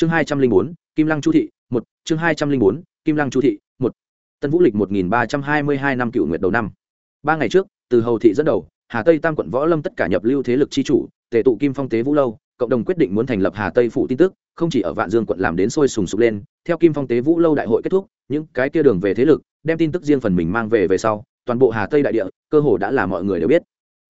chương hai trăm linh bốn, kim lăng chu thị, một. Chương hai trăm linh bốn, kim lăng chu thị, một. Tân vũ lịch một nghìn ba trăm hai mươi hai năm cựu nguyệt đầu năm. Ba ngày trước, từ hầu thị dẫn đầu, hà tây tam quận võ lâm tất cả nhập lưu thế lực chi chủ, tề tụ kim phong tế vũ lâu, cộng đồng quyết định muốn thành lập hà tây phủ tin tức, không chỉ ở vạn dương quận làm đến sôi sùng sục lên, theo kim phong tế vũ lâu đại hội kết thúc, những cái kia đường về thế lực, đem tin tức riêng phần mình mang về về sau, toàn bộ hà tây đại địa, cơ hồ đã là mọi người đều biết.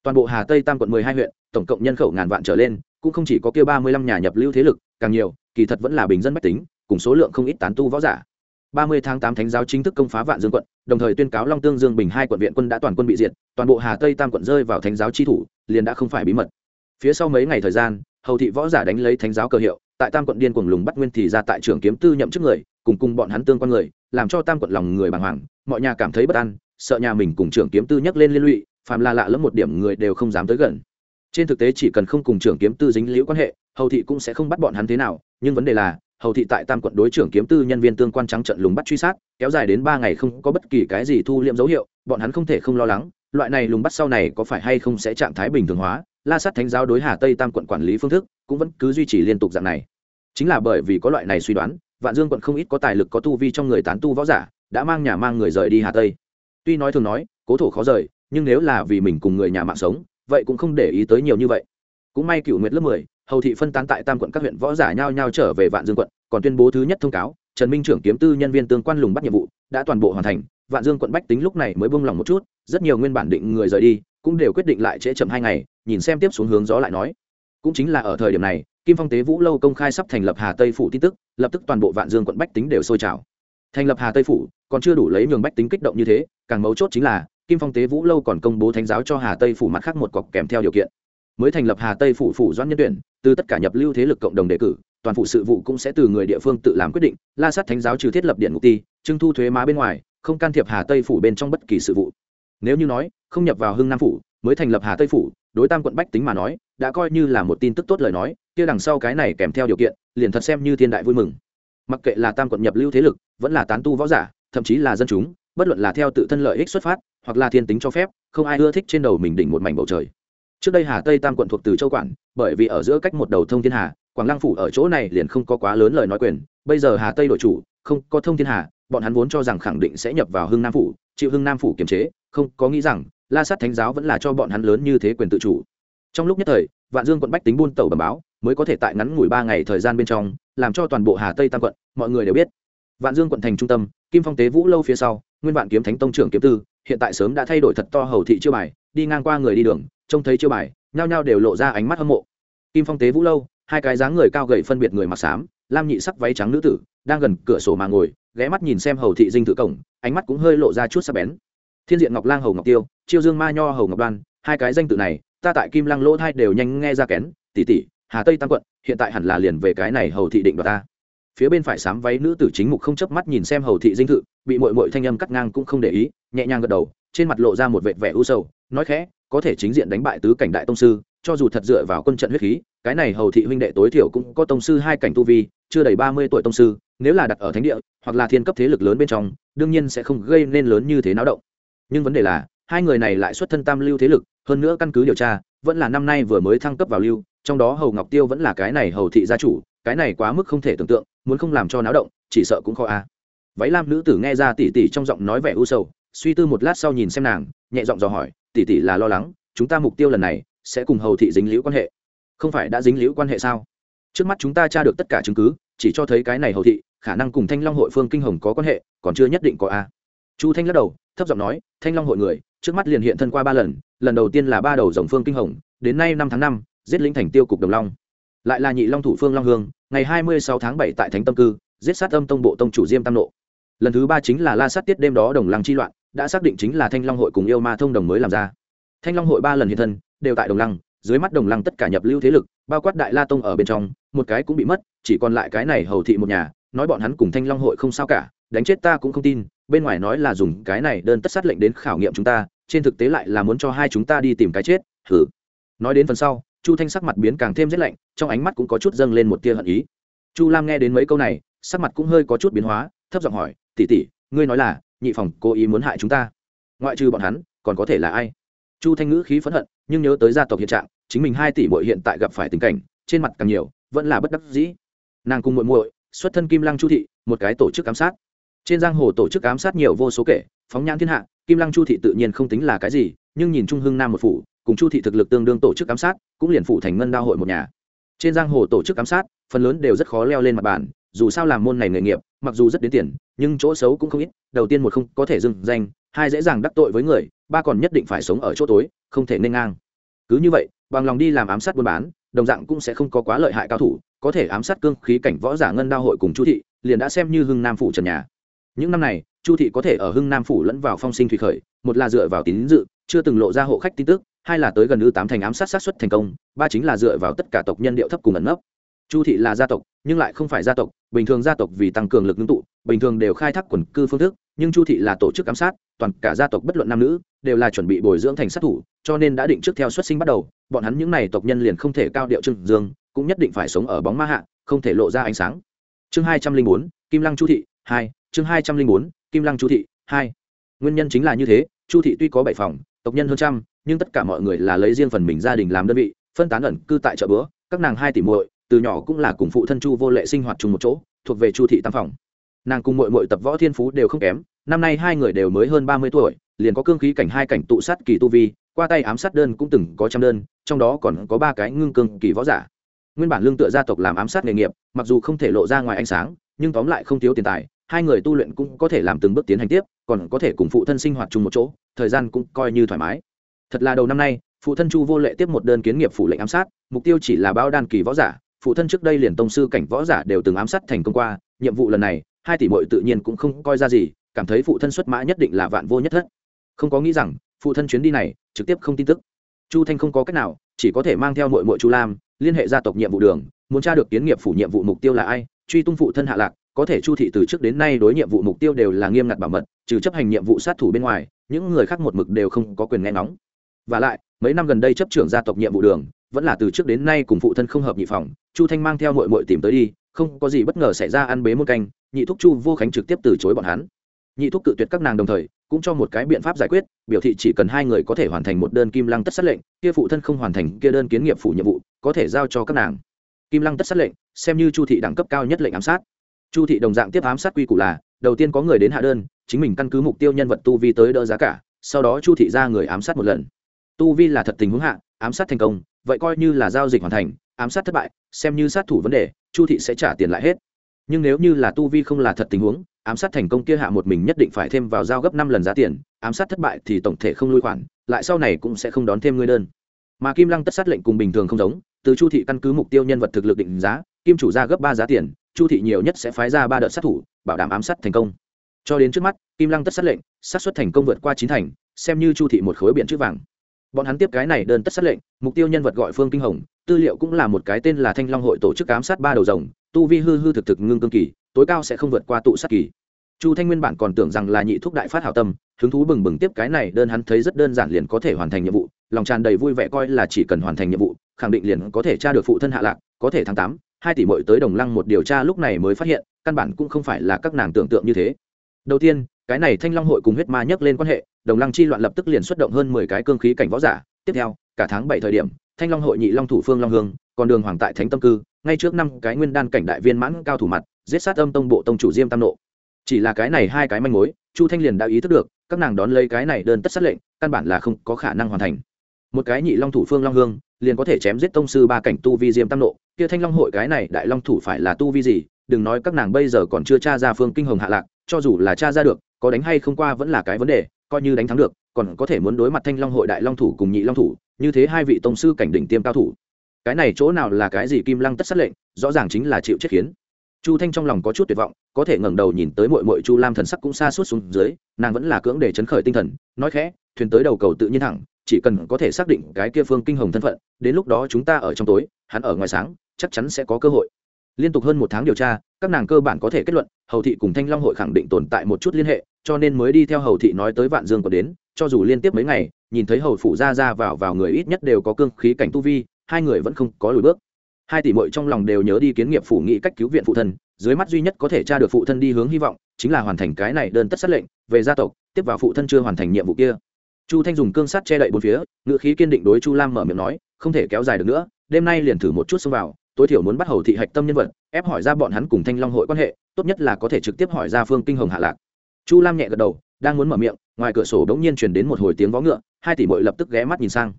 Toàn bộ hà tây tam quận mười hai huyện, tổng cộng nhân khẩu ngàn vạn trở lên, cũng không chỉ có kia ba mươi lăm nhà nhập lưu thế lực, càng nhiều kỳ thật vẫn là bình dân bách tính, cùng số lượng không ít tán tu võ giả. Ba mươi tháng tám thánh giáo chính thức công phá vạn dương quận, đồng thời tuyên cáo long tương dương bình hai quận viện quân đã toàn quân bị diệt, toàn bộ hà tây tam quận rơi vào thánh giáo chi thủ, liền đã không phải bí mật. Phía sau mấy ngày thời gian, hầu thị võ giả đánh lấy thánh giáo cơ hiệu, tại tam quận điên cuồng lùng bắt nguyên thì ra tại trường kiếm tư nhậm chức người, cùng cùng bọn hắn tương quan người, làm cho tam quận lòng người bàng hoàng, mọi nhà cảm thấy bất an, sợ nhà mình cùng trưởng kiếm tư nhắc lên liên lụy, phàm là lạ lẫm một điểm người đều không dám tới gần. Trên thực tế chỉ cần không cùng trưởng kiếm tư dính liễu quan hệ, hầu thị cũng sẽ không bắt bọn hắn thế nào nhưng vấn đề là, hầu thị tại tam quận đối trưởng kiếm tư nhân viên tương quan trắng trận lùng bắt truy sát, kéo dài đến ba ngày không có bất kỳ cái gì thu liệm dấu hiệu, bọn hắn không thể không lo lắng, loại này lùng bắt sau này có phải hay không sẽ trạng thái bình thường hóa, la sát thánh giáo đối hà tây tam quận quản lý phương thức cũng vẫn cứ duy trì liên tục dạng này. Chính là bởi vì có loại này suy đoán, vạn dương quận không ít có tài lực có tu vi trong người tán tu võ giả, đã mang nhà mang người rời đi hà tây. Tuy nói thường nói, cố thổ khó rời, nhưng nếu là vì mình cùng người nhà mạng sống, vậy cũng không để ý tới nhiều như vậy. Cũng may cựu nguyệt lớp mười hầu thị phân tán tại tam quận các huyện võ giả nhao nhao trở về vạn dương quận, còn tuyên bố thứ nhất thông cáo, trần minh trưởng kiếm tư nhân viên tương quan lùng bắt nhiệm vụ, đã toàn bộ hoàn thành, vạn dương quận bách tính lúc này mới buông lòng một chút, rất nhiều nguyên bản định người rời đi, cũng đều quyết định lại trễ chậm hai ngày, nhìn xem tiếp xuống hướng gió lại nói. Cũng chính là ở thời điểm này, kim phong tế vũ lâu công khai sắp thành lập hà tây phủ tin tức, lập tức toàn bộ vạn dương quận bách tính đều sôi trào. Thành lập hà tây phủ, còn chưa đủ lấy nhường bách tính kích động như thế, càng mấu chốt chính là, kim phong tế vũ lâu còn công bố thánh giáo cho hà tây phủ mặt khác một cọc kèm theo điều kiện mới thành lập hà tây phủ phủ doãn nhân tuyển, từ tất cả nhập lưu thế lực cộng đồng đề cử, toàn phủ sự vụ cũng sẽ từ người địa phương tự làm quyết định, la sát thánh giáo trừ thiết lập điện mục ti, trưng thu thuế má bên ngoài, không can thiệp hà tây phủ bên trong bất kỳ sự vụ. Nếu như nói, không nhập vào hưng nam phủ, mới thành lập hà tây phủ, đối tam quận bách tính mà nói, đã coi như là một tin tức tốt lời nói, kia đằng sau cái này kèm theo điều kiện, liền thật xem như thiên đại vui mừng. Mặc kệ là tam quận nhập lưu thế lực, vẫn là tán tu võ giả, thậm chí là dân chúng, bất luận là theo tự thân lợi ích xuất phát, hoặc là thiên tính cho phép, không ai ưa thích trên đầu mình đỉnh một mảnh bầu trời trước đây hà tây tam quận thuộc từ châu quản bởi vì ở giữa cách một đầu thông thiên hà, quảng lăng phủ ở chỗ này liền không có quá lớn lời nói quyền. Bây giờ hà tây đổi chủ, không có thông thiên hà, bọn hắn vốn cho rằng khẳng định sẽ nhập vào hưng nam phủ, chịu hưng nam phủ kiềm chế, không có nghĩ rằng la sát thánh giáo vẫn là cho bọn hắn lớn như thế quyền tự chủ. Trong lúc nhất thời, vạn dương quận bách tính buôn tàu bẩm báo, mới có thể tại ngắn ngủi ba ngày thời gian bên trong, làm cho toàn bộ hà tây tam quận, mọi người đều biết. Vạn dương quận thành trung tâm, kim phong tế vũ lâu phía sau, nguyên vạn kiếm thánh tông trưởng kiếm tư, hiện tại sớm đã thay đổi thật to hầu thị chưa bài, đi ngang qua người đi đường trông thấy chiêu bài, nhao nhao đều lộ ra ánh mắt hâm mộ. Kim phong tế vũ lâu, hai cái dáng người cao gầy phân biệt người mặc xám, lam nhị sắc váy trắng nữ tử, đang gần cửa sổ mà ngồi, ghé mắt nhìn xem hầu thị dinh thự cổng, ánh mắt cũng hơi lộ ra chút sắc bén. Thiên diện ngọc lang hầu ngọc tiêu, chiêu dương ma nho hầu ngọc đoan, hai cái danh tự này, ta tại kim lăng lỗ thai đều nhanh nghe ra kén, tỷ tỷ, hà tây tam quận, hiện tại hẳn là liền về cái này hầu thị định đoạt ta. Phía bên phải sám váy nữ tử chính mục không chớp mắt nhìn xem hầu thị dinh thự, bị mội mội thanh âm cắt ngang cũng không để ý, nhẹ nhàng gật đầu, trên mặt lộ ra một vệt vẻ u sầu, nói khẽ có thể chính diện đánh bại tứ cảnh đại tông sư, cho dù thật dựa vào quân trận huyết khí, cái này hầu thị huynh đệ tối thiểu cũng có tông sư hai cảnh tu vi, chưa đầy ba mươi tuổi tông sư, nếu là đặt ở thánh địa, hoặc là thiên cấp thế lực lớn bên trong, đương nhiên sẽ không gây nên lớn như thế náo động. Nhưng vấn đề là, hai người này lại xuất thân tam lưu thế lực, hơn nữa căn cứ điều tra, vẫn là năm nay vừa mới thăng cấp vào lưu, trong đó hầu ngọc tiêu vẫn là cái này hầu thị gia chủ, cái này quá mức không thể tưởng tượng, muốn không làm cho náo động, chỉ sợ cũng khó a. Váy lam nữ tử nghe ra tỉ tỉ trong giọng nói vẻ u sầu, suy tư một lát sau nhìn xem nàng nhẹ giọng dò hỏi tỉ tỉ là lo lắng, chúng ta mục tiêu lần này sẽ cùng hầu thị dính liễu quan hệ. Không phải đã dính liễu quan hệ sao? Trước mắt chúng ta tra được tất cả chứng cứ, chỉ cho thấy cái này hầu thị, khả năng cùng thanh long hội phương kinh hồng có quan hệ, còn chưa nhất định có a. Chu thanh lắc đầu, thấp giọng nói, thanh long hội người, trước mắt liền hiện thân qua ba lần lần đầu tiên là ba đầu dòng phương kinh hồng, đến nay năm tháng năm, giết lĩnh thành tiêu cục đồng long. Lại là nhị long thủ phương long hương, ngày hai mươi sáu tháng bảy tại thánh tâm cư, giết sát âm tông bộ tông chủ diêm tam nộ. Lần thứ ba chính là la sát tiết đêm đó đồng lăng chi loạn đã xác định chính là thanh long hội cùng yêu ma thông đồng mới làm ra. Thanh long hội ba lần hiện thân, đều tại đồng lăng, dưới mắt đồng lăng tất cả nhập lưu thế lực, bao quát đại la tông ở bên trong, một cái cũng bị mất, chỉ còn lại cái này hầu thị một nhà, nói bọn hắn cùng thanh long hội không sao cả, đánh chết ta cũng không tin, bên ngoài nói là dùng cái này đơn tất sát lệnh đến khảo nghiệm chúng ta, trên thực tế lại là muốn cho hai chúng ta đi tìm cái chết thử nói đến phần sau, chu thanh sắc mặt biến càng thêm rét lạnh, trong ánh mắt cũng có chút dâng lên một tia hận ý. Chu lam nghe đến mấy câu này, sắc mặt cũng hơi có chút biến hóa, thấp giọng hỏi tỉ tỉ ngươi nói là nhị phòng cố ý muốn hại chúng ta. Ngoại trừ bọn hắn, còn có thể là ai? Chu thanh ngữ khí phẫn hận, nhưng nhớ tới gia tộc hiện trạng, chính mình hai tỷ bội hiện tại gặp phải tình cảnh, trên mặt càng nhiều, vẫn là bất đắc dĩ. Nàng cùng muội muội, xuất thân kim lăng chu thị, một cái tổ chức ám sát. Trên giang hồ tổ chức ám sát nhiều vô số kể, phóng nhãn thiên hạ, kim lăng chu thị tự nhiên không tính là cái gì, nhưng nhìn trung hưng nam một phủ, cùng chu thị thực lực tương đương tổ chức ám sát, cũng liền phủ thành ngân đao hội một nhà. Trên giang hồ tổ chức ám sát, phần lớn đều rất khó leo lên mặt bàn, dù sao làm môn này nghề nghiệp mặc dù rất đến tiền, nhưng chỗ xấu cũng không ít, đầu tiên một không có thể dừng danh, hai dễ dàng đắc tội với người, ba còn nhất định phải sống ở chỗ tối, không thể nên ngang. Cứ như vậy, bằng lòng đi làm ám sát buôn bán, đồng dạng cũng sẽ không có quá lợi hại cao thủ, có thể ám sát cương khí cảnh võ giả ngân đao hội cùng chu thị, liền đã xem như hưng nam phủ trần nhà. Những năm này, chu thị có thể ở hưng nam phủ lẫn vào phong sinh thủy khởi, một là dựa vào tín dự, chưa từng lộ ra hộ khách tin tức, hai là tới gần ư tám thành ám sát sát xuất thành công, ba chính là dựa vào tất cả tộc nhân điệu thấp cùng ẩn nấp. Chu thị là gia tộc nhưng lại không phải gia tộc, bình thường gia tộc vì tăng cường lực ngưng tụ, bình thường đều khai thác quần cư phương thức, nhưng chu thị là tổ chức ám sát, toàn cả gia tộc bất luận nam nữ đều là chuẩn bị bồi dưỡng thành sát thủ, cho nên đã định trước theo xuất sinh bắt đầu, bọn hắn những n à y tộc nhân liền không thể cao điệu trưng dương, cũng nhất định phải sống ở bóng ma hạ, không thể lộ ra ánh sáng. Chương hai trăm linh bốn, kim lăng chu thị, hai, chương hai trăm linh bốn, kim lăng chu thị, hai. Nguyên nhân chính là như thế, chu thị tuy có bảy phòng, tộc nhân hơn trăm, nhưng tất cả mọi người là lấy riêng phần mình gia đình làm đơn vị, phân tán ẩn cư tại chợ bữa, các nàng hai tỷ muội từ nhỏ cũng là cùng phụ thân chu vô lệ sinh hoạt chung một chỗ, thuộc về chu thị tam phòng. Nàng cùng mội mội tập võ thiên phú đều không kém, năm nay hai người đều mới hơn ba mươi tuổi, liền có cương khí cảnh hai cảnh tụ sát kỳ tu vi, qua tay ám sát đơn cũng từng có trăm đơn, trong đó còn có ba cái ngưng cương kỳ võ giả. Nguyên bản lương tựa gia tộc làm ám sát nghề nghiệp, mặc dù không thể lộ ra ngoài ánh sáng, nhưng tóm lại không thiếu tiền tài, hai người tu luyện cũng có thể làm từng bước tiến hành tiếp, còn có thể cùng phụ thân sinh hoạt chung một chỗ, thời gian cũng coi như thoải mái. Thật là đầu năm nay, phụ thân chu vô lệ tiếp một đơn kiến nghiệp phủ lệnh ám sát, mục tiêu chỉ là bao đan kỳ võ giả phụ thân trước đây liền tông sư cảnh võ giả đều từng ám sát thành công qua, nhiệm vụ lần này, hai tỷ mội tự nhiên cũng không coi ra gì, cảm thấy phụ thân xuất mã nhất định là vạn vô nhất thất. Không có nghĩ rằng, phụ thân chuyến đi này, trực tiếp không tin tức. Chu thanh không có cách nào, chỉ có thể mang theo mội mội chu lam, liên hệ gia tộc nhiệm vụ đường, muốn tra được kiến nghiệp phủ nhiệm vụ mục tiêu là ai, truy tung phụ thân hạ lạc, có thể chu thị từ trước đến nay đối nhiệm vụ mục tiêu đều là nghiêm ngặt bảo mật, trừ chấp hành nhiệm vụ sát thủ bên ngoài, những người khác một mực đều không có quyền nghe nóng và lại, mấy năm gần đây chấp trưởng gia tộc nhiệm vụ đường vẫn là từ trước đến nay cùng phụ thân không hợp nhị phòng, chu thanh mang theo mội mội tìm tới đi, không có gì bất ngờ xảy ra ăn bế một canh, nhị thúc chu vô khánh trực tiếp từ chối bọn hắn. Nhị thúc cự tuyệt các nàng đồng thời, cũng cho một cái biện pháp giải quyết, biểu thị chỉ cần hai người có thể hoàn thành một đơn kim lăng tất sát lệnh, kia phụ thân không hoàn thành kia đơn kiến nghiệp phủ nhiệm vụ, có thể giao cho các nàng. Kim lăng tất sát lệnh, xem như chu thị đẳng cấp cao nhất lệnh ám sát. Chu thị đồng dạng tiếp ám sát quy củ là, đầu tiên có người đến hạ đơn, chính mình căn cứ mục tiêu nhân vật tu vi tới đỡ giá cả, sau đó chu thị ra người ám sát một lần. Tu vi là thật tình huống hạ, ám sát thành công vậy coi như là giao dịch hoàn thành, ám sát thất bại, xem như sát thủ vấn đề, chu thị sẽ trả tiền lại hết. Nhưng nếu như là tu vi không là thật tình huống, ám sát thành công kia hạ một mình nhất định phải thêm vào giao gấp năm lần giá tiền, ám sát thất bại thì tổng thể không lui khoản, lại sau này cũng sẽ không đón thêm ngươi đơn. Mà kim lăng tất sát lệnh cùng bình thường không giống, từ chu thị căn cứ mục tiêu nhân vật thực lực định giá, kim chủ ra gấp ba giá tiền, chu thị nhiều nhất sẽ phái ra ba đợt sát thủ, bảo đảm ám sát thành công. Cho đến trước mắt, kim lăng tất sát lệnh sát xuất thành công vượt qua chín thành, xem như chu thị một khối biện chữ vàng. Bọn hắn tiếp cái này đơn tất sát lệnh mục tiêu nhân vật gọi phương kinh hồng, tư liệu cũng là một cái tên là thanh long hội tổ chức ám sát ba đầu rồng, tu vi hư hư thực thực ngưng cương kỳ, tối cao sẽ không vượt qua tụ sát kỳ. Chu thanh nguyên bản còn tưởng rằng là nhị thúc đại phát hảo tâm, hứng thú bừng bừng tiếp cái này đơn hắn thấy rất đơn giản liền có thể hoàn thành nhiệm vụ, lòng tràn đầy vui vẻ coi là chỉ cần hoàn thành nhiệm vụ, khẳng định liền có thể tra được phụ thân hạ lạc, có thể tháng tám, hai tỷ mội tới đồng lăng một điều tra lúc này mới phát hiện, căn bản cũng không phải là các nàng tưởng tượng như thế. Đầu tiên, cái này thanh long hội cùng huyết ma nhắc lên quan hệ, đồng lăng chi loạn lập tức liền xuất động hơn mười cái cương khí cảnh võ giả, tiếp theo cả tháng bảy thời điểm, thanh long hội nhị long thủ phương long hương, còn đường hoàng tại thánh tâm cư, ngay trước năm cái nguyên đan cảnh đại viên mãn cao thủ mặt, giết sát âm tông bộ tông chủ diêm tam nộ. Chỉ là cái này hai cái manh mối, chu thanh liền đã ý thức được, các nàng đón lấy cái này đơn tất sát lệnh, căn bản là không có khả năng hoàn thành. Một cái nhị long thủ phương long hương, liền có thể chém giết tông sư ba cảnh tu vi diêm tam nộ. Kia thanh long hội cái này đại long thủ phải là tu vi gì? Đừng nói các nàng bây giờ còn chưa tra ra phương kinh hồng hạ lạc, cho dù là tra ra được, có đánh hay không qua vẫn là cái vấn đề, coi như đánh thắng được, còn có thể muốn đối mặt thanh long hội đại long thủ cùng nhị long thủ như thế hai vị tông sư cảnh đỉnh tiêm cao thủ. Cái này chỗ nào là cái gì kim lăng tất sát lệnh, rõ ràng chính là chịu chết khiến. Chu thanh trong lòng có chút tuyệt vọng, có thể ngẩng đầu nhìn tới mội mội chu lam thần sắc cũng xa suốt xuống dưới, nàng vẫn là cưỡng để chấn khởi tinh thần, nói khẽ, thuyền tới đầu cầu tự nhiên thẳng, chỉ cần có thể xác định cái kia phương kinh hồng thân phận, đến lúc đó chúng ta ở trong tối, hắn ở ngoài sáng, chắc chắn sẽ có cơ hội. Liên tục hơn một tháng điều tra, các nàng cơ bản có thể kết luận, hầu thị cùng thanh long hội khẳng định tồn tại một chút liên hệ, cho nên mới đi theo hầu thị nói tới vạn dương còn đến, cho dù liên tiếp mấy ngày nhìn thấy hầu phủ ra ra vào vào người ít nhất đều có cương khí cảnh tu vi, hai người vẫn không có lùi bước. Hai tỷ muội trong lòng đều nhớ đi kiến nghiệp phủ nghị cách cứu viện phụ thân, dưới mắt duy nhất có thể tra được phụ thân đi hướng hy vọng, chính là hoàn thành cái này đơn tất sát lệnh, về gia tộc, tiếp vào phụ thân chưa hoàn thành nhiệm vụ kia. Chu thanh dùng cương sắt che đậy bốn phía ngự khí kiên định đối chu lam mở miệng nói, không thể kéo dài được nữa, đêm nay liền thử một chút xông vào, tối thiểu muốn bắt hầu thị hạch tâm nhân vật, ép hỏi ra bọn hắn cùng thanh long hội quan hệ, tốt nhất là có thể trực tiếp hỏi ra phương kinh hồng hạ lạc. Chu lam nhẹ gật đầu, đang muốn mở miệng, ngoài cửa sổ đ n g nhiên chuyển đến một hồi tiếng vó ngựa hai tỷ mội lập tức ghé mắt nhìn sang.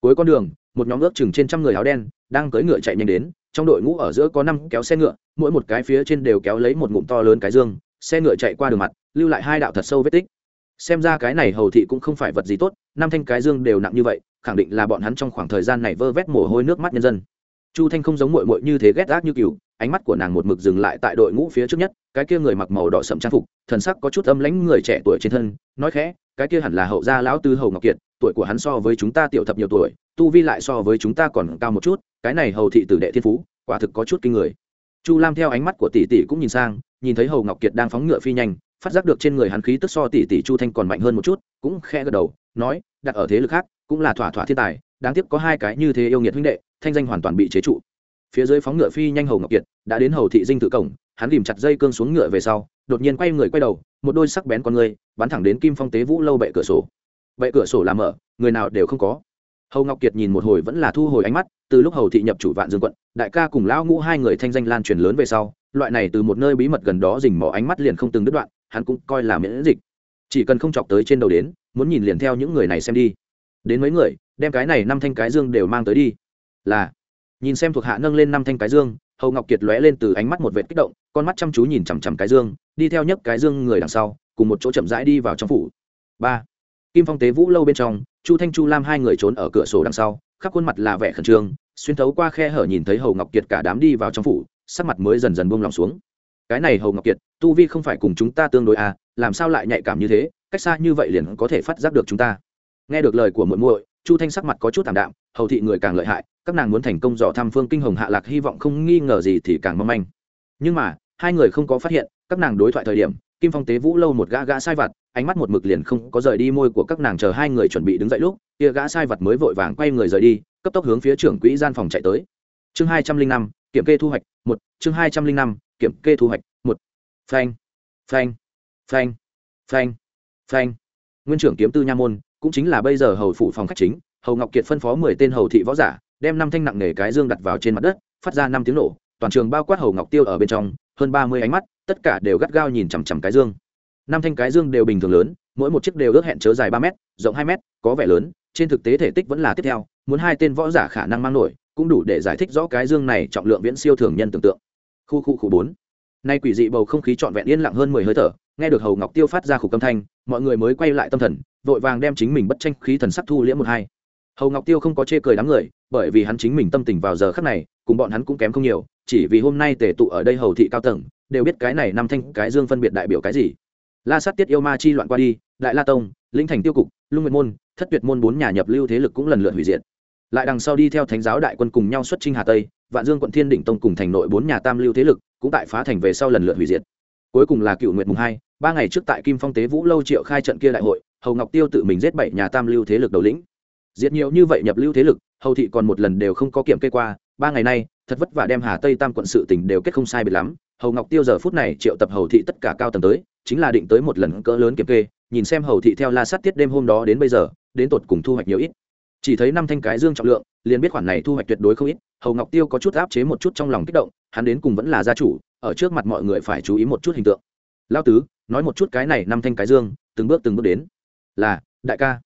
Cuối con đường, một nhóm ước chừng trên trăm người áo đen, đang cưỡi ngựa chạy nhanh đến, trong đội ngũ ở giữa có năm kéo xe ngựa, mỗi một cái phía trên đều kéo lấy một ngụm to lớn cái dương, xe ngựa chạy qua đường mặt, lưu lại hai đạo thật sâu vết tích. Xem ra cái này hầu thị cũng không phải vật gì tốt, năm thanh cái dương đều nặng như vậy, khẳng định là bọn hắn trong khoảng thời gian này vơ vét mồ hôi nước mắt nhân dân. Chu thanh không giống mội mội như thế ghét gác như cừu, ánh mắt của nàng một mực dừng lại tại đội ngũ phía trước nhất, cái kia người mặc màu đỏ sậm trang phục, thần sắc có chút âm lãnh người trẻ tuổi trên thân, nói khẽ cái kia hẳn là hậu gia lão tư hầu ngọc kiệt, tuổi của hắn so với chúng ta tiểu thập nhiều tuổi, tu vi lại so với chúng ta còn cao một chút, cái này hầu thị tử đệ thiên phú, quả thực có chút kinh người. Chu lam theo ánh mắt của tỷ tỷ cũng nhìn sang, nhìn thấy hầu ngọc kiệt đang phóng ngựa phi nhanh, phát giác được trên người hắn khí tức so tỷ tỷ chu thanh còn mạnh hơn một chút, cũng khẽ gật đầu, nói, đặt ở thế lực khác, cũng là thỏa thỏa thiên tài, đáng tiếc có hai cái như thế yêu nghiệt huynh đệ, thanh danh hoàn toàn bị chế trụ. Phía dưới phóng ngựa phi nhanh hầu ngọc kiệt, đã đến hầu thị dinh tự cổng hắn ghìm chặt dây cương xuống ngựa về sau, đột nhiên quay người quay đầu, một đôi sắc bén con người, bắn thẳng đến kim phong tế vũ lâu bệ cửa sổ. Bệ cửa sổ làm mở, người nào đều không có. Hầu ngọc kiệt nhìn một hồi vẫn là thu hồi ánh mắt, từ lúc hầu thị nhập chủ vạn dương quận, đại ca cùng lão ngũ hai người thanh danh lan truyền lớn về sau, loại này từ một nơi bí mật gần đó dình mỏ ánh mắt liền không từng đứt đoạn, hắn cũng coi là miễn dịch. Chỉ cần không chọc tới trên đầu đến, muốn nhìn liền theo những người này xem đi. Đến mấy người, đem cái này năm thanh cái dương đều mang tới đi. Là, nhìn xem thuộc hạ nâng lên năm thanh cái dương hầu ngọc kiệt lóe lên từ ánh mắt một vệt kích động, con mắt chăm chú nhìn chằm chằm cái dương, đi theo nhấc cái dương người đằng sau, cùng một chỗ chậm rãi đi vào trong phủ. Ba, kim phong tế vũ lâu bên trong, chu thanh chu lam hai người trốn ở cửa sổ đằng sau, khắp khuôn mặt là vẻ khẩn trương, xuyên thấu qua khe hở nhìn thấy hầu ngọc kiệt cả đám đi vào trong phủ, sắc mặt mới dần dần buông lòng xuống. Cái này hầu ngọc kiệt, tu vi không phải cùng chúng ta tương đối à làm sao lại nhạy cảm như thế, cách xa như vậy liền có thể phát giác được chúng ta. Nghe được lời của muội muội chu thanh sắc mặt có chút thảm đạm, hầu thị người càng lợi hại, các nàng muốn thành công dò thăm phương kinh hồng hạ lạc, hy vọng không nghi ngờ gì thì càng mong manh. Nhưng mà, hai người không có phát hiện, các nàng đối thoại thời điểm, kim phong tế vũ lâu một gã gã sai vặt, ánh mắt một mực liền không có rời đi môi của các nàng chờ hai người chuẩn bị đứng dậy lúc, kia gã sai vặt mới vội vàng quay người rời đi, cấp tốc hướng phía trưởng quỹ gian phòng chạy tới. Chương hai trăm linh năm, kiểm kê thu hoạch, một, chương hai trăm linh năm, kiểm kê thu hoạch, một. Phanh phanh phanh phanh phanh. Nguyên trưởng kiếm tư nha môn cũng chính là bây giờ hầu phủ phòng khách chính, hầu ngọc kiệt phân phó mười tên hầu thị võ giả, đem năm thanh nặng nề cái dương đặt vào trên mặt đất, phát ra năm tiếng nổ, toàn trường bao quát hầu ngọc tiêu ở bên trong, hơn ba mươi ánh mắt, tất cả đều gắt gao nhìn chằm chằm cái dương. Năm thanh cái dương đều bình thường lớn, mỗi một chiếc đều ước hẹn chớ dài ba m rộng hai m có vẻ lớn, trên thực tế thể tích vẫn là tiếp theo, muốn hai tên võ giả khả năng mang nổi, cũng đủ để giải thích rõ cái dương này trọng lượng viễn siêu thường nhân tưởng tượng. Khu khu khu bốn. Nay quỷ dị bầu không khí trọn vẹn yên lặng hơn mười hơi thở, nghe được hầu ngọc tiêu phát ra khủ âm thanh, mọi người mới quay lại tâm thần vội vàng đem chính mình bất tranh khí thần sắc thu liễm một hai. Hầu ngọc tiêu không có chê cười đám người, bởi vì hắn chính mình tâm tình vào giờ khắc này, cùng bọn hắn cũng kém không nhiều, chỉ vì hôm nay tề tụ ở đây hầu thị cao tầng, đều biết cái này năm thanh, cái dương phân biệt đại biểu cái gì. La sát tiết yêu ma chi loạn qua đi, đại la tông, lĩnh thành tiêu cục, lung nguyệt môn, thất tuyệt môn bốn nhà nhập lưu thế lực cũng lần lượt hủy diệt. Lại đằng sau đi theo thánh giáo đại quân cùng nhau xuất trinh hà tây, vạn dương quận thiên đỉnh tông cùng thành nội bốn nhà tam lưu thế lực cũng tại phá thành về sau lần lượt hủy diệt. Cuối cùng là cựu nguyệt mùng hai, ba ngày trước tại kim phong tế vũ lâu triệu khai trận kia đại hội hầu ngọc tiêu tự mình giết bảy nhà tam lưu thế lực đầu lĩnh. Diệt nhiều như vậy nhập lưu thế lực, hầu thị còn một lần đều không có kiểm kê qua, ba ngày nay, thật vất vả đem hà tây tam quận sự tỉnh đều kết không sai biệt lắm. Hầu ngọc tiêu giờ phút này triệu tập hầu thị tất cả cao tầng tới, chính là định tới một lần cỡ lớn kiểm kê, nhìn xem hầu thị theo la sát tiết đêm hôm đó đến bây giờ, đến tột cùng thu hoạch nhiều ít. Chỉ thấy năm thanh cái dương trọng lượng, liền biết khoản này thu hoạch tuyệt đối không ít, hầu ngọc tiêu có chút áp chế một chút trong lòng kích động, hắn đến cùng vẫn là gia chủ, ở trước mặt mọi người phải chú ý một chút hình tượng. Lao tứ, nói một chút cái này năm thanh cái dương, từng bước từng bước đến là, đại ca.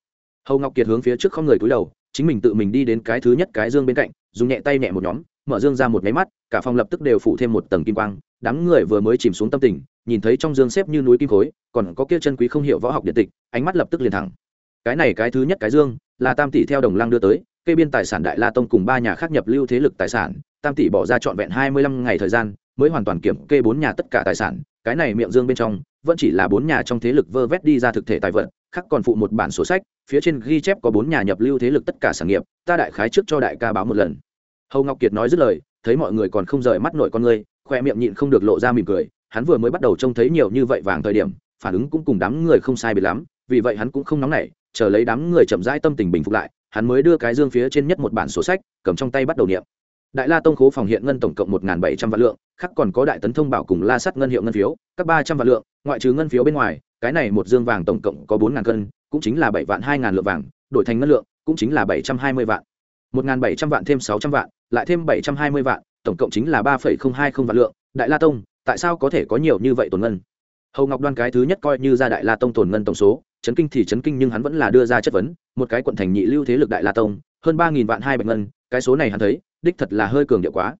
Hầu ngọc kiệt hướng phía trước không người cúi đầu, chính mình tự mình đi đến cái thứ nhất cái dương bên cạnh, dùng nhẹ tay nhẹ một nhóm, mở dương ra một nháy mắt, cả phòng lập tức đều phủ thêm một tầng kim quang. Đám người vừa mới chìm xuống tâm tình, nhìn thấy trong dương xếp như núi kim khối, còn có kia chân quý không hiểu võ học điện tịch, ánh mắt lập tức liền thẳng. Cái này cái thứ nhất cái dương, là tam tỷ theo đồng lăng đưa tới, kê biên tài sản đại la tông cùng ba nhà khác nhập lưu thế lực tài sản, tam tỷ bỏ ra trọn vẹn hai mươi lăm ngày thời gian, mới hoàn toàn kiểm kê bốn nhà tất cả tài sản. Cái này miệng dương bên trong, vẫn chỉ là bốn nhà trong thế lực vơ vét đi ra thực thể tài vật khác còn phụ một bản sổ sách phía trên ghi chép có bốn nhà nhập lưu thế lực tất cả sản nghiệp ta đại khái trước cho đại ca báo một lần. Hầu ngọc kiệt nói dứt lời thấy mọi người còn không rời mắt nội con ngươi, khoe miệng nhịn không được lộ ra mỉm cười hắn vừa mới bắt đầu trông thấy nhiều như vậy vàng thời điểm phản ứng cũng cùng đám người không sai biệt lắm vì vậy hắn cũng không nóng nảy chờ lấy đám người chậm rãi tâm tình bình phục lại hắn mới đưa cái dương phía trên nhất một bản sổ sách cầm trong tay bắt đầu niệm. Đại la tông khố phòng hiện ngân tổng cộng một bảy trăm vạn lượng khác còn có đại tấn thông bảo cùng la sắt ngân hiệu ngân phiếu các ba trăm vạn lượng ngoại trừ ngân phiếu bên ngoài cái này một dương vàng tổng cộng có bốn ngàn cân, cũng chính là bảy vạn, hai ngàn lượng vàng, đổi thành ngân lượng, cũng chính là bảy trăm hai mươi vạn. Một ngàn bảy trăm vạn thêm sáu trăm vạn, lại thêm bảy trăm hai mươi vạn, tổng cộng chính là ba phẩy không hai không vạn lượng. Đại la tông, tại sao có thể có nhiều như vậy tổn ngân? Hầu ngọc đoan cái thứ nhất coi như ra đại la tông tổn ngân tổng số, chấn kinh thì chấn kinh nhưng hắn vẫn là đưa ra chất vấn, một cái quận thành nhị lưu thế lực đại la tông, hơn ba nghìn vạn hai bạch ngân, cái số này hắn thấy, đích thật là hơi cường điệu quá.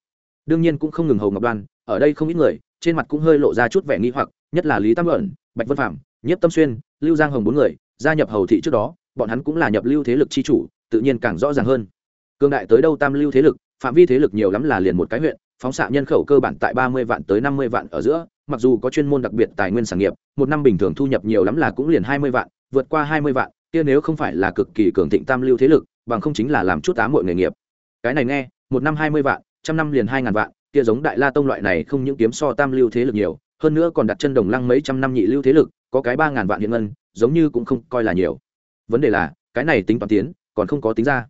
Đương nhiên cũng không ngừng hầu ngọc đoan, ở đây không ít người, trên mặt cũng hơi lộ ra chút vẻ nghi hoặc, nhất là lý tam luận, bạch vân phạm nhiếp tâm xuyên, lưu giang hồng bốn người, gia nhập hầu thị trước đó, bọn hắn cũng là nhập lưu thế lực chi chủ, tự nhiên càng rõ ràng hơn. Cương đại tới đâu tam lưu thế lực, phạm vi thế lực nhiều lắm là liền một cái huyện, phóng xạ nhân khẩu cơ bản tại ba mươi vạn tới năm mươi vạn ở giữa, mặc dù có chuyên môn đặc biệt tài nguyên sản nghiệp, một năm bình thường thu nhập nhiều lắm là cũng liền hai mươi vạn, vượt qua hai mươi vạn, kia nếu không phải là cực kỳ cường thịnh tam lưu thế lực, bằng không chính là làm chút á mọi nghề nghiệp. Cái này nghe, một năm hai mươi vạn, trăm năm liền hai ngàn vạn, kia giống đại la tông loại này không những kiếm so tam lưu thế lực nhiều, hơn nữa còn đặt chân đồng lăng mấy trăm năm nhị lưu thế lực có cái ba ngàn vạn hiện ngân, giống như cũng không coi là nhiều. Vấn đề là, cái này tính toán tiến, còn không có tính ra.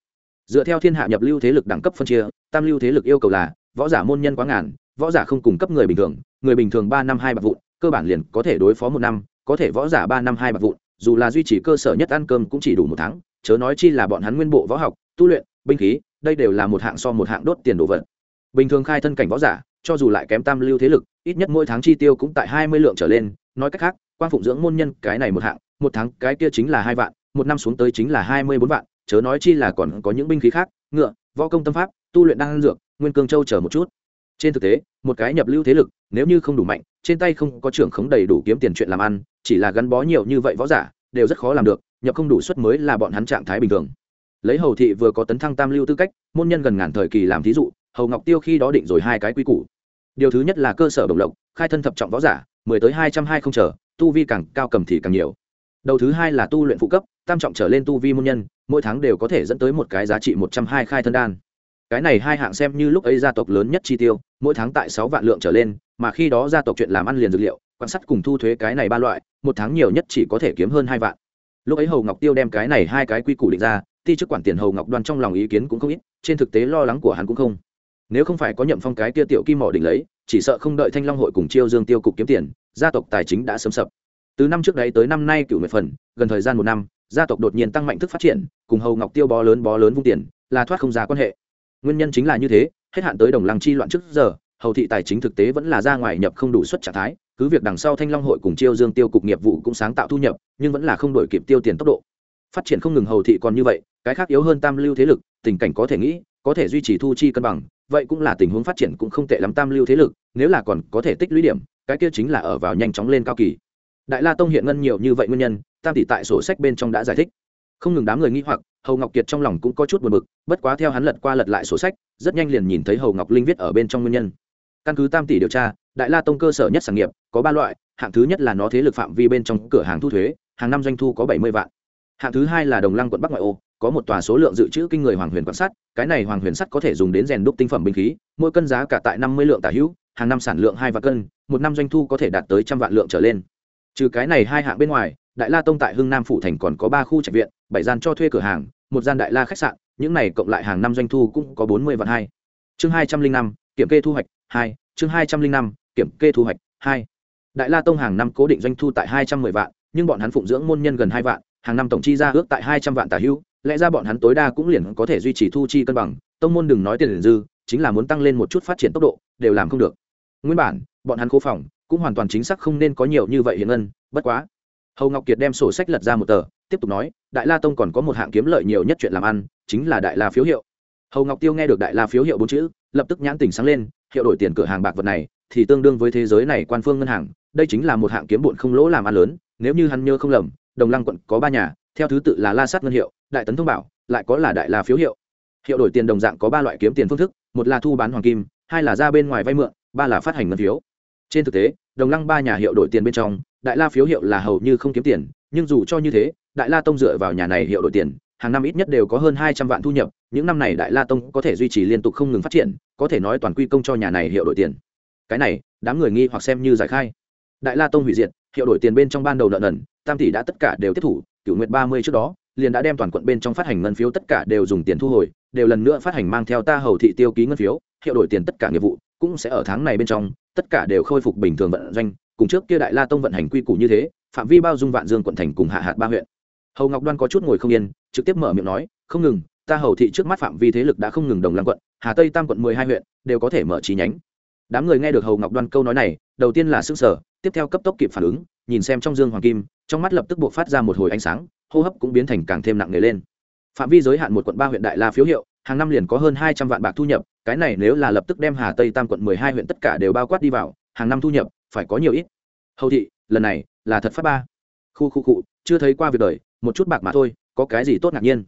Dựa theo thiên hạ nhập lưu thế lực đẳng cấp phân chia, tam lưu thế lực yêu cầu là, võ giả môn nhân quá ngàn, võ giả không cung cấp người bình thường, người bình thường ba năm hai bạc vụn, cơ bản liền có thể đối phó một năm, có thể võ giả ba năm hai bạc vụn, dù là duy trì cơ sở nhất ăn cơm cũng chỉ đủ một tháng, chớ nói chi là bọn hắn nguyên bộ võ học, tu luyện, binh khí, đây đều là một hạng so một hạng đốt tiền đồ vật. Bình thường khai thân cảnh võ giả, cho dù lại kém tam lưu thế lực, ít nhất mỗi tháng chi tiêu cũng tại hai mươi lượng trở lên, nói cách khác quan phụng dưỡng môn nhân, cái này một hạng, một tháng, cái kia chính là hai vạn, một năm xuống tới chính là hai mươi bốn vạn, chớ nói chi là còn có những binh khí khác, ngựa, võ công tâm pháp, tu luyện đan dược, nguyên cương châu chờ một chút. Trên thực tế, một cái nhập lưu thế lực, nếu như không đủ mạnh, trên tay không có trưởng khống đầy đủ kiếm tiền chuyện làm ăn, chỉ là gắn bó nhiều như vậy võ giả, đều rất khó làm được, nhập không đủ suất mới là bọn hắn trạng thái bình thường. Lấy hầu thị vừa có tấn thăng tam lưu tư cách, môn nhân gần ngàn thời kỳ làm thí dụ, hầu ngọc tiêu khi đó định rồi hai cái quy củ. Điều thứ nhất là cơ sở đồng lộc, khai thân thập trọng võ giả, mười tới hai trăm hai không chờ tu vi càng cao cầm thì càng nhiều. Đầu thứ hai là tu luyện phụ cấp, tam trọng trở lên tu vi môn nhân, mỗi tháng đều có thể dẫn tới một cái giá trị một trăm hai khai thân đan. Cái này hai hạng xem như lúc ấy gia tộc lớn nhất chi tiêu, mỗi tháng tại sáu vạn lượng trở lên, mà khi đó gia tộc chuyện làm ăn liền dược liệu, quan sát cùng thu thuế cái này ba loại, một tháng nhiều nhất chỉ có thể kiếm hơn hai vạn. Lúc ấy hầu ngọc tiêu đem cái này hai cái quy củ định ra, ti chức quản tiền hầu ngọc đoan trong lòng ý kiến cũng không ít, trên thực tế lo lắng của hắn cũng không nếu không phải có nhậm phong cái kia tiểu kim mỏ định lấy, chỉ sợ không đợi thanh long hội cùng chiêu dương tiêu cục kiếm tiền, gia tộc tài chính đã sớm sập. Từ năm trước đấy tới năm nay cựu mười phần, gần thời gian một năm, gia tộc đột nhiên tăng mạnh thức phát triển, cùng hầu ngọc tiêu bó lớn bó lớn vung tiền, là thoát không ra quan hệ. Nguyên nhân chính là như thế, hết hạn tới đồng lăng chi loạn trước giờ, hầu thị tài chính thực tế vẫn là ra ngoài nhập không đủ suất trạng thái, cứ việc đằng sau thanh long hội cùng chiêu dương tiêu cục nghiệp vụ cũng sáng tạo thu nhập, nhưng vẫn là không đổi kịp tiêu tiền tốc độ. Phát triển không ngừng hầu thị còn như vậy, cái khác yếu hơn tam lưu thế lực, tình cảnh có thể nghĩ, có thể duy trì thu chi cân bằng vậy cũng là tình huống phát triển cũng không tệ lắm tam lưu thế lực, nếu là còn có thể tích lũy điểm, cái kia chính là ở vào nhanh chóng lên cao kỳ. Đại la tông hiện ngân nhiều như vậy nguyên nhân, tam tỷ tại sổ sách bên trong đã giải thích. Không ngừng đám người nghĩ hoặc, hầu ngọc kiệt trong lòng cũng có chút buồn bực, bất quá theo hắn lật qua lật lại sổ sách, rất nhanh liền nhìn thấy hầu ngọc linh viết ở bên trong nguyên nhân. Căn cứ tam tỷ điều tra, đại la tông cơ sở nhất sản nghiệp, có ba loại, hạng thứ nhất là nó thế lực phạm vi bên trong cửa hàng thu thuế, hàng năm doanh thu có bảy mươi vạn. Hạng thứ hai là đồng lăng quận bắc ngoại ô có một tòa số lượng dự trữ kinh người hoàng huyền quan sát, cái này hoàng huyền sắt có thể dùng đến rèn đúc tinh phẩm binh khí, mỗi cân giá cả tại năm mươi lượng tả hữu, hàng năm sản lượng hai vạn cân, một năm doanh thu có thể đạt tới trăm vạn lượng trở lên. Trừ cái này hai hạng bên ngoài, đại la tông tại hưng nam phủ thành còn có ba khu trạch viện, bảy gian cho thuê cửa hàng, một gian đại la khách sạn, những này cộng lại hàng năm doanh thu cũng có bốn mươi vạn hai. Chương hai trăm linh năm, kiểm kê thu hoạch hai, chương hai trăm linh năm, kiểm kê thu hoạch hai. Đại la tông hàng năm cố định doanh thu tại hai trăm mười vạn, nhưng bọn hắn phụng dưỡng môn nhân gần hai vạn, hàng năm tổng chi ra ước tại hai trăm vạn tả hữu lẽ ra bọn hắn tối đa cũng liền có thể duy trì thu chi cân bằng, tông môn đừng nói tiền liền dư, chính là muốn tăng lên một chút phát triển tốc độ, đều làm không được. Nguyên bản, bọn hắn cố phòng, cũng hoàn toàn chính xác không nên có nhiều như vậy hiện ngân, bất quá. Hầu ngọc kiệt đem sổ sách lật ra một tờ, tiếp tục nói, đại la tông còn có một hạng kiếm lợi nhiều nhất chuyện làm ăn, chính là đại la phiếu hiệu. Hầu ngọc tiêu nghe được đại la phiếu hiệu bốn chữ, lập tức nhãn tình sáng lên, hiệu đổi tiền cửa hàng bạc vật này, thì tương đương với thế giới này quan phương ngân hàng, đây chính là một hạng kiếm bụn không lỗ làm ăn lớn, nếu như hắn nhớ không lầm, đồng lăng quận có ba nhà theo thứ tự là la sát ngân hiệu, đại tấn thông bảo, lại có là đại la phiếu hiệu. Hiệu đổi tiền đồng dạng có ba loại kiếm tiền phương thức, một là thu bán hoàng kim, hai là ra bên ngoài vay mượn, ba là phát hành ngân phiếu. Trên thực tế, đồng lăng ba nhà hiệu đổi tiền bên trong, đại la phiếu hiệu là hầu như không kiếm tiền, nhưng dù cho như thế, đại la tông dựa vào nhà này hiệu đổi tiền, hàng năm ít nhất đều có hơn hai trăm vạn thu nhập, những năm này đại la tông có thể duy trì liên tục không ngừng phát triển, có thể nói toàn quy công cho nhà này hiệu đổi tiền. Cái này, đám người nghi hoặc xem như giải khai. Đại la tông hủy diệt, hiệu đổi tiền bên trong ban đầu nợ nần, tam tỷ đã tất cả đều tiếp thủ cựu nguyệt ba mươi trước đó, liền đã đem toàn quận bên trong phát hành ngân phiếu tất cả đều dùng tiền thu hồi, đều lần nữa phát hành mang theo ta hầu thị tiêu ký ngân phiếu, hiệu đổi tiền tất cả nghiệp vụ, cũng sẽ ở tháng này bên trong, tất cả đều khôi phục bình thường vận doanh. Cùng trước kia đại la tông vận hành quy củ như thế, phạm vi bao dung vạn dương quận thành cùng hạ hạt ba huyện. Hầu ngọc đoan có chút ngồi không yên, trực tiếp mở miệng nói, không ngừng, ta hầu thị trước mắt phạm vi thế lực đã không ngừng đồng lăng quận, hà tây tam quận mười hai huyện, đều có thể mở chi nhánh. Đám người nghe được hầu ngọc đoan câu nói này, đầu tiên là s ư n g sở tiếp theo cấp tốc kịp phản ứng, nhìn xem trong dương hoàng kim trong mắt lập tức buộc phát ra một hồi ánh sáng, hô hấp cũng biến thành càng thêm nặng nề lên. Phạm vi giới hạn một quận ba huyện đại la phiếu hiệu, hàng năm liền có hơn hai trăm vạn bạc thu nhập, cái này nếu là lập tức đem hà tây tam quận mười hai huyện tất cả đều bao quát đi vào, hàng năm thu nhập phải có nhiều ít. Hầu thị, lần này là thật phát ba. Khu khu cụ chưa thấy qua việc đời, một chút bạc mà thôi, có cái gì tốt ngạc nhiên?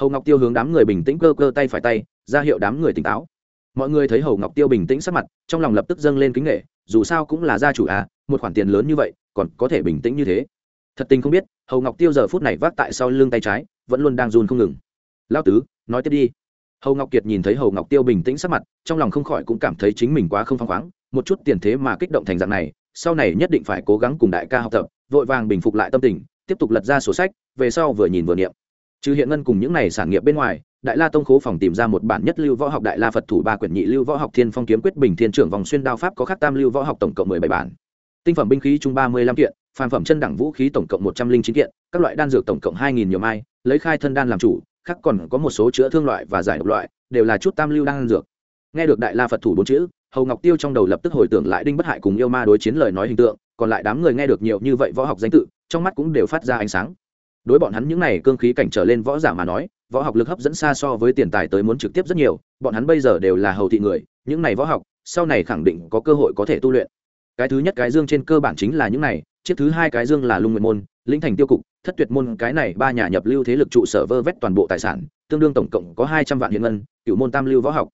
Hầu ngọc tiêu hướng đám người bình tĩnh cơ cơ tay phải tay, ra hiệu đám người tỉnh táo. Mọi người thấy hầu ngọc tiêu bình tĩnh sắc mặt, trong lòng lập tức dâng lên kính nghệ dù sao cũng là gia chủ à một khoản tiền lớn như vậy, còn có thể bình tĩnh như thế thật tình không biết, hầu ngọc tiêu giờ phút này vác tại sau lưng tay trái, vẫn luôn đang run không ngừng. Lao tứ, nói tiếp đi. Hầu ngọc kiệt nhìn thấy hầu ngọc tiêu bình tĩnh sắc mặt, trong lòng không khỏi cũng cảm thấy chính mình quá không phăng khoáng, một chút tiền thế mà kích động thành dạng này, sau này nhất định phải cố gắng cùng đại ca học tập, vội vàng bình phục lại tâm tình, tiếp tục lật ra sổ sách, về sau vừa nhìn vừa niệm. Trừ hiện ngân cùng những n à y sản nghiệp bên ngoài, đại la tông khố phòng tìm ra một bản nhất lưu võ học đại la phật thủ ba quyển nhị lưu võ học thiên phong kiếm quyết bình thiên trưởng vòng xuyên đao pháp có khắc tam lưu võ học tổng cộng mười bảy bản. Tinh phẩm binh khí chung ba mươi lăm kiện phàm phẩm chân đẳng vũ khí tổng cộng một trăm linh chín kiện, các loại đan dược tổng cộng hai nghìn nhiều mai, lấy khai thân đan làm chủ, khác còn có một số chữa thương loại và giải độc loại, đều là chút tam lưu đan dược. Nghe được đại la phật thủ bốn chữ, hầu ngọc tiêu trong đầu lập tức hồi tưởng lại đinh bất hại cùng yêu ma đối chiến lời nói hình tượng, còn lại đám người nghe được nhiều như vậy võ học danh tự, trong mắt cũng đều phát ra ánh sáng. Đối bọn hắn những này cương khí cảnh trở lên võ giả mà nói, võ học lực hấp dẫn xa so với tiền tài tới muốn trực tiếp rất nhiều, bọn hắn bây giờ đều là hầu thị người, những này võ học, sau này khẳng định có cơ hội có thể tu luyện. Cái thứ nhất cái dương trên cơ bản chính là những này chiếc thứ hai cái dương là lung Nguyệt môn, lĩnh thành tiêu cục, thất tuyệt môn, cái này ba nhà nhập lưu thế lực trụ sở vơ vét toàn bộ tài sản, tương đương tổng cộng có hai trăm vạn hiện ngân cựu môn tam lưu võ học.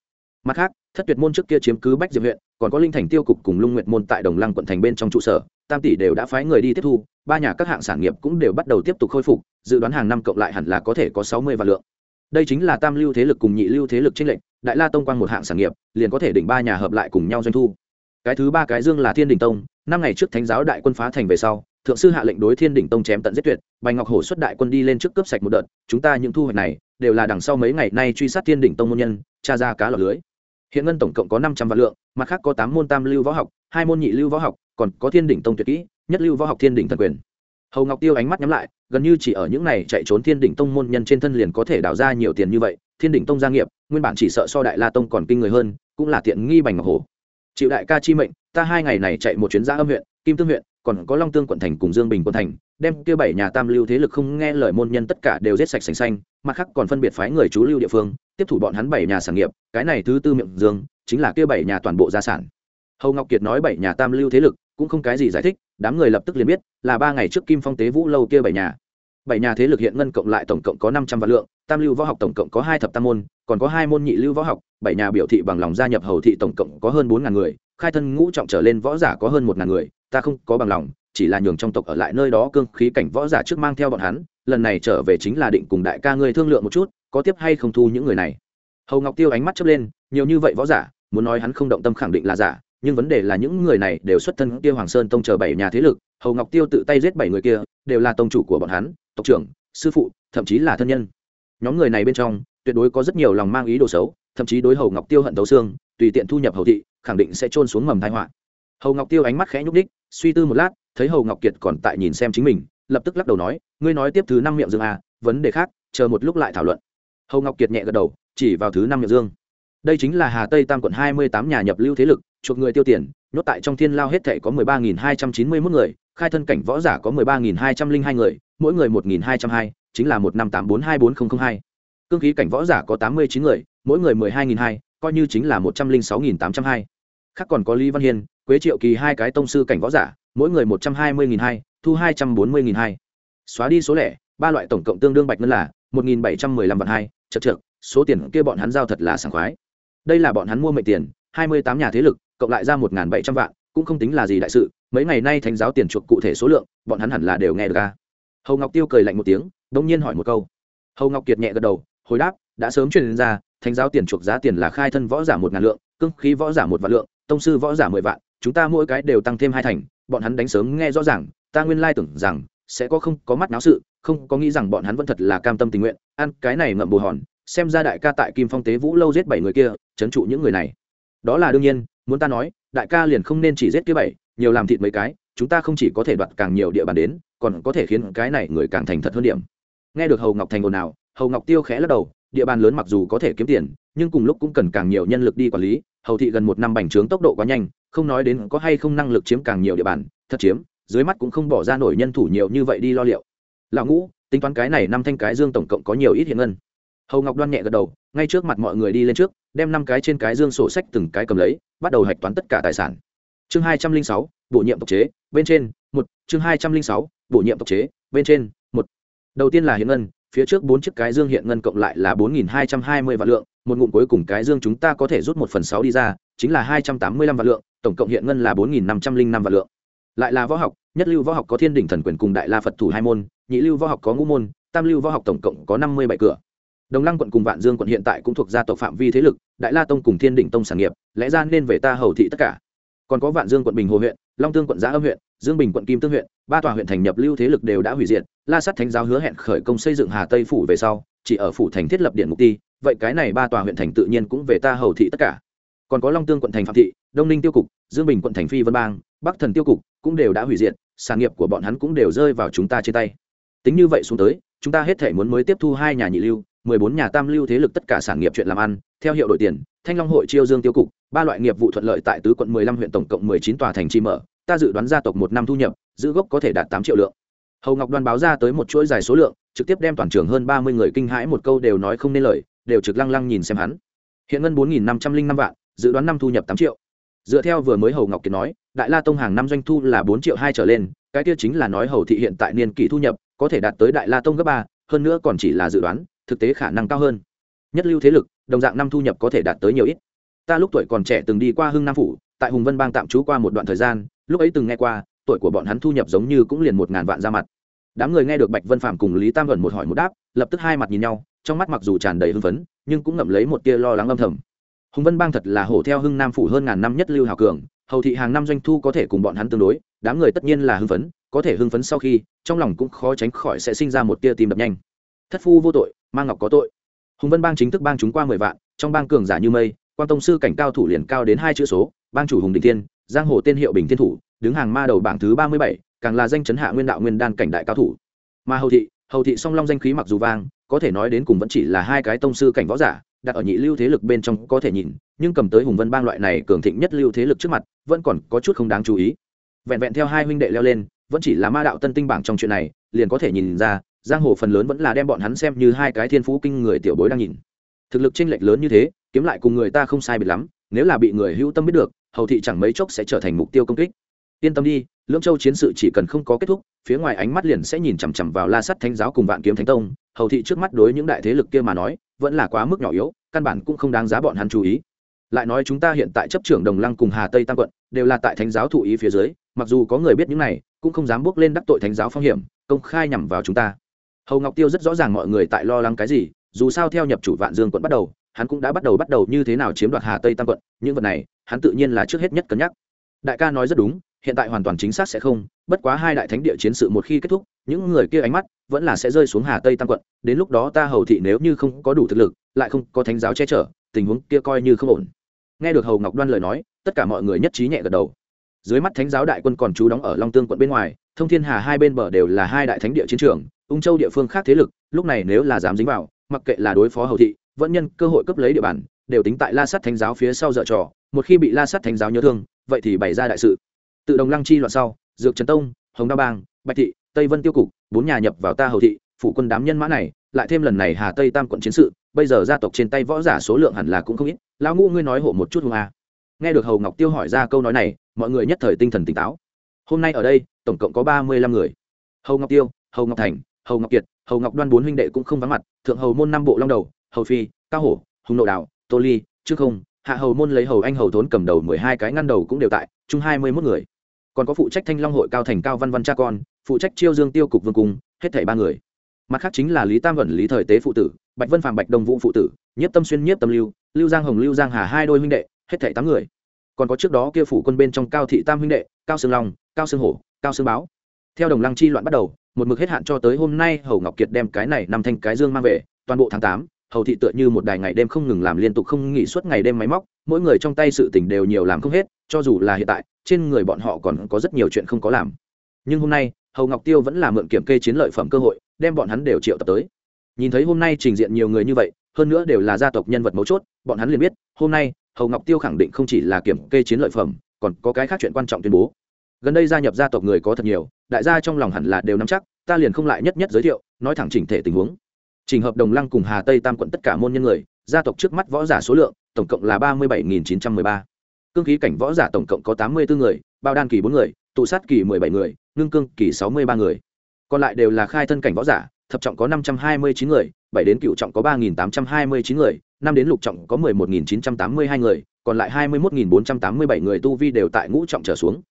Mặt khác, thất tuyệt môn trước kia chiếm cứ bách diệp huyện, còn có linh thành tiêu cục cùng lung Nguyệt môn tại đồng lăng quận thành bên trong trụ sở, tam tỷ đều đã phái người đi tiếp thu, ba nhà các hạng sản nghiệp cũng đều bắt đầu tiếp tục khôi phục, dự đoán hàng năm cộng lại hẳn là có thể có sáu mươi vạn lượng. Đây chính là tam lưu thế lực cùng nhị lưu thế lực trên lệnh đại la tông quang một hạng sản nghiệp, liền có thể đỉnh ba nhà hợp lại cùng nhau doanh thu. Cái thứ ba cái dương là thiên đình tông năm ngày trước thánh giáo đại quân phá thành về sau, thượng sư hạ lệnh đối thiên Đỉnh tông chém tận giết tuyệt, bành ngọc hổ xuất đại quân đi lên trước cướp sạch một đợt, chúng ta những thu hoạch này đều là đằng sau mấy ngày nay truy sát thiên Đỉnh tông môn nhân, tra ra cá lọc lưới. Hiện ngân tổng cộng có năm trăm vạn lượng, mặt khác có tám môn tam lưu võ học, hai môn nhị lưu võ học, còn có thiên đỉnh tông tuyệt kỹ, nhất lưu võ học thiên đỉnh thần quyền. Hầu ngọc tiêu ánh mắt nhắm lại, gần như chỉ ở những này chạy trốn thiên đỉnh tông môn nhân trên thân liền có thể đào ra nhiều tiền như vậy, thiên đỉnh tông gia nghiệp, nguyên bản chỉ sợ so đại la tông còn kinh người hơn, cũng là tiện nghi bành ngọc hổ chịu đại ca chi mệnh, ta hai ngày này chạy một chuyến ra âm huyện, kim tương huyện, còn có long tương quận thành cùng dương bình quận thành, đem kia bảy nhà tam lưu thế lực không nghe lời môn nhân tất cả đều giết sạch sành xanh, mặt khác còn phân biệt phái người chú lưu địa phương, tiếp thủ bọn hắn bảy nhà sản nghiệp, cái này thứ tư miệng dương, chính là kia bảy nhà toàn bộ gia sản. Hầu ngọc kiệt nói bảy nhà tam lưu thế lực, cũng không cái gì giải thích, đám người lập tức liền biết, là ba ngày trước kim phong tế vũ lâu kia bảy nhà bảy nhà thế lực hiện ngân cộng lại tổng cộng có năm trăm vạn lượng, tam lưu võ học tổng cộng có hai thập tam môn, còn có hai môn nhị lưu võ học, bảy nhà biểu thị bằng lòng gia nhập hầu thị tổng cộng có hơn bốn ngàn người, khai thân ngũ trọng trở lên võ giả có hơn một ngàn người, ta không có bằng lòng, chỉ là nhường trong tộc ở lại nơi đó cương khí cảnh võ giả trước mang theo bọn hắn, lần này trở về chính là định cùng đại ca ngươi thương lượng một chút, có tiếp hay không thu những người này. Hầu ngọc tiêu ánh mắt chớp lên, nhiều như vậy võ giả, muốn nói hắn không động tâm khẳng định là giả, nhưng vấn đề là những người này đều xuất thân kia hoàng sơn tông chờ bảy nhà thế lực, hầu ngọc tiêu tự tay giết bảy người kia, đều là tông chủ của bọn hắn tộc trưởng, sư phụ, thậm chí là thân nhân. Nhóm người này bên trong, tuyệt đối có rất nhiều lòng mang ý đồ xấu, thậm chí đối hầu ngọc tiêu hận tấu xương, tùy tiện thu nhập hầu thị, khẳng định sẽ trôn xuống mầm thái họa. Hầu ngọc tiêu ánh mắt khẽ nhúc đích suy tư một lát, thấy hầu ngọc kiệt còn tại nhìn xem chính mình, lập tức lắc đầu nói, ngươi nói tiếp thứ năm miệng dương à vấn đề khác, chờ một lúc lại thảo luận. Hầu ngọc kiệt nhẹ gật đầu, chỉ vào thứ năm miệng dương. Đây chính là hà tây tam quận hai mươi tám nhà nhập lưu thế lực, chuộc người tiêu tiền, nhốt tại trong thiên lao hết thể có mười ba nghìn hai trăm chín mươi mốt người, khai thân cảnh võ giả có mười ba nghìn hai trăm linh hai người mỗi người một nghìn hai trăm hai, chính là một năm tám bốn hai bốn nghìn hai. Cương khí cảnh võ giả có tám mươi chín người, mỗi người mười hai nghìn hai, coi như chính là một trăm linh sáu nghìn tám trăm hai. Khác còn có lý văn hiên, quế triệu kỳ hai cái tông sư cảnh võ giả, mỗi người một trăm hai mươi nghìn hai, thu hai trăm bốn mươi nghìn hai. Xóa đi số lẻ, ba loại tổng cộng tương đương bạch ngân là một nghìn bảy trăm mười lăm vạn hai, chật trượt số tiền kia bọn hắn giao thật là sảng khoái. Đây là bọn hắn mua mệnh tiền, hai mươi tám nhà thế lực, cộng lại ra một bảy trăm vạn, cũng không tính là gì đại sự, mấy ngày nay thánh giáo tiền chuộc cụ thể số lượng, bọn hắn hẳn là đều nghe được ca hầu ngọc tiêu cười lạnh một tiếng đông nhiên hỏi một câu. Hầu ngọc kiệt nhẹ gật đầu, hồi đáp, đã sớm truyền ra, thánh giáo tiền chuộc giá tiền là khai thân võ giả một ngàn lượng cưng khí võ giả một vạn lượng, tông sư võ giả mười vạn, chúng ta mỗi cái đều tăng thêm hai thành, bọn hắn đánh sớm nghe rõ ràng, ta nguyên lai tưởng rằng, sẽ có không có mắt náo sự, không có nghĩ rằng bọn hắn vẫn thật là cam tâm tình nguyện, ăn cái này ngậm bù hòn, xem ra đại ca tại kim phong tế vũ lâu giết bảy người kia, trấn trụ những người này. Đó là đương nhiên, muốn ta nói, đại ca liền không nên chỉ giết kia bảy, nhiều làm thịt mấy cái, chúng ta không chỉ có thể đoạt càng nhiều địa bàn đến còn có thể khiến cái này người càng thành thật hơn điểm. Nghe được hầu ngọc thành ồn ào, hầu ngọc tiêu khẽ lắc đầu, địa bàn lớn mặc dù có thể kiếm tiền, nhưng cùng lúc cũng cần càng nhiều nhân lực đi quản lý. Hầu thị gần một năm bành trướng tốc độ quá nhanh, không nói đến có hay không năng lực chiếm càng nhiều địa bàn, thật chiếm, dưới mắt cũng không bỏ ra nổi nhân thủ nhiều như vậy đi lo liệu. Lão ngũ, tính toán cái này năm thanh cái dương tổng cộng có nhiều ít hiện ngân. Hầu ngọc đoan nhẹ gật đầu, ngay trước mặt mọi người đi lên trước, đem năm cái trên cái dương sổ sách từng cái cầm lấy, bắt đầu hạch toán tất cả tài sản. Chương hai trăm linh sáu, bổ nhiệm tộc chế, bên trên một, chương hai trăm linh sáu, bổ nhiệm tộc chế, bên trên, một. Đầu tiên là hiện ngân, phía trước bốn chiếc cái dương hiện ngân cộng lại là bốn nghìn hai trăm hai mươi vạn lượng, một ngụm cuối cùng cái dương chúng ta có thể rút một phần sáu đi ra, chính là hai trăm tám mươi lăm vạn lượng, tổng cộng hiện ngân là bốn nghìn năm trăm linh năm vạn lượng. Lại là võ học, nhất lưu võ học có thiên đỉnh thần quyền cùng đại la phật thủ hai môn, nhị lưu võ học có ngũ môn, tam lưu võ học tổng cộng có năm mươi bảy cửa. Đồng lăng quận cùng vạn dương quận hiện tại cũng thuộc gia tộc phạm vi thế lực, đại la tông cùng thiên đỉnh tông sản nghiệp, lẽ ra nên về ta hầu thị tất cả. Còn có vạn dương quận bình hồ huyện long tương quận giã âm huyện, dương bình quận kim tương huyện, ba tòa huyện thành nhập lưu thế lực đều đã hủy diệt. La sắt thánh giáo hứa hẹn khởi công xây dựng hà tây phủ về sau, chỉ ở phủ thành thiết lập điện mục ti, vậy cái này ba tòa huyện thành tự nhiên cũng về ta hầu thị tất cả. Còn có long tương quận thành phạm thị, đông ninh tiêu cục, dương bình quận thành phi vân bang, bắc thần tiêu cục cũng đều đã hủy diệt, sản nghiệp của bọn hắn cũng đều rơi vào chúng ta trên tay. Tính như vậy xuống tới, chúng ta hết thể muốn mới tiếp thu hai nhà nhị lưu, mười bốn nhà tam lưu thế lực tất cả sản nghiệp chuyện làm ăn, theo hiệu đổi tiền thanh long hội chiêu dương tiêu cục, ba loại nghiệp vụ thuận lợi tại tứ quận mười lăm huyện tổng cộng mười chín tòa thành chi mở, ta dự đoán gia tộc một năm thu nhập, giữ gốc có thể đạt tám triệu lượng. Hầu ngọc đoan báo ra tới một chuỗi dài số lượng, trực tiếp đem toàn trường hơn ba mươi người kinh hãi một câu đều nói không nên lời, đều trực lăng lăng nhìn xem hắn. Hiện ngân bốn nghìn năm trăm linh năm vạn, dự đoán năm thu nhập tám triệu. Dựa theo vừa mới hầu ngọc kiệt nói, đại la tông hàng năm doanh thu là bốn triệu hai trở lên, cái kia chính là nói hầu thị hiện tại niên kỷ thu nhập, có thể đạt tới đại la tông gấp ba, hơn nữa còn chỉ là dự đoán, thực tế khả năng cao hơn nhất lưu thế lực, đồng dạng năm thu nhập có thể đạt tới nhiều ít. Ta lúc tuổi còn trẻ từng đi qua hưng nam phủ, tại hùng vân bang tạm trú qua một đoạn thời gian, lúc ấy từng nghe qua, tuổi của bọn hắn thu nhập giống như cũng liền một ngàn vạn ra mặt. Đám người nghe được bạch vân phạm cùng lý tam gần một hỏi một đáp, lập tức hai mặt nhìn nhau, trong mắt mặc dù tràn đầy hưng phấn, nhưng cũng ngậm lấy một tia lo lắng âm thầm. Hùng vân bang thật là hổ theo hưng nam phủ hơn ngàn năm nhất lưu hào cường, hầu thị hàng năm doanh thu có thể cùng bọn hắn tương đối, đám người tất nhiên là hưng phấn, có thể hưng phấn sau khi, trong lòng cũng khó tránh khỏi sẽ sinh ra một tia tìm đập nhanh. Thất phu vô tội mang ngọc có tội hùng vân bang chính thức bang chúng qua mười vạn, trong bang cường giả như mây, quan tông sư cảnh cao thủ liền cao đến hai chữ số, bang chủ hùng đình thiên, giang hồ tên hiệu bình thiên thủ, đứng hàng ma đầu bảng thứ ba mươi bảy, càng là danh chấn hạ nguyên đạo nguyên đan cảnh đại cao thủ. Mà hầu thị hầu thị song long danh khí mặc dù vang, có thể nói đến cùng vẫn chỉ là hai cái tông sư cảnh võ giả, đặt ở nhị lưu thế lực bên trong có thể nhìn, nhưng cầm tới hùng vân bang loại này cường thịnh nhất lưu thế lực trước mặt, vẫn còn có chút không đáng chú ý. Vẹn vẹn theo hai huynh đệ leo lên, vẫn chỉ là ma đạo tân tinh bảng trong chuyện này, liền có thể nhìn ra giang hồ phần lớn vẫn là đem bọn hắn xem như hai cái thiên phú kinh người tiểu bối đang nhìn. Thực lực chênh lệch lớn như thế, kiếm lại cùng người ta không sai biệt lắm, nếu là bị người hữu tâm biết được, hầu thị chẳng mấy chốc sẽ trở thành mục tiêu công kích. Yên tâm đi, lưỡng châu chiến sự chỉ cần không có kết thúc, phía ngoài ánh mắt liền sẽ nhìn chằm chằm vào la sắt thánh giáo cùng vạn kiếm thánh tông, hầu thị trước mắt đối những đại thế lực kia mà nói, vẫn là quá mức nhỏ yếu, căn bản cũng không đáng giá bọn hắn chú ý. Lại nói chúng ta hiện tại chấp trưởng đồng lăng cùng hà tây tam quận, đều là tại thánh giáo thụ ý phía dưới, mặc dù có người biết những này, cũng không dám bước lên đắc tội thánh giáo phong hiểm, công khai nhằm vào chúng ta hầu ngọc tiêu rất rõ ràng mọi người tại lo lắng cái gì, dù sao theo nhập chủ vạn dương quận bắt đầu, hắn cũng đã bắt đầu bắt đầu như thế nào chiếm đoạt hà tây tam quận, những vật này, hắn tự nhiên là trước hết nhất cân nhắc. Đại ca nói rất đúng, hiện tại hoàn toàn chính xác sẽ không, bất quá hai đại thánh địa chiến sự một khi kết thúc, những người kia ánh mắt vẫn là sẽ rơi xuống hà tây tam quận, đến lúc đó ta hầu thị nếu như không có đủ thực lực, lại không có thánh giáo che chở, tình huống kia coi như không ổn. Nghe được hầu ngọc đoan lời nói, tất cả mọi người nhất trí nhẹ gật đầu. Dưới mắt thánh giáo đại quân còn trú đóng ở long tương quận bên ngoài, thông thiên hà hai bên bờ đều là hai đại thánh địa chiến trường ung châu địa phương khác thế lực, lúc này nếu là dám dính vào, mặc kệ là đối phó hầu thị, vẫn nhân cơ hội cướp lấy địa bàn, đều tính tại la sắt thánh giáo phía sau dở trò, một khi bị la sắt thánh giáo nhớ thương, vậy thì bày ra đại sự. Tự đồng lăng chi loạn sau, dược trần tông, hồng đa bang, bạch thị, tây vân tiêu cục, bốn nhà nhập vào ta hầu thị phụ quân đám nhân mã này, lại thêm lần này hà tây tam quận chiến sự, bây giờ gia tộc trên tay võ giả số lượng hẳn là cũng không ít, lão ngũ ngươi nói hộ một chút hùng a. Nghe được hầu ngọc tiêu hỏi ra câu nói này, mọi người nhất thời tinh thần tỉnh táo. Hôm nay ở đây, tổng cộng có ba mươi lăm người. Hầu ngọc tiêu, hầu ngọc thành hầu ngọc kiệt, hầu ngọc đoan bốn huynh đệ cũng không vắng mặt, thượng hầu môn năm bộ long đầu, hầu phi, cao hổ, hùng nộ đạo tô ly trước không, hạ hầu môn lấy hầu anh hầu thốn cầm đầu mười hai cái ngăn đầu cũng đều tại, chung hai mươi mốt người. Còn có phụ trách thanh long hội cao thành cao văn văn cha con, phụ trách chiêu dương tiêu cục vương cung, hết thảy ba người. Mặt khác chính là lý tam vận, lý thời tế phụ tử, bạch vân phạm bạch đông vũ phụ tử, nhiếp tâm xuyên, nhiếp tâm lưu lưu giang hồng, lưu giang hà hai đôi huynh đệ, hết thảy tám người. Còn có trước đó kia phủ quân bên trong cao thị tam huynh đệ, cao sương long, cao sương hổ, cao sương báo. Theo đồng lăng chi loạn bắt đầu một mực hết hạn cho tới hôm nay, hầu ngọc kiệt đem cái này năm thanh cái dương mang về, toàn bộ tháng tám, hầu thị tựa như một đài ngày đêm không ngừng làm liên tục không nghỉ suốt ngày đêm máy móc, mỗi người trong tay sự tình đều nhiều làm không hết, cho dù là hiện tại, trên người bọn họ còn có rất nhiều chuyện không có làm. Nhưng hôm nay, hầu ngọc tiêu vẫn là mượn kiểm kê chiến lợi phẩm cơ hội, đem bọn hắn đều triệu tập tới. Nhìn thấy hôm nay trình diện nhiều người như vậy, hơn nữa đều là gia tộc nhân vật mấu chốt, bọn hắn liền biết, hôm nay, hầu ngọc tiêu khẳng định không chỉ là kiểm kê chiến lợi phẩm, còn có cái khác chuyện quan trọng tuyên bố gần đây gia nhập gia tộc người có thật nhiều, đại gia trong lòng hẳn là đều nắm chắc, ta liền không lại nhất nhất giới thiệu, nói thẳng chỉnh thể tình huống. Trình hợp đồng lăng cùng hà tây tam quận tất cả môn nhân người, gia tộc trước mắt võ giả số lượng, tổng cộng là ba mươi bảy nghìn chín trăm mười ba. Cương khí cảnh võ giả tổng cộng có tám mươi bốn người, bao đan kỳ bốn người, tụ sát kỳ mười bảy người, ngưng cương kỳ sáu mươi ba người. Còn lại đều là khai thân cảnh võ giả, thập trọng có năm trăm hai mươi chín người, bảy đến cựu trọng có ba nghìn tám trăm hai mươi chín người, năm đến lục trọng có mười một nghìn chín trăm tám mươi hai người, còn lại hai mươi một nghìn bốn trăm tám mươi bảy người tu vi đều tại ngũ trọng trở xuống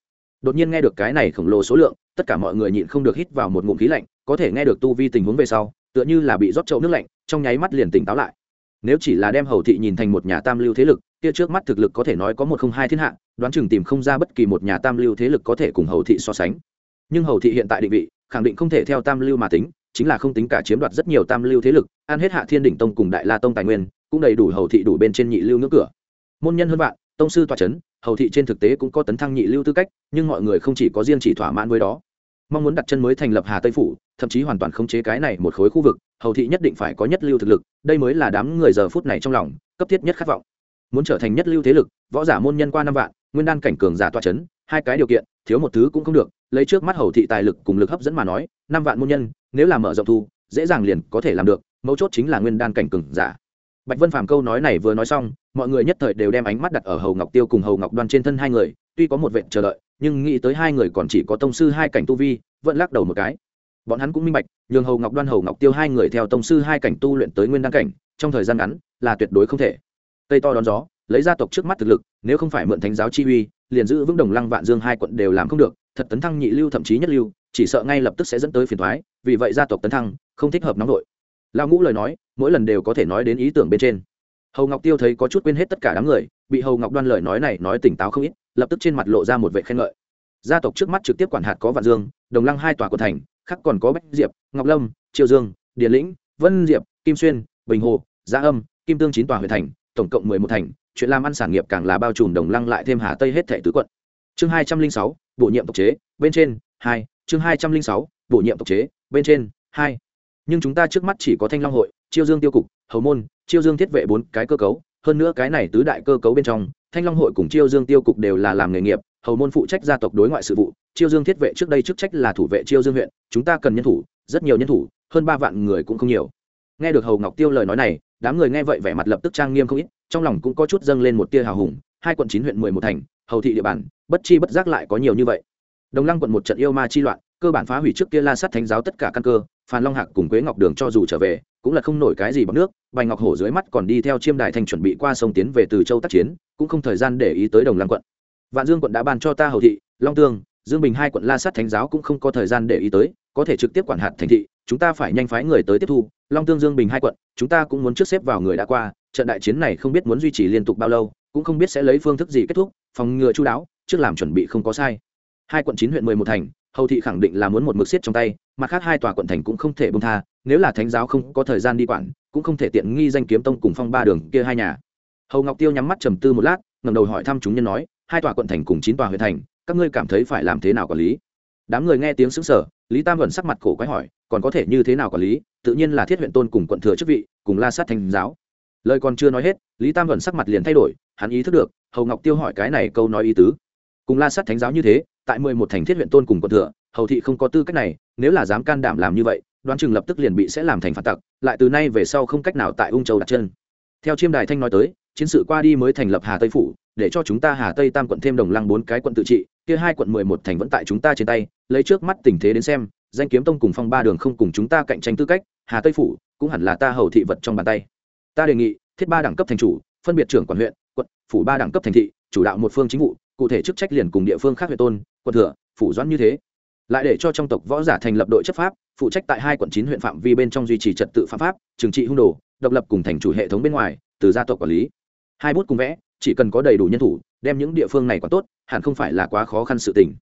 đột nhiên nghe được cái này khổng lồ số lượng, tất cả mọi người nhịn không được hít vào một ngụm khí lạnh, có thể nghe được tu vi tình huống về sau, tựa như là bị rót trậu nước lạnh, trong nháy mắt liền tỉnh táo lại. Nếu chỉ là đem hầu thị nhìn thành một nhà tam lưu thế lực, kia trước mắt thực lực có thể nói có một không hai thiên hạ, đoán chừng tìm không ra bất kỳ một nhà tam lưu thế lực có thể cùng hầu thị so sánh. Nhưng hầu thị hiện tại định vị, khẳng định không thể theo tam lưu mà tính, chính là không tính cả chiếm đoạt rất nhiều tam lưu thế lực, ăn hết hạ thiên đỉnh tông cùng đại la tông tài nguyên, cũng đầy đủ hầu thị đủ bên trên nhị lưu nước cửa. Môn nhân hơn vạn tông sư tòa c h ấ n hầu thị trên thực tế cũng có tấn thăng nhị lưu tư cách, nhưng mọi người không chỉ có riêng chỉ thỏa mãn với đó. Mong muốn đặt chân mới thành lập hà tây phủ, thậm chí hoàn toàn khống chế cái này một khối khu vực, hầu thị nhất định phải có nhất lưu thực lực, đây mới là đám người giờ phút này trong lòng, cấp thiết nhất khát vọng. Muốn trở thành nhất lưu thế lực, võ giả môn nhân qua năm vạn, nguyên đan cảnh cường giả toa c h ấ n hai cái điều kiện, thiếu một thứ cũng không được, lấy trước mắt hầu thị tài lực cùng lực hấp dẫn mà nói, năm vạn môn nhân, nếu là mở rộng thu, dễ dàng liền có thể làm được, mấu chốt chính là nguyên đan cảnh cường giả bạch vân phàm câu nói này vừa nói xong, mọi người nhất thời đều đem ánh mắt đặt ở hầu ngọc tiêu cùng hầu ngọc đoan trên thân hai người, tuy có một vệ chờ đợi, nhưng nghĩ tới hai người còn chỉ có tông sư hai cảnh tu vi, vẫn lắc đầu một cái. Bọn hắn cũng minh bạch, nhường hầu ngọc đoan, hầu ngọc tiêu hai người theo tông sư hai cảnh tu luyện tới nguyên đan cảnh, trong thời gian ngắn, là tuyệt đối không thể. Tây to đón gió, lấy gia tộc trước mắt thực lực, nếu không phải mượn thánh giáo chi uy, liền giữ vững đồng lăng vạn dương hai quận đều làm không được, thật tấn thăng nhị lưu thậm chí nhất lưu, chỉ sợ ngay lập tức sẽ dẫn tới phiền thoái vì vậy gia tộc tấn thăng, không thích hợp nóng đội lão ngũ lời nói, mỗi lần đều có thể nói đến ý tưởng bên trên. Hầu ngọc tiêu thấy có chút quên hết tất cả đám người, bị hầu ngọc đoan lời nói này nói tỉnh táo không ít, lập tức trên mặt lộ ra một vệ khen ngợi. Gia tộc trước mắt trực tiếp quản hạt có vạn dương, đồng lăng hai tòa của thành, khác còn có bách diệp, ngọc lâm, triều dương, điền lĩnh, vân diệp, kim xuyên, bình hồ, gia âm, kim tương chín tòa huyện thành, tổng cộng mười một thành, chuyện làm ăn sản nghiệp càng là bao trùm đồng lăng lại thêm hà tây hết thẻ tứ quận. Chương hai trăm linh sáu, bổ nhiệm tộc chế, bên trên, hai, chương hai trăm linh sáu, bổ nhiệm tộc chế, bên trên, hai nhưng chúng ta trước mắt chỉ có thanh long hội, chiêu dương tiêu cục, hầu môn, chiêu dương thiết vệ bốn cái cơ cấu. Hơn nữa cái này tứ đại cơ cấu bên trong, thanh long hội cùng chiêu dương tiêu cục đều là làm nghề nghiệp, hầu môn phụ trách gia tộc đối ngoại sự vụ. Chiêu dương thiết vệ trước đây chức trách là thủ vệ chiêu dương huyện, chúng ta cần nhân thủ, rất nhiều nhân thủ, hơn ba vạn người cũng không nhiều. Nghe được hầu ngọc tiêu lời nói này, đám người nghe vậy vẻ mặt lập tức trang nghiêm không ít, trong lòng cũng có chút dâng lên một tia hào hùng. Hai quận chín huyện mười một thành, hầu thị địa bàn, bất chi bất giác lại có nhiều như vậy. Đồng lăng quận một trận yêu ma chi loạn cơ bản phá hủy trước kia la sát thánh giáo tất cả căn cơ, phan long hạc cùng quế ngọc đường cho dù trở về, cũng là không nổi cái gì bằng nước, bành ngọc hổ dưới mắt còn đi theo chiêm đài thành chuẩn bị qua sông tiến về từ châu tác chiến, cũng không thời gian để ý tới đồng lăng quận. Vạn dương quận đã ban cho ta hầu thị, long tương, dương bình hai quận la sát thánh giáo cũng không có thời gian để ý tới, có thể trực tiếp quản hạt thành thị, chúng ta phải nhanh phái người tới tiếp thu, long tương, dương bình hai quận, chúng ta cũng muốn trước xếp vào người đã qua, trận đại chiến này không biết muốn duy trì liên tục bao lâu, cũng không biết sẽ lấy phương thức gì kết thúc, phòng ngừa chú đáo, trước làm chuẩn bị không có sai. Hai quận chín huyện mười một thành hầu thị khẳng định là muốn một mực xiết trong tay mặt khác hai tòa quận thành cũng không thể bông tha, nếu là thánh giáo không có thời gian đi quản, cũng không thể tiện nghi danh kiếm tông cùng phong ba đường kia hai nhà. Hầu ngọc tiêu nhắm mắt trầm tư một lát ngầm đầu hỏi thăm chúng nhân nói, hai tòa quận thành cùng chín tòa huyện thành, các ngươi cảm thấy phải làm thế nào quản lý? Đám người nghe tiếng xứng sở lý tam vẩn sắc mặt cổ quái hỏi, còn có thể như thế nào quản lý? Tự nhiên là thiết huyện tôn cùng quận thừa chức vị, cùng la sát thành giáo. Lời còn chưa nói hết, lý tam vẩn sắc mặt liền thay đổi, hắn ý thức được, hầu ngọc tiêu hỏi cái này câu nói ý tứ. Cùng la sát thánh giáo như thế tại mười một thành thiết huyện tôn cùng quận thừa, hầu thị không có tư cách này, nếu là dám can đảm làm như vậy, đoán chừng lập tức liền bị sẽ làm thành phản tặc, lại từ nay về sau không cách nào tại ung châu đặt chân. Theo chiêm đài thanh nói tới, chiến sự qua đi mới thành lập hà tây phủ, để cho chúng ta hà tây tam quận thêm đồng lăng bốn cái quận tự trị, kia hai quận mười một thành vẫn tại chúng ta trên tay, lấy trước mắt tình thế đến xem, danh kiếm tông cùng phong ba đường không cùng chúng ta cạnh tranh tư cách, hà tây phủ cũng hẳn là ta hầu thị vật trong bàn tay. Ta đề nghị, thiết ba đẳng cấp thành chủ, phân biệt trưởng quản huyện, quận, phủ ba đẳng cấp thành thị, chủ đạo một phương chính vụ, cụ thể chức trách liền cùng địa phương khác huyện tôn quận thừa, phủ doãn như thế. Lại để cho trong tộc võ giả thành lập đội chấp pháp, phụ trách tại hai quận chín huyện phạm vi bên trong duy trì trật tự phạm pháp, trừng trị hung đồ, độc lập cùng thành chủ hệ thống bên ngoài, từ gia tộc quản lý. Hai bút cùng vẽ, chỉ cần có đầy đủ nhân thủ, đem những địa phương này quá tốt, hẳn không phải là quá khó khăn sự tình.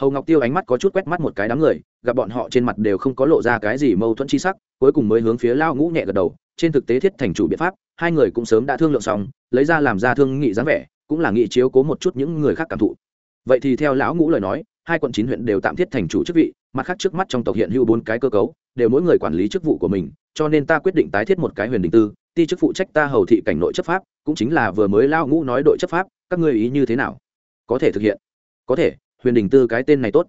Hầu ngọc tiêu ánh mắt có chút quét mắt một cái đám người, gặp bọn họ trên mặt đều không có lộ ra cái gì mâu thuẫn chi sắc, cuối cùng mới hướng phía lao ngũ nhẹ gật đầu, trên thực tế thiết thành chủ biện pháp, hai người cũng sớm đã thương lượng xong, lấy ra làm ra thương nghị dáng vẻ, cũng là nghị chiếu cố một chút những người khác cảm thụ vậy thì theo lão ngũ lời nói, hai quận chín huyện đều tạm thiết thành chủ chức vị, mặt khác trước mắt trong tộc hiện hữu bốn cái cơ cấu, đều mỗi người quản lý chức vụ của mình, cho nên ta quyết định tái thiết một cái huyền đình tư, ti chức phụ trách ta hầu thị cảnh nội chấp pháp, cũng chính là vừa mới lao ngũ nói đội chấp pháp, các ngươi ý như thế nào? Có thể thực hiện. Có thể, huyền đình tư cái tên này tốt.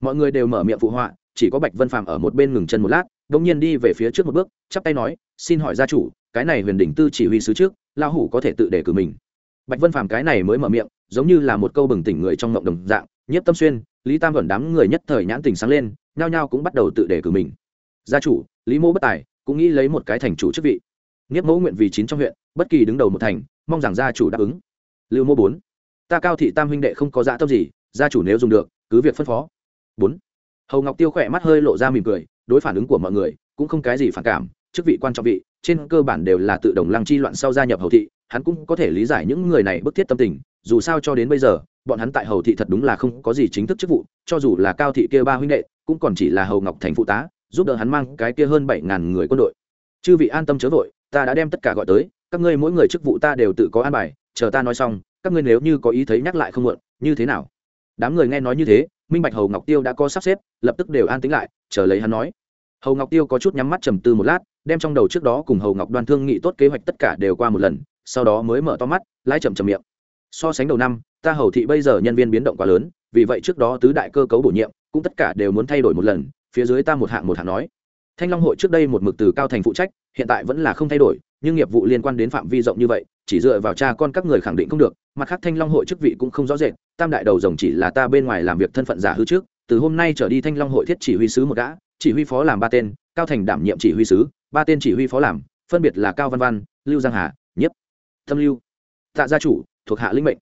Mọi người đều mở miệng phụ họa, chỉ có bạch vân phàm ở một bên ngừng chân một lát đ ỗ n g nhiên đi về phía trước một bước, chắp tay nói, xin hỏi gia chủ, cái này huyền đình tư chỉ huy sứ trước lao hủ có thể tự để cử mình. Bạch vân phàm cái này mới mở miệng giống như là một câu bừng tỉnh người trong ngộng đồng dạng, nhiếp tâm xuyên, lý tam vẩn đám người nhất thời nhãn tình sáng lên, nhao nhao cũng bắt đầu tự đề cử mình. Gia chủ, lý mô bất tài, cũng nghĩ lấy một cái thành chủ chức vị. Nghiếp mẫu nguyện vì chín trong huyện, bất kỳ đứng đầu một thành, mong rằng gia chủ đáp ứng. Lưu mô bốn, ta cao thị tam huynh đệ không có dã tâm gì, gia chủ nếu dùng được, cứ việc phân phó. Bốn, hầu ngọc tiêu khỏe mắt hơi lộ ra mỉm cười, đối phản ứng của mọi người, cũng không cái gì phản cảm, chức vị quan trọng vị, trên cơ bản đều là tự đồng lăng chi loạn sau gia nhập hầu thị, hắn cũng có thể lý giải những người này bức thiết tâm tình dù sao cho đến bây giờ, bọn hắn tại hầu thị thật đúng là không có gì chính thức chức vụ, cho dù là cao thị kia ba huynh đệ, cũng còn chỉ là hầu ngọc thành phụ tá, giúp đỡ hắn mang cái kia hơn bảy ngàn người quân đội. Chư vị an tâm chớ vội, ta đã đem tất cả gọi tới, các ngươi mỗi người chức vụ ta đều tự có an bài, chờ ta nói xong, các ngươi nếu như có ý thấy nhắc lại không muộn, như thế nào? Đám người nghe nói như thế, minh bạch hầu ngọc tiêu đã có sắp xếp, lập tức đều an tính lại, chờ lấy hắn nói. Hầu ngọc tiêu có chút nhắm mắt trầm tư một lát, đem trong đầu trước đó cùng hầu ngọc đoan thương nghị tốt kế hoạch tất cả đều qua một lần, sau đó mới mở to mắt, lái chầm chầm miệng so sánh đầu năm, ta hầu thị bây giờ nhân viên biến động quá lớn, vì vậy trước đó tứ đại cơ cấu bổ nhiệm, cũng tất cả đều muốn thay đổi một lần, phía dưới ta một hạng một hạng nói. Thanh long hội trước đây một mực từ cao thành phụ trách, hiện tại vẫn là không thay đổi, nhưng nghiệp vụ liên quan đến phạm vi rộng như vậy, chỉ dựa vào cha con các người khẳng định không được, mặt khác thanh long hội chức vị cũng không rõ rệt, tam đại đầu rồng chỉ là ta bên ngoài làm việc thân phận giả hư trước, từ hôm nay trở đi thanh long hội thiết chỉ huy sứ một gã, chỉ huy phó làm ba tên, cao thành đảm nhiệm chỉ huy sứ, ba tên chỉ huy phó làm, phân biệt là cao văn văn, lưu giang hà, nhiếp, tâm lưu. Tạ gia chủ thuộc hạ linh mệnh.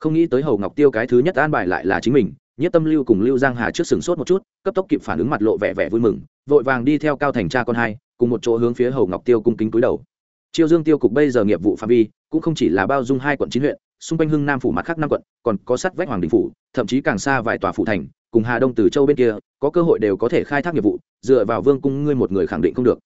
Không nghĩ tới hầu ngọc tiêu cái thứ nhất an bài lại là chính mình nhất tâm lưu cùng lưu giang hà trước sừng sốt một chút, cấp tốc kịp phản ứng mặt lộ vẻ vẻ vui mừng, vội vàng đi theo cao thành cha con hai, cùng một chỗ hướng phía hầu ngọc tiêu cung kính cúi đầu. Chiêu dương tiêu cục bây giờ nghiệp vụ phạm vi, cũng không chỉ là bao dung hai quận chín huyện, xung quanh hưng nam phủ mặt khác năm quận, còn có sát vách hoàng đình phủ, thậm chí càng xa vài tòa phủ thành, cùng hà đông từ châu bên kia, có cơ hội đều có thể khai thác nghiệp vụ, dựa vào vương cung ngươi một người khẳng định không được.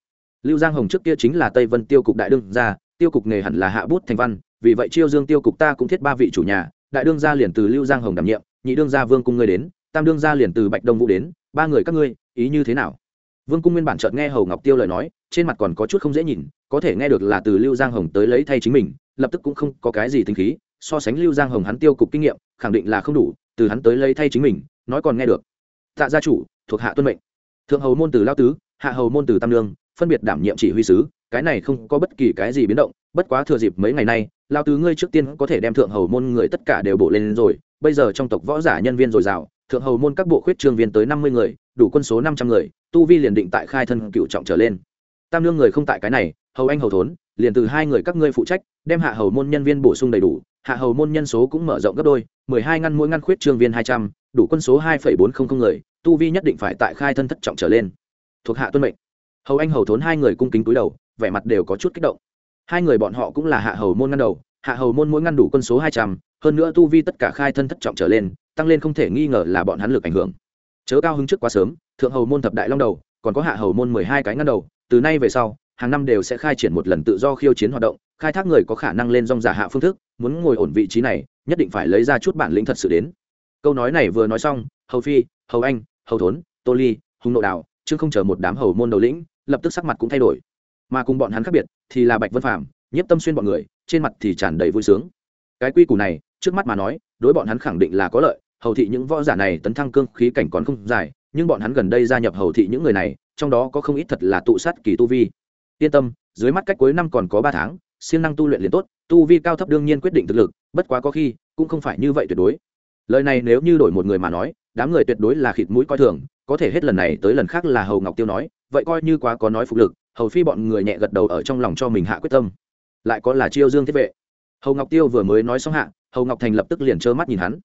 Lưu giang hồng trước kia chính là tây vân tiêu cục đại đương gia, tiêu cục nghề hẳn là hạ bút thành văn vì vậy chiêu dương tiêu cục ta cũng thiết ba vị chủ nhà, đại đương gia liền từ lưu giang hồng đảm nhiệm, nhị đương gia vương cung ngươi đến, tam đương gia liền từ bạch đông vũ đến, ba người các ngươi, ý như thế nào? Vương cung nguyên bản chợt nghe hầu ngọc tiêu lời nói, trên mặt còn có chút không dễ nhìn, có thể nghe được là từ lưu giang hồng tới lấy thay chính mình, lập tức cũng không có cái gì tính khí, so sánh lưu giang hồng hắn tiêu cục kinh nghiệm, khẳng định là không đủ, từ hắn tới lấy thay chính mình, nói còn nghe được. Tạ gia chủ, thuộc hạ tuân mệnh. Thượng hầu môn từ lao tứ, hạ hầu môn từ tam lương phân biệt đảm nhiệm chỉ huy sứ, cái này không có bất kỳ cái gì biến động, bất quá thừa dịp mấy ngày nay lao tứ ngươi trước tiên có thể đem thượng hầu môn người tất cả đều bổ lên rồi, bây giờ trong tộc võ giả nhân viên dồi dào, thượng hầu môn các bộ khuyết trương viên tới năm mươi người, đủ quân số năm trăm người, tu vi liền định tại khai thân cựu trọng trở lên. Tam lương người không tại cái này, hầu anh hầu thốn, liền từ hai người các ngươi phụ trách, đem hạ hầu môn nhân viên bổ sung đầy đủ, hạ hầu môn nhân số cũng mở rộng gấp đôi, mười hai ngăn mỗi ngăn khuyết trương viên hai trăm, đủ quân số hai phẩy bốn không không người, tu vi nhất định phải tại khai thân thất trọng trở lên. Thuộc hạ tuân mệnh. Hầu anh hầu thốn hai người cung kính túi đầu, vẻ mặt đều có chút kích động hai người bọn họ cũng là hạ hầu môn ngăn đầu, hạ hầu môn mỗi ngăn đủ quân số hai trăm, hơn nữa tu vi tất cả khai thân thất trọng trở lên, tăng lên không thể nghi ngờ là bọn hắn lực ảnh hưởng. Chớ cao hứng trước quá sớm, thượng hầu môn thập đại long đầu, còn có hạ hầu môn mười hai cái ngăn đầu, từ nay về sau, hàng năm đều sẽ khai triển một lần tự do khiêu chiến hoạt động, khai thác người có khả năng lên dòng giả hạ phương thức, muốn ngồi ổn vị trí này, nhất định phải lấy ra chút bản lĩnh thật sự đến. Câu nói này vừa nói xong, hầu phi, hầu anh, hầu thốn, tô ly, hùng nội đào chứ không chờ một đám hầu môn đầu lĩnh, lập tức sắc mặt cũng thay đổi mà cùng bọn hắn khác biệt thì là bạch vân phạm nhiếp tâm xuyên bọn người trên mặt thì tràn đầy vui sướng cái quy củ này trước mắt mà nói đối bọn hắn khẳng định là có lợi hầu thị những võ giả này tấn thăng cương khí cảnh còn không dài nhưng bọn hắn gần đây gia nhập hầu thị những người này trong đó có không ít thật là tụ sát kỳ tu vi yên tâm dưới mắt cách cuối năm còn có ba tháng siêng năng tu luyện liền tốt tu vi cao thấp đương nhiên quyết định thực lực bất quá có khi cũng không phải như vậy tuyệt đối lời này nếu như đổi một người mà nói đám người tuyệt đối là khịt mũi coi thường có thể hết lần này tới lần khác là hầu ngọc tiêu nói vậy coi như quá có nói phục lực hầu phi bọn người nhẹ gật đầu ở trong lòng cho mình hạ quyết tâm. Lại có là chiêu dương thiết vệ. Hầu ngọc tiêu vừa mới nói xong hạ, hầu ngọc thành lập tức liền trơ mắt nhìn hắn.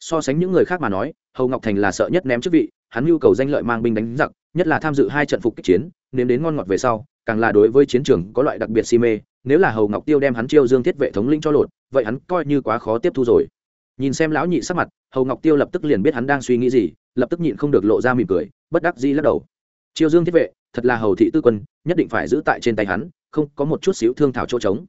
So sánh những người khác mà nói, hầu ngọc thành là sợ nhất ném chức vị, hắn nhu cầu danh lợi mang binh đánh giặc, nhất là tham dự hai trận phục kích chiến, nếm đến ngon ngọt về sau, càng là đối với chiến trường có loại đặc biệt si mê, nếu là hầu ngọc tiêu đem hắn chiêu dương thiết vệ thống linh cho lột, vậy hắn coi như quá khó tiếp thu rồi. Nhìn xem lão nhị sắc mặt, hầu ngọc tiêu lập tức liền biết hắn đang suy nghĩ gì, lập tức nhịn không được lộ ra mỉm cười, bất đắc dĩ lắc đầu. Chiêu dương thiết vệ thật là hầu thị tư quân, nhất định phải giữ tại trên tay hắn, không có một chút xíu thương thảo chỗ trống.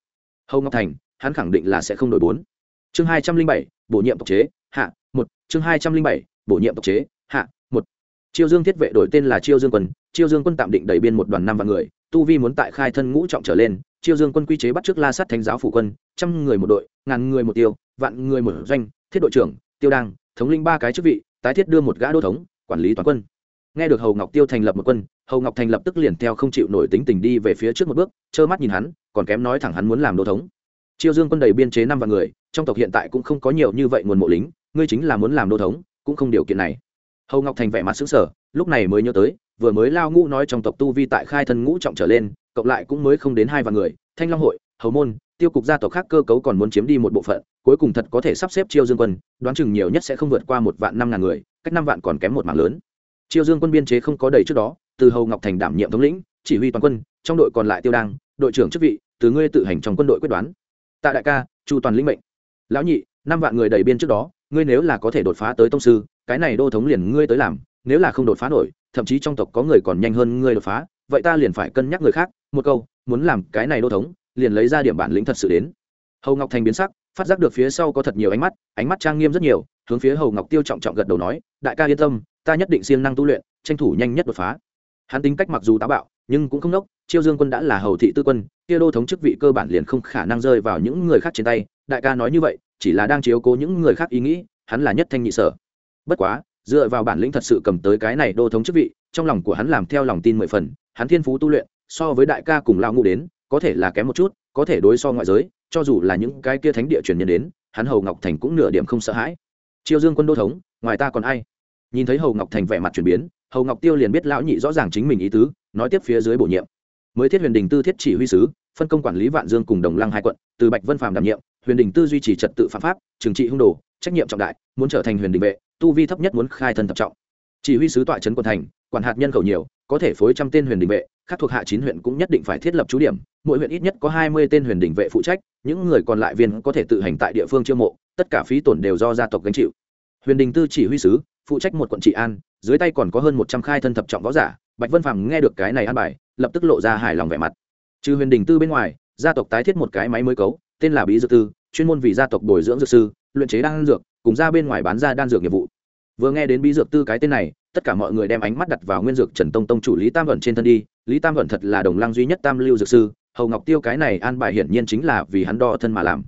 Hầu ngọc thành, hắn khẳng định là sẽ không đổi bốn. Chương hai trăm linh bảy, bổ nhiệm tộc chế, hạ, một. Chương hai trăm linh bảy, bổ nhiệm tộc chế, hạ, một. Chiêu dương thiết vệ đổi tên là chiêu dương quân. Chiêu dương quân tạm định đẩy biên một đoàn năm vạn người, tu vi muốn tại khai thân ngũ trọng trở lên. Chiêu dương quân quy chế bắt trước la sát thánh giáo phủ quân, trăm người một đội, ngàn người một tiêu, vạn người một doanh, thiết đội trưởng, tiêu đăng, thống linh ba cái chức vị, tái thiết đưa một gã đô thống, quản lý toàn quân nghe được hầu ngọc tiêu thành lập một quân, hầu ngọc thành lập tức liền theo không chịu nổi tính tình đi về phía trước một bước, trơ mắt nhìn hắn, còn kém nói thẳng hắn muốn làm đô thống. Chiêu dương quân đầy biên chế năm vạn người, trong tộc hiện tại cũng không có nhiều như vậy nguồn mộ lính, ngươi chính là muốn làm đô thống, cũng không điều kiện này. Hầu ngọc thành vẻ mặt xứng sở lúc này mới nhớ tới, vừa mới lao ngũ nói trong tộc tu vi tại khai thân ngũ trọng trở lên, cộng lại cũng mới không đến hai vạn người, thanh long hội, hầu môn, tiêu cục gia tộc khác cơ cấu còn muốn chiếm đi một bộ phận, cuối cùng thật có thể sắp xếp chiêu dương quân, đoán chừng nhiều nhất sẽ không vượt qua một vạn năm ngàn người, cách năm vạn còn kém một mảng lớn chiêu dương quân biên chế không có đầy trước đó từ hầu ngọc thành đảm nhiệm thống lĩnh chỉ huy toàn quân trong đội còn lại tiêu Đang, đội trưởng chức vị từ ngươi tự hành trong quân đội quyết đoán. Tạ đại ca chu toàn lĩnh mệnh. Lão nhị năm vạn người đầy biên trước đó ngươi nếu là có thể đột phá tới tông sư cái này đô thống liền ngươi tới làm nếu là không đột phá nổi thậm chí trong tộc có người còn nhanh hơn ngươi đột phá vậy ta liền phải cân nhắc người khác một câu muốn làm cái này đô thống liền lấy ra điểm bản lĩnh thật sự đến. Hầu ngọc thành biến sắc phát giác được phía sau có thật nhiều ánh mắt ánh mắt trang nghiêm rất nhiều hướng phía hầu ngọc tiêu trọng trọng gật đầu nói đại ca yên tâm ta nhất định siêng năng tu luyện, tranh thủ nhanh nhất đột phá. Hắn tính cách mặc dù táo bạo, nhưng cũng không nốc, chiêu dương quân đã là hầu thị tư quân, kia đô thống chức vị cơ bản liền không khả năng rơi vào những người khác trên tay. Đại ca nói như vậy, chỉ là đang chiếu cố những người khác ý nghĩ, hắn là nhất thanh nhị sở. Bất quá, dựa vào bản lĩnh thật sự cầm tới cái này đô thống chức vị, trong lòng của hắn làm theo lòng tin mười phần, hắn thiên phú tu luyện, so với đại ca cùng lao ngụ đến, có thể là kém một chút, có thể đối so ngoại giới, cho dù là những cái kia thánh địa truyền nhân đến, hắn hầu ngọc thành cũng nửa điểm không sợ hãi. Chiêu dương quân đô thống, ngoài ta còn ai? Nhìn thấy hầu ngọc thành vẻ mặt chuyển biến, hầu ngọc tiêu liền biết lão nhị rõ ràng chính mình ý tứ, nói tiếp phía dưới bổ nhiệm. Mới thiết huyền đình tư thiết chỉ huy sứ, phân công quản lý vạn dương cùng đồng lăng hai quận, từ bạch vân phàm đảm nhiệm, huyền đình tư duy trì trật tự phạm pháp, trừng trị hung đồ, trách nhiệm trọng đại, muốn trở thành huyền đình vệ, tu vi thấp nhất muốn khai thân thập trọng. Chỉ huy sứ tọa trấn quận thành, quản hạt nhân khẩu nhiều, có thể phối trăm tên huyền đình vệ, khác thuộc hạ chín huyện cũng nhất định phải thiết lập chú điểm, mỗi huyện ít nhất có hai mươi tên huyền đình vệ phụ trách, những người còn lại viên có thể tự hành tại địa phương chiêu mộ, tất cả phí tổn đều do gia tộc gánh chịu. Huyền đình tư chỉ huy sứ phụ trách một quận trị an, dưới tay còn có hơn một trăm khai thân thập trọng võ giả, bạch vân phàm nghe được cái này an bài, lập tức lộ ra hài lòng vẻ mặt. Trừ huyền đình tư bên ngoài, gia tộc tái thiết một cái máy mới cấu, tên là bí dược tư, chuyên môn vì gia tộc bồi dưỡng dược sư, luyện chế đan dược, cùng ra bên ngoài bán ra đan dược nghiệp vụ. Vừa nghe đến bí dược tư cái tên này, tất cả mọi người đem ánh mắt đặt vào nguyên dược trần tông tông chủ lý tam vận trên thân đi, lý tam vận thật là đồng lăng duy nhất tam lưu dược sư, hầu ngọc tiêu cái này an bài hiển nhiên chính là vì hắn đo thân mà làm.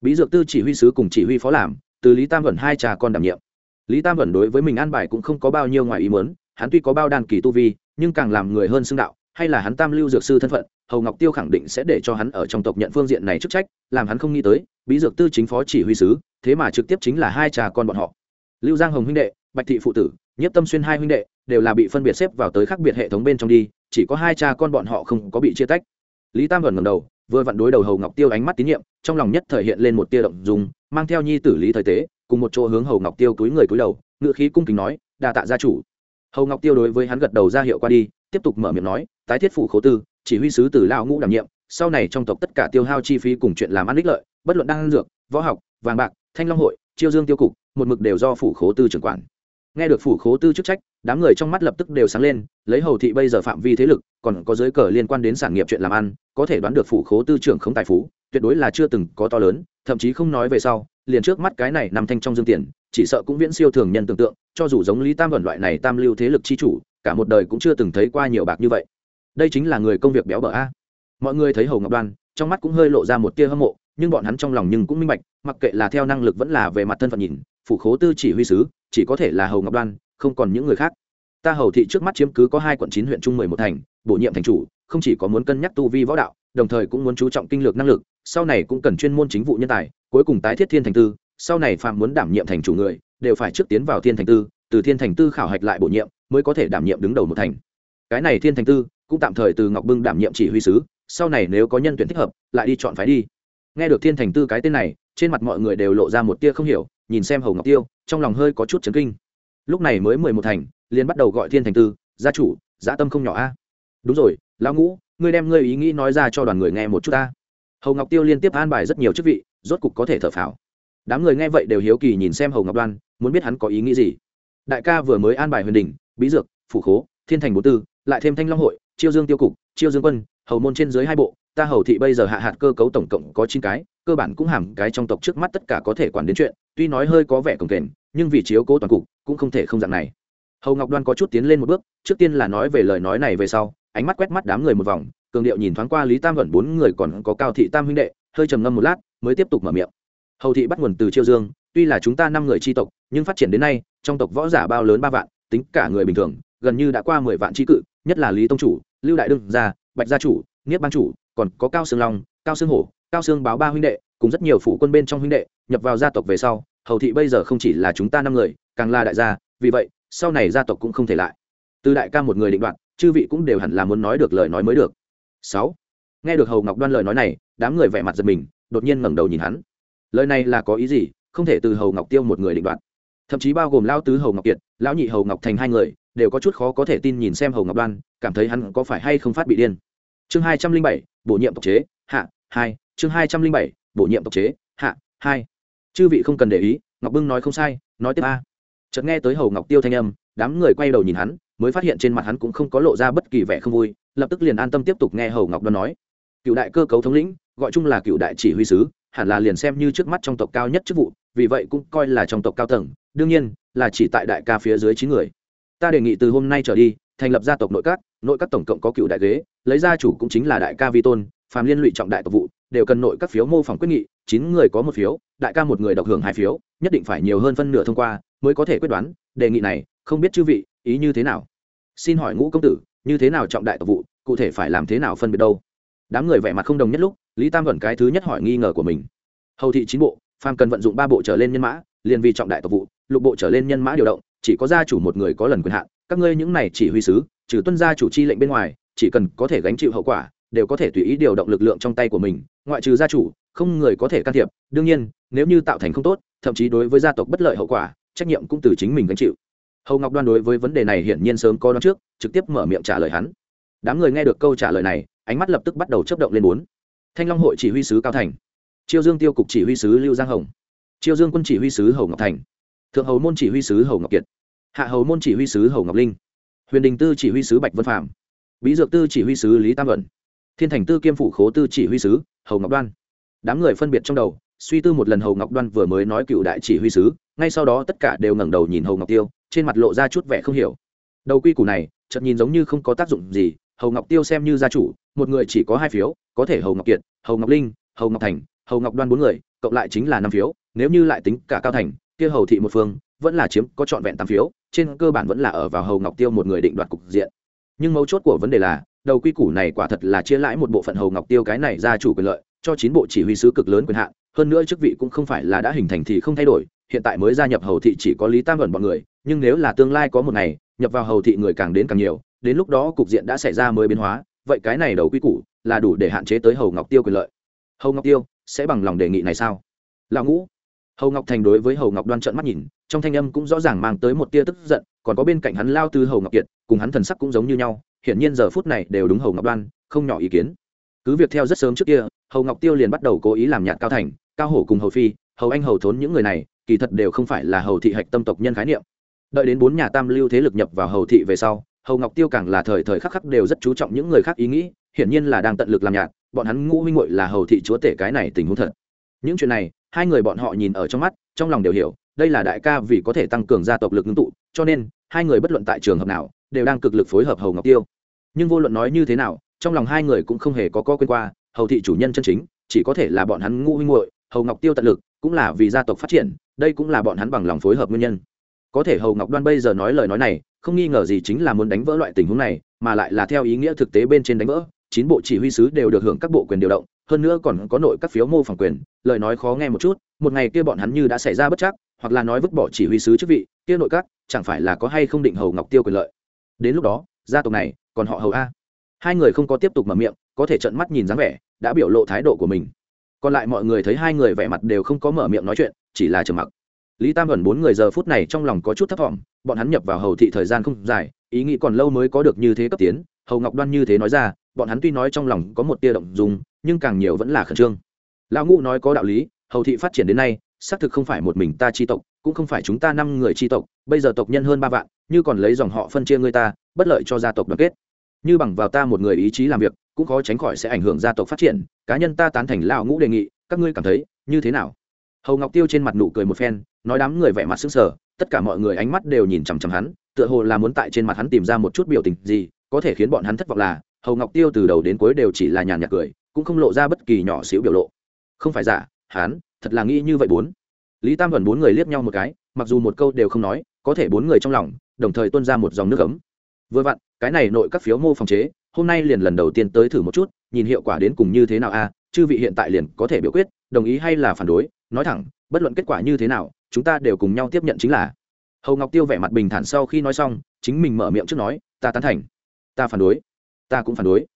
Bí dược tư chỉ huy sứ cùng chỉ huy phó làm, từ lý tam vận hai cha con đảm nhiệm lý tam vận đối với mình an bài cũng không có bao nhiêu ngoài ý muốn, hắn tuy có bao đàn kỳ tu vi, nhưng càng làm người hơn xưng đạo, hay là hắn tam lưu dược sư thân phận, hầu ngọc tiêu khẳng định sẽ để cho hắn ở trong tộc nhận phương diện này chức trách, làm hắn không nghĩ tới, bí dược tư chính phó chỉ huy sứ, thế mà trực tiếp chính là hai cha con bọn họ. Lưu giang hồng huynh đệ, bạch thị phụ tử nhất tâm xuyên hai huynh đệ, đều là bị phân biệt xếp vào tới khác biệt hệ thống bên trong đi, chỉ có hai cha con bọn họ không có bị chia tách. Lý tam vẩn ngầm đầu, vừa vặn đối đầu hầu ngọc tiêu ánh mắt tín nhiệm, trong lòng nhất thời hiện lên một tia động dùng mang theo nhi tử lý thời tế cùng một chỗ hướng hầu ngọc tiêu túi người túi đầu ngựa khí cung kính nói, đa tạ gia chủ. Hầu ngọc tiêu đối với hắn gật đầu ra hiệu qua đi, tiếp tục mở miệng nói, tái thiết phủ khấu tư, chỉ huy sứ từ lao ngũ đảm nhiệm, sau này trong tộc tất cả tiêu hao chi phí cùng chuyện làm ăn ích lợi, bất luận đan dược, võ học, vàng bạc, thanh long hội, chiêu dương tiêu cục, một mực đều do phủ khố tư trưởng quản. Nghe được phủ khố tư chức trách, đám người trong mắt lập tức đều sáng lên, lấy hầu thị bây giờ phạm vi thế lực, còn có giới cờ liên quan đến sản nghiệp chuyện làm ăn, có thể đoán được phủ khố tư trưởng không tài phú, tuyệt đối là chưa từng có to lớn, thậm chí không nói về sau liền trước mắt cái này nằm thanh trong dương tiền, chỉ sợ cũng viễn siêu thường nhân tưởng tượng, cho dù giống lý tam vận loại này tam lưu thế lực chi chủ, cả một đời cũng chưa từng thấy qua nhiều bạc như vậy. Đây chính là người công việc béo bở a. Mọi người thấy hầu ngọc đoan, trong mắt cũng hơi lộ ra một tia hâm mộ, nhưng bọn hắn trong lòng nhưng cũng minh bạch, mặc kệ là theo năng lực vẫn là về mặt thân phận nhìn, phủ khố tư chỉ huy sứ, chỉ có thể là hầu ngọc đoan, không còn những người khác. Ta hầu thị trước mắt chiếm cứ có hai quận chín huyện trung mười một thành, bổ nhiệm thành chủ, không chỉ có muốn cân nhắc tu vi võ đạo, đồng thời cũng muốn chú trọng kinh lược năng lực, sau này cũng cần chuyên môn chính vụ nhân tài cuối cùng tái thiết thiên thành tư, sau này phạm muốn đảm nhiệm thành chủ người, đều phải trước tiến vào thiên thành tư, từ thiên thành tư khảo hạch lại bổ nhiệm, mới có thể đảm nhiệm đứng đầu một thành. Cái này thiên thành tư, cũng tạm thời từ ngọc bưng đảm nhiệm chỉ huy sứ, sau này nếu có nhân tuyển thích hợp, lại đi chọn phái đi. Nghe được thiên thành tư cái tên này, trên mặt mọi người đều lộ ra một tia không hiểu, nhìn xem hầu ngọc tiêu, trong lòng hơi có chút chấn kinh. Lúc này mới mười một thành, liền bắt đầu gọi thiên thành tư, gia chủ, dã tâm không nhỏ a. Đúng rồi, lão ngũ, ngươi đem ngươi ý nghĩ nói ra cho đoàn người nghe một chút ta. Hầu ngọc tiêu liên tiếp an bài rất nhiều chức vị rốt cục có thể thở phào. Đám người nghe vậy đều hiếu kỳ nhìn xem hầu ngọc đoan, muốn biết hắn có ý nghĩ gì. Đại ca vừa mới an bài huyền đình bí dược, phủ khố, thiên thành bố tư, lại thêm thanh long hội, chiêu dương tiêu cục, chiêu dương quân, hầu môn trên dưới hai bộ, ta hầu thị bây giờ hạ hạt cơ cấu tổng cộng có chín cái, cơ bản cũng hàm cái trong tộc trước mắt tất cả có thể quản đến chuyện, tuy nói hơi có vẻ cồng kềnh, nhưng vì chiếu cố toàn cục, cũng không thể không dạng này. Hầu ngọc đoan có chút tiến lên một bước, trước tiên là nói về lời nói này về sau, ánh mắt quét mắt đám người một vòng, cường điệu nhìn thoáng qua lý tam vẩn bốn người còn có cao thị tam huynh đệ, hơi trầm ngâm một lát mới tiếp tục mở miệng. Hầu thị bắt nguồn từ chiêu dương, tuy là chúng ta năm người tri tộc, nhưng phát triển đến nay, trong tộc võ giả bao lớn ba vạn, tính cả người bình thường, gần như đã qua mười vạn tri cự, nhất là lý tông chủ, lưu đại đương gia, bạch gia chủ, niết ban chủ, còn có cao sương long, cao sương hổ, cao sương báo ba huynh đệ, cùng rất nhiều phủ quân bên trong huynh đệ, nhập vào gia tộc về sau, hầu thị bây giờ không chỉ là chúng ta năm người, càng là đại gia, vì vậy, sau này gia tộc cũng không thể lại. Từ đại ca một người định đoạt, chư vị cũng đều hẳn là muốn nói được lời nói mới được. Sáu. Nghe được hầu ngọc đoan lời nói này, đám người vẻ mặt giật mình đột nhiên ngẩng đầu nhìn hắn. Lời này là có ý gì? Không thể từ hầu ngọc tiêu một người định đoạt. Thậm chí bao gồm lao tứ hầu ngọc kiệt, lão nhị hầu ngọc thành hai người, đều có chút khó có thể tin nhìn xem hầu ngọc đoan, cảm thấy hắn có phải hay không phát bị điên. Chương hai trăm linh bảy, bổ nhiệm tộc chế, hạ, hai. Chương hai trăm linh bảy, bổ nhiệm tộc chế, hạ, hai. Chư vị không cần để ý, ngọc bưng nói không sai, nói tiếp a. Chợt nghe tới hầu ngọc tiêu thanh âm, đám người quay đầu nhìn hắn, mới phát hiện trên mặt hắn cũng không có lộ ra bất kỳ vẻ không vui, lập tức liền an tâm tiếp tục nghe hầu ngọc đoan nói. Cựu đại cơ cấu thống lĩnh gọi chung là cựu đại chỉ huy sứ, hẳn là liền xem như trước mắt trong tộc cao nhất chức vụ, vì vậy cũng coi là trong tộc cao tầng, đương nhiên là chỉ tại đại ca phía dưới chín người. Ta đề nghị từ hôm nay trở đi, thành lập gia tộc nội các nội các tổng cộng có cựu đại ghế, lấy gia chủ cũng chính là đại ca vi tôn, phàm liên lụy trọng đại tộc vụ, đều cần nội các phiếu mô phỏng quyết nghị, chín người có một phiếu, đại ca một người độc hưởng hai phiếu, nhất định phải nhiều hơn phân nửa thông qua mới có thể quyết đoán, đề nghị này, không biết chư vị, ý như thế nào? Xin hỏi ngũ công tử, như thế nào trọng đại tộc vụ, cụ thể phải làm thế nào phân biệt đâu? Đám người vẻ mặt không đồng nhất lúc lý tam vẩn cái thứ nhất hỏi nghi ngờ của mình. Hầu thị chín bộ, phàm cần vận dụng ba bộ trở lên nhân mã, liền vì trọng đại tộc vụ, lục bộ trở lên nhân mã điều động, chỉ có gia chủ một người có lần quyền hạn, các ngươi những này chỉ huy sứ, trừ tuân gia chủ chi lệnh bên ngoài, chỉ cần có thể gánh chịu hậu quả, đều có thể tùy ý điều động lực lượng trong tay của mình, ngoại trừ gia chủ, không người có thể can thiệp. Đương nhiên, nếu như tạo thành không tốt, thậm chí đối với gia tộc bất lợi hậu quả, trách nhiệm cũng từ chính mình gánh chịu. Hầu ngọc đoan đối với vấn đề này hiển nhiên sớm có đoán trước, trực tiếp mở miệng trả lời hắn. Đám người nghe được câu trả lời này, ánh mắt lập tức bắt đầu chấp động lên bốn thanh long hội chỉ huy sứ cao thành. Chiêu dương tiêu cục chỉ huy sứ lưu giang hồng. Chiêu dương quân chỉ huy sứ hầu ngọc thành. Thượng hầu môn chỉ huy sứ hầu ngọc kiệt. Hạ hầu môn chỉ huy sứ hầu ngọc linh. Huyền đình tư chỉ huy sứ bạch vân phạm. Bí dược tư chỉ huy sứ lý tam luận. Thiên thành tư kiêm phủ khố tư chỉ huy sứ hầu ngọc đoan. Đám người phân biệt trong đầu, suy tư một lần hầu ngọc đoan vừa mới nói cựu đại chỉ huy sứ, ngay sau đó tất cả đều ngẩng đầu nhìn hầu ngọc tiêu, trên mặt lộ ra chút vẻ không hiểu. Đầu quy củ này, chợt nhìn giống như không có tác dụng gì hầu ngọc tiêu xem như gia chủ, một người chỉ có hai phiếu, có thể hầu ngọc kiệt, hầu ngọc linh, hầu ngọc thành, hầu ngọc đoan bốn người, cộng lại chính là năm phiếu, nếu như lại tính cả cao thành, kia hầu thị một phương, vẫn là chiếm có trọn vẹn tám phiếu, trên cơ bản vẫn là ở vào hầu ngọc tiêu một người định đoạt cục diện. Nhưng mấu chốt của vấn đề là, đầu quy củ này quả thật là chia lãi một bộ phận hầu ngọc tiêu cái này ra chủ quyền lợi, cho chín bộ chỉ huy sứ cực lớn quyền hạn, hơn nữa chức vị cũng không phải là đã hình thành thì không thay đổi, hiện tại mới gia nhập hầu thị chỉ có lý tam vẩn bọn người, nhưng nếu là tương lai có một ngày, nhập vào hầu thị người càng đến càng nhiều đến lúc đó cục diện đã xảy ra mới biến hóa, vậy cái này đầu quy củ là đủ để hạn chế tới hầu ngọc tiêu quyền lợi. Hầu ngọc tiêu sẽ bằng lòng đề nghị này sao? Lão ngũ, hầu ngọc thành đối với hầu ngọc đoan trợn mắt nhìn, trong thanh âm cũng rõ ràng mang tới một tia tức giận, còn có bên cạnh hắn lao tư hầu ngọc kiệt, cùng hắn thần sắc cũng giống như nhau, hiển nhiên giờ phút này đều đúng hầu ngọc đoan, không nhỏ ý kiến. Cứ việc theo rất sớm trước kia, hầu ngọc tiêu liền bắt đầu cố ý làm nhạt cao thành, cao hổ cùng hầu phi, hầu anh hầu thốn những người này, kỳ thật đều không phải là hầu thị hạch tâm tộc nhân khái niệm. Đợi đến bốn nhà tam lưu thế lực nhập vào hầu thị về sau hầu ngọc tiêu càng là thời thời khắc khắc đều rất chú trọng những người khác ý nghĩ, hiển nhiên là đang tận lực làm nhạc. bọn hắn ngũ huynh hội là hầu thị chúa tể cái này tình huống thật những chuyện này, hai người bọn họ nhìn ở trong mắt, trong lòng đều hiểu, đây là đại ca vì có thể tăng cường gia tộc lực ngưng tụ, cho nên, hai người bất luận tại trường hợp nào, đều đang cực lực phối hợp hầu ngọc tiêu nhưng vô luận nói như thế nào, trong lòng hai người cũng không hề có co quên qua, hầu thị chủ nhân chân chính, chỉ có thể là bọn hắn ngũ huynh hội hầu ngọc tiêu tận lực, cũng là vì gia tộc phát triển, đây cũng là bọn hắn bằng lòng phối hợp nguyên nhân có thể hầu ngọc đoan bây giờ nói lời nói này, không nghi ngờ gì chính là muốn đánh vỡ loại tình huống này, mà lại là theo ý nghĩa thực tế bên trên đánh vỡ. Chín bộ chỉ huy sứ đều được hưởng các bộ quyền điều động, hơn nữa còn có nội các phiếu mô phỏng quyền. Lời nói khó nghe một chút, một ngày kia bọn hắn như đã xảy ra bất chắc, hoặc là nói vứt bỏ chỉ huy sứ chức vị, kia nội các, chẳng phải là có hay không định hầu ngọc tiêu quyền lợi? Đến lúc đó, gia tộc này, còn họ hầu a. Hai người không có tiếp tục mở miệng, có thể trận mắt nhìn dáng vẻ, đã biểu lộ thái độ của mình. Còn lại mọi người thấy hai người vẻ mặt đều không có mở miệng nói chuyện, chỉ là trầm mặc lý tam ẩn bốn người giờ phút này trong lòng có chút thất vọng bọn hắn nhập vào hầu thị thời gian không dài, ý nghĩ còn lâu mới có được như thế cấp tiến, hầu ngọc đoan như thế nói ra, bọn hắn tuy nói trong lòng có một tia động dùng nhưng càng nhiều vẫn là khẩn trương. Lão ngũ nói có đạo lý, hầu thị phát triển đến nay, xác thực không phải một mình ta chi tộc, cũng không phải chúng ta năm người chi tộc, bây giờ tộc nhân hơn ba vạn, như còn lấy dòng họ phân chia người ta, bất lợi cho gia tộc đoàn kết. Như bằng vào ta một người ý chí làm việc, cũng khó tránh khỏi sẽ ảnh hưởng gia tộc phát triển, cá nhân ta tán thành lão ngũ đề nghị, các ngươi cảm thấy như thế nào? Hầu ngọc tiêu trên mặt nụ cười một phen nói đám người vẻ mặt sững sờ, tất cả mọi người ánh mắt đều nhìn chằm chằm hắn, tựa hồ là muốn tại trên mặt hắn tìm ra một chút biểu tình gì, có thể khiến bọn hắn thất vọng là, hầu ngọc tiêu từ đầu đến cuối đều chỉ là nhàn nhạt cười, cũng không lộ ra bất kỳ nhỏ xíu biểu lộ. Không phải giả, hắn, thật là nghĩ như vậy bốn. Lý tam vẩn bốn người liếc nhau một cái, mặc dù một câu đều không nói, có thể bốn người trong lòng, đồng thời tuôn ra một dòng nước ấm. Vừa vặn, cái này nội các phiếu mô phòng chế, hôm nay liền lần đầu tiên tới thử một chút, nhìn hiệu quả đến cùng như thế nào a, chư vị hiện tại liền có thể biểu quyết, đồng ý hay là phản đối, nói thẳng, bất luận kết quả như thế nào chúng ta đều cùng nhau tiếp nhận chính là. Hầu ngọc tiêu vẻ mặt bình thản sau khi nói xong, chính mình mở miệng trước nói, ta tán thành. Ta phản đối. Ta cũng phản đối.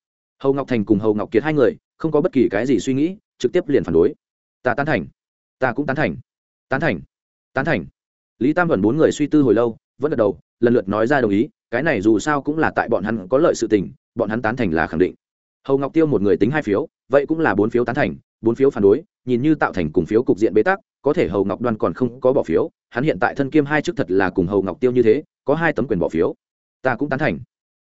Hầu ngọc thành cùng hầu ngọc kiệt hai người, không có bất kỳ cái gì suy nghĩ, trực tiếp liền phản đối. Ta tán thành. Ta cũng tán thành. Tán thành. Tán thành. Lý tam vẩn bốn người suy tư hồi lâu, vẫn gật đầu, lần lượt nói ra đồng ý, cái này dù sao cũng là tại bọn hắn có lợi sự tình, bọn hắn tán thành là khẳng định. Hầu ngọc tiêu một người tính hai phiếu, vậy cũng là bốn phiếu tán thành, bốn phiếu phản đối, nhìn như tạo thành cùng phiếu cục diện bế tắc có thể hầu ngọc đoan còn không có bỏ phiếu, hắn hiện tại thân kiêm hai chức thật là cùng hầu ngọc tiêu như thế, có hai tấm quyền bỏ phiếu. Ta cũng tán thành.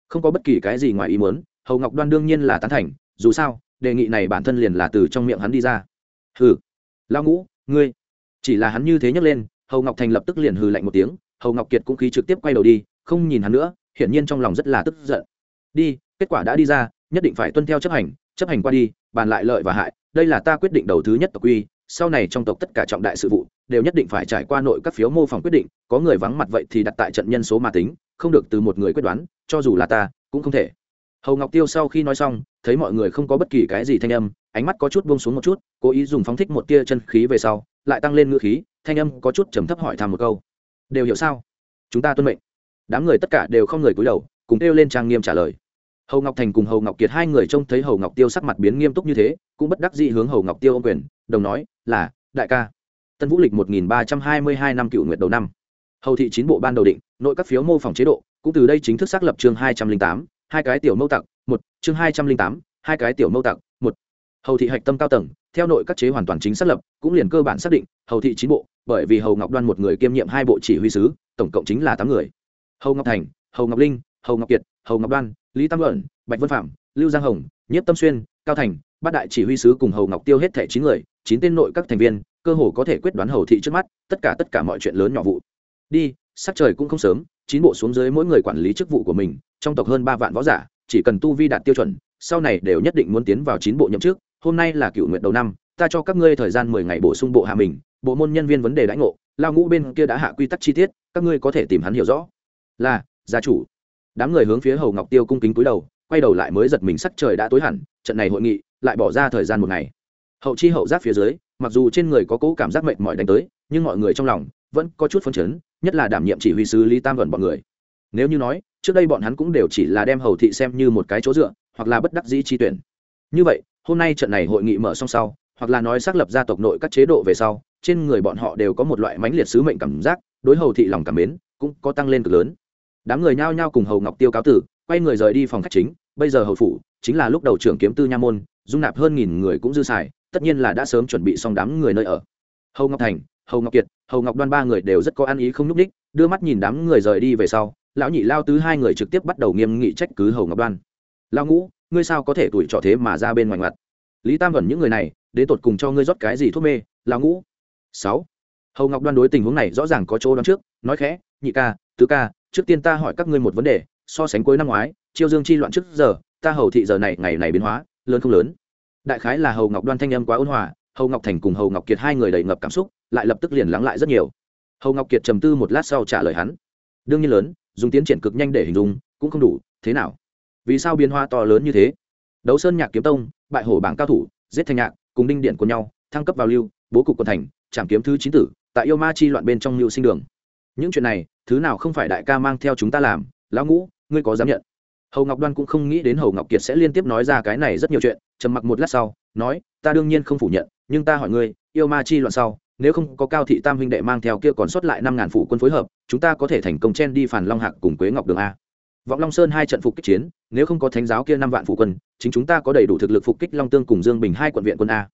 Không có bất kỳ cái gì ngoài ý muốn, hầu ngọc đoan đương nhiên là tán thành, dù sao, đề nghị này bản thân liền là từ trong miệng hắn đi ra. Hừ. Lao ngũ, ngươi. Chỉ là hắn như thế nhấc lên, hầu ngọc thành lập tức liền hừ lạnh một tiếng, hầu ngọc kiệt cũng khí trực tiếp quay đầu đi, không nhìn hắn nữa, hiển nhiên trong lòng rất là tức giận. Đi, kết quả đã đi ra, nhất định phải tuân theo chấp hành chấp hành qua đi, bàn lại lợi và hại, đây là ta quyết định đầu thứ nhất tộc quy sau này trong tộc tất cả trọng đại sự vụ, đều nhất định phải trải qua nội các phiếu mô phỏng quyết định, có người vắng mặt vậy thì đặt tại trận nhân số mà tính, không được từ một người quyết đoán, cho dù là ta, cũng không thể. Hầu ngọc tiêu sau khi nói xong, thấy mọi người không có bất kỳ cái gì thanh âm, ánh mắt có chút buông xuống một chút, cố ý dùng phóng thích một tia chân khí về sau, lại tăng lên ngữ khí, thanh âm có chút trầm thấp hỏi thăm một câu. Đều hiểu sao? Chúng ta tuân mệnh. Đám người tất cả đều không người cúi đầu, cùng kêu lên trang nghiêm trả lời hầu ngọc thành cùng hầu ngọc kiệt hai người trông thấy hầu ngọc tiêu sắc mặt biến nghiêm túc như thế, cũng bất đắc dĩ hướng hầu ngọc tiêu ô quyền, đồng nói, là, đại ca. Tân vũ lịch một nghìn ba trăm hai mươi hai năm cựu nguyệt đầu năm. Hầu thị chín bộ ban đầu định, nội các phiếu mô phỏng chế độ, cũng từ đây chính thức xác lập chương hai trăm linh tám, hai cái tiểu mâu tặc, một, chương hai trăm linh tám, hai cái tiểu mâu tặc, một. Hầu thị hạch tâm cao tầng, theo nội các chế hoàn toàn chính xác lập, cũng liền cơ bản xác định, hầu thị chín bộ, bởi vì hầu ngọc đoan một người kiêm nhiệm hai bộ chỉ huy sứ, tổng cộng chính là tám người. Hầu ngọc thành, hầu ngọc linh, hầu ngọc kiệt, hầu ngọc đoan lý tam luận, bạch vân phạm, lưu giang hồng, nhiếp tâm xuyên, cao thành, bát đại chỉ huy sứ cùng hầu ngọc tiêu hết thẻ chín người, chín tên nội các thành viên, cơ hồ có thể quyết đoán hầu thị trước mắt, tất cả tất cả mọi chuyện lớn nhỏ vụ. Đi, sắc trời cũng không sớm, chín bộ xuống dưới mỗi người quản lý chức vụ của mình, trong tộc hơn ba vạn võ giả, chỉ cần tu vi đạt tiêu chuẩn, sau này đều nhất định muốn tiến vào chín bộ nhậm chức, hôm nay là cựu nguyện đầu năm, ta cho các ngươi thời gian mười ngày bổ sung bộ hạ mình, bộ môn nhân viên vấn đề đãi ngộ, lao ngũ bên kia đã hạ quy tắc chi tiết, các ngươi có thể tìm hắn hiểu rõ. Là, gia chủ đám người hướng phía hầu ngọc tiêu cung kính cúi đầu, quay đầu lại mới giật mình sắc trời đã tối hẳn, trận này hội nghị lại bỏ ra thời gian một ngày. Hậu chi hậu giác phía dưới, mặc dù trên người có cỗ cảm giác mệt mỏi đánh tới, nhưng mọi người trong lòng vẫn có chút phấn chấn, nhất là đảm nhiệm chỉ huy sứ lý tam gần bọn người. Nếu như nói, trước đây bọn hắn cũng đều chỉ là đem hầu thị xem như một cái chỗ dựa, hoặc là bất đắc dĩ chi tuyển. Như vậy, hôm nay trận này hội nghị mở xong sau, hoặc là nói xác lập gia tộc nội các chế độ về sau, trên người bọn họ đều có một loại mãnh liệt sứ mệnh cảm giác, đối hầu thị lòng cảm mến cũng có tăng lên cực lớn đám người nhao nhao cùng hầu ngọc tiêu cáo tử, quay người rời đi phòng khách chính, bây giờ hầu phủ chính là lúc đầu trưởng kiếm tư nha môn, dung nạp hơn nghìn người cũng dư xài, tất nhiên là đã sớm chuẩn bị xong đám người nơi ở. Hầu ngọc thành, hầu ngọc kiệt, hầu ngọc đoan ba người đều rất có ăn ý không n ú c ních đưa mắt nhìn đám người rời đi về sau, lão nhị lao tứ hai người trực tiếp bắt đầu nghiêm nghị trách cứ hầu ngọc đoan. Lao ngũ, ngươi sao có thể tuổi trọ thế mà ra bên ngoài mặt lý tam vẩn những người này, đến tột cùng cho ngươi rót cái gì thuốc mê lao ngũ? Sáu. Hầu ngọc đoan đối tình huống này rõ ràng có chỗ đoán trước, nói khẽ, nhị ca, tứ ca trước tiên ta hỏi các ngươi một vấn đề, so sánh cuối năm ngoái, chiêu dương chi loạn trước giờ, ta hầu thị giờ này, ngày này biến hóa, lớn không lớn? Đại khái là hầu ngọc đoan thanh âm quá ôn hòa, hầu ngọc thành cùng hầu ngọc kiệt hai người đầy ngập cảm xúc, lại lập tức liền lắng lại rất nhiều. Hầu ngọc kiệt trầm tư một lát sau trả lời hắn. Đương nhiên lớn, dùng tiến triển cực nhanh để hình dung, cũng không đủ, thế nào? Vì sao biến hóa to lớn như thế? Đấu sơn nhạc kiếm tông, bại hổ bảng cao thủ, giết thanh nhạc, cùng đinh điện của nhau, thăng cấp vào lưu, bố cục quần thành, trảm kiếm thứ chín tử, tại yêu ma chi loạn bên trong lưu sinh đường. Những chuyện này thứ nào không phải đại ca mang theo chúng ta làm, lão ngũ, ngươi có dám nhận? Hầu ngọc đoan cũng không nghĩ đến hầu ngọc kiệt sẽ liên tiếp nói ra cái này rất nhiều chuyện, trầm mặc một lát sau, nói, ta đương nhiên không phủ nhận, nhưng ta hỏi ngươi, yêu ma chi loạn sau, nếu không có cao thị tam huynh đệ mang theo kia còn sót lại năm ngàn phủ quân phối hợp, chúng ta có thể thành công chen đi phản long hạc cùng quế ngọc đường a. Vọng long sơn hai trận phục kích chiến, nếu không có thánh giáo kia năm vạn phủ quân, chính chúng ta có đầy đủ thực lực phục kích long tương cùng dương bình hai quận viện quân a.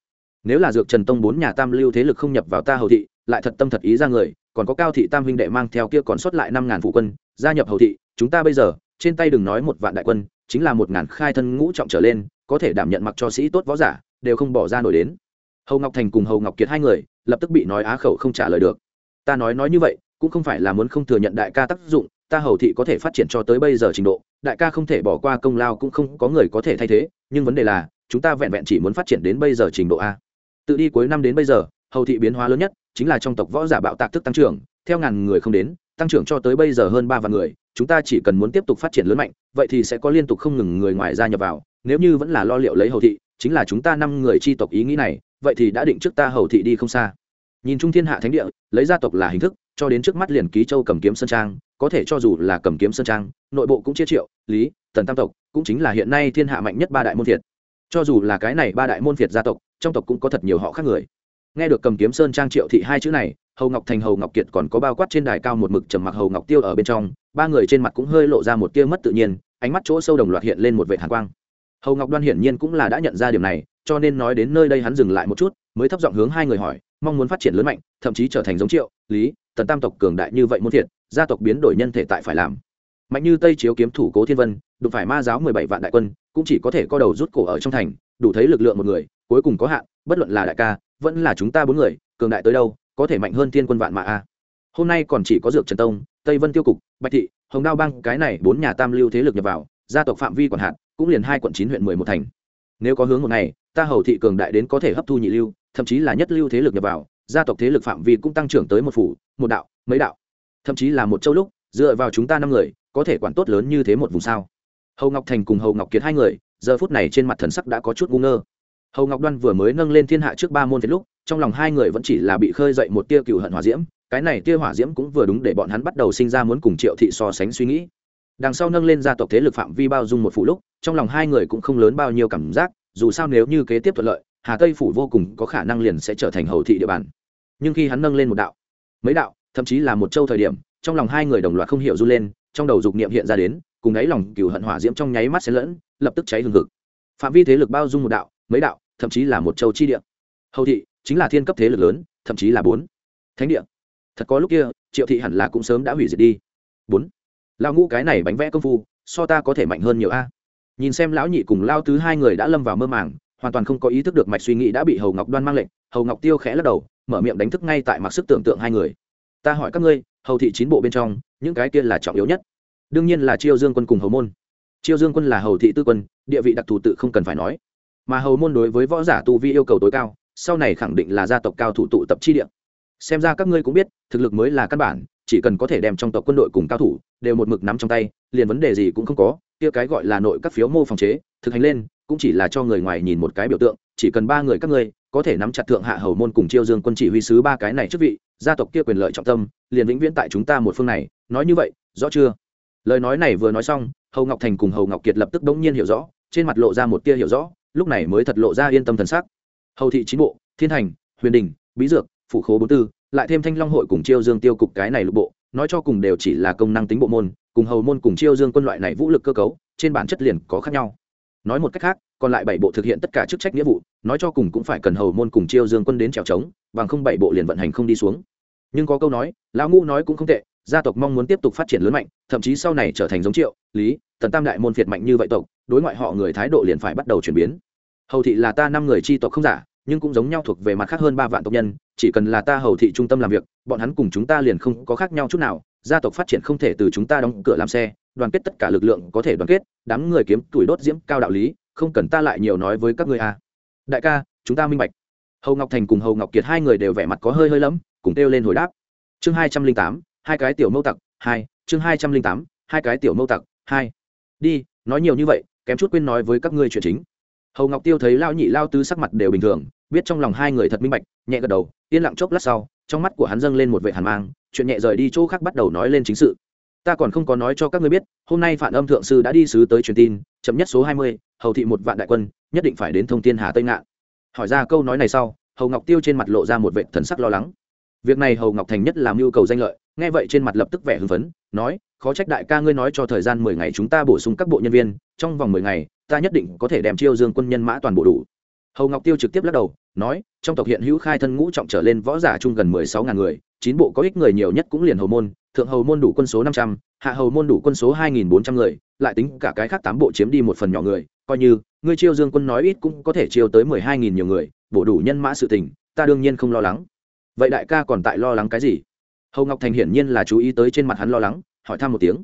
Nếu là dược trần tông bốn nhà tam lưu thế lực không nhập vào ta hầu thị, lại thật tâm thật ý ra người còn có cao thị tam huynh đệ mang theo kia còn sót lại năm ngàn phụ quân, gia nhập hầu thị, chúng ta bây giờ, trên tay đừng nói một vạn đại quân, chính là một ngàn khai thân ngũ trọng trở lên, có thể đảm nhận mặc cho sĩ tốt võ giả, đều không bỏ ra nổi đến. Hầu ngọc thành cùng hầu ngọc kiệt hai người, lập tức bị nói á khẩu không trả lời được. Ta nói nói như vậy, cũng không phải là muốn không thừa nhận đại ca tác dụng, ta hầu thị có thể phát triển cho tới bây giờ trình độ, đại ca không thể bỏ qua công lao cũng không có người có thể thay thế, nhưng vấn đề là, chúng ta vẹn vẹn chỉ muốn phát triển đến bây giờ trình độ a. Tự đi cuối năm đến bây giờ, hầu thị biến hóa lớn nhất chính là trong tộc võ giả bạo tạc thức tăng trưởng, theo ngàn người không đến, tăng trưởng cho tới bây giờ hơn ba vạn người, chúng ta chỉ cần muốn tiếp tục phát triển lớn mạnh, vậy thì sẽ có liên tục không ngừng người ngoài ra nhập vào, nếu như vẫn là lo liệu lấy hầu thị, chính là chúng ta năm người chi tộc ý nghĩ này, vậy thì đã định trước ta hầu thị đi không xa. Nhìn trung thiên hạ thánh địa, lấy gia tộc là hình thức, cho đến trước mắt liền ký châu cầm kiếm sơn trang, có thể cho dù là cầm kiếm sơn trang, nội bộ cũng chia triệu, lý, tần tam tộc, cũng chính là hiện nay thiên hạ mạnh nhất ba đại môn việt cho dù là cái này ba đại môn việt gia tộc, trong tộc cũng có thật nhiều họ khác người nghe được cầm kiếm sơn trang triệu thị hai chữ này, hầu ngọc thành, hầu ngọc kiệt còn có bao quát trên đài cao một mực trầm mặc hầu ngọc tiêu ở bên trong, ba người trên mặt cũng hơi lộ ra một tia mất tự nhiên, ánh mắt chỗ sâu đồng loạt hiện lên một vệ hàn quang. Hầu ngọc đoan hiển nhiên cũng là đã nhận ra điểm này, cho nên nói đến nơi đây hắn dừng lại một chút, mới thấp giọng hướng hai người hỏi, mong muốn phát triển lớn mạnh, thậm chí trở thành giống triệu, lý, tần tam tộc cường đại như vậy muốn thiệt, gia tộc biến đổi nhân thể tại phải làm. Mạnh như tây chiếu kiếm thủ cố thiên vân, đụng phải ma giáo mười bảy vạn đại quân, cũng chỉ có thể co đầu rút cổ ở trong thành, đủ thấy lực lượng một người, cuối cùng có hạn, bất luận là đại ca vẫn là chúng ta bốn người, cường đại tới đâu, có thể mạnh hơn thiên quân vạn mạ a à? hôm nay còn chỉ có dược trần tông, tây vân tiêu cục, bạch thị, hồng đao bang, cái này bốn nhà tam lưu thế lực nhập vào, gia tộc phạm vi còn hạn, cũng liền hai quận chín huyện mười một thành. Nếu có hướng một ngày, ta hầu thị cường đại đến có thể hấp thu nhị lưu, thậm chí là nhất lưu thế lực nhập vào, gia tộc thế lực phạm vi cũng tăng trưởng tới một phủ, một đạo, mấy đạo. Thậm chí là một châu lúc, dựa vào chúng ta năm người, có thể quản tốt lớn như thế một vùng sao? Hầu ngọc thành cùng hầu ngọc kiệt hai người, giờ phút này trên mặt thần sắc đã có chút ngu ngơ hầu ngọc đoan vừa mới nâng lên thiên hạ trước ba môn thế lúc, trong lòng hai người vẫn chỉ là bị khơi dậy một tia cựu hận hỏa diễm, cái này tia hỏa diễm cũng vừa đúng để bọn hắn bắt đầu sinh ra muốn cùng triệu thị so sánh suy nghĩ. Đằng sau nâng lên gia tộc thế lực phạm vi bao dung một phủ lúc, trong lòng hai người cũng không lớn bao nhiêu cảm giác, dù sao nếu như kế tiếp thuận lợi, hà tây phủ vô cùng có khả năng liền sẽ trở thành hầu thị địa bàn. Nhưng khi hắn nâng lên một đạo, mấy đạo, thậm chí là một châu thời điểm, trong lòng hai người đồng loạt không hiểu run lên, trong đầu dục niệm hiện ra đến, cùng đáy lòng cựu hận hỏa diễm trong nháy mắt xen lẫn, lập tức cháy hừng hực. Phạm vi thế lực bao dung một đạo, mấy đạo thậm chí là một châu chi địa. Hầu thị chính là thiên cấp thế lực lớn, thậm chí là bốn. Thánh địa. Thật có lúc kia, triệu thị hẳn là cũng sớm đã hủy diệt đi. Bốn. Lão ngũ cái này bánh vẽ công phu, so ta có thể mạnh hơn nhiều a. Nhìn xem lão nhị cùng lao tứ hai người đã lâm vào mơ màng, hoàn toàn không có ý thức được mạch suy nghĩ đã bị hầu ngọc đoan mang lệnh, hầu ngọc tiêu khẽ lắc đầu, mở miệng đánh thức ngay tại mặc sức tưởng tượng hai người. Ta hỏi các ngươi, hầu thị chín bộ bên trong, những cái kia là trọng yếu nhất? Đương nhiên là chiêu dương quân cùng hầu môn. Chiêu dương quân là hầu thị tư quân, địa vị đặc thù tự không cần phải nói mà hầu môn đối với võ giả tu vi yêu cầu tối cao, sau này khẳng định là gia tộc cao thủ tụ tập chi địa. Xem ra các ngươi cũng biết, thực lực mới là căn bản, chỉ cần có thể đem trong tộc quân đội cùng cao thủ đều một mực nắm trong tay, liền vấn đề gì cũng không có, kia cái gọi là nội các phiếu mô phòng chế, thực hành lên, cũng chỉ là cho người ngoài nhìn một cái biểu tượng, chỉ cần ba người các ngươi có thể nắm chặt thượng hạ hầu môn cùng chiêu dương quân chỉ huy sứ ba cái này trước vị, gia tộc kia quyền lợi trọng tâm, liền vĩnh viễn tại chúng ta một phương này, nói như vậy, rõ chưa? Lời nói này vừa nói xong, hầu ngọc thành cùng hầu ngọc kiệt lập tức đống nhiên hiểu rõ, trên mặt lộ ra một tia hiểu rõ lúc này mới thật lộ ra yên tâm thần sắc. Hầu thị chín bộ, thiên thành, huyền đình, bí dược phụ khố bốn tư, lại thêm thanh long hội cùng chiêu dương tiêu cục cái này lục bộ, nói cho cùng đều chỉ là công năng tính bộ môn, cùng hầu môn cùng chiêu dương quân loại này vũ lực cơ cấu, trên bản chất liền có khác nhau. Nói một cách khác, còn lại bảy bộ thực hiện tất cả chức trách nghĩa vụ, nói cho cùng cũng phải cần hầu môn cùng chiêu dương quân đến trèo trống bằng không bảy bộ liền vận hành không đi xuống. Nhưng có câu nói, lão ngũ nói cũng không tệ, gia tộc mong muốn tiếp tục phát triển lớn mạnh, thậm chí sau này trở thành giống triệu lý, tần tam đại môn phiệt mạnh như vậy tộc, đối ngoại họ người thái độ liền phải bắt đầu chuyển biến. Hầu thị là ta năm người chi tộc không giả, nhưng cũng giống nhau thuộc về mặt khác hơn ba vạn tộc nhân, chỉ cần là ta hầu thị trung tâm làm việc, bọn hắn cùng chúng ta liền không có khác nhau chút nào, gia tộc phát triển không thể từ chúng ta đóng cửa làm xe, đoàn kết tất cả lực lượng có thể đoàn kết, đám người kiếm tuổi đốt diễm cao đạo lý, không cần ta lại nhiều nói với các ngươi à. đại ca, chúng ta minh bạch. Hầu ngọc thành cùng hầu ngọc kiệt hai người đều vẻ mặt có hơi hơi lẫm, cùng kêu lên hồi đáp. Chương hai trăm linh tám, hai cái tiểu mâu tặc, hai, chương hai trăm linh tám, hai cái tiểu mâu tặc hai. Đi, nói nhiều như vậy, kém chút quên nói với các ngươi chuyện chính. Hầu ngọc tiêu thấy lao nhị lao tứ sắc mặt đều bình thường, biết trong lòng hai người thật minh bạch, nhẹ gật đầu, yên lặng chốc lát sau, trong mắt của hắn dâng lên một vệ hàn mang, chuyện nhẹ rời đi chỗ khác bắt đầu nói lên chính sự. Ta còn không có nói cho các ngươi biết, hôm nay phản âm thượng sư đã đi sứ tới truyền tin, chậm nhất số hai mươi, hầu thị một vạn đại quân, nhất định phải đến thông thiên hà tây ngạn. Hỏi ra câu nói này sau, hầu ngọc tiêu trên mặt lộ ra một vệ thần sắc lo lắng. Việc này hầu ngọc thành nhất làm nhu cầu danh lợi, nghe vậy trên mặt lập tức vẻ hưng phấn, nói khó trách đại ca ngươi nói cho thời gian mười ngày chúng ta bổ sung các bộ nhân viên, trong vòng mười ngày, ta nhất định có thể đem chiêu dương quân nhân mã toàn bộ đủ. Hầu ngọc tiêu trực tiếp lắc đầu, nói, trong tộc hiện hữu khai thân ngũ trọng trở lên võ giả chung gần mười sáu ngàn người, chín bộ có ít người nhiều nhất cũng liền hầu môn, thượng hầu môn đủ quân số năm trăm, hạ hầu môn đủ quân số hai nghìn bốn trăm người, lại tính cả cái khác tám bộ chiếm đi một phần nhỏ người, coi như, ngươi chiêu dương quân nói ít cũng có thể chiêu tới mười hai nghìn nhiều người, bổ đủ nhân mã sự tình, ta đương nhiên không lo lắng. Vậy đại ca còn tại lo lắng cái gì? Hầu ngọc thành hiển nhiên là chú ý tới trên mặt hắn lo lắng hỏi thăm một tiếng.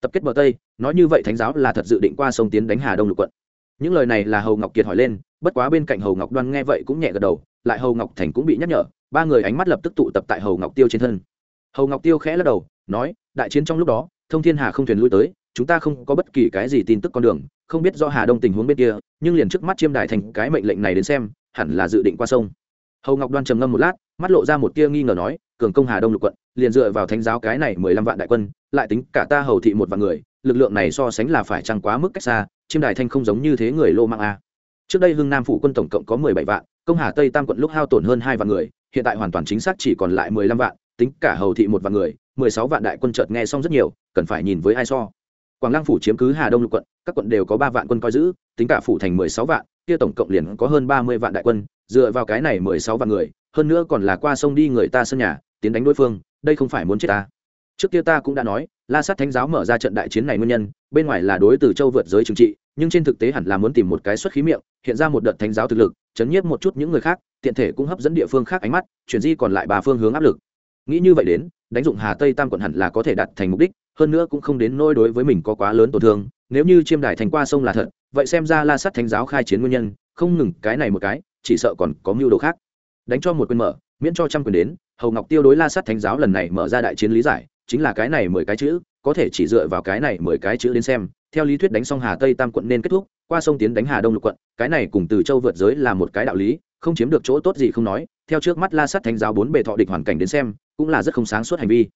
Tập kết bờ tây, nói như vậy thánh giáo là thật dự định qua sông tiến đánh hà đông lục quận. Những lời này là hầu ngọc kiệt hỏi lên, bất quá bên cạnh hầu ngọc đoan nghe vậy cũng nhẹ gật đầu, lại hầu ngọc thành cũng bị nhắc nhở, ba người ánh mắt lập tức tụ tập tại hầu ngọc tiêu trên thân. Hầu ngọc tiêu khẽ lắc đầu, nói, đại chiến trong lúc đó, thông thiên hà không thuyền lui tới, chúng ta không có bất kỳ cái gì tin tức con đường, không biết do hà đông tình huống bên kia, nhưng liền trước mắt chiêm đài thành cái mệnh lệnh này đến xem, hẳn là dự định qua sông hầu ngọc đoan trầm ngâm một lát mắt lộ ra một tia nghi ngờ nói cường công hà đông lục quận liền dựa vào thánh giáo cái này mười lăm vạn đại quân lại tính cả ta hầu thị một vạn người lực lượng này so sánh là phải trăng quá mức cách xa chiêm đài thanh không giống như thế người lô mang a trước đây hưng nam phủ quân tổng cộng có mười bảy vạn công hà tây tam quận lúc hao tổn hơn hai vạn người hiện tại hoàn toàn chính xác chỉ còn lại mười lăm vạn tính cả hầu thị một vạn người mười sáu vạn đại quân chợt nghe xong rất nhiều cần phải nhìn với ai so quảng lăng phủ chiếm cứ hà đông lục quận các quận đều có ba vạn quân coi giữ tính cả phủ thành mười sáu vạn kia tổng cộng liền có hơn ba mươi vạn đại quân dựa vào cái này mười sáu vạn người, hơn nữa còn là qua sông đi người ta sân nhà, tiến đánh đối phương, đây không phải muốn chết ta. Trước kia ta cũng đã nói, la sát thánh giáo mở ra trận đại chiến này nguyên nhân, bên ngoài là đối từ châu vượt giới trừng trị, nhưng trên thực tế hẳn là muốn tìm một cái xuất khí miệng, hiện ra một đợt thánh giáo thực lực, chấn nhiếp một chút những người khác, tiện thể cũng hấp dẫn địa phương khác ánh mắt, chuyển di còn lại ba phương hướng áp lực. Nghĩ như vậy đến, đánh dụng hà tây tam quận hẳn là có thể đạt thành mục đích, hơn nữa cũng không đến nôi đối với mình có quá lớn tổn thương, nếu như chiêm đài thành qua sông là thật, vậy xem ra la sát thánh giáo khai chiến nguyên nhân, không ngừng cái này một cái chỉ sợ còn có mưu đồ khác. Đánh cho một quyền mở, miễn cho trăm quyền đến, hầu ngọc tiêu đối la sát thánh giáo lần này mở ra đại chiến lý giải, chính là cái này mười cái chữ, có thể chỉ dựa vào cái này mười cái chữ đến xem, theo lý thuyết đánh xong hà tây tam quận nên kết thúc, qua sông tiến đánh hà đông lục quận, cái này cùng từ châu vượt giới là một cái đạo lý, không chiếm được chỗ tốt gì không nói, theo trước mắt la sát thánh giáo bốn bề thọ địch hoàn cảnh đến xem, cũng là rất không sáng suốt hành vi.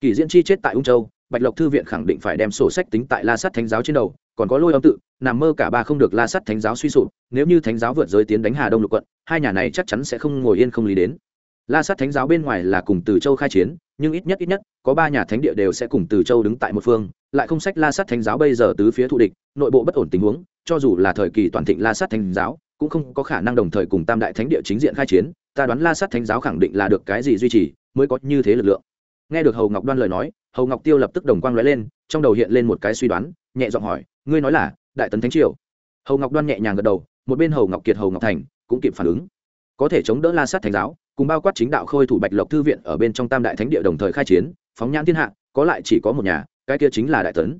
Kỳ diễn chi chết tại ung châu bạch lộc thư viện khẳng định phải đem sổ sách tính tại la sát thánh giáo trên đầu, còn có lôi âm tự, nằm mơ cả ba không được la sát thánh giáo suy sụp, nếu như thánh giáo vượt giới tiến đánh hà đông lục quận, hai nhà này chắc chắn sẽ không ngồi yên không lý đến. La sát thánh giáo bên ngoài là cùng từ châu khai chiến, nhưng ít nhất ít nhất, có ba nhà thánh địa đều sẽ cùng từ châu đứng tại một phương, lại không sách la sát thánh giáo bây giờ tứ phía thù địch, nội bộ bất ổn tình huống, cho dù là thời kỳ toàn thịnh la sát thánh giáo, cũng không có khả năng đồng thời cùng tam đại thánh địa chính diện khai chiến, ta đoán la sát thánh giáo khẳng định là được cái gì duy trì, mới có như thế lực lượng nghe được hầu ngọc đoan lời nói, hầu ngọc tiêu lập tức đồng quang lóe lên, trong đầu hiện lên một cái suy đoán, nhẹ giọng hỏi, ngươi nói là đại tấn thánh triều? Hầu ngọc đoan nhẹ nhàng gật đầu, một bên hầu ngọc kiệt, hầu ngọc thành cũng kịp phản ứng. Có thể chống đỡ la sát thánh giáo, cùng bao quát chính đạo khôi thủ bạch lộc thư viện ở bên trong tam đại thánh địa đồng thời khai chiến, phóng nhãn thiên hạ, có lại chỉ có một nhà, cái kia chính là đại tấn.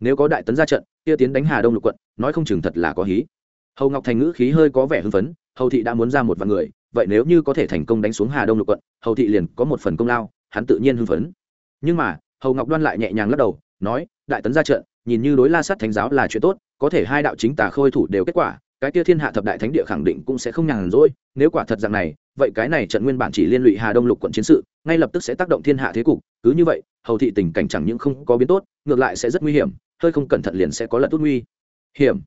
Nếu có đại tấn ra trận, kia tiến đánh hà đông lục quận, nói không chừng thật là có hí. Hầu ngọc thành ngữ khí hơi có vẻ hưng phấn, hầu thị đã muốn ra một vạn người, vậy nếu như có thể thành công đánh xuống hà đông lục quận, hầu thị liền có một phần công lao hắn tự nhiên hưng phấn. Nhưng mà, hầu ngọc đoan lại nhẹ nhàng lắc đầu, nói, đại tấn ra trận, nhìn như đối la sát thánh giáo là chuyện tốt, có thể hai đạo chính tà khôi thủ đều kết quả, cái kia thiên hạ thập đại thánh địa khẳng định cũng sẽ không nhàn rỗi, nếu quả thật rằng này, vậy cái này trận nguyên bản chỉ liên lụy hà đông lục quận chiến sự, ngay lập tức sẽ tác động thiên hạ thế cục, cứ như vậy, hầu thị tình cảnh chẳng những không có biến tốt, ngược lại sẽ rất nguy hiểm, hơi không cẩn thận liền sẽ có lật tốt nguy hiểm.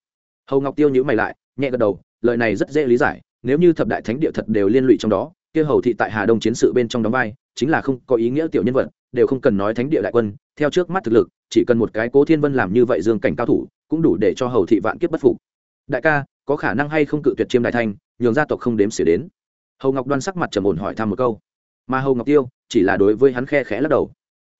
Hầu ngọc tiêu nhữ mày lại, nhẹ gật đầu, lời này rất dễ lý giải, nếu như thập đại thánh địa thật đều liên lụy trong đó, kia hầu thị tại hà đông chiến sự bên trong đóng vai chính là không có ý nghĩa tiểu nhân vật, đều không cần nói thánh địa đại quân, theo trước mắt thực lực, chỉ cần một cái cố thiên vân làm như vậy dương cảnh cao thủ, cũng đủ để cho hầu thị vạn kiếp bất phục. Đại ca, có khả năng hay không cự tuyệt chiêm đại thanh nhường gia tộc không đếm xỉa đến. Hầu ngọc đoan sắc mặt trầm ổn hỏi thăm một câu. Mà hầu ngọc tiêu, chỉ là đối với hắn khe khẽ lắc đầu.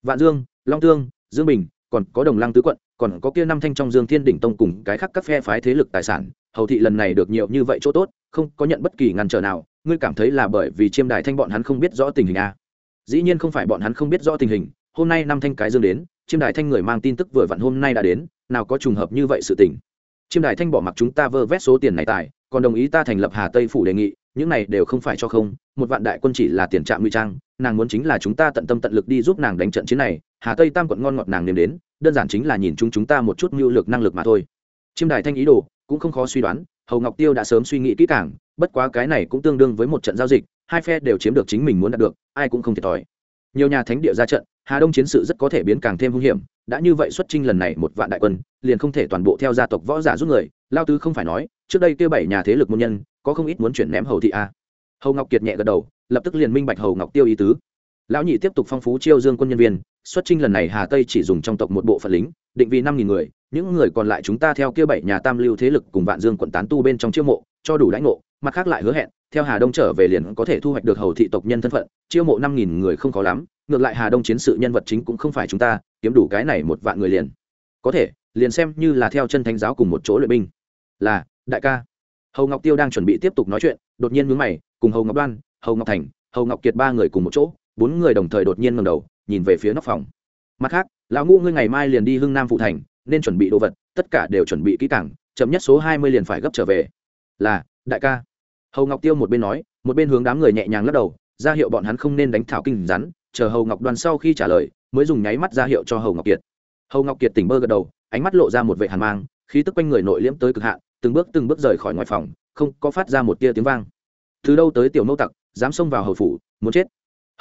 Vạn dương, long tương, dương bình, còn có đồng lăng tứ quận, còn có kia năm thanh trong dương thiên đỉnh tông cùng cái khác các phe phái thế lực tài sản, hầu thị lần này được nhiều như vậy chỗ tốt, không có nhận bất kỳ ngăn trở nào, ngươi cảm thấy là bởi vì chiêm đại thanh bọn hắn không biết rõ tình hình a à? Dĩ nhiên không phải bọn hắn không biết rõ tình hình, hôm nay năm thanh cái dương đến, chiêm đại thanh người mang tin tức vừa vặn hôm nay đã đến, nào có trùng hợp như vậy sự tình. Chiêm đại thanh bỏ mặc chúng ta vơ vét số tiền này tài, còn đồng ý ta thành lập hà tây phủ đề nghị, những này đều không phải cho không, một vạn đại quân chỉ là tiền trạm nguy trang, nàng muốn chính là chúng ta tận tâm tận lực đi giúp nàng đánh trận chiến này, hà tây tam quận ngon ngọt nàng nếm đến, đơn giản chính là nhìn chúng chúng ta một chút mưu lược năng lực mà thôi. Chiêm đại thanh ý đồ, cũng không khó suy đoán, hầu ngọc tiêu đã sớm suy nghĩ kỹ càng, bất quá cái này cũng tương đương với một trận giao dịch hai phe đều chiếm được chính mình muốn đạt được, ai cũng không thiệt thòi. Nhiều nhà thánh địa ra trận, hà đông chiến sự rất có thể biến càng thêm hung hiểm, đã như vậy xuất trinh lần này một vạn đại quân, liền không thể toàn bộ theo gia tộc võ giả rút người, lao tứ không phải nói, trước đây kêu bảy nhà thế lực môn nhân, có không ít muốn chuyển ném hầu thị a. Hầu ngọc kiệt nhẹ gật đầu, lập tức liền minh bạch hầu ngọc tiêu ý tứ. Lão nhị tiếp tục phong phú chiêu dương quân nhân viên, xuất trinh lần này hà tây chỉ dùng trong tộc một bộ phận lính, định vì năm nghìn người, những người còn lại chúng ta theo kia bảy nhà tam lưu thế lực cùng vạn dương quận tán tu bên trong chiêu mộ, cho đủ lãnh ngộ mặt khác lại hứa hẹn, theo hà đông trở về liền có thể thu hoạch được hầu thị tộc nhân thân phận, chiêu mộ năm nghìn người không khó lắm, ngược lại hà đông chiến sự nhân vật chính cũng không phải chúng ta, kiếm đủ cái này một vạn người liền. Có thể, liền xem như là theo chân thánh giáo cùng một chỗ luyện binh. Là, đại ca. Hầu ngọc tiêu đang chuẩn bị tiếp tục nói chuyện, đột nhiên mướn mày, cùng hầu ngọc đoan, hầu ngọc thành, hầu ngọc kiệt ba người cùng một chỗ, bốn người đồng thời đột nhiên ngầm đầu, nhìn về phía nóc phòng. Mặt khác, lão ngũ ngươi ngày mai liền đi hưng nam phụ thành, nên chuẩn bị đồ vật, tất cả đều chuẩn bị kỹ càng, chậm nhất số hai mươi liền phải gấp trở về. Là đại ca. Hầu ngọc tiêu một bên nói, một bên hướng đám người nhẹ nhàng lắc đầu, ra hiệu bọn hắn không nên đánh thảo kinh rắn, chờ hầu ngọc Đoàn sau khi trả lời, mới dùng nháy mắt ra hiệu cho hầu ngọc kiệt. Hầu ngọc kiệt tỉnh bơ gật đầu, ánh mắt lộ ra một vệ hàn mang, khí tức quanh người nội liễm tới cực hạn, từng bước từng bước rời khỏi ngoài phòng, không có phát ra một tia tiếng vang. Từ đâu tới tiểu mâu tặc, dám xông vào hầu phủ, muốn chết.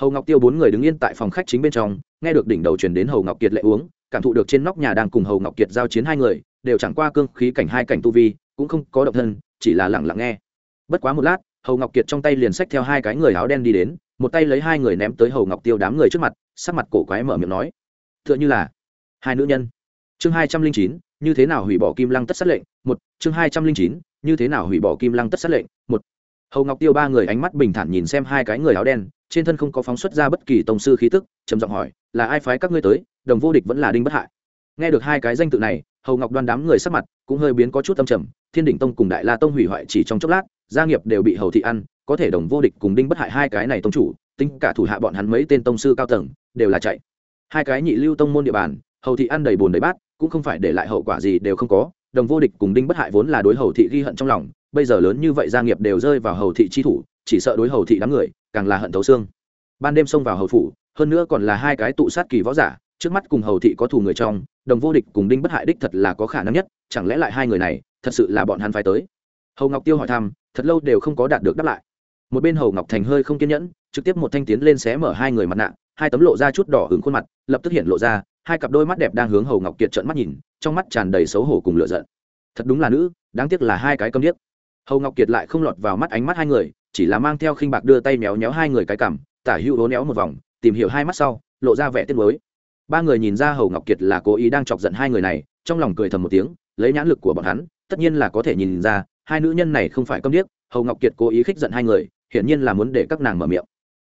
Hầu ngọc tiêu bốn người đứng yên tại phòng khách chính bên trong, nghe được đỉnh đầu truyền đến hầu ngọc kiệt lệ uống, cảm thụ được trên nóc nhà đang cùng hầu ngọc kiệt giao chiến hai người, đều chẳng qua cương khí cảnh hai cảnh tu vi, cũng không có động thân chỉ là lặng lặng nghe. Bất quá một lát, hầu ngọc kiệt trong tay liền xách theo hai cái người áo đen đi đến, một tay lấy hai người ném tới hầu ngọc tiêu đám người trước mặt, sắc mặt cổ quái mở miệng nói t h ư ợ n h ư là hai nữ nhân. Chương hai trăm linh chín, như thế nào hủy bỏ kim lăng tất sát lệnh? Một, chương hai trăm linh chín, như thế nào hủy bỏ kim lăng tất sát lệnh? Một, hầu ngọc tiêu ba người ánh mắt bình thản nhìn xem hai cái người áo đen, trên thân không có phóng xuất ra bất kỳ tổng sư khí tức, trầm giọng hỏi, là ai phái các ngươi tới? Đồng vô địch vẫn là đinh bất hại. Nghe được hai cái danh tự này hầu ngọc đoan đám người sắc mặt cũng hơi biến có chút tâm trầm thiên đỉnh tông cùng đại la tông hủy hoại chỉ trong chốc lát gia nghiệp đều bị hầu thị ăn có thể đồng vô địch cùng đinh bất hại hai cái này tông chủ tính cả thủ hạ bọn hắn mấy tên tông sư cao tầng đều là chạy hai cái nhị lưu tông môn địa bàn hầu thị ăn đầy bồn đầy bát cũng không phải để lại hậu quả gì đều không có đồng vô địch cùng đinh bất hại vốn là đối hầu thị ghi hận trong lòng bây giờ lớn như vậy gia nghiệp đều rơi vào hầu thị chi thủ chỉ sợ đối hầu thị đám người càng là hận thấu xương ban đêm xông vào hầu phủ hơn nữa còn là hai cái tụ sát kỳ võ giả trước mắt cùng hầu thị có thù người trong đồng vô địch cùng đinh bất hại đích thật là có khả năng nhất, chẳng lẽ lại hai người này thật sự là bọn hắn phải tới? Hầu ngọc tiêu hỏi thăm, thật lâu đều không có đạt được đáp lại. Một bên hầu ngọc thành hơi không kiên nhẫn, trực tiếp một thanh tiến lên xé mở hai người mặt nạ, hai tấm lộ ra chút đỏ hứng khuôn mặt, lập tức hiện lộ ra, hai cặp đôi mắt đẹp đang hướng hầu ngọc kiệt trợn mắt nhìn, trong mắt tràn đầy xấu hổ cùng lựa giận. Thật đúng là nữ, đáng tiếc là hai cái câm điếc. Hầu ngọc kiệt lại không lọt vào mắt ánh mắt hai người, chỉ là mang theo khinh bạc đưa tay méo méo hai người cái cằm, tả hữu hố néo một vòng, tìm hiểu hai mắt sau, lộ ra vẻ tiếc mới ba người nhìn ra hầu ngọc kiệt là cố ý đang chọc giận hai người này, trong lòng cười thầm một tiếng, lấy nhãn lực của bọn hắn, tất nhiên là có thể nhìn ra, hai nữ nhân này không phải câm điếc, hầu ngọc kiệt cố ý khích giận hai người, hiển nhiên là muốn để các nàng mở miệng.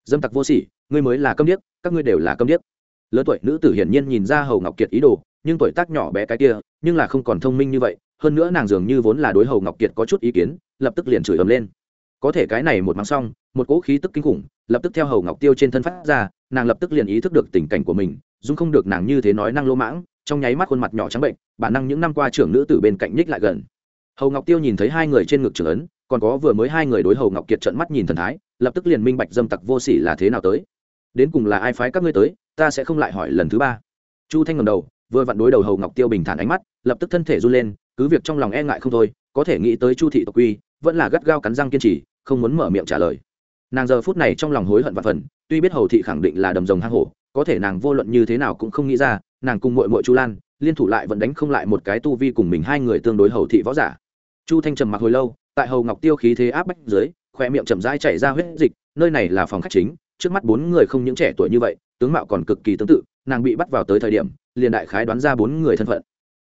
Dâm tặc vô sỉ, ngươi mới là câm điếc, các ngươi đều là câm điếc. Lớn tuổi nữ tử hiển nhiên nhìn ra hầu ngọc kiệt ý đồ, nhưng tuổi tác nhỏ bé cái kia, nhưng là không còn thông minh như vậy, hơn nữa nàng dường như vốn là đối hầu ngọc kiệt có chút ý kiến, lập tức liền chửi ầm lên. Có thể cái này một mắng xong, một cỗ khí tức kinh khủng, lập tức theo hầu ngọc tiêu trên thân phát ra, nàng lập tức liền ý thức được tình cảnh của mình dung không được nàng như thế nói năng lỗ mãng, trong nháy mắt khuôn mặt nhỏ trắng bệnh, bản năng những năm qua trưởng nữ tử bên cạnh nhích lại gần. Hầu ngọc tiêu nhìn thấy hai người trên ngực trưởng ấn, còn có vừa mới hai người đối hầu ngọc kiệt trận mắt nhìn thần thái, lập tức liền minh bạch dâm tặc vô sỉ là thế nào tới. Đến cùng là ai phái các ngươi tới, ta sẽ không lại hỏi lần thứ ba. Chu thanh ngầm đầu, vừa vặn đối đầu hầu ngọc tiêu bình thản ánh mắt, lập tức thân thể run lên, cứ việc trong lòng e ngại không thôi, có thể nghĩ tới chu thị tộc quy, vẫn là gắt gao cắn răng kiên trì, không muốn mở miệng trả lời. Nàng giờ phút này trong lòng hối hận và phần, tuy biết hầu thị khẳng định là đầm rồng hang hổ có thể nàng vô luận như thế nào cũng không nghĩ ra, nàng cùng mội mội chu lan, liên thủ lại vẫn đánh không lại một cái tu vi cùng mình hai người tương đối hầu thị võ giả. Chu thanh trầm mặc hồi lâu, tại hầu ngọc tiêu khí thế áp bách dưới khoe miệng chậm rãi chảy ra huyết dịch, nơi này là phòng khách chính, trước mắt bốn người không những trẻ tuổi như vậy, tướng mạo còn cực kỳ tương tự, nàng bị bắt vào tới thời điểm, liền đại khái đoán ra bốn người thân phận.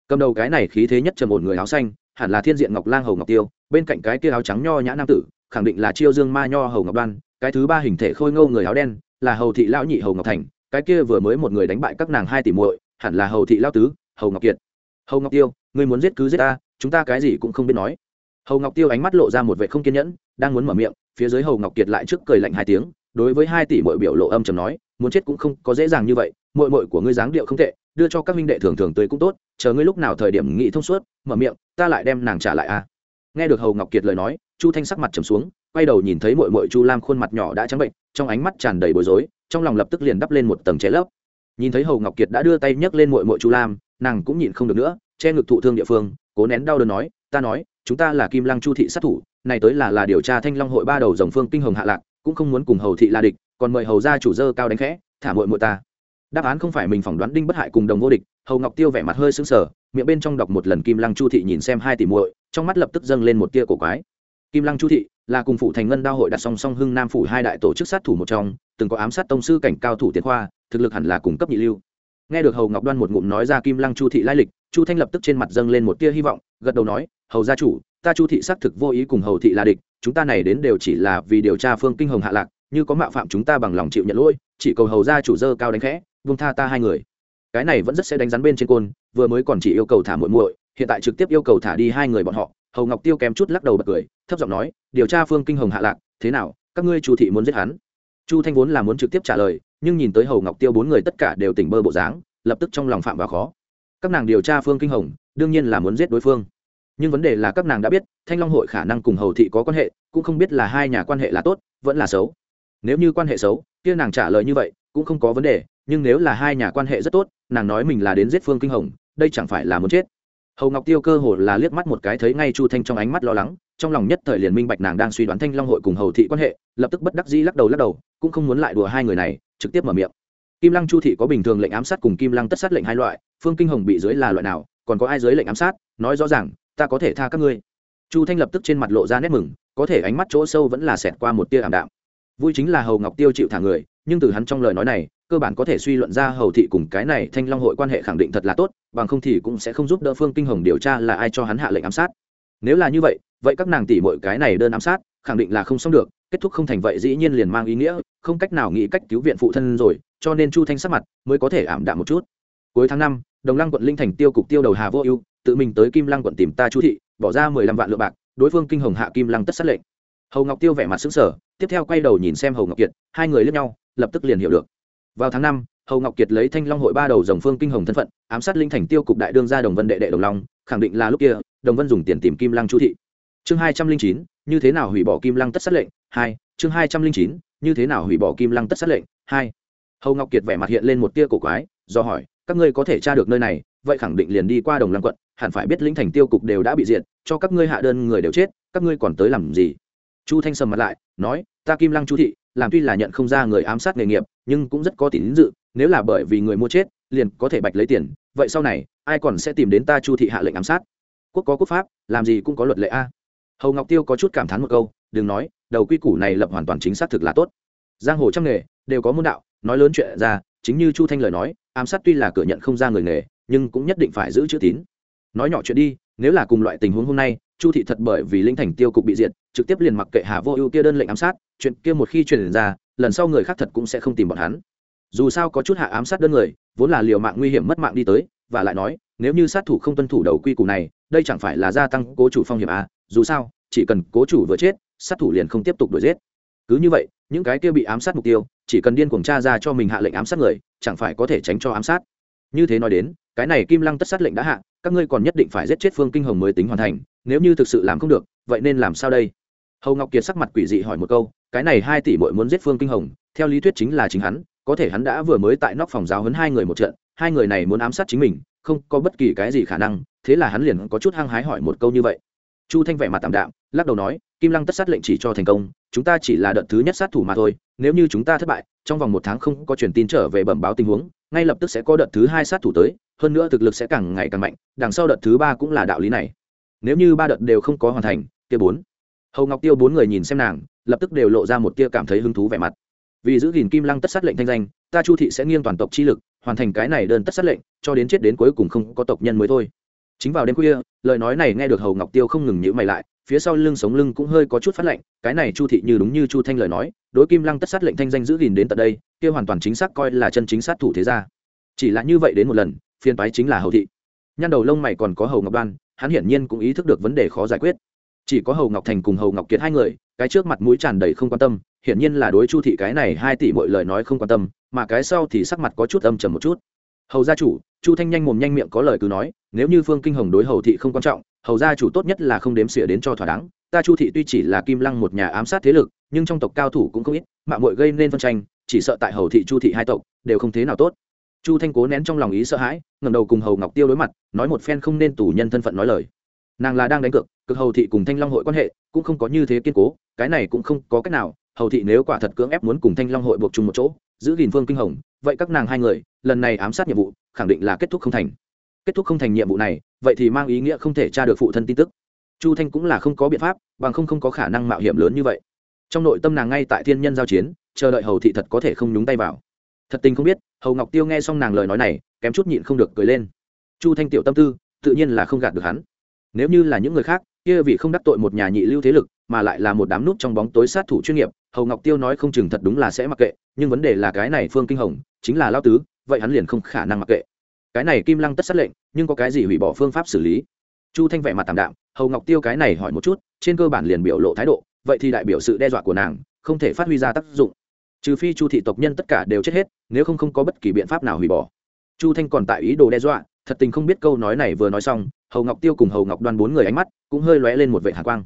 Cầm đầu cái này khí thế nhất trầm một người áo xanh, hẳn là thiên diện ngọc lang hầu ngọc tiêu, bên cạnh cái kia áo trắng nho nhã nam tử, khẳng định là chiêu dương ma nho hầu ngọc đoan, cái thứ ba hình thể khôi ngâu người áo đen, là hầu thị lão nhị hầu ngọc thành cái kia vừa mới một người đánh bại các nàng hai tỷ muội, hẳn là hầu thị lao tứ, hầu ngọc kiệt hầu ngọc tiêu người muốn giết cứ giết ta, chúng ta cái gì cũng không biết nói hầu ngọc tiêu ánh mắt lộ ra một vệ không kiên nhẫn, đang muốn mở miệng, phía dưới hầu ngọc kiệt lại trước cười lạnh hai tiếng, đối với hai tỷ mội biểu lộ âm chầm nói, muốn chết cũng không có dễ dàng như vậy mội mội của ngươi dáng điệu không tệ, đưa cho các minh đệ thường thường tươi cũng tốt, chờ ngươi lúc nào thời điểm nghị thông suốt, mở miệng, ta lại đem nàng trả lại a à. nghe được hầu ngọc kiệt lời nói, chu thanh sắc mặt trầm xuống, quay đầu nhìn thấy mội mội chu lam khuôn mặt nhỏ đã trắng bệnh, trong ánh mắt tràn đầy bối rối trong lòng lập tức liền đắp lên một tầng che lấp. Nhìn thấy hầu ngọc kiệt đã đưa tay nhấc lên mội mội chu lam, nàng cũng nhịn không được nữa, che ngực thụ thương địa phương, cố nén đau đớn nói, ta nói, chúng ta là kim lăng chu thị sát thủ, này tới là là điều tra thanh long hội ba đầu dòng phương kinh hồng hạ lạc, cũng không muốn cùng hầu thị la địch, còn mời hầu ra chủ dơ cao đánh khẽ, thả mội mội ta. Đáp án không phải mình phỏng đoán đinh bất hại cùng đồng vô địch, hầu ngọc tiêu vẻ mặt hơi sững sờ, miệng bên trong đọc một lần kim lăng chu thị nhìn xem hai tỷ muội, trong mắt lập tức dâng lên một tia cổ quái kim lăng chu thị là cùng phụ thành ngân đao hội đặt song song hưng nam phủ hai đại tổ chức sát thủ một trong, từng có ám sát tông sư cảnh cao thủ tiến khoa, thực lực hẳn là cung cấp nhị lưu. Nghe được hầu ngọc đoan một ngụm nói ra kim lăng chu thị lai lịch, chu thanh lập tức trên mặt dâng lên một tia hy vọng, gật đầu nói, hầu gia chủ, ta chu thị xác thực vô ý cùng hầu thị là địch, chúng ta này đến đều chỉ là vì điều tra phương kinh hồng hạ lạc, như có mạo phạm chúng ta bằng lòng chịu nhận lỗi, chỉ cầu hầu gia chủ dơ cao đánh khẽ vung tha ta hai người. Cái này vẫn rất sẽ đánh rắn bên trên côn, vừa mới còn chỉ yêu cầu thả muội muội, hiện tại trực tiếp yêu cầu thả đi hai người bọn họ hầu ngọc tiêu kém chút lắc đầu bật cười, thấp giọng nói, điều tra phương kinh hồng hạ lạc, thế nào? Các ngươi chu thị muốn giết hắn? Chu thanh vốn là muốn trực tiếp trả lời, nhưng nhìn tới hầu ngọc tiêu bốn người tất cả đều tỉnh bơ bộ dáng, lập tức trong lòng phạm vào khó. Các nàng điều tra phương kinh hồng, đương nhiên là muốn giết đối phương. Nhưng vấn đề là các nàng đã biết, thanh long hội khả năng cùng hầu thị có quan hệ, cũng không biết là hai nhà quan hệ là tốt, vẫn là xấu. Nếu như quan hệ xấu, kia nàng trả lời như vậy, cũng không có vấn đề, nhưng nếu là hai nhà quan hệ rất tốt, nàng nói mình là đến giết phương kinh hồng, đây chẳng phải là muốn chết hầu ngọc tiêu cơ hồ là liếc mắt một cái thấy ngay chu thanh trong ánh mắt lo lắng, trong lòng nhất thời liền minh bạch nàng đang suy đoán thanh long hội cùng hầu thị quan hệ, lập tức bất đắc dĩ lắc đầu lắc đầu, cũng không muốn lại đùa hai người này, trực tiếp mở miệng. Kim lăng chu thị có bình thường lệnh ám sát cùng kim lăng tất sát lệnh hai loại, phương kinh hồng bị dưới là loại nào, còn có ai dưới lệnh ám sát, nói rõ ràng, ta có thể tha các ngươi. Chu thanh lập tức trên mặt lộ ra nét mừng, có thể ánh mắt chỗ sâu vẫn là xẹt qua một tia ảm đạm. Vui chính là hầu ngọc tiêu chịu thả người, nhưng từ hắn trong lời nói này cơ bản có thể suy luận ra hầu thị cùng cái này thanh long hội quan hệ khẳng định thật là tốt, bằng không thì cũng sẽ không giúp đỡ phương kinh hồng điều tra là ai cho hắn hạ lệnh ám sát. Nếu là như vậy vậy các nàng tỷ mọi cái này đơn ám sát, khẳng định là không xong được, kết thúc không thành vậy dĩ nhiên liền mang ý nghĩa, không cách nào nghĩ cách cứu viện phụ thân rồi, cho nên chu thanh sắc mặt mới có thể ảm đạm một chút. Cuối tháng năm, đồng lăng quận linh thành tiêu cục tiêu đầu hà vô ưu, tự mình tới kim lăng quận tìm ta chu thị, bỏ ra mười lăm vạn lượng bạc, đối phương kinh hồng hạ kim lăng tất sát lệnh. Hầu ngọc tiêu vẻ mặt xứng sở tiếp theo quay đầu nhìn xem hầu ngọc kiệt, hai người lướt nhau, lập tức liền hiểu được vào tháng năm, hầu ngọc kiệt lấy thanh long hội ba đầu dòng phương kinh hồng thân phận, ám sát linh thành tiêu cục đại đương gia đồng vân đệ đệ đồng long, khẳng định là lúc kia, đồng vân dùng tiền tìm kim lăng chu thị. Chương hai trăm linh chín, như thế nào hủy bỏ kim lăng tất sát lệnh? Hai, chương hai trăm linh chín, như thế nào hủy bỏ kim lăng tất sát lệnh? Hai, hầu ngọc kiệt vẻ mặt hiện lên một tia cổ quái, do hỏi, các ngươi có thể tra được nơi này, vậy khẳng định liền đi qua đồng lăng quận, hẳn phải biết lĩnh thành tiêu cục đều đã bị diệt, cho các ngươi hạ đơn người đều chết, các ngươi còn tới làm gì? Chu thanh sầm mặt lại, nói, ta kim lăng chu thị, làm tuy là nhận không ra người ám sát nghề nghiệp, nhưng cũng rất có tín dự, nếu là bởi vì người mua chết, liền có thể bạch lấy tiền, vậy sau này, ai còn sẽ tìm đến ta chu thị hạ lệnh ám sát? Quốc có quốc pháp, làm gì cũng có luật lệ a. Hầu ngọc tiêu có chút cảm thán một câu, đừng nói, đầu quy củ này lập hoàn toàn chính xác thực là tốt. Giang hồ trong nghề, đều có môn đạo, nói lớn chuyện ra, chính như chu thanh lời nói, ám sát tuy là cửa nhận không ra người nghề, nhưng cũng nhất định phải giữ chữ tín. Nói nhỏ chuyện đi, nếu là cùng loại tình huống hôm nay, chu thị thật bởi vì linh thành tiêu cục bị diệt trực tiếp liền mặc kệ hà vô ưu kia đơn lệnh ám sát, chuyện kia một khi truyền ra, lần sau người khác thật cũng sẽ không tìm bọn hắn. Dù sao có chút hạ ám sát đơn người, vốn là liều mạng nguy hiểm mất mạng đi tới, và lại nói, nếu như sát thủ không tuân thủ đầu quy củ này, đây chẳng phải là gia tăng cố chủ phong hiểm à? Dù sao, chỉ cần cố chủ vừa chết, sát thủ liền không tiếp tục đuổi giết. Cứ như vậy, những cái kia bị ám sát mục tiêu, chỉ cần điên cuồng tra ra cho mình hạ lệnh ám sát người, chẳng phải có thể tránh cho ám sát. Như thế nói đến, cái này kim lăng tất sát lệnh đã hạ, các ngươi còn nhất định phải giết chết phương kinh hồng mới tính hoàn thành, nếu như thực sự làm không được, vậy nên làm sao đây? Hầu ngọc kiệt sắc mặt quỷ dị hỏi một câu, cái này hai tỷ bội muốn giết phương kinh hồng, theo lý thuyết chính là chính hắn, có thể hắn đã vừa mới tại nóc phòng giáo huấn hai người một trận, hai người này muốn ám sát chính mình, không có bất kỳ cái gì khả năng, thế là hắn liền có chút hăng hái hỏi một câu như vậy. Chu thanh vẻ mặt tạm đạm, lắc đầu nói, kim lăng tất sát lệnh chỉ cho thành công, chúng ta chỉ là đợt thứ nhất sát thủ mà thôi, nếu như chúng ta thất bại, trong vòng một tháng không có truyền tin trở về bẩm báo tình huống, ngay lập tức sẽ có đợt thứ hai sát thủ tới, hơn nữa thực lực sẽ càng ngày càng mạnh, đằng sau đợt thứ ba cũng là đạo lý này. Nếu như ba đợt đều không có hoàn thành, kia bốn hầu ngọc tiêu bốn người nhìn xem nàng lập tức đều lộ ra một tia cảm thấy hứng thú vẻ mặt vì giữ gìn kim lăng tất sát lệnh thanh danh ta chu thị sẽ nghiêng toàn tộc chi lực hoàn thành cái này đơn tất sát lệnh cho đến chết đến cuối cùng không có tộc nhân mới thôi chính vào đêm khuya lời nói này nghe được hầu ngọc tiêu không ngừng nhữ mày lại phía sau lưng sống lưng cũng hơi có chút phát lệnh cái này chu thị như đúng như chu thanh lời nói đối kim lăng tất sát lệnh thanh danh giữ gìn đến tận đây kia hoàn toàn chính xác coi là chân chính sát thủ thế gia chỉ là như vậy đến một lần phiên phái chính là hầu thị nhăn đầu lông mày còn có hầu ngọc đoan hắn hiển nhiên cũng ý thức được vấn đề khó giải quyết chỉ có hầu ngọc thành cùng hầu ngọc kiệt hai người, cái trước mặt mũi tràn đầy không quan tâm, hiển nhiên là đối chu thị cái này hai tỷ mọi lời nói không quan tâm, mà cái sau thì sắc mặt có chút âm trầm một chút. Hầu gia chủ, chu thanh nhanh mồm nhanh miệng có lời cứ nói, nếu như phương kinh hồng đối hầu thị không quan trọng, hầu gia chủ tốt nhất là không đếm xỉa đến cho thỏa đáng. Ta chu thị tuy chỉ là kim lăng một nhà ám sát thế lực, nhưng trong tộc cao thủ cũng không ít, mạng mội gây nên phân tranh, chỉ sợ tại hầu thị chu thị hai tộc đều không thế nào tốt. Chu thanh cố nén trong lòng ý sợ hãi ngầm đầu cùng hầu ngọc tiêu đối mặt, nói một phen không nên tù nhân thân phận nói lời nàng là đang đánh cược, cực hầu thị cùng thanh long hội quan hệ cũng không có như thế kiên cố, cái này cũng không có cách nào, hầu thị nếu quả thật cưỡng ép muốn cùng thanh long hội buộc chung một chỗ, giữ gìn phương kinh hồng, vậy các nàng hai người, lần này ám sát nhiệm vụ, khẳng định là kết thúc không thành. Kết thúc không thành nhiệm vụ này, vậy thì mang ý nghĩa không thể tra được phụ thân tin tức. Chu thanh cũng là không có biện pháp, bằng không không có khả năng mạo hiểm lớn như vậy. Trong nội tâm nàng ngay tại thiên nhân giao chiến, chờ đợi hầu thị thật có thể không nhúng tay vào. Thật tình không biết, hầu ngọc tiêu nghe xong nàng lời nói này, kém chút nhịn không được cười lên. Chu thanh tiểu tâm tư, tự nhiên là không gạt được hắn nếu như là những người khác, kia vì không đắc tội một nhà nhị lưu thế lực, mà lại là một đám nút trong bóng tối sát thủ chuyên nghiệp, hầu ngọc tiêu nói không chừng thật đúng là sẽ mặc kệ, nhưng vấn đề là cái này phương kinh hồng, chính là lao tứ, vậy hắn liền không khả năng mặc kệ. Cái này kim lăng tất sát lệnh, nhưng có cái gì hủy bỏ phương pháp xử lý? Chu thanh vẻ mặt tạm đạm, hầu ngọc tiêu cái này hỏi một chút, trên cơ bản liền biểu lộ thái độ, vậy thì đại biểu sự đe dọa của nàng, không thể phát huy ra tác dụng. Trừ phi chu thị tộc nhân tất cả đều chết hết, nếu không không có bất kỳ biện pháp nào hủy bỏ. Chu thanh còn tại ý đồ đe dọa, thật tình không biết câu nói này vừa nói xong hầu ngọc tiêu cùng hầu ngọc đoan bốn người ánh mắt cũng hơi lóe lên một vệ hạ quang.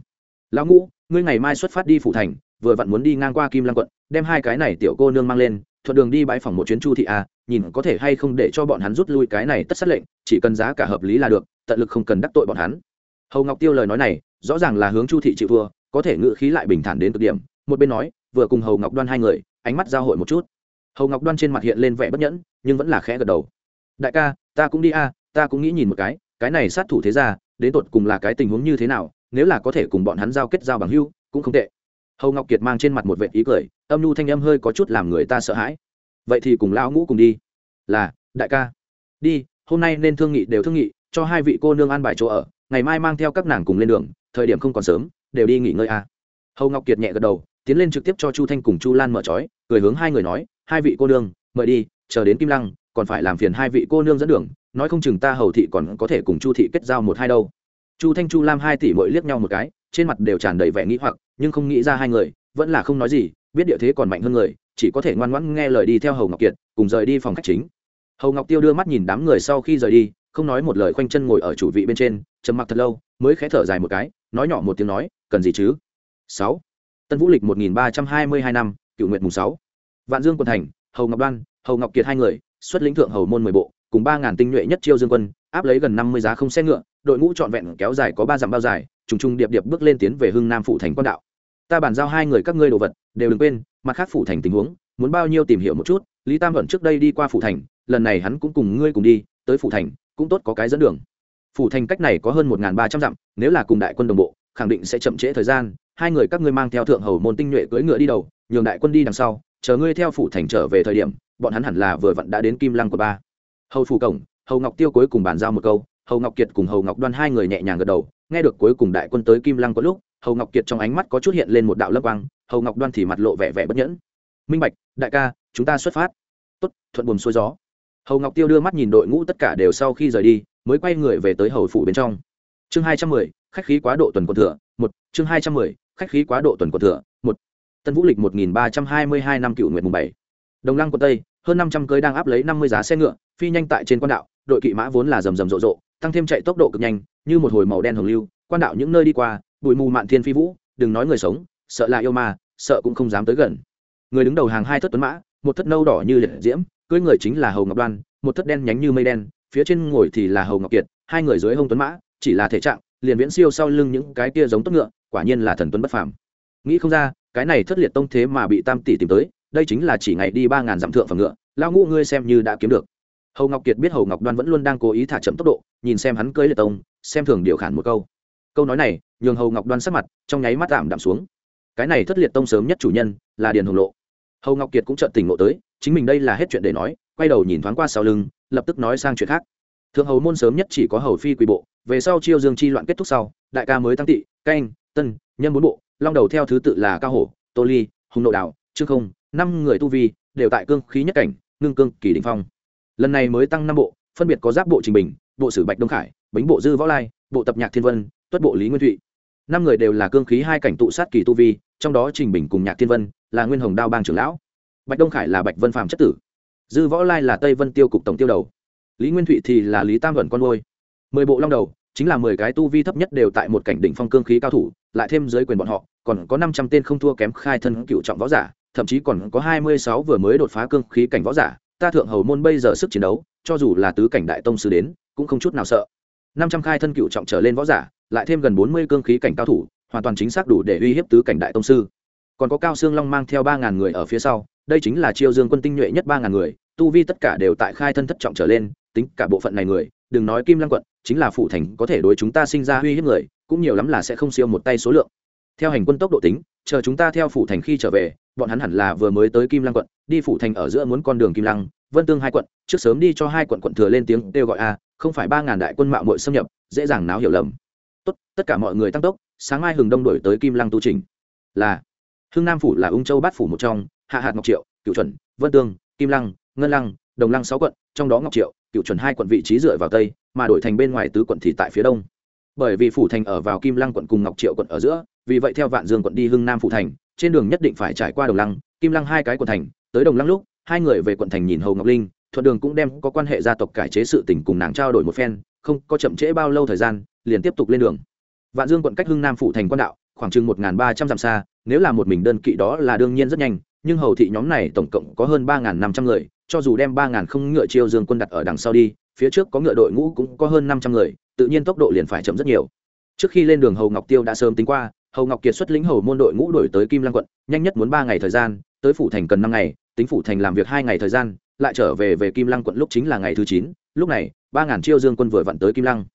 Lão ngũ, ngươi ngày mai xuất phát đi phủ thành, vừa vặn muốn đi ngang qua kim lăng quận, đem hai cái này tiểu cô nương mang lên, thuận đường đi bãi phòng một chuyến chu thị a, nhìn có thể hay không để cho bọn hắn rút lui cái này tất sát lệnh, chỉ cần giá cả hợp lý là được, tận lực không cần đắc tội bọn hắn. Hầu ngọc tiêu lời nói này, rõ ràng là hướng chu thị chịu thua, có thể ngự khí lại bình thản đến cực điểm, một bên nói, vừa cùng hầu ngọc đoan hai người, ánh mắt giao hội một chút. Hầu ngọc đoan trên mặt hiện lên vẻ bất nhẫn, nhưng vẫn là khẽ gật đầu. Đại ca, ta cũng đi a, ta cũng nghĩ nhìn một cái cái này sát thủ thế ra đến tột cùng là cái tình huống như thế nào, nếu là có thể cùng bọn hắn giao kết giao bằng hưu cũng không tệ. Hầu ngọc kiệt mang trên mặt một vệ ý cười, âm nhu thanh âm hơi có chút làm người ta sợ hãi. Vậy thì cùng lão ngũ cùng đi. Là, đại ca. Đi, hôm nay nên thương nghị đều thương nghị, cho hai vị cô nương an bài chỗ ở, ngày mai mang theo các nàng cùng lên đường, thời điểm không còn sớm, đều đi nghỉ ngơi a hầu ngọc kiệt nhẹ gật đầu, tiến lên trực tiếp cho chu thanh cùng chu lan mở trói, cười hướng hai người nói, hai vị cô nương, mời đi, chờ đến kim lăng, còn phải làm phiền hai vị cô nương dẫn đường nói không chừng ta hầu thị còn có thể cùng chu thị kết giao một hai đâu. Chu thanh chu lam hai tỷ mỗi liếc nhau một cái, trên mặt đều tràn đầy vẻ nghĩ hoặc, nhưng không nghĩ ra hai người, vẫn là không nói gì, biết địa thế còn mạnh hơn người, chỉ có thể ngoan ngoãn nghe lời đi theo hầu ngọc kiệt, cùng rời đi phòng khách chính. Hầu ngọc tiêu đưa mắt nhìn đám người sau khi rời đi, không nói một lời khoanh chân ngồi ở chủ vị bên trên, trầm mặc thật lâu, mới khẽ thở dài một cái, nói nhỏ một tiếng nói, cần gì chứ? Sáu. Tân vũ lịch một nghìn ba trăm hai mươi hai năm, cựu nguyện mùng sáu. Vạn dương quân thành, hầu ngọc đoan, hầu ngọc kiệt hai người, xuất lĩnh thượng hầu môn mười bộ cùng ba ngàn tinh nhuệ nhất chiêu dương quân, áp lấy gần năm mươi giá không xe ngựa, đội ngũ trọn vẹn kéo dài có ba dặm bao dài, trùng trùng điệp điệp bước lên tiến về hưng nam phủ thành quan đạo. Ta bàn giao hai người các ngươi đồ vật, đều đừng quên, mặt khác phủ thành tình huống, muốn bao nhiêu tìm hiểu một chút, lý tam vẫn trước đây đi qua phủ thành, lần này hắn cũng cùng ngươi cùng đi, tới phủ thành, cũng tốt có cái dẫn đường. Phủ thành cách này có hơn một ba trăm dặm, nếu là cùng đại quân đồng bộ, khẳng định sẽ chậm trễ thời gian, hai người các ngươi mang theo thượng hầu môn tinh nhuệ cưỡi ngựa đi đầu, nhường đại quân đi đằng sau, chờ ngươi theo phủ thành trở về thời điểm, bọn hắn hẳn là vừa vặn đã đến kim lăng của ba hầu phủ cổng, hầu ngọc tiêu cuối cùng bàn giao một câu, hầu ngọc kiệt cùng hầu ngọc đoan hai người nhẹ nhàng gật đầu, nghe được cuối cùng đại quân tới kim lăng có lúc, hầu ngọc kiệt trong ánh mắt có chút hiện lên một đạo lấp quang, hầu ngọc đoan thì mặt lộ vẻ vẻ bất nhẫn. Minh bạch, đại ca, chúng ta xuất phát. Tốt, thuận buồm xuôi gió. Hầu ngọc tiêu đưa mắt nhìn đội ngũ tất cả đều sau khi rời đi, mới quay người về tới hầu phủ bên trong. Chương hai trăm mười, khách khí quá độ tuần quân thừa, một, chương hai trăm mười, khách khí quá độ tuần quân thừa, một. Tân vũ lịch một nghìn ba trăm hai mươi hai năm cựu nguyện mùng bảy. Đồng lăng quận tây hơn năm trăm cưới đang áp lấy năm mươi giá xe ngựa, phi nhanh tại trên quan đạo, đội kỵ mã vốn là rầm rầm rộ rộ, tăng thêm chạy tốc độ cực nhanh, như một hồi màu đen hồng lưu, quan đạo những nơi đi qua, bụi mù mạn thiên phi vũ, đừng nói người sống, sợ là yêu ma, sợ cũng không dám tới gần. Người đứng đầu hàng hai thất tuấn mã, một thất nâu đỏ như liệt diễm, cưới người chính là hầu ngọc đoan, một thất đen nhánh như mây đen, phía trên ngồi thì là hầu ngọc kiệt, hai người dưới hông tuấn mã, chỉ là thể trạng, liền viễn siêu sau lưng những cái kia giống tốt ngựa, quả nhiên là thần tuấn bất phàm. Nghĩ không ra, cái này thất liệt tông thế mà bị tam tỷ tìm tới đây chính là chỉ ngày đi ba ngàn dặm thượng phẩm ngựa lao ngũ ngươi xem như đã kiếm được. Hầu ngọc kiệt biết hầu ngọc đoan vẫn luôn đang cố ý thả chậm tốc độ, nhìn xem hắn cưỡi liệt tông, xem thường điều khản một câu. Câu nói này, nhường hầu ngọc đoan sắc mặt trong nháy mắt tạm đạm xuống. Cái này thất liệt tông sớm nhất chủ nhân là điền hồng lộ. Hầu ngọc kiệt cũng trợn tỉnh ngộ tới, chính mình đây là hết chuyện để nói, quay đầu nhìn thoáng qua sau lưng, lập tức nói sang chuyện khác. Thượng hầu môn sớm nhất chỉ có hầu phi quỳ bộ, về sau chiêu dương chi loạn kết thúc sau, đại ca mới tăng tị, canh, tân, nhân bốn bộ, long đầu theo thứ tự là cao hổ, tô ly, hùng nội đào, trương không năm người tu vi đều tại cương khí nhất cảnh, ngưng cương kỳ đình phong. Lần này mới tăng năm bộ, phân biệt có giáp bộ trình bình, bộ sử bạch đông khải, bính bộ dư võ lai, bộ tập nhạc thiên vân, tuất bộ lý nguyên thụy. Năm người đều là cương khí hai cảnh tụ sát kỳ tu vi, trong đó trình bình cùng nhạc thiên vân là nguyên hồng đao bang trưởng lão. Bạch đông khải là bạch vân phạm chất tử. Dư võ lai là tây vân tiêu cục tổng tiêu đầu. Lý nguyên thụy thì là lý tam vẩn con ngôi mười bộ long đầu, chính là mười cái tu vi thấp nhất đều tại một cảnh đỉnh phong cương khí cao thủ, lại thêm dưới quyền bọn họ, còn có năm trăm tên không thua kém khai thân cựu trọng võ giả thậm chí còn có hai mươi sáu vừa mới đột phá cương khí cảnh võ giả, ta thượng hầu môn bây giờ sức chiến đấu, cho dù là tứ cảnh đại tông sư đến, cũng không chút nào sợ. năm trăm khai thân cựu trọng trở lên võ giả, lại thêm gần bốn mươi cương khí cảnh cao thủ, hoàn toàn chính xác đủ để uy hiếp tứ cảnh đại tông sư. Còn có cao xương long mang theo ba ngàn người ở phía sau, đây chính là chiêu dương quân tinh nhuệ nhất ba ngàn người, tu vi tất cả đều tại khai thân thất trọng trở lên, tính cả bộ phận này người, đừng nói kim lăng quận, chính là phụ thành có thể đối chúng ta sinh ra uy hiếp người, cũng nhiều lắm là sẽ không siêu một tay số lượng. Theo hành quân tốc độ tính, chờ chúng ta theo phủ thành khi trở về bọn hắn hẳn là vừa mới tới kim lăng quận, đi phủ thành ở giữa muốn con đường kim lăng, vân tương hai quận, trước sớm đi cho hai quận quận thừa lên tiếng kêu gọi a, không phải ba ngàn đại quân mạo mội xâm nhập, dễ dàng náo hiểu lầm. Tốt, tất cả mọi người tăng tốc, sáng mai hừng đông đổi tới kim lăng tu trình. Là, hưng nam phủ là ung châu bát phủ một trong, hạ hạt ngọc triệu cựu chuẩn, vân tương, kim lăng, ngân lăng, đồng lăng sáu quận, trong đó ngọc triệu cựu chuẩn hai quận vị trí dựa vào tây, mà đổi thành bên ngoài tứ quận thì tại phía đông. Bởi vì phủ thành ở vào kim lăng quận cùng ngọc triệu quận ở giữa, vì vậy theo vạn dương quận đi hưng nam phủ thành trên đường nhất định phải trải qua đồng lăng, kim lăng hai cái quận thành, tới đồng lăng lúc, hai người về quận thành nhìn hầu ngọc linh, thuận đường cũng đem có quan hệ gia tộc cải chế sự tình cùng nàng trao đổi một phen, không có chậm trễ bao lâu thời gian, liền tiếp tục lên đường. Vạn dương quận cách hưng nam phủ thành quan đạo, khoảng chừng một ba trăm dặm xa, nếu là một mình đơn kỵ đó là đương nhiên rất nhanh, nhưng hầu thị nhóm này tổng cộng có hơn ba năm trăm người, cho dù đem ba không ngựa chiêu dương quân đặt ở đằng sau đi, phía trước có ngựa đội ngũ cũng có hơn năm trăm người, tự nhiên tốc độ liền phải chậm rất nhiều. Trước khi lên đường hầu ngọc tiêu đã sớm tính qua hầu ngọc kiệt xuất lĩnh hầu môn đội ngũ đổi tới kim lăng quận, nhanh nhất muốn ba ngày thời gian, tới phủ thành cần năm ngày, tính phủ thành làm việc hai ngày thời gian, lại trở về về kim lăng quận lúc chính là ngày thứ chín, lúc này, ba ngàn chiêu dương quân vừa vặn tới kim lăng.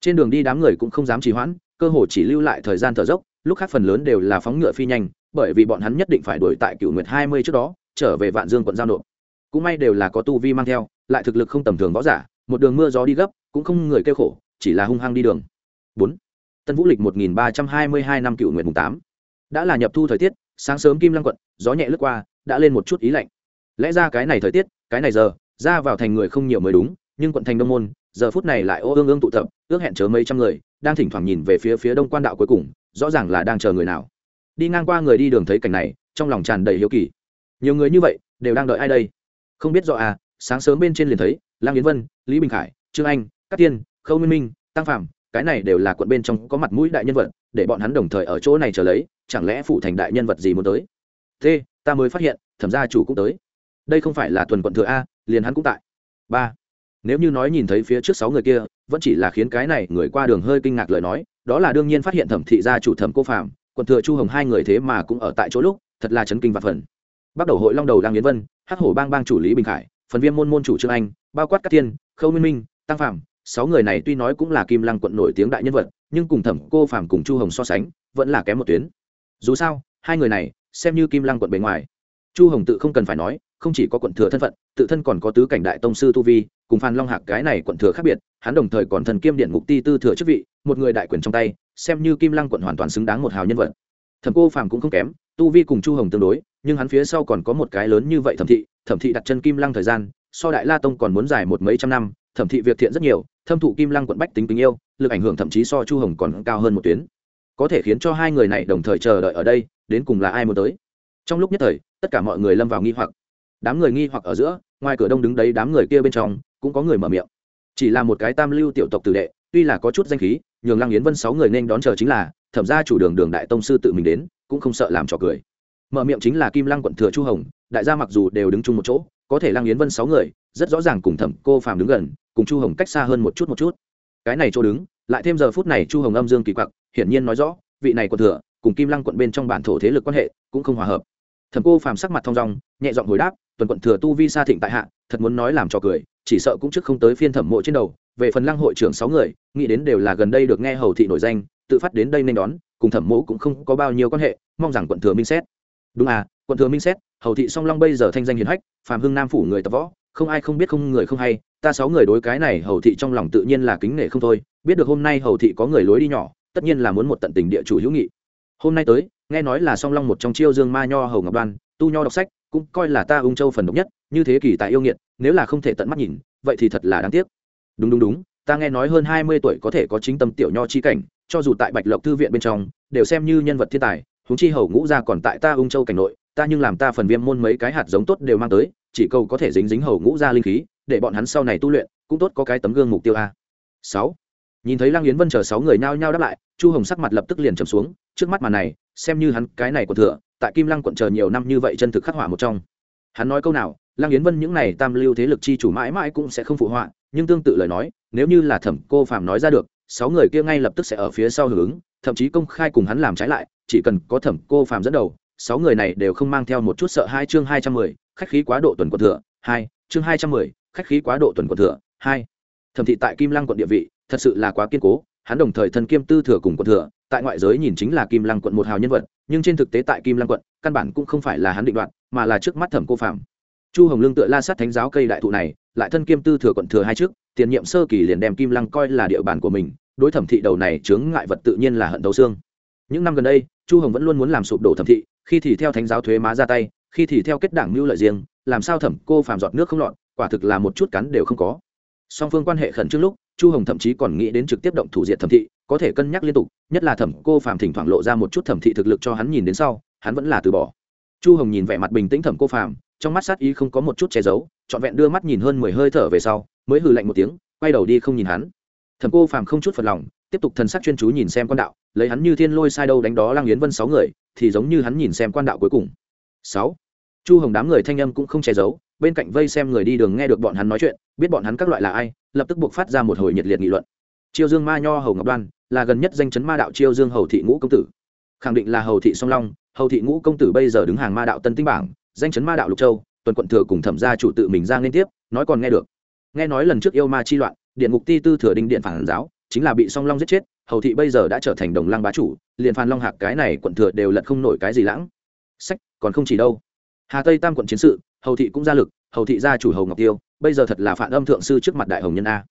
Trên đường đi đám người cũng không dám trì hoãn, cơ hồ chỉ lưu lại thời gian thở dốc, lúc khác phần lớn đều là phóng ngựa phi nhanh, bởi vì bọn hắn nhất định phải đuổi tại cựu nguyệt hai mươi trước đó, trở về vạn dương quận giao nộp. Cũng may đều là có tu vi mang theo, lại thực lực không tầm thường võ giả, một đường mưa gió đi gấp, cũng không người kêu khổ, chỉ là hung hăng đi đường. Bốn tân vũ lịch một nghìn ba trăm hai mươi hai năm cựu nguyệt mùng tám. Đã là nhập thu thời tiết, sáng sớm kim lăng quận, gió nhẹ lướt qua, đã lên một chút ý lạnh. Lẽ ra cái này thời tiết, cái này giờ, ra vào thành người không nhiều mới đúng, nhưng quận thành đông môn, giờ phút này lại ô ương ương tụ tập, ước hẹn chớ mấy trăm người, đang thỉnh thoảng nhìn về phía phía đông quan đạo cuối cùng, rõ ràng là đang chờ người nào. Đi ngang qua người đi đường thấy cảnh này, trong lòng tràn đầy hiếu kỳ. Nhiều người như vậy, đều đang đợi ai đây? Không biết rõ à sáng sớm bên trên liền thấy lang yến vân, lý bình khải, trương anh các tiên, khâu minh minh, tăng phạm cái này đều là quận bên trong có mặt mũi đại nhân vật, để bọn hắn đồng thời ở chỗ này trở lấy, chẳng lẽ phụ thành đại nhân vật gì muốn tới? Thế ta mới phát hiện, thẩm gia chủ cũng tới. Đây không phải là tuần quận thừa a, liền hắn cũng tại. Ba, nếu như nói nhìn thấy phía trước sáu người kia, vẫn chỉ là khiến cái này người qua đường hơi kinh ngạc lời nói, đó là đương nhiên phát hiện thẩm thị gia chủ thẩm cô phạm quận thừa chu hồng hai người thế mà cũng ở tại chỗ lúc, thật là chấn kinh và phần. Bắt đầu hội long đầu đang yến vân, hắc hổ bang bang chủ lý bình khải, phần viên môn môn chủ trương anh, bao quát các thiên, khâu minh minh, tăng phạm sáu người này tuy nói cũng là kim lăng quận nổi tiếng đại nhân vật, nhưng cùng thẩm cô phàm cùng chu hồng so sánh, vẫn là kém một tuyến. Dù sao, hai người này, xem như kim lăng quận bề ngoài. Chu hồng tự không cần phải nói, không chỉ có quận thừa thân phận, tự thân còn có tứ cảnh đại tông sư tu vi, cùng phan long hạc cái này quận thừa khác biệt, hắn đồng thời còn thần kiêm điện mục ti tư thừa chức vị, một người đại quyền trong tay, xem như kim lăng quận hoàn toàn xứng đáng một hào nhân vật. Thẩm cô phàm cũng không kém, tu vi cùng chu hồng tương đối, nhưng hắn phía sau còn có một cái lớn như vậy thẩm thị thẩm thị đặt chân kim lăng thời gian, so đại la tông còn muốn dài một mấy trăm năm thẩm thị việc thiện rất nhiều, thâm thụ kim lăng quận bách tính tình yêu, lực ảnh hưởng thậm chí so chu hồng còn cao hơn một tuyến. Có thể khiến cho hai người này đồng thời chờ đợi ở đây, đến cùng là ai muốn tới? Trong lúc nhất thời, tất cả mọi người lâm vào nghi hoặc. Đám người nghi hoặc ở giữa, ngoài cửa đông đứng đấy đám người kia bên trong, cũng có người mở miệng. Chỉ là một cái tam lưu tiểu tộc tử đệ, tuy là có chút danh khí, nhường lăng yến vân sáu người nên đón chờ chính là, thẩm ra chủ đường đường đại tông sư tự mình đến, cũng không sợ làm trò cười. Mở miệng chính là kim lăng quận thừa chu hồng, đại gia mặc dù đều đứng chung một chỗ, có thể lăng yến vân sáu người rất rõ ràng cùng thẩm cô phàm đứng gần, cùng chu hồng cách xa hơn một chút một chút. Cái này chỗ đứng, lại thêm giờ phút này chu hồng âm dương kỳ quặc, hiển nhiên nói rõ, vị này quận thừa, cùng kim lăng quận bên trong bản thổ thế lực quan hệ, cũng không hòa hợp. Thẩm cô phàm sắc mặt thong dong, nhẹ giọng hồi đáp, tuần quận thừa tu vi sa thịnh tại hạ, thật muốn nói làm trò cười, chỉ sợ cũng trước không tới phiên thẩm mộ trên đầu, về phần lăng hội trưởng sáu người, nghĩ đến đều là gần đây được nghe hầu thị nổi danh, tự phát đến đây nên đón, cùng thẩm mộ cũng không có bao nhiêu quan hệ, mong rằng quận thừa minh xét. Đúng à quận thừa minh xét, hầu thị song long bây giờ thanh danh hiền hách, phàm hưng nam phủ người tập võ không ai không biết không người không hay, ta sáu người đối cái này hầu thị trong lòng tự nhiên là kính nể không thôi, biết được hôm nay hầu thị có người lối đi nhỏ, tất nhiên là muốn một tận tình địa chủ hữu nghị. Hôm nay tới, nghe nói là song long một trong chiêu dương ma nho hầu ngọc đoan, tu nho đọc sách, cũng coi là ta ung châu phần độc nhất, như thế kỳ tại yêu nghiệt, nếu là không thể tận mắt nhìn, vậy thì thật là đáng tiếc. Đúng đúng đúng, ta nghe nói hơn hai mươi tuổi có thể có chính tâm tiểu nho chi cảnh, cho dù tại bạch lộc thư viện bên trong, đều xem như nhân vật thiên tài húng chi hầu ngũ gia còn tại ta ung châu cảnh nội, ta nhưng làm ta phần viêm môn mấy cái hạt giống tốt đều mang tới chỉ cầu có thể dính dính hầu ngũ gia linh khí, để bọn hắn sau này tu luyện, cũng tốt có cái tấm gương mục tiêu a. Sáu. Nhìn thấy lăng yến vân chờ sáu người nhao nhao đáp lại, chu hồng sắc mặt lập tức liền trầm xuống, trước mắt màn này, xem như hắn cái này của thừa, tại kim lăng quận chờ nhiều năm như vậy chân thực khắc họa một trong. Hắn nói câu nào, lăng yến vân những này tam lưu thế lực chi chủ mãi mãi cũng sẽ không phụ họa, nhưng tương tự lời nói, nếu như là thẩm cô phàm nói ra được, sáu người kia ngay lập tức sẽ ở phía sau hưởng ứng, thậm chí công khai cùng hắn làm trái lại, chỉ cần có thẩm cô phàm dẫn đầu, sáu người này đều không mang theo một chút sợ hai chương hai trăm mười khách khí quá độ tuần quận thừa, hai, chương hai trăm mười, khách khí quá độ tuần quận thừa, hai. Thẩm thị tại kim lăng quận địa vị, thật sự là quá kiên cố, hắn đồng thời thân kiêm tư thừa cùng quận thừa, tại ngoại giới nhìn chính là kim lăng quận một hào nhân vật, nhưng trên thực tế tại kim lăng quận, căn bản cũng không phải là hắn định đoạt, mà là trước mắt thẩm cô phạm chu hồng lương tựa la sát thánh giáo cây đại thụ này, lại thân kiêm tư thừa quận thừa hai trước, tiền nhiệm sơ kỳ liền đem kim lăng coi là địa bàn của mình, đối thẩm thị đầu này chướng ngại vật tự nhiên là hận đầu xương. Những năm gần đây, chu hồng vẫn luôn muốn làm sụp đổ thẩm thị, khi thì theo thánh giáo thuế má ra tay khi thì theo kết đảng mưu lợi riêng, làm sao thẩm cô phàm giọt nước không lọt, quả thực là một chút cắn đều không có. Song phương quan hệ khẩn trương lúc, chu hồng thậm chí còn nghĩ đến trực tiếp động thủ diện thẩm thị, có thể cân nhắc liên tục, nhất là thẩm cô phàm thỉnh thoảng lộ ra một chút thẩm thị thực lực cho hắn nhìn đến sau, hắn vẫn là từ bỏ. Chu hồng nhìn vẻ mặt bình tĩnh thẩm cô phàm, trong mắt sát ý không có một chút che giấu, trọn vẹn đưa mắt nhìn hơn mười hơi thở về sau, mới hừ lạnh một tiếng, quay đầu đi không nhìn hắn. Thẩm cô phàm không chút phật lòng, tiếp tục thần sắc chuyên chú nhìn xem quan đạo, lấy hắn như thiên lôi sai đâu đánh đó lang yến vân sáu người, thì giống như hắn nhìn xem quan đạo cuối cùng sáu. Chu hồng đám người thanh âm cũng không che giấu, bên cạnh vây xem người đi đường nghe được bọn hắn nói chuyện, biết bọn hắn các loại là ai, lập tức buộc phát ra một hồi nhiệt liệt nghị luận. Chiêu dương ma nho hầu ngọc đoan là gần nhất danh chấn ma đạo chiêu dương hầu thị ngũ công tử. Khẳng định là hầu thị song long, hầu thị ngũ công tử bây giờ đứng hàng ma đạo tân tinh bảng, danh chấn ma đạo lục châu, tuần quận thừa cùng thẩm gia chủ tự mình ra liên tiếp, nói còn nghe được. Nghe nói lần trước yêu ma chi loạn, điện ngục ti tư thừa đinh điện phản giáo, chính là bị song long giết chết, hầu thị bây giờ đã trở thành đồng lăng bá chủ, liền phan long hạc cái này quận thừa đều lật không nổi cái gì lãng sách, còn không chỉ đâu. Hà tây tam quận chiến sự, hầu thị cũng ra lực, hầu thị gia chủ hầu ngọc tiêu, bây giờ thật là phản âm thượng sư trước mặt đại hồng nhân a.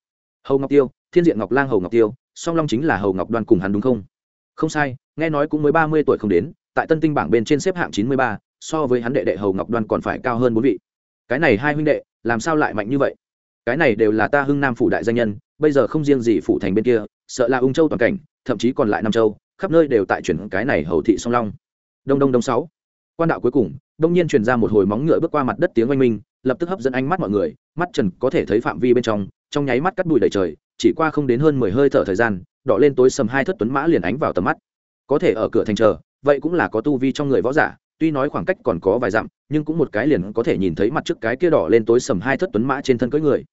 Hầu ngọc tiêu, thiên diện ngọc lang hầu ngọc tiêu, song long chính là hầu ngọc đoan cùng hắn đúng không? Không sai, nghe nói cũng mới ba mươi tuổi không đến, tại tân tinh bảng bên trên xếp hạng chín mươi ba, so với hắn đệ đệ hầu ngọc đoan còn phải cao hơn bốn vị. Cái này hai huynh đệ, làm sao lại mạnh như vậy? Cái này đều là ta hưng nam phủ đại danh nhân, bây giờ không riêng gì phủ thành bên kia, sợ là ung châu toàn cảnh, thậm chí còn lại nam châu, khắp nơi đều tại chuyển cái này hầu thị song long. Đông đông đông sáu quan đạo cuối cùng, đông nhiên truyền ra một hồi móng ngựa bước qua mặt đất tiếng oanh minh, lập tức hấp dẫn ánh mắt mọi người, mắt trần có thể thấy phạm vi bên trong trong nháy mắt cắt bụi đầy trời, chỉ qua không đến hơn mười hơi thở thời gian, đỏ lên tối sầm hai thất tuấn mã liền ánh vào tầm mắt. Có thể ở cửa thành chờ, vậy cũng là có tu vi trong người võ giả, tuy nói khoảng cách còn có vài dặm, nhưng cũng một cái liền có thể nhìn thấy mặt trước cái kia đỏ lên tối sầm hai thất tuấn mã trên thân cưỡi người.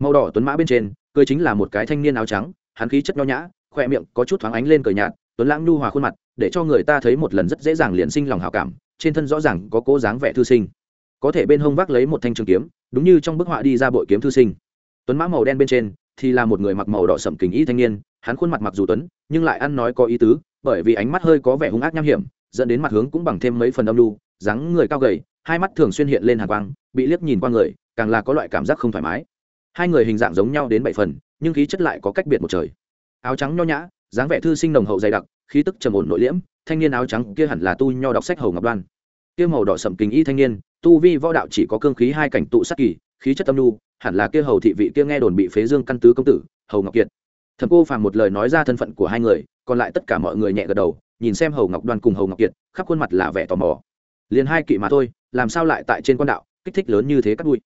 Màu đỏ tuấn mã bên trên cười chính là một cái thanh niên áo trắng, hắn khí chất nho nhã khoe miệng có chút thoáng ánh lên cờ nhạt, tuấn lãng nhu hòa khuôn mặt, để cho người ta thấy một lần rất dễ dàng liền sinh lòng hảo cảm trên thân rõ ràng có cố dáng vẻ thư sinh. Có thể bên hông vác lấy một thanh trường kiếm, đúng như trong bức họa đi ra bội kiếm thư sinh. Tuấn mã màu đen bên trên thì là một người mặc màu đỏ sậm kính y thanh niên, hắn khuôn mặt mặc dù tuấn, nhưng lại ăn nói có ý tứ, bởi vì ánh mắt hơi có vẻ hung ác nham hiểm, dẫn đến mặt hướng cũng bằng thêm mấy phần âm lưu dáng người cao gầy, hai mắt thường xuyên hiện lên hàng quang, bị liếc nhìn qua người, càng là có loại cảm giác không thoải mái. Hai người hình dạng giống nhau đến bảy phần, nhưng khí chất lại có cách biệt một trời. Áo trắng nho nhã, dáng vẻ thư sinh nồng hậu dày đặc, khí tức trầm ổn nội liễm thanh niên áo trắng kia hẳn là tu nho đọc sách hầu ngọc đoan. Kia màu đỏ sậm kính y thanh niên, tu vi võ đạo chỉ có cương khí hai cảnh tụ sát kỳ, khí chất tâm lưu hẳn là kia hầu thị vị kia nghe đồn bị phế dương căn tứ công tử, hầu ngọc kiệt. Thẩm cô phàm một lời nói ra thân phận của hai người, còn lại tất cả mọi người nhẹ gật đầu, nhìn xem hầu ngọc đoan cùng hầu ngọc kiệt, khắp khuôn mặt là vẻ tò mò. Liền hai kỵ mà thôi, làm sao lại tại trên quan đạo, kích thích lớn như thế cắt bụi.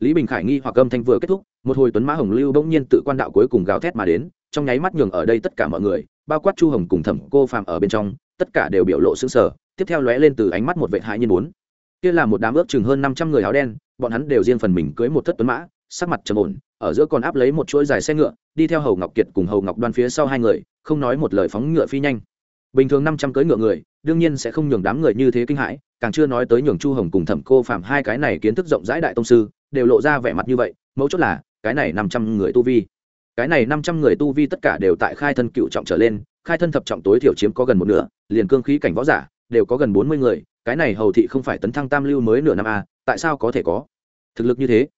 Lý bình khải nghi hoặc âm thanh vừa kết thúc, một hồi tuấn mã hồng lưu bỗng nhiên tự quan đạo cuối cùng gào thét mà đến, trong nháy mắt nhường ở đây tất cả mọi người, bao quát chu hồng cùng thẩm cô phàm ở bên trong tất cả đều biểu lộ sững sở tiếp theo lóe lên từ ánh mắt một vệ hãi nhiên muốn. kia là một đám ước chừng hơn năm trăm người áo đen, bọn hắn đều riêng phần mình cưới một thất tuấn mã, sắc mặt trầm ổn, ở giữa còn áp lấy một chuỗi dài xe ngựa, đi theo hầu ngọc kiệt cùng hầu ngọc đoan phía sau hai người, không nói một lời phóng ngựa phi nhanh bình thường năm trăm cưỡi ngựa người, đương nhiên sẽ không nhường đám người như thế kinh hãi, càng chưa nói tới nhường chu hồng cùng thẩm cô phạm hai cái này kiến thức rộng rãi đại tông sư, đều lộ ra vẻ mặt như vậy, mấu chốt là, cái này năm trăm người tu vi cái này năm trăm người tu vi tất cả đều tại khai thân cựu trọng trở lên, khai thân thập trọng tối thiểu chiếm có gần một nửa liền cương khí cảnh võ giả đều có gần bốn mươi người, cái này hầu thị không phải tấn thăng tam lưu mới nửa năm a tại sao có thể có? Thực lực như thế.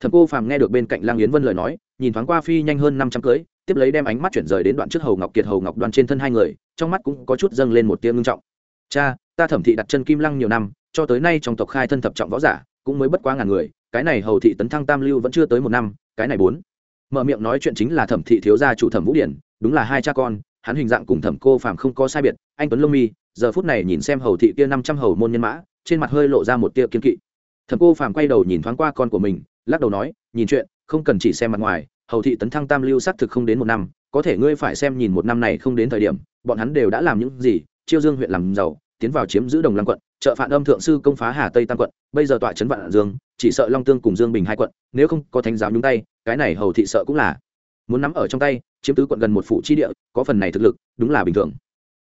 Thẩm cô phàm nghe được bên cạnh lang yến vân lời nói, nhìn thoáng qua phi nhanh hơn năm trăm cưới, tiếp lấy đem ánh mắt chuyển rời đến đoạn trước hầu ngọc kiệt, hầu ngọc đoan trên thân hai người, trong mắt cũng có chút dâng lên một tia ngưng trọng. Cha, ta thẩm thị đặt chân kim lăng nhiều năm, cho tới nay trong tộc khai thân thập trọng võ giả, cũng mới bất quá ngàn người, cái này hầu thị tấn thăng tam lưu vẫn chưa tới một năm, cái này bốn. Mở miệng nói chuyện chính là thẩm thị thiếu gia chủ thẩm vũ điển, đúng là hai cha con hắn hình dạng cùng thẩm cô phàm không có sai biệt, anh tuấn lông mi, giờ phút này nhìn xem hầu thị kia năm trăm hầu môn nhân mã, trên mặt hơi lộ ra một tia kiên kỵ. Thẩm cô phàm quay đầu nhìn thoáng qua con của mình, lắc đầu nói, nhìn chuyện, không cần chỉ xem mặt ngoài, hầu thị tấn thăng tam lưu xác thực không đến một năm, có thể ngươi phải xem nhìn một năm này không đến thời điểm, bọn hắn đều đã làm những gì, chiêu dương huyện làm giàu, tiến vào chiếm giữ đồng lăng quận, trợ phản âm thượng sư công phá hà tây tam quận, bây giờ tọa trấn vạn dương, chỉ sợ long tương cùng dương bình hai quận, nếu không có thánh giáo nhúng tay, cái này hầu thị sợ cũng là muốn nắm ở trong tay, chiếm tứ quận gần một phủ chi địa, có phần này thực lực, đúng là bình thường.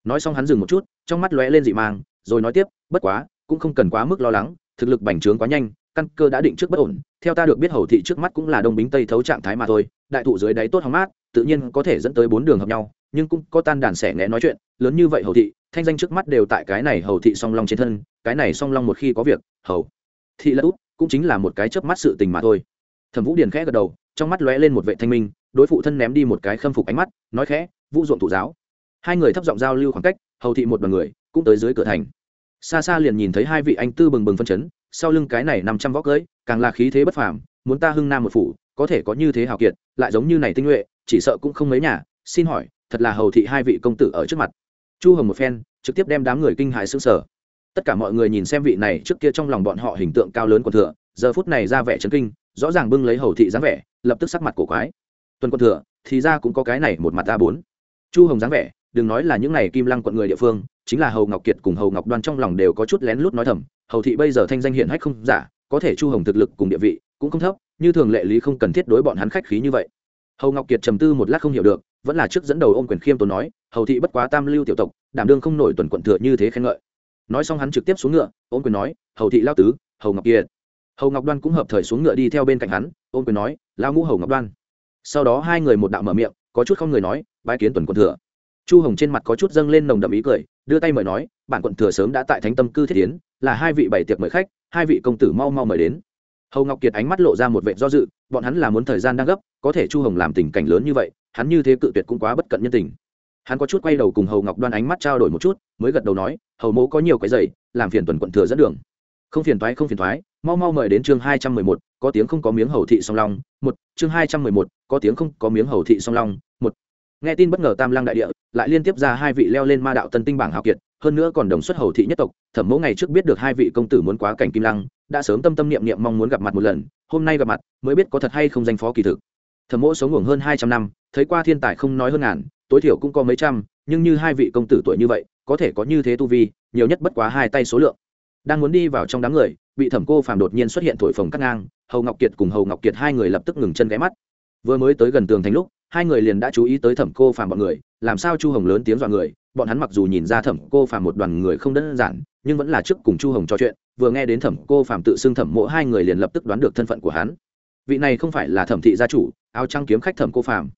Nói xong hắn dừng một chút, trong mắt lóe lên dị mang, rồi nói tiếp, bất quá, cũng không cần quá mức lo lắng, thực lực bành trướng quá nhanh, căn cơ đã định trước bất ổn, theo ta được biết hầu thị trước mắt cũng là đông bính tây thấu trạng thái mà thôi, đại thụ dưới đáy tốt hóng mát, tự nhiên có thể dẫn tới bốn đường hợp nhau, nhưng cũng có tan đàn sẻ nghe nói chuyện, lớn như vậy hầu thị, thanh danh trước mắt đều tại cái này hầu thị song long trên thân, cái này song long một khi có việc, hầu thị lẫn út, cũng chính là một cái chớp mắt sự tình mà thôi. Thẩm vũ điền khẽ gật đầu, trong mắt lóe lên một vệ thanh minh đối phụ thân ném đi một cái khâm phục ánh mắt, nói khẽ, vũ ruộng thụ giáo. Hai người thấp giọng giao lưu khoảng cách, hầu thị một đoàn người, cũng tới dưới cửa thành. Xa xa liền nhìn thấy hai vị anh tư bừng bừng phân chấn, sau lưng cái này năm trăm vóc cưỡi càng là khí thế bất phàm, muốn ta hưng nam một phủ, có thể có như thế hào kiệt, lại giống như này tinh nhuệ, chỉ sợ cũng không mấy nhà, xin hỏi, thật là hầu thị hai vị công tử ở trước mặt. Chu hồng một phen, trực tiếp đem đám người kinh hại xứng sở tất cả mọi người nhìn xem vị này trước kia trong lòng bọn họ hình tượng cao lớn còn thừa, giờ phút này ra vẻ chấn kinh, rõ ràng bưng lấy hầu thị dáng vẻ, lập tức sắc mặt cổ quái tuần quân thừa, thì ra cũng có cái này một mặt a bốn. Chu hồng dáng vẻ, đừng nói là những này kim lăng quận người địa phương, chính là hầu ngọc kiệt cùng hầu ngọc đoan trong lòng đều có chút lén lút nói thầm, hầu thị bây giờ thanh danh hiển hách không giả, có thể chu hồng thực lực cùng địa vị cũng không thấp, như thường lệ lý không cần thiết đối bọn hắn khách khí như vậy. Hầu ngọc kiệt trầm tư một lát không hiểu được, vẫn là trước dẫn đầu ôm quyền khiêm tốn nói, hầu thị bất quá tam lưu tiểu tộc, đảm đương không nổi tuần quận thừa như thế khen ngợi. Nói xong hắn trực tiếp xuống ngựa, ôm quyền nói, hầu thị lao tứ, hầu ngọc kiệt. Hầu ngọc đoan cũng hợp thời xuống ngựa đi theo bên cạnh hắn, ôm quyền nói lao ngũ hầu ngọc đoan sau đó hai người một đạo mở miệng, có chút không người nói, bái kiến tuần quận thừa. Chu hồng trên mặt có chút dâng lên nồng đậm ý cười, đưa tay mời nói, bản quận thừa sớm đã tại thánh tâm cư thiết tiến, là hai vị bảy tiệc mời khách, hai vị công tử mau mau mời đến. Hầu ngọc kiệt ánh mắt lộ ra một vệ do dự, bọn hắn là muốn thời gian đang gấp, có thể chu hồng làm tình cảnh lớn như vậy, hắn như thế cự tuyệt cũng quá bất cận nhân tình. Hắn có chút quay đầu cùng hầu ngọc đoan ánh mắt trao đổi một chút, mới gật đầu nói, hầu mẫu có nhiều cái giày làm phiền tuần quận thừa dẫn đường. Không phiền thoái không phiền thoái mau mau mời đến chương hai trăm mười một, có tiếng không có miếng hầu thị song long, một, chương hai trăm mười một có tiếng không, có miếng hầu thị song long, một. Nghe tin bất ngờ tam lăng đại địa, lại liên tiếp ra hai vị leo lên ma đạo tân tinh bảng hào kiệt, hơn nữa còn đồng xuất hầu thị nhất tộc, thẩm mẫu ngày trước biết được hai vị công tử muốn quá cảnh kim lăng, đã sớm tâm tâm niệm niệm mong muốn gặp mặt một lần, hôm nay gặp mặt, mới biết có thật hay không danh phó kỳ thực. Thẩm mẫu sống ngủng hơn hai trăm năm, thấy qua thiên tài không nói hơn ngàn, tối thiểu cũng có mấy trăm, nhưng như hai vị công tử tuổi như vậy, có thể có như thế tu vi, nhiều nhất bất quá hai tay số lượng. Đang muốn đi vào trong đám người, bị thẩm cô phàm đột nhiên xuất hiện thổi phồng cắt ngang, hầu ngọc kiệt cùng hầu ngọc kiệt hai người lập tức ngừng chân ghé mắt vừa mới tới gần tường thành lúc, hai người liền đã chú ý tới thẩm cô phàm bọn người, làm sao chu hồng lớn tiếng dọa người, bọn hắn mặc dù nhìn ra thẩm cô phàm một đoàn người không đơn giản, nhưng vẫn là trước cùng chu hồng trò chuyện, vừa nghe đến thẩm cô phàm tự xưng thẩm mộ, hai người liền lập tức đoán được thân phận của hắn. Vị này không phải là thẩm thị gia chủ, áo trăng kiếm khách thẩm cô phàm.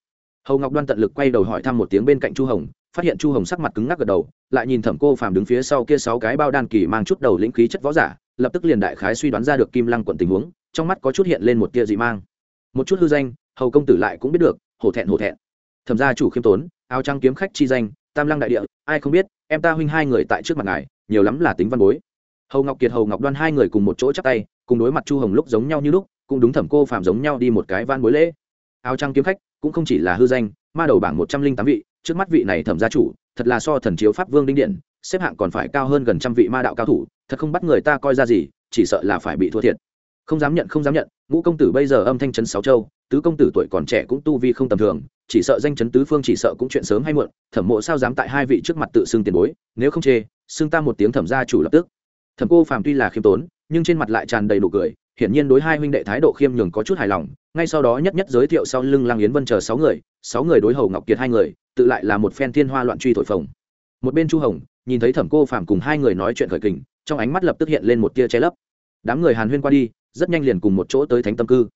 Hầu ngọc đoan tận lực quay đầu hỏi thăm một tiếng bên cạnh chu hồng, phát hiện chu hồng sắc mặt cứng ngắc gật đầu, lại nhìn thẩm cô phàm đứng phía sau kia sáu cái bao đan kỳ mang chút đầu lĩnh khí chất võ giả, lập tức liền đại khái suy đoán ra được kim lăng quận tình huống, trong mắt có chút hiện lên một tia dị mang một chút hư danh, hầu công tử lại cũng biết được, hổ thẹn hổ thẹn. Thẩm gia chủ khiêm tốn, áo trăng kiếm khách chi danh, tam lăng đại địa, ai không biết, em ta huynh hai người tại trước mặt ngài, nhiều lắm là tính văn bối. Hầu ngọc kiệt, hầu ngọc đoan hai người cùng một chỗ chắp tay, cùng đối mặt chu hồng lúc giống nhau như lúc, cũng đúng thẩm cô phạm giống nhau đi một cái van bối lễ. Áo trăng kiếm khách, cũng không chỉ là hư danh, ma đầu bảng một trăm linh tám vị, trước mắt vị này thẩm gia chủ, thật là so thần chiếu pháp vương đinh điện, xếp hạng còn phải cao hơn gần trăm vị ma đạo cao thủ, thật không bắt người ta coi ra gì, chỉ sợ là phải bị thua thiệt. Không dám nhận, không dám nhận ngũ công tử bây giờ âm thanh chấn sáu châu, tứ công tử tuổi còn trẻ cũng tu vi không tầm thường, chỉ sợ danh chấn tứ phương chỉ sợ cũng chuyện sớm hay muộn, thẩm mộ sao dám tại hai vị trước mặt tự xưng tiền bối, nếu không chê, xưng ta một tiếng thẩm gia chủ lập tức. Thẩm cô phàm tuy là khiêm tốn, nhưng trên mặt lại tràn đầy nụ cười, hiển nhiên đối hai huynh đệ thái độ khiêm nhường có chút hài lòng, ngay sau đó nhất nhất giới thiệu sau lưng lang yến vân chờ sáu người sáu người đối hầu ngọc kiệt hai người, tự lại là một phen thiên hoa loạn truy thổi phồng. Một bên chu hồng, nhìn thấy thẩm cô phàm cùng hai người nói chuyện khởi kình, trong ánh mắt lập tức hiện lên một tia che lấp. Đám người hàn huyên qua đi rất nhanh liền cùng một chỗ tới thánh tâm cư.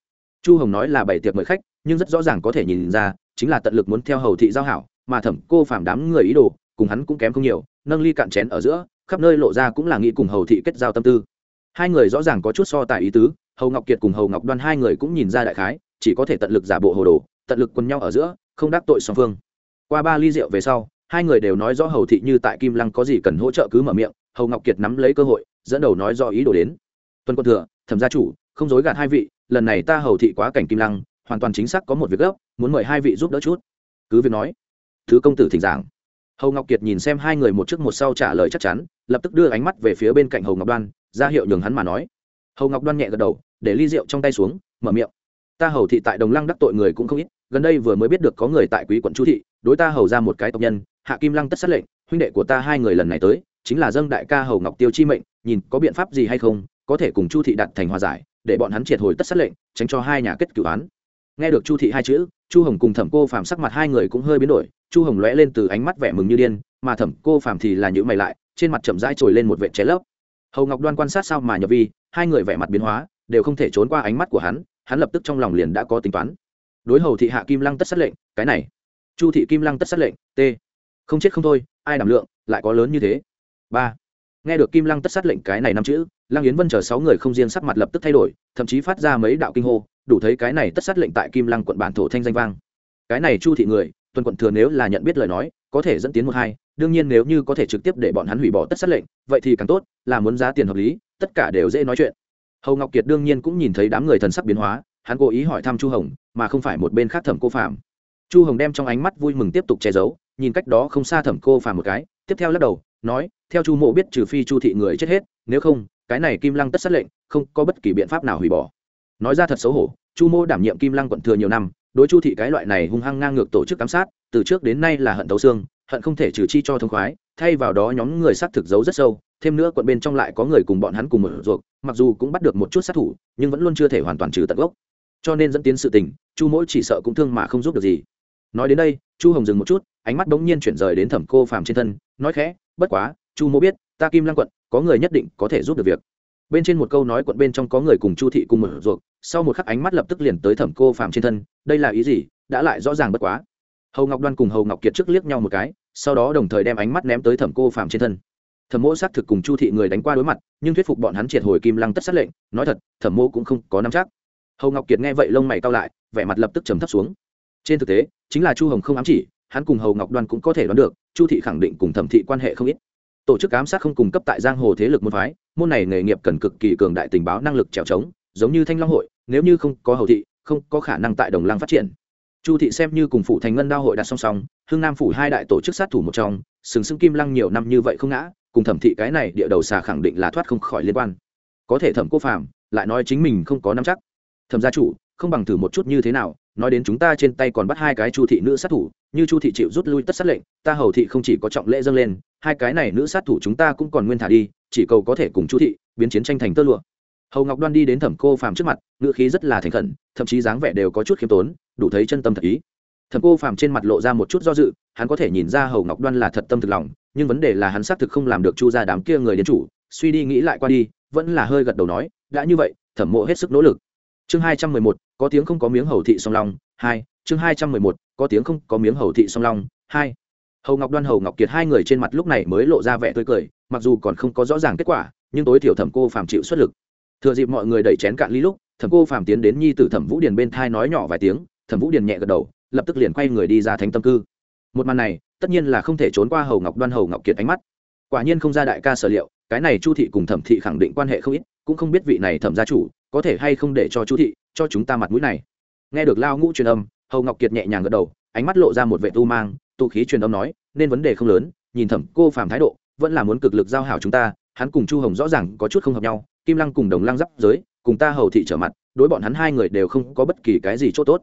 Chu hồng nói là bảy tiệc mời khách, nhưng rất rõ ràng có thể nhìn ra, chính là tận lực muốn theo hầu thị giao hảo, mà thẩm cô phàm đám người ý đồ, cùng hắn cũng kém không nhiều, nâng ly cạn chén ở giữa, khắp nơi lộ ra cũng là nghĩ cùng hầu thị kết giao tâm tư. Hai người rõ ràng có chút so tài ý tứ, hầu ngọc kiệt cùng hầu ngọc đoan hai người cũng nhìn ra đại khái, chỉ có thể tận lực giả bộ hồ đồ, tận lực quần nhau ở giữa, không đắc tội song phương. Qua ba ly rượu về sau, hai người đều nói rõ hầu thị như tại kim lăng có gì cần hỗ trợ cứ mở miệng, hầu ngọc kiệt nắm lấy cơ hội, dẫn đầu nói rõ ý đồ đến tuần quân thừa, thẩm gia chủ, không dối gạt hai vị, lần này ta hầu thị quá cảnh kim lăng, hoàn toàn chính xác có một việc gấp, muốn mời hai vị giúp đỡ chút. Cứ việc nói, thứ công tử thỉnh giảng. Hầu ngọc kiệt nhìn xem hai người một trước một sau trả lời chắc chắn, lập tức đưa ánh mắt về phía bên cạnh hầu ngọc đoan, ra hiệu nhường hắn mà nói. Hầu ngọc đoan nhẹ gật đầu, để ly rượu trong tay xuống, mở miệng. Ta hầu thị tại đồng lăng đắc tội người cũng không ít, gần đây vừa mới biết được có người tại quý quận chu thị, đối ta hầu ra một cái tộc nhân, hạ kim lăng tất sát lệnh, huynh đệ của ta hai người lần này tới, chính là dâng đại ca hầu ngọc tiêu chi mệnh, nhìn có biện pháp gì hay không có thể cùng chu thị đặt thành hòa giải, để bọn hắn triệt hồi tất sát lệnh, tránh cho hai nhà kết cử án. Nghe được chu thị hai chữ, chu hồng cùng thẩm cô phàm sắc mặt hai người cũng hơi biến đổi, chu hồng lóe lên từ ánh mắt vẻ mừng như điên, mà thẩm cô phàm thì là nhữ mày lại, trên mặt chậm rãi trồi lên một vệ cháy lấp. Hầu ngọc đoan quan sát sao mà nhập vi, hai người vẻ mặt biến hóa, đều không thể trốn qua ánh mắt của hắn hắn lập tức trong lòng liền đã có tính toán. Đối hầu thị hạ kim lăng tất sát lệnh, cái này. Chu thị kim lăng tất sát lệnh, t. Không chết không thôi, ai đảm lượng, lại có lớn như thế. Ba. Nghe được kim lăng tất sát lệnh cái này năm chữ lăng yến vân chờ sáu người không riêng sắc mặt lập tức thay đổi, thậm chí phát ra mấy đạo kinh hô, đủ thấy cái này tất sát lệnh tại kim lăng quận bản thổ thanh danh vang. Cái này chu thị người, tuần quận thừa nếu là nhận biết lời nói, có thể dẫn tiến một hai, đương nhiên nếu như có thể trực tiếp để bọn hắn hủy bỏ tất sát lệnh, vậy thì càng tốt, là muốn giá tiền hợp lý, tất cả đều dễ nói chuyện. Hầu ngọc kiệt đương nhiên cũng nhìn thấy đám người thần sắc biến hóa, hắn cố ý hỏi thăm chu hồng, mà không phải một bên khác thẩm cô phạm chu hồng đem trong ánh mắt vui mừng tiếp tục che giấu, nhìn cách đó không xa thẩm cô phạm một cái, tiếp theo lắc đầu, nói, theo chu mộ biết trừ phi chu thị người chết hết, nếu không cái này kim lăng tất sát lệnh, không có bất kỳ biện pháp nào hủy bỏ. Nói ra thật xấu hổ, chu mô đảm nhiệm kim lăng quận thừa nhiều năm, đối chu thị cái loại này hung hăng ngang ngược tổ chức giám sát, từ trước đến nay là hận tấu xương, hận không thể trừ chi cho thông khoái, thay vào đó nhóm người sát thực giấu rất sâu, thêm nữa quận bên trong lại có người cùng bọn hắn cùng một ruột mặc dù cũng bắt được một chút sát thủ, nhưng vẫn luôn chưa thể hoàn toàn trừ tận gốc. Cho nên dẫn tiến sự tình, chu mỗi chỉ sợ cũng thương mà không giúp được gì. Nói đến đây, chu hồng dừng một chút, ánh mắt bỗng nhiên chuyển rời đến thẩm cô phàm trên thân, nói khẽ, bất quá, chu mỗ biết ta kim lăng quận, có người nhất định có thể giúp được việc. Bên trên một câu nói quận bên trong có người cùng chu thị cùng mở ruột sau một khắc ánh mắt lập tức liền tới thẩm cô phạm trên thân, đây là ý gì, đã lại rõ ràng bất quá. Hầu ngọc đoan cùng hầu ngọc kiệt trước liếc nhau một cái, sau đó đồng thời đem ánh mắt ném tới thẩm cô phạm trên thân. Thẩm mỗ xác thực cùng chu thị người đánh qua đối mặt, nhưng thuyết phục bọn hắn triệt hồi kim lăng tất sát lệnh, nói thật, thẩm mô cũng không có nắm chắc. Hầu ngọc kiệt nghe vậy lông mày cao lại, vẻ mặt lập tức trầm thấp xuống. Trên thực tế, chính là chu hồng không ám chỉ, hắn cùng hầu ngọc đoan cũng có thể đoán được, chu thị khẳng định cùng thẩm thị quan hệ không ít tổ chức ám sát không cung cấp tại giang hồ thế lực môn phái, môn này nghề nghiệp cần cực kỳ cường đại tình báo năng lực trèo trống, giống như thanh long hội, nếu như không có hầu thị, không có khả năng tại đồng lăng phát triển. Chu thị xem như cùng phụ thành ngân đao hội đặt song song hương nam phủ hai đại tổ chức sát thủ một trong, sừng sững kim lăng nhiều năm như vậy không ngã, cùng thẩm thị cái này địa đầu xà khẳng định là thoát không khỏi liên quan. Có thể thẩm cô phàm lại nói chính mình không có nắm chắc. Thẩm gia chủ, không bằng thử một chút như thế nào, nói đến chúng ta trên tay còn bắt hai cái chu thị nữ sát thủ như chu thị chịu rút lui tất sát lệnh, ta hầu thị không chỉ có trọng lễ dâng lên, hai cái này nữ sát thủ chúng ta cũng còn nguyên thả đi, chỉ cầu có thể cùng chu thị biến chiến tranh thành tơ lụa. Hầu ngọc đoan đi đến thẩm cô phàm trước mặt, ngữ khí rất là thành khẩn, thậm chí dáng vẻ đều có chút khiêm tốn, đủ thấy chân tâm thật ý. Thẩm cô phàm trên mặt lộ ra một chút do dự, hắn có thể nhìn ra hầu ngọc đoan là thật tâm thực lòng, nhưng vấn đề là hắn xác thực không làm được chu ra đám kia người đến chủ, suy đi nghĩ lại qua đi, vẫn là hơi gật đầu nói, đã như vậy, thẩm mộ hết sức nỗ lực. Chương hai trăm mười một, có tiếng không có miếng hầu thị song long, hai chương hai trăm mười một, có tiếng không, có miếng hầu thị song long, hai. Hầu ngọc đoan, hầu ngọc kiệt hai người trên mặt lúc này mới lộ ra vẻ tươi cười, mặc dù còn không có rõ ràng kết quả, nhưng tối thiểu thẩm cô phàm chịu xuất lực. Thừa dịp mọi người đẩy chén cạn ly lúc, thẩm cô phàm tiến đến nhi tử thẩm vũ điền bên thai nói nhỏ vài tiếng, thẩm vũ điền nhẹ gật đầu, lập tức liền quay người đi ra thánh tâm cư. Một màn này, tất nhiên là không thể trốn qua hầu ngọc đoan, hầu ngọc kiệt ánh mắt. Quả nhiên không ra đại ca sở liệu, cái này chu thị cùng thẩm thị khẳng định quan hệ không ít, cũng không biết vị này thẩm gia chủ có thể hay không để cho chu thị cho chúng ta mặt mũi này. Nghe được lao ngũ truyền âm hầu ngọc kiệt nhẹ nhàng gật đầu, ánh mắt lộ ra một vệ tu mang, tu khí truyền âm nói, nên vấn đề không lớn, nhìn thẩm cô phàm thái độ, vẫn là muốn cực lực giao hảo chúng ta, hắn cùng chu hồng rõ ràng có chút không hợp nhau, kim lăng cùng đồng lăng giáp giới, cùng ta hầu thị trở mặt, đối bọn hắn hai người đều không có bất kỳ cái gì chỗ tốt.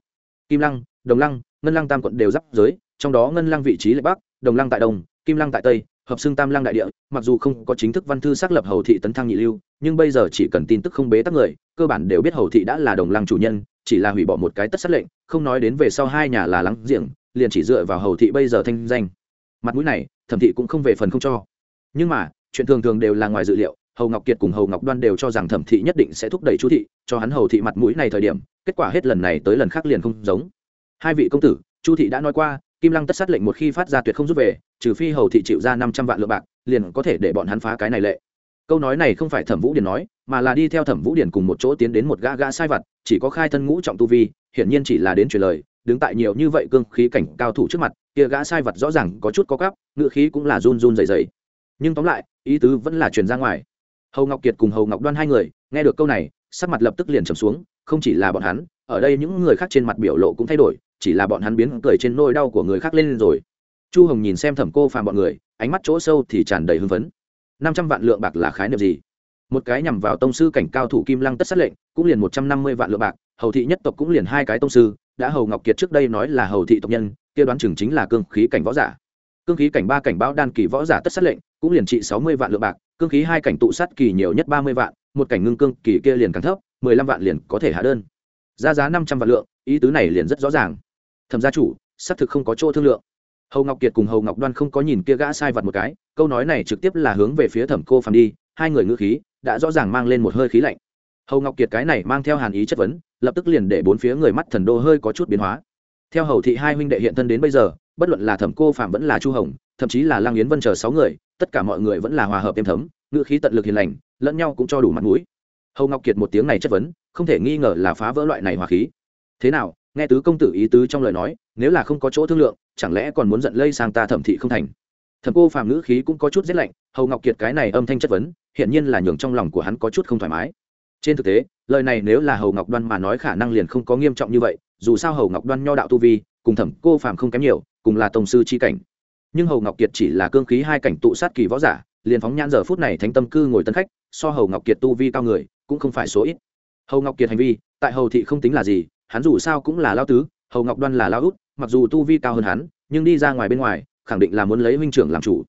Kim lăng, đồng lăng, ngân lăng tam quận đều giáp giới, trong đó ngân lăng vị trí lệ bắc, đồng lăng tại đông, kim lăng tại tây, hợp xưng tam lăng đại địa, mặc dù không có chính thức văn thư xác lập hầu thị tấn thăng nhị lưu, nhưng bây giờ chỉ cần tin tức không bế tắc người, cơ bản đều biết hầu thị đã là đồng lăng chủ nhân chỉ là hủy bỏ một cái tất sát lệnh, không nói đến về sau hai nhà là lắng giềng, liền chỉ dựa vào hầu thị bây giờ thanh danh. Mặt mũi này, thẩm thị cũng không về phần không cho. Nhưng mà, chuyện thường thường đều là ngoài dự liệu, hầu ngọc kiệt cùng hầu ngọc đoan đều cho rằng thẩm thị nhất định sẽ thúc đẩy chu thị, cho hắn hầu thị mặt mũi này thời điểm, kết quả hết lần này tới lần khác liền không giống. Hai vị công tử, chu thị đã nói qua, kim lăng tất sát lệnh một khi phát ra tuyệt không rút về, trừ phi hầu thị chịu ra năm trăm vạn lượng bạc, liền có thể để bọn hắn phá cái này lệ câu nói này không phải thẩm vũ điền nói, mà là đi theo thẩm vũ điền cùng một chỗ tiến đến một gã gã sai vặt, chỉ có khai thân ngũ trọng tu vi, hiển nhiên chỉ là đến truyền lời, đứng tại nhiều như vậy cương khí cảnh cao thủ trước mặt, kia gã sai vặt rõ ràng có chút có cắp ngựa khí cũng là run run dày dày nhưng tóm lại, ý tứ vẫn là truyền ra ngoài. Hầu ngọc kiệt cùng hầu ngọc đoan hai người, nghe được câu này, sắc mặt lập tức liền trầm xuống, không chỉ là bọn hắn, ở đây những người khác trên mặt biểu lộ cũng thay đổi, chỉ là bọn hắn biến cười trên nôi đau của người khác lên rồi. Chu hồng nhìn xem thẩm cô phàm bọn người, ánh mắt chỗ sâu thì tràn đầy hưng phấn năm trăm vạn lượng bạc là khái niệm gì? Một cái nhằm vào tông sư cảnh cao thủ kim lăng tất sát lệnh, cũng liền một trăm năm mươi vạn lượng bạc, hầu thị nhất tộc cũng liền hai cái tông sư, đã hầu ngọc kiệt trước đây nói là hầu thị tộc nhân, kia đoán chừng chính là cương khí cảnh võ giả. Cương khí cảnh ba cảnh báo đan kỳ võ giả tất sát lệnh, cũng liền trị sáu mươi vạn lượng bạc, cương khí hai cảnh tụ sát kỳ nhiều nhất ba mươi vạn, một cảnh ngưng cương kỳ kia liền càng thấp, mười lăm vạn liền có thể hạ đơn. Ra giá năm trăm vạn lượng, ý tứ này liền rất rõ ràng. Thẩm gia chủ, xác thực không có chỗ thương lượng hầu ngọc kiệt cùng hầu ngọc đoan không có nhìn kia gã sai vật một cái, câu nói này trực tiếp là hướng về phía thẩm cô phàm đi, hai người ngữ khí đã rõ ràng mang lên một hơi khí lạnh. Hầu ngọc kiệt cái này mang theo hàn ý chất vấn, lập tức liền để bốn phía người mắt thần đô hơi có chút biến hóa. Theo hầu thị hai huynh đệ hiện thân đến bây giờ, bất luận là thẩm cô phạm vẫn là chu hồng, thậm chí là lang yến vân chờ sáu người, tất cả mọi người vẫn là hòa hợp êm thấm, ngữ khí tận lực hiền lành, lẫn nhau cũng cho đủ mặt mũi. Hầu ngọc kiệt một tiếng này chất vấn, không thể nghi ngờ là phá vỡ loại này hòa khí. Thế nào, nghe tứ công tử ý tứ trong lời nói nếu là không có chỗ thương lượng, chẳng lẽ còn muốn giận lây sang ta thẩm thị không thành? Thẩm cô phàm ngữ khí cũng có chút rét lạnh, hầu ngọc kiệt cái này âm thanh chất vấn hiện nhiên là nhường trong lòng của hắn có chút không thoải mái. Trên thực tế, lời này nếu là hầu ngọc đoan mà nói khả năng liền không có nghiêm trọng như vậy, dù sao hầu ngọc đoan nho đạo tu vi, cùng thẩm cô phàm không kém nhiều, cùng là tổng sư c h i cảnh. Nhưng hầu ngọc kiệt chỉ là cương khí hai cảnh tụ sát kỳ võ giả, liền phóng nhãn giờ phút này thánh tâm cư ngồi tân khách, so hầu ngọc kiệt tu vi cao người, cũng không phải số ít. Hầu ngọc kiệt hành vi, tại hầu thị không tính là gì, hắn dù sao cũng là lao tứ, hầu ngọc đoan là lao út mặc dù tu vi cao hơn hắn, nhưng đi ra ngoài bên ngoài, khẳng định là muốn lấy huynh trưởng làm chủ.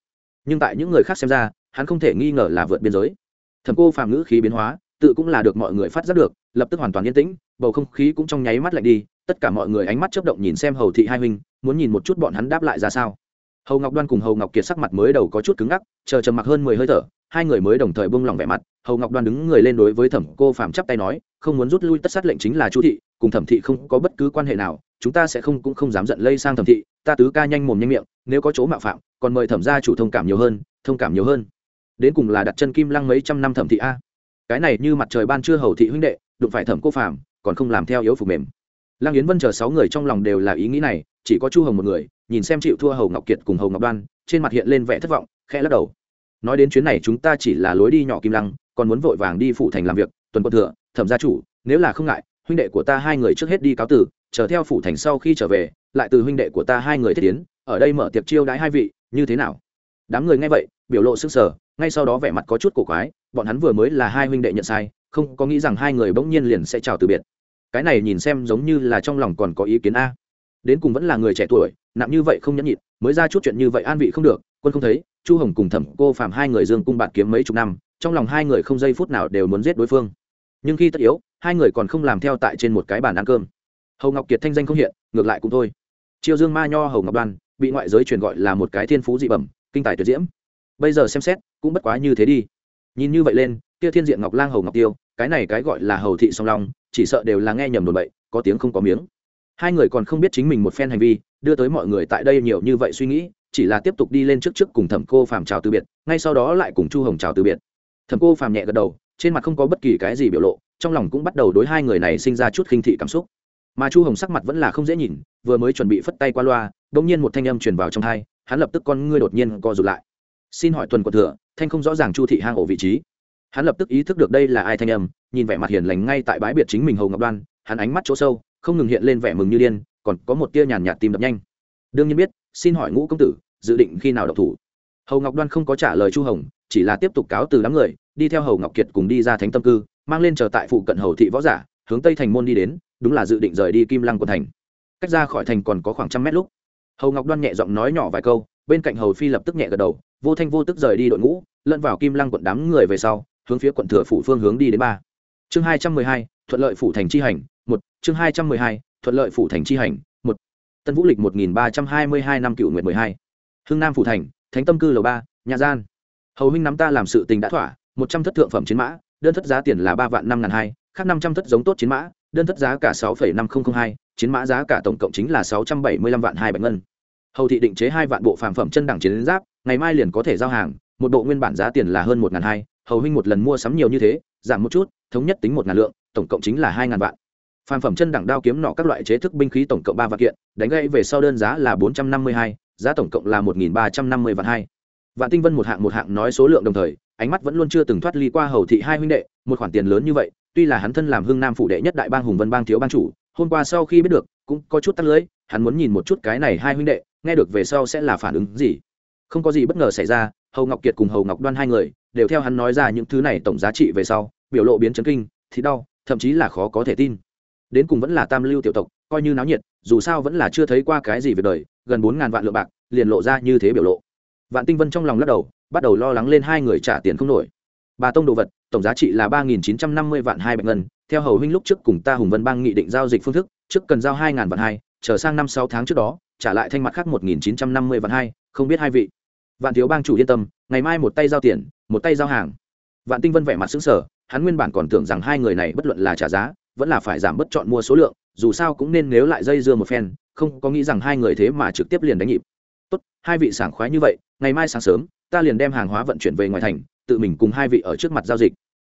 Nhưng tại những người khác xem ra, hắn không thể nghi ngờ là vượt biên giới. Thẩm cô phàm ngữ khí biến hóa, tự cũng là được mọi người phát giác được, lập tức hoàn toàn yên tĩnh, bầu không khí cũng trong nháy mắt lạnh đi, tất cả mọi người ánh mắt chớp động nhìn xem hầu thị hai huynh, muốn nhìn một chút bọn hắn đáp lại ra sao. Hầu ngọc đoan cùng hầu ngọc kiệt sắc mặt mới đầu có chút cứng ngắc, chờ trầm mặc hơn mười hơi thở, hai người mới đồng thời buông lòng vẻ mặt. Hầu ngọc đoan đứng người lên đối với thẩm cô phàm chắp tay nói, không muốn rút lui tất sát lệnh chính là chu thị, cùng thẩm thị không có bất cứ quan hệ nào chúng ta sẽ không cũng không dám giận lây sang thẩm thị, ta tứ ca nhanh mồm nhanh miệng, nếu có chỗ mạo phạm, còn mời thẩm gia chủ thông cảm nhiều hơn, thông cảm nhiều hơn. Đến cùng là đặt chân kim lăng mấy trăm năm thẩm thị a. Cái này như mặt trời ban trưa hầu thị huynh đệ, đụng phải thẩm cô phàm, còn không làm theo yếu phục mềm. Lăng yến vân chờ sáu người trong lòng đều là ý nghĩ này, chỉ có chu hồng một người, nhìn xem chịu thua hầu ngọc kiệt cùng hầu ngọc đoan, trên mặt hiện lên vẻ thất vọng, khẽ lắc đầu. Nói đến chuyến này chúng ta chỉ là lối đi nhỏ kim lăng, còn muốn vội vàng đi phụ thành làm việc, tuần quân thừa, thẩm gia chủ, nếu là không ngại, huynh đệ của ta hai người trước hết đi cáo tử chờ theo phủ thành sau khi trở về, lại từ huynh đệ của ta hai người thiết tiến, ở đây mở tiệc chiêu đãi hai vị, như thế nào? Đám người nghe vậy, biểu lộ sức sở ngay sau đó vẻ mặt có chút cổ quái, bọn hắn vừa mới là hai huynh đệ nhận sai, không có nghĩ rằng hai người bỗng nhiên liền sẽ chào từ biệt. Cái này nhìn xem giống như là trong lòng còn có ý kiến a. Đến cùng vẫn là người trẻ tuổi, nặng như vậy không nhẫn nhịn, mới ra chút chuyện như vậy an vị không được, quân không thấy, chu hồng cùng thẩm cô phạm hai người dương cung bạn kiếm mấy chục năm, trong lòng hai người không giây phút nào đều muốn giết đối phương. Nhưng khi tất yếu, hai người còn không làm theo tại trên một cái bàn ăn cơm hầu ngọc kiệt thanh danh không hiện ngược lại cũng thôi chiêu dương ma nho hầu ngọc đoan bị ngoại giới truyền gọi là một cái thiên phú dị bẩm kinh tài tuyệt diễm bây giờ xem xét cũng bất quá như thế đi nhìn như vậy lên kia thiên diện ngọc lang hầu ngọc tiêu cái này cái gọi là hầu thị song long chỉ sợ đều là nghe nhầm đồn bậy có tiếng không có miếng hai người còn không biết chính mình một phen hành vi đưa tới mọi người tại đây nhiều như vậy suy nghĩ chỉ là tiếp tục đi lên trước trước cùng thẩm cô phàm chào từ biệt ngay sau đó lại cùng chu hồng chào từ biệt thẩm cô phàm nhẹ gật đầu trên mặt không có bất kỳ cái gì biểu lộ trong lòng cũng bắt đầu đối hai người này sinh ra chút khinh thị cảm xúc mà chu hồng sắc mặt vẫn là không dễ nhìn, vừa mới chuẩn bị phất tay qua loa đ ỗ n g nhiên một thanh âm truyền vào trong thai hắn lập tức con ngươi đột nhiên co rụt lại. Xin hỏi tuần quận thừa thanh không rõ ràng chu thị hang ổ vị trí. Hắn lập tức ý thức được đây là ai thanh âm, nhìn vẻ mặt hiền lành ngay tại bãi biệt chính mình hầu ngọc đoan, hắn ánh mắt chỗ sâu, không ngừng hiện lên vẻ mừng như điên, còn có một tia nhàn nhạt tìm đập nhanh. Đương nhiên biết, xin hỏi ngũ công tử, dự định khi nào độc thủ? Hầu ngọc đoan không có trả lời chu hồng, chỉ là tiếp tục cáo từ đám người, đi theo hầu ngọc kiệt cùng đi ra thánh tâm cư, mang lên chờ tại phụ cận hầu thị võ giả, hướng tây thành môn đi đến đúng là dự định rời đi kim lăng của thành. Cách ra khỏi thành còn có khoảng trăm mét lúc. Hầu ngọc đoan nhẹ giọng nói nhỏ vài câu, bên cạnh hầu phi lập tức nhẹ gật đầu, vô thanh vô tức rời đi đội ngũ, lẫn vào kim lăng quận đám người về sau, hướng phía quận thừa phủ phương hướng đi đến ba. Chương hai trăm mười hai, thuận lợi phủ thành chi hành, một. Chương hai trăm mười hai, thuận lợi phủ thành chi hành, một. Tân vũ lịch một nghìn ba trăm hai mươi hai năm cựu nguyện mười hai. Hưng nam phủ thành, thánh tâm cư lầu ba nhà gian. Hầu huynh nắm ta làm sự tình đã thỏa, một trăm thất thượng phẩm chiến mã, đơn thất giá tiền là ba vạn năm ngàn hai, khác năm trăm thất giống tốt chiến mã đơn thất giá cả sáu phẩy năm nghìn hai, chiến mã giá cả tổng cộng chính là sáu trăm bảy mươi lăm vạn hai bạch ngân. Hầu thị định chế hai vạn bộ phàm phẩm chân đẳng chiến giáp, ngày mai liền có thể giao hàng, một bộ nguyên bản giá tiền là hơn một ngàn hai, hầu huynh một lần mua sắm nhiều như thế, giảm một chút, thống nhất tính một ngàn lượng, tổng cộng chính là hai ngàn vạn. Phàm phẩm chân đẳng đao kiếm nọ các loại chế thức binh khí tổng cộng ba vạn kiện, đánh gãy về sau đơn giá là bốn trăm năm mươi hai, giá tổng cộng là một nghìn ba trăm năm mươi vạn hai vạn tinh vân một hạng một hạng nói số lượng đồng thời, ánh mắt vẫn luôn chưa từng thoát ly qua hầu thị hai huynh đệ, một khoản tiền lớn như vậy, tuy là hắn thân làm hưng nam phụ đệ nhất đại bang hùng vân bang thiếu bang chủ, hôm qua sau khi biết được, cũng có chút tắt lưới, hắn muốn nhìn một chút cái này hai huynh đệ, nghe được về sau sẽ là phản ứng gì. Không có gì bất ngờ xảy ra, hầu ngọc kiệt cùng hầu ngọc đoan hai người, đều theo hắn nói ra những thứ này tổng giá trị về sau, biểu lộ biến chấn kinh, thì đau, thậm chí là khó có thể tin. Đến cùng vẫn là tam lưu tiểu tộc, coi như náo nhiệt, dù sao vẫn là chưa thấy qua cái gì về đời, gần bốn ngàn vạn lượng bạc, liền lộ ra như thế biểu lộ vạn tinh vân trong lòng lắc đầu, bắt đầu lo lắng lên hai người trả tiền không nổi. Bà tông đồ vật, tổng giá trị là ba nghìn chín trăm năm mươi vạn hai bạch ngân. Theo hầu huynh lúc trước cùng ta hùng vân bang nghị định giao dịch phương thức, trước cần giao hai ngàn vạn hai, chờ sang năm sáu tháng trước đó, trả lại thanh mặt khác một nghìn chín trăm năm mươi vạn hai, không biết hai vị. Vạn thiếu bang chủ yên tâm, ngày mai một tay giao tiền, một tay giao hàng. Vạn tinh vân vẻ mặt xứng sở hắn nguyên bản còn tưởng rằng hai người này bất luận là trả giá, vẫn là phải giảm bất chọn mua số lượng, dù sao cũng nên nếu lại dây dưa một phen, không có nghĩ rằng hai người thế mà trực tiếp liền đánh nhịp hai vị sảng khoái như vậy, ngày mai sáng sớm, ta liền đem hàng hóa vận chuyển về ngoài thành, tự mình cùng hai vị ở trước mặt giao dịch.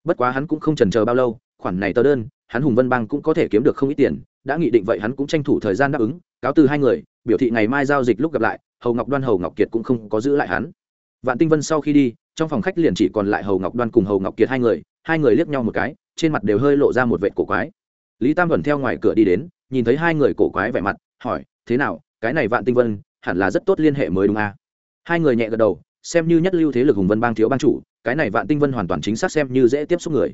Bất quá hắn cũng không trần chờ bao lâu, khoản này tờ đơn, hắn hùng vân bang cũng có thể kiếm được không ít tiền, đã nghị định vậy hắn cũng tranh thủ thời gian đáp ứng, cáo từ hai người, biểu thị ngày mai giao dịch lúc gặp lại, hầu ngọc đoan, hầu ngọc kiệt cũng không có giữ lại hắn. Vạn tinh vân sau khi đi, trong phòng khách liền chỉ còn lại hầu ngọc đoan cùng hầu ngọc kiệt hai người hai người liếc nhau một cái, trên mặt đều hơi lộ ra một vệ cổ quái. Lý tam vẩn theo ngoài cửa đi đến, nhìn thấy hai người cổ quái vẻ mặt, hỏi, thế nào, cái này vạn tinh vân hẳn là rất tốt liên hệ mới đúng à? hai người nhẹ gật đầu, xem như nhất lưu thế lực hùng vân bang thiếu bang chủ, cái này vạn tinh vân hoàn toàn chính xác xem như dễ tiếp xúc người.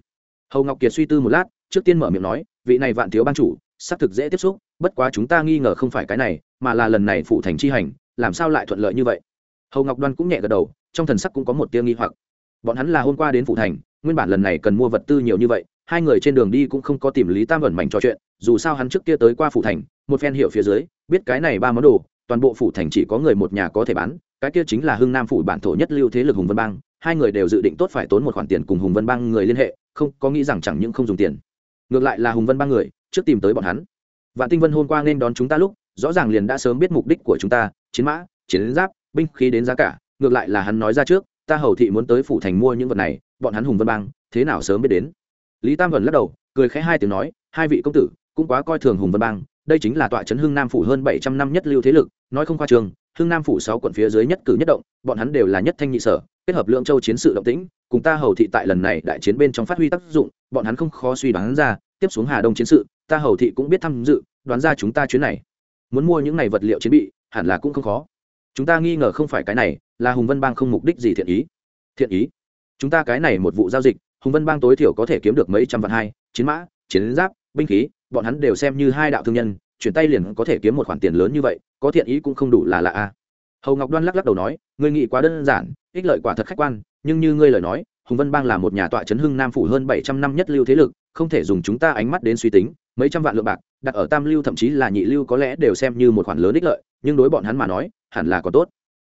Hầu ngọc kiệt suy tư một lát, trước tiên mở miệng nói, vị này vạn thiếu bang chủ, xác thực dễ tiếp xúc, bất quá chúng ta nghi ngờ không phải cái này, mà là lần này phụ thành chi hành, làm sao lại thuận lợi như vậy? Hầu ngọc đoan cũng nhẹ gật đầu, trong thần sắc cũng có một tia nghi hoặc. Bọn hắn là hôm qua đến phụ thành, nguyên bản lần này cần mua vật tư nhiều như vậy, hai người trên đường đi cũng không có tìm lý tam ẩn mảnh trò chuyện, dù sao hắn trước kia tới qua phụ thành, một phen hiệu phía dưới, biết cái này ba món đồ toàn bộ phủ thành chỉ có người một nhà có thể bán, cái kia chính là hưng nam phủ bản thổ nhất lưu thế lực hùng vân bang, hai người đều dự định tốt phải tốn một khoản tiền cùng hùng vân bang người liên hệ, không, có nghĩ rằng chẳng những không dùng tiền. Ngược lại là hùng vân bang người, trước tìm tới bọn hắn. Vạn tinh vân hôm qua nên đón chúng ta lúc, rõ ràng liền đã sớm biết mục đích của chúng ta, chiến mã, chiến giáp, binh khí đến giá cả, ngược lại là hắn nói ra trước, ta hầu thị muốn tới phủ thành mua những vật này, bọn hắn hùng vân bang, thế nào sớm biết đến. Lý tam vần lắc đầu, cười khẽ hai tiếng nói, hai vị công tử, cũng quá coi thường hùng vân bang đây chính là tọa trấn hưng nam phủ hơn bảy trăm năm nhất lưu thế lực, nói không khoa trường, hưng nam phủ sáu quận phía dưới nhất cử nhất động, bọn hắn đều là nhất thanh nhị sở, kết hợp lượng châu chiến sự động tĩnh, cùng ta hầu thị tại lần này đại chiến bên trong phát huy tác dụng, bọn hắn không khó suy đoán ra, tiếp xuống hà đông chiến sự, ta hầu thị cũng biết tham dự, đoán ra chúng ta chuyến này. Muốn mua những này vật liệu chiến bị, hẳn là cũng không khó. Chúng ta nghi ngờ không phải cái này, là hùng vân bang không mục đích gì thiện ý. Thiện ý? Chúng ta cái này một vụ giao dịch, hùng vân bang tối thiểu có thể kiếm được mấy trăm vạn hai, chiến mã, chiến giáp, binh khí bọn hắn đều xem như hai đạo thương nhân, chuyển tay liền có thể kiếm một khoản tiền lớn như vậy, có thiện ý cũng không đủ là lạ a hầu ngọc đoan lắc lắc đầu nói, ngươi nghĩ quá đơn giản, ích lợi quả thật khách quan, nhưng như ngươi lời nói, hùng vân bang là một nhà tọa trấn hưng nam phủ hơn bảy trăm năm nhất lưu thế lực, không thể dùng chúng ta ánh mắt đến suy tính, mấy trăm vạn lượng bạc, đặt ở tam lưu thậm chí là nhị lưu có lẽ đều xem như một khoản lớn ích lợi, nhưng đối bọn hắn mà nói, hẳn là có tốt.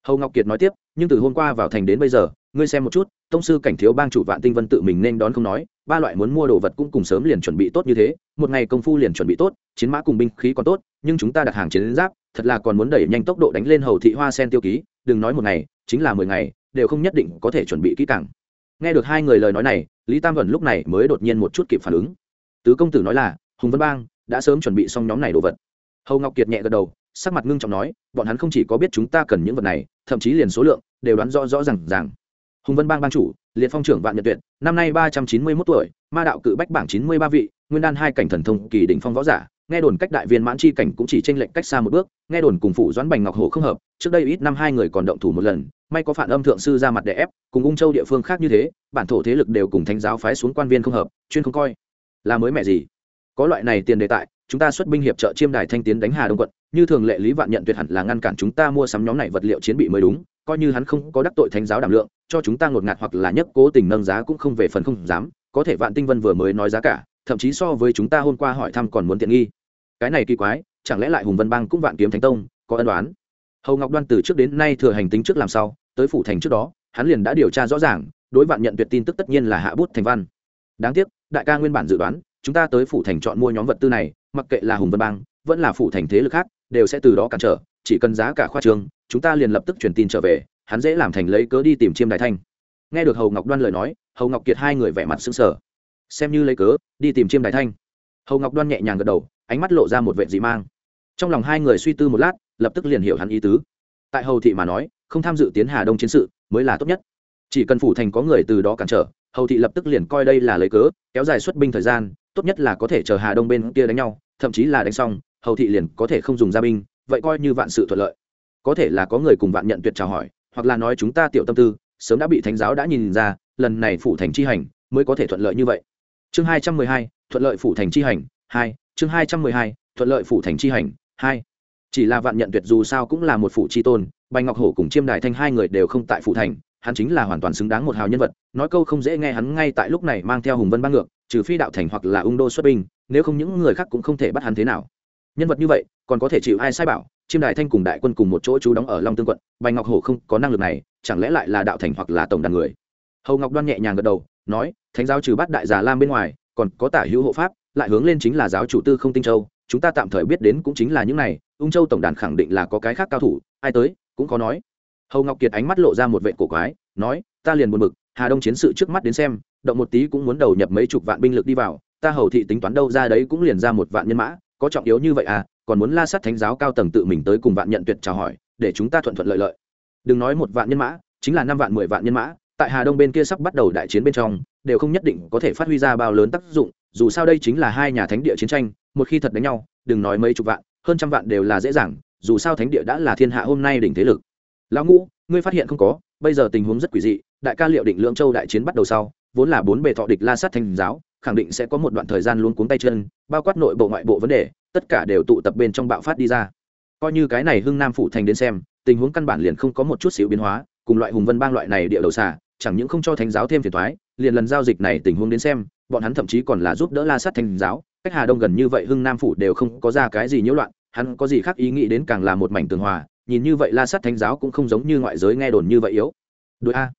Hầu ngọc kiệt nói tiếp, nhưng từ hôm qua vào thành đến bây giờ, ngươi xem một chút, tông sư cảnh thiếu bang chủ vạn tinh vân tự mình nên đón không nói ba loại muốn mua đồ vật cũng cùng sớm liền chuẩn bị tốt như thế, một ngày công phu liền chuẩn bị tốt, chiến mã cùng binh khí còn tốt, nhưng chúng ta đặt hàng chiến giáp, thật là còn muốn đẩy nhanh tốc độ đánh lên hầu thị hoa sen tiêu ký, đừng nói một ngày, chính là mười ngày, đều không nhất định có thể chuẩn bị kỹ càng. Nghe được hai người lời nói này, lý tam vẩn lúc này mới đột nhiên một chút kịp phản ứng. Tứ công tử nói là, hùng vân bang đã sớm chuẩn bị xong nhóm này đồ vật. Hầu ngọc kiệt nhẹ gật đầu, sắc mặt ngưng trọng nói, bọn hắn không chỉ có biết chúng ta cần những vật này, thậm chí liền số lượng, đều đoán rõ rõ r à n g hùng vân bang ban chủ liệt phong trưởng vạn nhật tuyệt, năm nay ba trăm chín mươi mốt tuổi, ma đạo cự bách bảng chín mươi ba vị, nguyên đan hai cảnh thần thông kỳ đỉnh phong võ giả, nghe đồn cách đại viên mãn chi cảnh cũng chỉ tranh lệnh cách xa một bước, nghe đồn cùng phụ doãn bành ngọc hồ không hợp, trước đây ít năm hai người còn động thủ một lần, may có phản âm thượng sư ra mặt đẻ ép, cùng ung châu địa phương khác như thế, bản thổ thế lực đều cùng thánh giáo phái xuống quan viên không hợp, chuyên không coi. Là mới mẹ gì? Có loại này tiền đề tại, chúng ta xuất binh hiệp trợ chiêm đài thanh tiến đánh hà đông quận, như thường lệ lý vạn nhận tuyệt hẳn là ngăn cản chúng ta mua sắm nhóm này vật liệu chiến bị mới đúng coi như hắn không có đắc tội thánh giáo đảm lượng, cho chúng ta ngột ngạt hoặc là nhất cố tình nâng giá cũng không về phần không dám, có thể vạn tinh vân vừa mới nói giá cả, thậm chí so với chúng ta hôm qua hỏi thăm còn muốn tiện nghi. Cái này kỳ quái, chẳng lẽ lại hùng vân bang cũng vạn kiếm thánh tông, có ân đoán hầu ngọc đoan từ trước đến nay thừa hành tính trước làm sao tới phủ thành trước đó, hắn liền đã điều tra rõ ràng, đối vạn nhận tuyệt tin tức tất nhiên là hạ bút thành văn. Đáng tiếc, đại ca nguyên bản dự đoán, chúng ta tới phủ thành chọn mua nhóm vật tư này, mặc kệ là hùng vân bang, vẫn là phủ thành thế lực khác, đều sẽ từ đó cản trở chỉ cần giá cả khoa trương chúng ta liền lập tức truyền tin trở về, hắn dễ làm thành lấy cớ đi tìm chiêm đại thanh. Nghe được hầu ngọc đoan lời nói, hầu ngọc kiệt hai người vẻ mặt sững sờ. Xem như lấy cớ, đi tìm chiêm đại thanh. Hầu ngọc đoan nhẹ nhàng gật đầu, ánh mắt lộ ra một vệ dị mang. Trong lòng hai người suy tư một lát, lập tức liền hiểu hắn ý tứ. Tại hầu thị mà nói, không tham dự tiến hà đông chiến sự mới là tốt nhất. Chỉ cần phủ thành có người từ đó cản trở, hầu thị lập tức liền coi đây là lấy cớ, kéo dài xuất binh thời gian, tốt nhất là có thể chờ hà đông bên kia đánh nhau, thậm chí là đánh xong, hầu thị liền có thể không dùng gia binh vậy coi như vạn sự thuận lợi. Có thể là có người cùng vạn nhận tuyệt chào hỏi, hoặc là nói chúng ta tiểu tâm tư, sớm đã bị thánh giáo đã nhìn ra, lần này phủ thành chi hành, mới có thể thuận lợi như vậy. Chương hai trăm mười hai, thuận lợi phủ thành chi hành, hai, chương hai trăm mười hai, thuận lợi phủ thành chi hành, hai. Chỉ là vạn nhận tuyệt dù sao cũng là một phủ chi tôn, bành ngọc hổ cùng chiêm đài thanh hai người đều không tại phủ thành, hắn chính là hoàn toàn xứng đáng một hào nhân vật, nói câu không dễ nghe hắn ngay tại lúc này mang theo hùng vân bang ngược, trừ phi đạo thành hoặc là ung đô xuất binh, nếu không những người khác cũng không thể bắt hắn thế nào nhân vật như vậy, còn có thể chịu ai sai bảo, chiêm đại thanh cùng đại quân cùng một chỗ chú đóng ở long tương quận, bành ngọc hổ không có năng lực này, chẳng lẽ lại là đạo thành hoặc là tổng đàn người? Hầu ngọc đoan nhẹ nhàng gật đầu, nói, thánh giáo trừ bắt đại già lam bên ngoài, còn có tả hữu hộ pháp, lại hướng lên chính là giáo chủ tư không tinh châu, chúng ta tạm thời biết đến cũng chính là những này, ung châu tổng đàn khẳng định là có cái khác cao thủ, ai tới cũng có nói. Hầu ngọc kiệt ánh mắt lộ ra một vệ cổ quái, nói, ta liền buồn bực, hà đông chiến sự trước mắt đến xem, động một tí cũng muốn đầu nhập mấy chục vạn binh lực đi vào, ta hầu thị tính toán đâu ra đấy cũng liền ra một vạn nhân mã có trọng yếu như vậy à còn muốn la sát thánh giáo cao tầng tự mình tới cùng vạn nhận tuyệt chào hỏi, để chúng ta thuận thuận lợi lợi. Đừng nói một vạn nhân mã, chính là năm vạn, mười vạn nhân mã, tại hà đông bên kia sắp bắt đầu đại chiến bên trong, đều không nhất định có thể phát huy ra bao lớn tác dụng, dù sao đây chính là hai nhà thánh địa chiến tranh, một khi thật đánh nhau, đừng nói mấy chục vạn, hơn trăm vạn đều là dễ dàng, dù sao thánh địa đã là thiên hạ hôm nay đỉnh thế lực. Lão ngũ, ngươi phát hiện không có, bây giờ tình huống rất quỷ dị, đại ca liệu định lưỡng châu đại chiến bắt đầu sau, vốn là bốn bề thọ địch la sát thánh giáo khẳng định sẽ có một đoạn thời gian luôn cuống tay chân, bao quát nội bộ ngoại bộ vấn đề, tất cả đều tụ tập bên trong bạo phát đi ra. Coi như cái này hưng nam phủ thành đến xem, tình huống căn bản liền không có một chút xíu biến hóa, cùng loại hùng vân bang loại này địa đầu xà, chẳng những không cho thánh giáo thêm phiền thoái liền lần giao dịch này tình huống đến xem, bọn hắn thậm chí còn là giúp đỡ la sát thánh giáo, cách hà đông gần như vậy hưng nam phủ đều không có ra cái gì nhiễu loạn, hắn có gì khác ý nghĩ đến càng là một mảnh tường hòa, nhìn như vậy la sát thánh giáo cũng không giống như ngoại giới nghe đồn như vậy yếu. Đội a.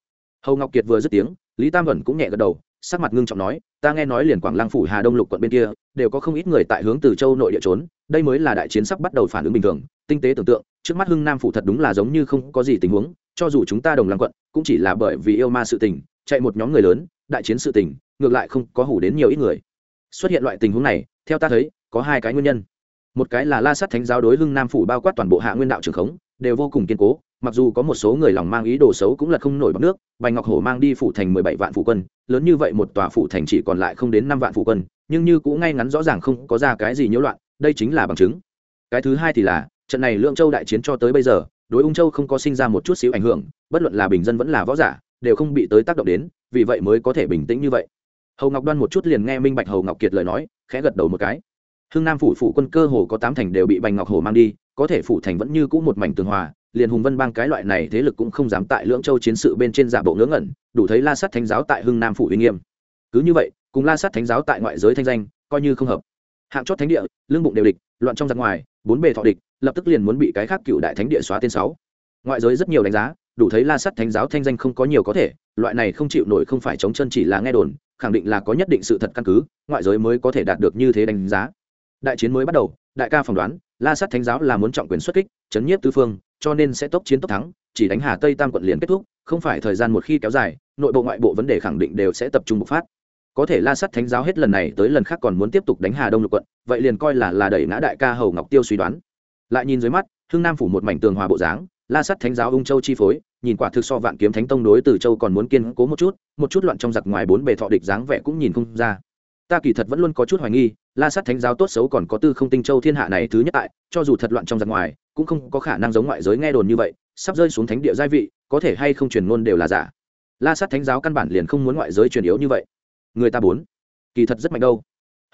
Hầu ngọc kiệt vừa dứt tiếng, lý tam vẩn cũng nhẹ gật đầu sắc mặt ngưng trọng nói, ta nghe nói liền quảng lăng phủ hà đông lục quận bên kia, đều có không ít người tại hướng từ châu nội địa trốn, đây mới là đại chiến sắp bắt đầu phản ứng bình thường, tinh tế tưởng tượng, trước mắt hưng nam phủ thật đúng là giống như không có gì tình huống, cho dù chúng ta đồng lăng quận, cũng chỉ là bởi vì yêu ma sự tình, chạy một nhóm người lớn, đại chiến sự tình, ngược lại không có hủ đến nhiều ít người. Xuất hiện loại tình huống này, theo ta thấy, có hai cái nguyên nhân. Một cái là la sát thánh giáo đối hưng nam phủ bao quát toàn bộ hạ nguyên đạo trường khống đều vô cùng kiên cố, mặc dù có một số người lòng mang ý đồ xấu cũng là không nổi bằng nước, bành ngọc hổ mang đi phủ thành mười bảy vạn phủ quân, lớn như vậy một tòa phủ thành chỉ còn lại không đến năm vạn phủ quân, nhưng như cũng ngay ngắn rõ ràng không có ra cái gì nhiễu loạn, đây chính là bằng chứng. Cái thứ hai thì là, trận này lượng châu đại chiến cho tới bây giờ, đối ung châu không có sinh ra một chút xíu ảnh hưởng, bất luận là bình dân vẫn là võ giả, đều không bị tới tác động đến, vì vậy mới có thể bình tĩnh như vậy. Hầu ngọc đoan một chút liền nghe minh bạch hầu ngọc kiệt lời nói, khẽ gật đầu một cái. Hưng nam phủ phủ quân cơ hồ có tám thành đều bị bành ngọc hồ mang đi có thể phủ thành vẫn như cũ một mảnh tường hòa, liền hùng vân bang cái loại này thế lực cũng không dám tại lưỡng châu chiến sự bên trên giả bộ ngớ ngẩn, đủ thấy la sát thánh giáo tại hưng nam phủ uy nghiêm. Cứ như vậy, cùng la sát thánh giáo tại ngoại giới thanh danh, coi như không hợp. Hạng chót thánh địa lương bụng đều địch, loạn trong giặc ngoài, bốn bề thọ địch, lập tức liền muốn bị cái khác cựu đại thánh địa xóa tên sáu. Ngoại giới rất nhiều đánh giá, đủ thấy la sát thánh giáo thanh danh không có nhiều có thể, loại này không chịu nổi không phải chống chân chỉ là nghe đồn, khẳng định là có nhất định sự thật căn cứ, ngoại giới mới có thể đạt được như thế đánh giá. Đại chiến mới bắt đầu, đại ca phỏng đoán la sát thánh giáo là muốn trọng quyền xuất kích, chấn nhiếp tư phương, cho nên sẽ tốc chiến tốc thắng, chỉ đánh hà tây tam quận liền kết thúc, không phải thời gian một khi kéo dài, nội bộ ngoại bộ vấn đề khẳng định đều sẽ tập trung bộc phát. Có thể la sát thánh giáo hết lần này tới lần khác còn muốn tiếp tục đánh hà đông lục quận, vậy liền coi là là đẩy ngã đại ca hầu ngọc tiêu suy đoán. Lại nhìn dưới mắt, hưng nam phủ một mảnh tường hòa bộ dáng, la sát thánh giáo ung châu chi phối, nhìn quả thực so vạn kiếm thánh tông đối từ châu còn muốn kiên cố một chút một chút loạn trong giặc ngoài bốn bề thọ địch dáng vẻ cũng nhìn không ra ta kỳ thật vẫn luôn có chút hoài nghi, la sát thánh giáo tốt xấu còn có tư không tinh châu thiên hạ này thứ nhất tại, cho dù thật loạn trong giặc ngoài, cũng không có khả năng giống ngoại giới nghe đồn như vậy, sắp rơi xuống thánh địa giai vị, có thể hay không truyền ngôn đều là giả. La sát thánh giáo căn bản liền không muốn ngoại giới truyền yếu như vậy. Người ta bốn, kỳ thật rất mạnh đâu.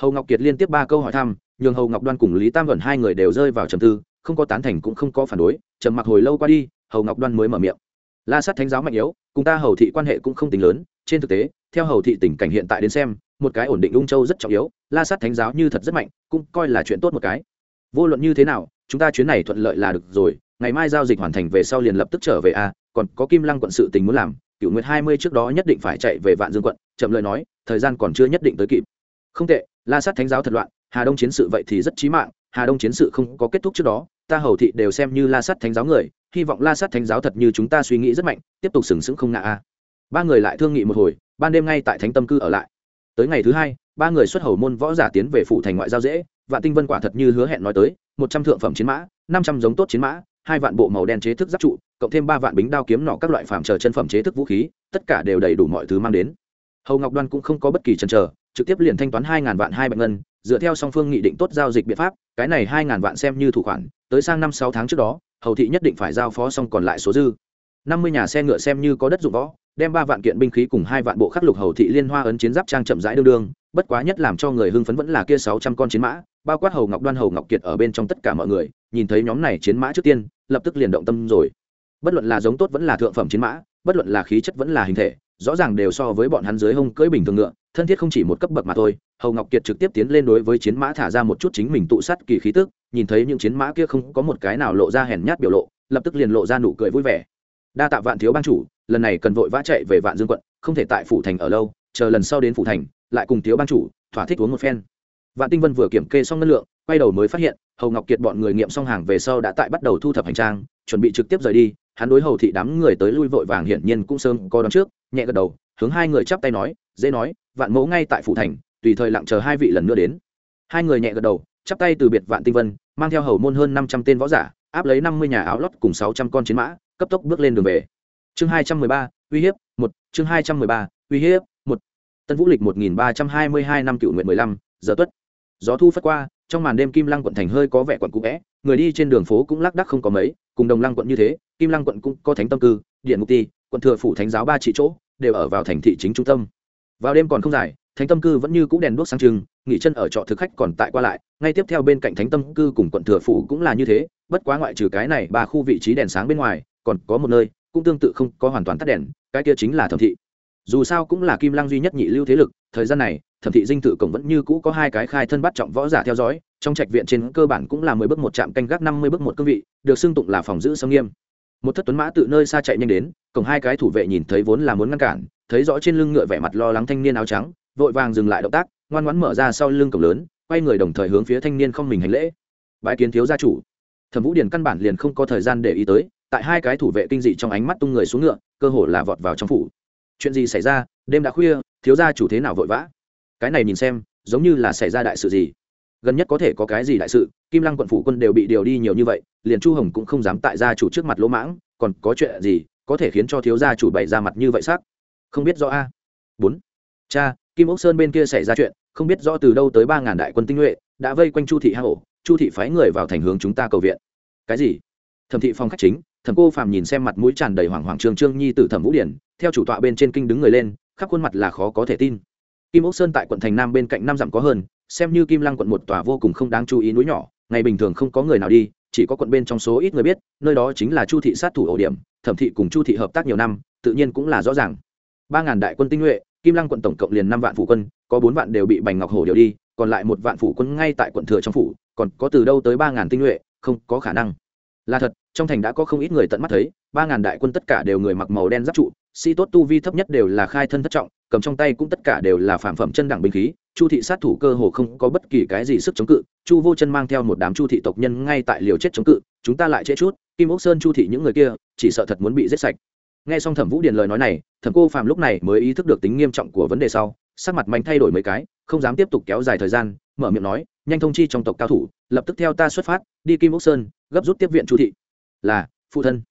Hầu ngọc kiệt liên tiếp ba câu hỏi thăm, nhường hầu ngọc đoan cùng lý tam vẩn hai người đều rơi vào trầm tư, không có tán thành cũng không có phản đối, trầm mặc hồi lâu qua đi, hầu ngọc đoan mới mở miệng. La sát thánh giáo mạnh yếu, cùng ta hầu thị quan hệ cũng không tính lớn trên thực tế, theo hầu thị tình cảnh hiện tại đến xem, một cái ổn định ung châu rất trọng yếu, la sát thánh giáo như thật rất mạnh, cũng coi là chuyện tốt một cái. Vô luận như thế nào, chúng ta chuyến này thuận lợi là được rồi, ngày mai giao dịch hoàn thành về sau liền lập tức trở về a còn có kim lăng quận sự tình muốn làm cựu nguyệt hai mươi trước đó nhất định phải chạy về vạn dương quận, chậm lời nói, thời gian còn chưa nhất định tới kịp. Không tệ, la sát thánh giáo thật loạn, hà đông chiến sự vậy thì rất chí mạng, hà đông chiến sự không có kết thúc trước đó, ta hầu thị đều xem như la sát thánh giáo người, hy vọng la sát thánh giáo thật như chúng ta suy nghĩ rất mạnh, tiếp tục sừng sững không ngã a ba người lại thương nghị một hồi, ban đêm ngay tại thánh tâm cư ở lại. Tới ngày thứ hai, ba người xuất hầu môn võ giả tiến về phủ thành ngoại giao dễ, vạn tinh vân quả thật như hứa hẹn nói tới, một trăm thượng phẩm chiến mã, năm trăm giống tốt chiến mã, hai vạn bộ màu đen chế thức giáp trụ, cộng thêm ba vạn bính đao kiếm nọ các loại phàm chờ chân phẩm chế thức vũ khí, tất cả đều đầy đủ mọi thứ mang đến. Hầu ngọc đoan cũng không có bất kỳ chần chờ, trực tiếp liền thanh toán hai ngàn vạn hai bạch ngân, dựa theo song phương nghị định tốt giao dịch biện pháp, cái này hai ngàn vạn xem như thủ khoản, tới sang năm sáu tháng trước đó, hầu thị nhất định phải giao phó xong còn lại số dư. Năm mươi nhà xe ngựa xem như có đất dụng võ đem ba vạn kiện binh khí cùng hai vạn bộ khắc lục hầu thị liên hoa ấn chiến giáp trang chậm rãi đương đương bất quá nhất làm cho người hưng phấn vẫn là kia sáu trăm con chiến mã, bao quát hầu ngọc đoan, hầu ngọc kiệt ở bên trong tất cả mọi người, nhìn thấy nhóm này chiến mã trước tiên, lập tức liền động tâm rồi. Bất luận là giống tốt vẫn là thượng phẩm chiến mã, bất luận là khí chất vẫn là hình thể, rõ ràng đều so với bọn hắn dưới hông cưỡi bình thường ngựa, thân thiết không chỉ một cấp bậc mà thôi, hầu ngọc kiệt trực tiếp tiến lên đối với chiến mã thả ra một chút chính mình tụ sát kỳ khí tức, nhìn thấy những chiến mã kia không có một cái nào lộ ra hèn nhát biểu lộ, lập tức liền lộ ra nụ cười vui vẻ. Đa tạ vạn thiếu ban chủ lần này cần vội vã chạy về vạn dương quận, không thể tại phủ thành ở lâu, chờ lần sau đến phủ thành, lại cùng thiếu ban chủ, thỏa thích uống một phen. Vạn tinh vân vừa kiểm kê xong ngân lượng, quay đầu mới phát hiện, hầu ngọc kiệt bọn người nghiệm xong hàng về sau đã tại bắt đầu thu thập hành trang, chuẩn bị trực tiếp rời đi, hắn đối hầu thị đám người tới lui vội vàng hiển nhiên cũng sớm có đón trước, nhẹ gật đầu, hướng hai người chắp tay nói, dễ nói, vạn mẫu ngay tại phủ thành, tùy thời lặng chờ hai vị lần nữa đến. Hai người nhẹ gật đầu, chắp tay từ biệt vạn tinh vân, mang theo hầu môn hơn năm trăm tên võ giả, áp lấy năm mươi nhà áo lót cùng sáu trăm con chiến mã, cấp tốc bước lên đường về chương hai trăm mười ba, uy hiếp, một. Chương hai trăm mười ba, uy hiếp, một. Tân vũ lịch một nghìn ba trăm hai mươi hai năm cựu nguyện mười lăm, giờ tuất. Gió thu phất qua, trong màn đêm kim lăng quận thành hơi có vẻ quận cũ vẽ người đi trên đường phố cũng lác đắc không có mấy, cùng đồng lăng quận như thế, kim lăng quận cũng có thánh tâm cư, điện mục ti, quận thừa phủ thánh giáo ba trị chỗ, đều ở vào thành thị chính trung tâm. Vào đêm còn không dài, thánh tâm cư vẫn như cũ đèn đuốc sáng trưng, nghỉ chân ở trọ thực khách còn tại qua lại, ngay tiếp theo bên cạnh thánh tâm cư cùng quận thừa phủ cũng là như thế, bất quá ngoại trừ cái này ba khu vị trí đèn sáng bên ngoài, còn có một nơi cũng tương tự không có hoàn toàn tắt đèn, cái kia chính là thẩm thị. Dù sao cũng là kim lăng duy nhất nhị lưu thế lực, thời gian này, thẩm thị dinh tự cổng vẫn như cũ có hai cái khai thân bắt trọng võ giả theo dõi, trong trạch viện trên cơ bản cũng là mười bước một trạm canh gác năm mươi bước một cương vị, được xưng tụng là phòng giữ sông nghiêm. Một thất tuấn mã tự nơi xa chạy nhanh đến, cổng hai cái thủ vệ nhìn thấy vốn là muốn ngăn cản, thấy rõ trên lưng ngựa vẻ mặt lo lắng thanh niên áo trắng, vội vàng dừng lại động tác, ngoan ngoãn mở ra sau lưng cổng lớn, quay người đồng thời hướng phía thanh niên không mình hành lễ. Bãi kiến thiếu gia chủ. Thẩm vũ điền căn bản liền không có thời gian để ý tới tại hai cái thủ vệ kinh dị trong ánh mắt tung người xuống ngựa, cơ hồ là vọt vào trong phủ. Chuyện gì xảy ra? Đêm đã khuya, thiếu gia chủ thế nào vội vã? Cái này nhìn xem, giống như là xảy ra đại sự gì? Gần nhất có thể có cái gì đại sự? Kim lăng quận phủ quân đều bị điều đi nhiều như vậy, liền chu hồng cũng không dám tại gia chủ trước mặt lỗ mãng, còn có chuyện gì có thể khiến cho thiếu gia chủ bày ra mặt như vậy sắc không biết rõ a. Bốn. Cha, kim ốc sơn bên kia xảy ra chuyện, không biết rõ từ đâu tới ba ngàn đại quân tinh nhuệ, đã vây quanh chu thị hạ hổ chu thị phái người vào thành hướng chúng ta cầu viện. Cái gì? Thẩm thị phong khách chính thẩm cô phàm nhìn xem mặt mũi tràn đầy hoảng hoảng trương trương nhi Tử thẩm vũ điển, theo chủ tọa bên trên kinh đứng người lên, khắp khuôn mặt là khó có thể tin. Kim ốc sơn tại quận thành nam bên cạnh năm dặm có hơn, xem như kim lăng quận một tòa vô cùng không đáng chú ý núi nhỏ, ngày bình thường không có người nào đi, chỉ có quận bên trong số ít người biết, nơi đó chính là chu thị sát thủ ổ điểm, thẩm thị cùng chu thị hợp tác nhiều năm, tự nhiên cũng là rõ ràng. Ba ngàn đại quân tinh nhuệ, kim lăng quận tổng cộng liền năm vạn phủ quân, có bốn vạn đều bị bành ngọc hổ điều đi, còn lại một vạn phủ quân ngay tại quận thừa trong phủ, còn có từ đâu tới ba ngàn tinh nhuệ, không có khả năng là thật, trong thành đã có không ít người tận mắt thấy, ba ngàn đại quân tất cả đều người mặc màu đen giáp trụ, sĩ tốt tu vi thấp nhất đều là khai thân thất trọng, cầm trong tay cũng tất cả đều là phạm phẩm chân đẳng binh khí, chu thị sát thủ cơ hồ không có bất kỳ cái gì sức chống cự, chu vô chân mang theo một đám chu thị tộc nhân ngay tại liều chết chống cự, chúng ta lại chết chút, kim ốc sơn chu thị những người kia, chỉ sợ thật muốn bị giết sạch. Nghe xong thẩm vũ điền lời nói này, thẩm cô phàm lúc này mới ý thức được tính nghiêm trọng của vấn đề sau, sắc mặt mạnh thay đổi mấy cái, không dám tiếp tục kéo dài thời gian mở miệng nói, nhanh thông chi trong tộc cao thủ, lập tức theo ta xuất phát, đi kim ốc sơn, gấp rút tiếp viện chu thị. Là, phụ thân.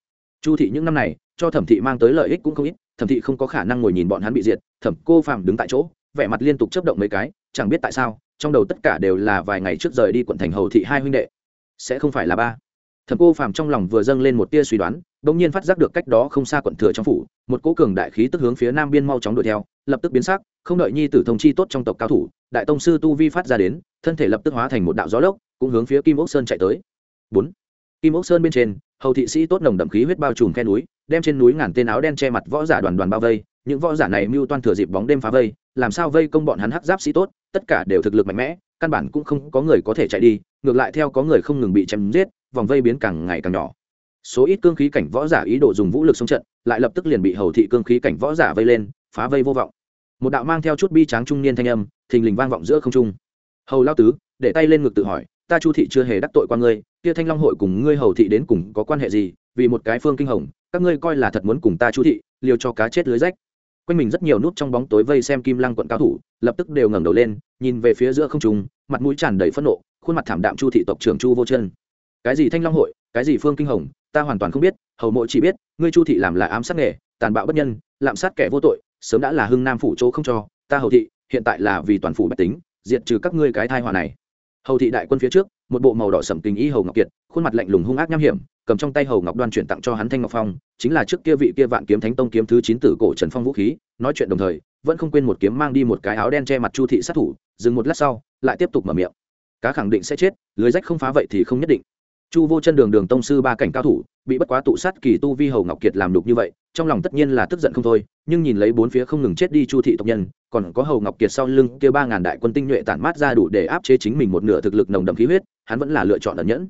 Chu thị những năm này, cho thẩm thị mang tới lợi ích cũng không ít, thẩm thị không có khả năng ngồi nhìn bọn hắn bị diệt, thẩm cô phàm đứng tại chỗ, vẻ mặt liên tục chấp động mấy cái, chẳng biết tại sao, trong đầu tất cả đều là vài ngày trước rời đi quận thành hầu thị hai huynh đệ. Sẽ không phải là ba. Thẩm cô phàm trong lòng vừa dâng lên một tia suy đoán đ ỗ n g nhiên phát giác được cách đó không xa quận thừa trong phủ, một cỗ cường đại khí tức hướng phía nam biên mau chóng đuổi theo lập tức biến sắc, không đợi nhi tử thông chi tốt trong tộc cao thủ, đại tông sư tu vi phát ra đến, thân thể lập tức hóa thành một đạo gió lốc, cũng hướng phía kim ốc sơn chạy tới. Bốn. Kim ốc sơn bên trên, hầu thị sĩ tốt nồng đậm khí huyết bao trùm khe núi, đem trên núi ngàn tên áo đen che mặt võ giả đoàn đoàn bao vây, những võ giả này mưu toan thừa dịp bóng đêm phá vây, làm sao vây công bọn hắn hắc giáp sĩ tốt, tất cả đều thực lực mạnh mẽ, căn bản cũng không có người có thể chạy đi, ngược lại theo có người không ngừng bị chém giết, vòng vây biến càng ngày càng nhỏ. Số ít cương khí cảnh võ giả ý đồ dùng vũ lực xông trận, lại lập tức liền bị hầu thị cương khí cảnh võ giả vây lên phá vây vô vọng. Một đạo mang theo chút bi tráng trung niên thanh âm, thình lình vang vọng giữa không trung. Hầu lao tứ, để tay lên ngực tự hỏi, ta chu thị chưa hề đắc tội qua ngươi, kia thanh long hội cùng ngươi hầu thị đến cùng có quan hệ gì? Vì một cái phương kinh hồng, các ngươi coi là thật muốn cùng ta chu thị, liều cho cá chết lưới rách. Quanh mình rất nhiều nút trong bóng tối vây xem kim lăng quận cao thủ, lập tức đều ngẩng đầu lên, nhìn về phía giữa không trung, mặt mũi tràn đầy phẫn nộ, khuôn mặt thảm đạm chu thị tộc trưởng chu vô chân. Cái gì thanh long hội, cái gì phương kinh hồng, ta hoàn toàn không biết, hầu mộ chỉ biết, ngươi chu thị làm là ám sát nghề, tàn bạo bất nhân, lạm sát kẻ vô tội sớm đã là hưng nam phủ chỗ không cho, ta hầu thị, hiện tại là vì toàn phủ bạch tính, diệt trừ các ngươi cái thai hòa này. Hầu thị đại quân phía trước, một bộ màu đỏ sẩm tình y hầu ngọc kiệt, khuôn mặt lạnh lùng hung ác nham hiểm, cầm trong tay hầu ngọc đoan chuyển tặng cho hắn thanh ngọc phong, chính là trước kia vị kia vạn kiếm thánh tông kiếm thứ chín tử cổ trần phong vũ khí, nói chuyện đồng thời, vẫn không quên một kiếm mang đi một cái áo đen che mặt chu thị sát thủ, dừng một lát sau, lại tiếp tục mở miệng. Cá khẳng định sẽ chết, lưới rách không phá vậy thì không nhất định chu vô chân đường đường tông sư ba cảnh cao thủ, bị bất quá tụ sát kỳ tu vi hầu ngọc kiệt làm đục như vậy, trong lòng tất nhiên là tức giận không thôi, nhưng nhìn lấy bốn phía không ngừng chết đi chu thị tộc nhân, còn có hầu ngọc kiệt sau lưng kia ba ngàn đại quân tinh nhuệ tản mát ra đủ để áp chế chính mình một nửa thực lực nồng đậm khí huyết, hắn vẫn là lựa chọn ẩn nhẫn.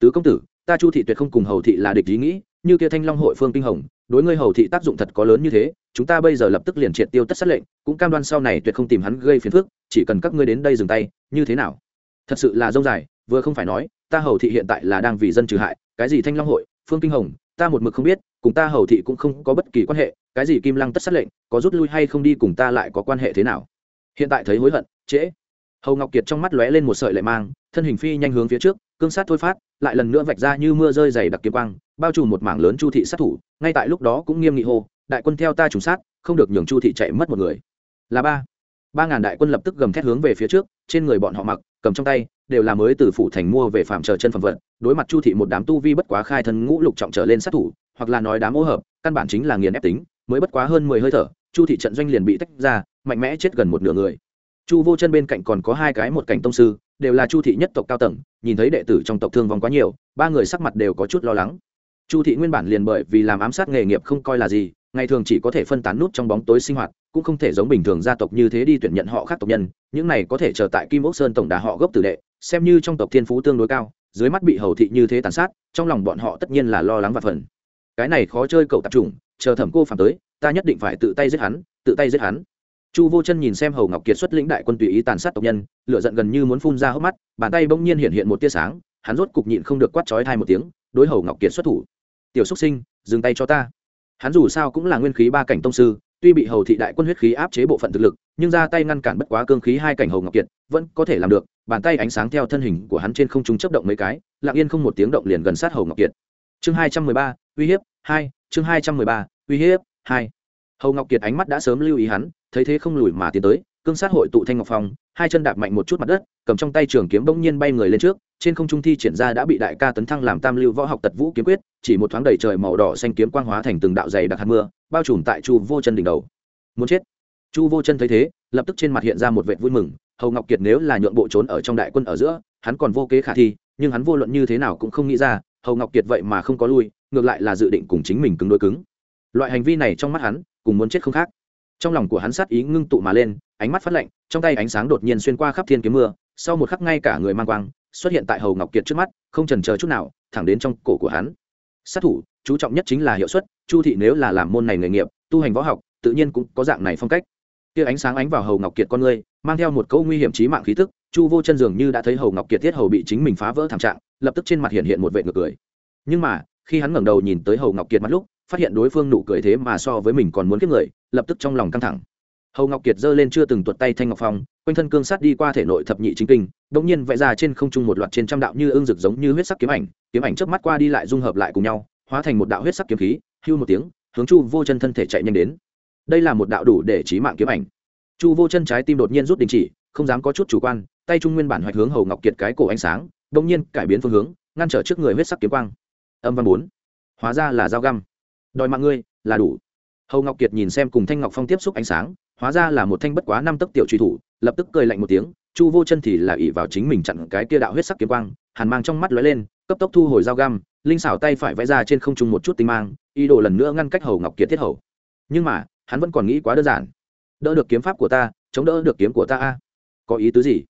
Tứ công tử, ta chu thị tuyệt không cùng hầu thị là địch ý nghĩ, như kia thanh long hội phương kinh hồng, đối ngươi hầu thị tác dụng thật có lớn như thế, chúng ta bây giờ lập tức liền triệt tiêu tất sát lệnh, cũng cam đoan sau này tuyệt không tìm hắn gây phiền phức, chỉ cần các ngươi đến đây dừng tay, như thế nào? Thật sự là dông dài, vừa không phải nói ta hầu thị hiện tại là đang vì dân trừ hại, cái gì thanh long hội, phương kinh hồng, ta một mực không biết, cùng ta hầu thị cũng không có bất kỳ quan hệ, cái gì kim lăng tất sát lệnh, có rút lui hay không đi cùng ta lại có quan hệ thế nào? Hiện tại thấy hối hận, trễ. Hầu ngọc kiệt trong mắt lóe lên một sợi lệ mang, thân hình phi nhanh hướng phía trước, cương sát thôi phát, lại lần nữa vạch ra như mưa rơi dày đặc kiếm quang, bao trùm một mảng lớn chu thị sát thủ, ngay tại lúc đó cũng nghiêm nghị hô, đại quân theo ta trùng sát, không được nhường chu thị chạy mất một người. Là ba. Ba ngàn đại quân lập tức gầm thét hướng về phía trước, trên người bọn họ mặc, cầm trong tay đều là mới từ phủ thành mua về phạm chờ chân phẩm vật, đối mặt chu thị một đám tu vi bất quá khai thân ngũ lục trọng trở lên sát thủ, hoặc là nói đám ô hợp, căn bản chính là nghiền ép tính, mới bất quá hơn mười hơi thở, chu thị trận doanh liền bị tách ra, mạnh mẽ chết gần một nửa người. Chu vô chân bên cạnh còn có hai cái một cảnh tông sư, đều là chu thị nhất tộc cao tầng, nhìn thấy đệ tử trong tộc thương vong quá nhiều, ba người sắc mặt đều có chút lo lắng. Chu thị nguyên bản liền bởi vì làm ám sát nghề nghiệp không coi là gì, ngày thường chỉ có thể phân tán nút trong bóng tối sinh hoạt, cũng không thể giống bình thường gia tộc như thế đi tuyển nhận họ khác tộc nhân, những này có thể chờ tại kim ốc sơn tổng đà họ gốc tử đệ xem như trong tộc thiên phú tương đối cao, dưới mắt bị hầu thị như thế tàn sát, trong lòng bọn họ tất nhiên là lo lắng và phần. Cái này khó chơi cậu tập trung chờ thẩm cô phản tới, ta nhất định phải tự tay giết hắn, tự tay giết hắn. Chu vô chân nhìn xem hầu ngọc kiệt xuất lĩnh đại quân tùy ý tàn sát tộc nhân, lửa giận gần như muốn phun ra hốc mắt, bàn tay bỗng nhiên hiện hiện một tia sáng, hắn rốt cục nhịn không được quát chói thai một tiếng, đối hầu ngọc kiệt xuất thủ. Tiểu xúc sinh, dừng tay cho ta. Hắn dù sao cũng là nguyên khí ba cảnh tông sư tuy bị hầu thị đại quân huyết khí áp chế bộ phận thực lực, nhưng ra tay ngăn cản bất quá cương khí hai cảnh hầu ngọc kiệt, vẫn có thể làm được, bàn tay ánh sáng theo thân hình của hắn trên không trung chấp động mấy cái, lặng yên không một tiếng động liền gần sát hầu ngọc kiệt. Chương hai trăm mười ba, uy hiếp, hai, chương hai trăm mười ba, uy hiếp, hai. Hầu ngọc kiệt ánh mắt đã sớm lưu ý hắn, thấy thế không lùi mà tiến tới cương sát hội tụ thanh ngọc phong, hai chân đạp mạnh một chút mặt đất, cầm trong tay trường kiếm bỗng nhiên bay người lên trước, trên không trung thi triển ra đã bị đại ca tấn thăng làm tam lưu võ học tật vũ kiếm quyết, chỉ một thoáng đầy trời màu đỏ xanh kiếm quang hóa thành từng đạo dày đặc hạt mưa, bao trùm tại chu vô chân đỉnh đầu. Muốn chết. Chu vô chân thấy thế, lập tức trên mặt hiện ra một vẻ vui mừng, hầu ngọc kiệt nếu là nhượng bộ trốn ở trong đại quân ở giữa, hắn còn vô kế khả thi, nhưng hắn vô luận như thế nào cũng không nghĩ ra, hầu ngọc kiệt vậy mà không có lui, ngược lại là dự định cùng chính mình cứng đôi cứng. Loại hành vi này trong mắt hắn, cùng muốn chết không khác trong lòng của hắn sát ý ngưng tụ mà lên, ánh mắt phát lạnh, trong tay ánh sáng đột nhiên xuyên qua khắp thiên kiếm mưa, sau một khắc ngay cả người mang quang xuất hiện tại hầu ngọc kiệt trước mắt, không trần chờ chút nào, thẳng đến trong cổ của hắn. Sát thủ, chú trọng nhất chính là hiệu suất, chu thị nếu là làm môn này nghề nghiệp, tu hành võ học, tự nhiên cũng có dạng này phong cách. Kia ánh sáng ánh vào hầu ngọc kiệt con ngươi mang theo một câu nguy hiểm trí mạng khí tức, chu vô chân dường như đã thấy hầu ngọc kiệt thiết hầu bị chính mình phá vỡ thảm trạng, lập tức trên mặt hiện hiện một vệ ngược cười. Nhưng mà, khi hắn ngẩng đầu nhìn tới hầu ngọc kiệt mắt lúc, phát hiện đối phương nụ cười thế mà so với mình còn muốn kiếp người lập tức trong lòng căng thẳng. Hầu ngọc kiệt giơ lên chưa từng tuột tay thanh ngọc phong, quanh thân cương sát đi qua thể nội thập nhị chính kinh đ ỗ n g nhiên vẽ ra trên không trung một loạt trên trăm đạo như ương rực giống như huyết sắc kiếm ảnh kiếm ảnh trước mắt qua đi lại dung hợp lại cùng nhau, hóa thành một đạo huyết sắc kiếm khí, hưu một tiếng, hướng chu vô chân thân thể chạy nhanh đến. Đây là một đạo đủ để trí mạng kiếm ảnh. Chu vô chân trái tim đột nhiên rút đình chỉ, không dám có chút chủ quan, tay trung nguyên bản hoạch hướng hầu ngọc kiệt cái cổ ánh sáng đ ỗ n g nhiên cải biến phương hướng, ngăn trở trước người huyết sắc kiếm quang. Âm văn bốn, hóa ra là dao găm. Đòi mạng ngươi, là đủ hầu ngọc kiệt nhìn xem cùng thanh ngọc phong tiếp xúc ánh sáng, hóa ra là một thanh bất quá năm tấc tiểu truy thủ, lập tức cười lạnh một tiếng, chu vô chân thì là ỉ vào chính mình chặn cái kia đạo huyết sắc kiếm quang, hàn mang trong mắt lóe lên, cấp tốc thu hồi dao găm, linh xảo tay phải vẽ ra trên không trung một chút tinh mang, ý đồ lần nữa ngăn cách hầu ngọc kiệt thiết hầu. Nhưng mà, hắn vẫn còn nghĩ quá đơn giản. Đỡ được kiếm pháp của ta, chống đỡ được kiếm của ta a. Có ý tứ gì?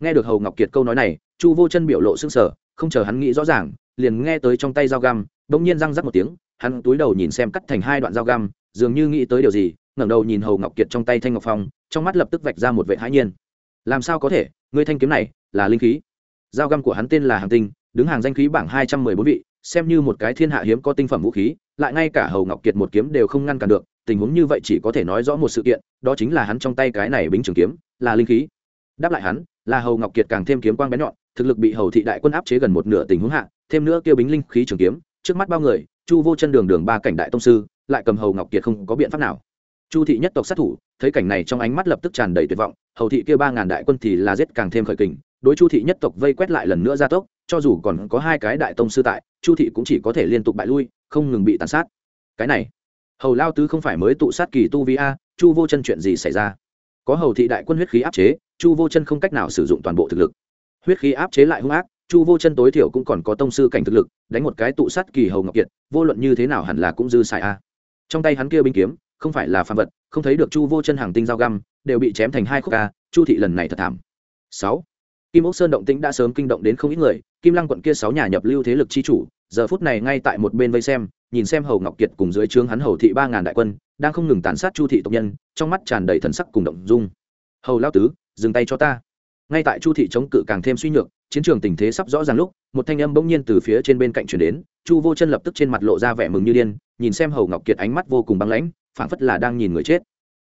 Nghe được hầu ngọc kiệt câu nói này, chu vô chân biểu lộ s ư n g sở không chờ hắn nghĩ rõ ràng, liền nghe tới trong tay dao găm đ ỗ n g nhiên răng rắc một tiếng, hắn túi đầu nhìn xem cắt thành hai đoạn dao găm dường như nghĩ tới điều gì, ngẩng đầu nhìn hầu ngọc kiệt trong tay thanh ngọc phong, trong mắt lập tức vạch ra một vệ hãi nhiên. Làm sao có thể, ngươi thanh kiếm này là linh khí. Dao găm của hắn tên là hàng tinh, đứng hàng danh khí bảng hai trăm mười bốn vị, xem như một cái thiên hạ hiếm có tinh phẩm vũ khí, lại ngay cả hầu ngọc kiệt một kiếm đều không ngăn cản được, tình huống như vậy chỉ có thể nói rõ một sự kiện, đó chính là hắn trong tay cái này bính trường kiếm, là linh khí. Đáp lại hắn, là hầu ngọc kiệt càng thêm kiếm quang bén nhọn, thực lực bị hầu thị đại quân áp chế gần một nửa tình huống hạ, thêm nữa kêu bính linh khí trường kiếm, trước mắt bao người, chu vô chân đường đường ba cảnh đại tông sư lại cầm hầu ngọc kiệt không có biện pháp nào. Chu thị nhất tộc sát thủ, thấy cảnh này trong ánh mắt lập tức tràn đầy tuyệt vọng, hầu thị kia ba ngàn đại quân thì là giết càng thêm khởi kình, đối chu thị nhất tộc vây quét lại lần nữa gia tốc, cho dù còn có hai cái đại tông sư tại, chu thị cũng chỉ có thể liên tục bại lui, không ngừng bị tàn sát. Cái này, hầu lao tứ không phải mới tụ sát kỳ tu vi a, chu vô chân chuyện gì xảy ra? Có hầu thị đại quân huyết khí áp chế, chu vô chân không cách nào sử dụng toàn bộ thực lực. Huyết khí áp chế lại hung ác, chu vô chân tối thiểu cũng còn có tông sư cảnh thực lực, đánh một cái tụ sát kỳ hầu ngọc kiệt, vô luận như thế nào hẳn là cũng dư xài a trong tay hắn kia binh kiếm, không phải là phạm vật, không thấy được chu vô chân hàng tinh dao găm, đều bị chém thành hai khúc ca, chu thị lần này thật thảm. Sáu. Kim ốc sơn động tĩnh đã sớm kinh động đến không ít người, kim lăng quận kia sáu nhà nhập lưu thế lực chi chủ, giờ phút này ngay tại một bên vây xem, nhìn xem hầu ngọc kiệt cùng dưới trướng hắn hầu thị ba ngàn đại quân, đang không ngừng tàn sát chu thị tộc nhân, trong mắt tràn đầy thần sắc cùng động dung. Hầu lao tứ, dừng tay cho ta. Ngay tại chu thị chống cự càng thêm suy nhược, chiến trường tình thế sắp rõ ràng lúc, một thanh âm bỗng nhiên từ phía trên bên cạnh chuyển đến, chu vô chân lập tức trên mặt lộ ra vẻ mừng như điên nhìn xem hầu ngọc kiệt ánh mắt vô cùng băng lãnh, phảng phất là đang nhìn người chết.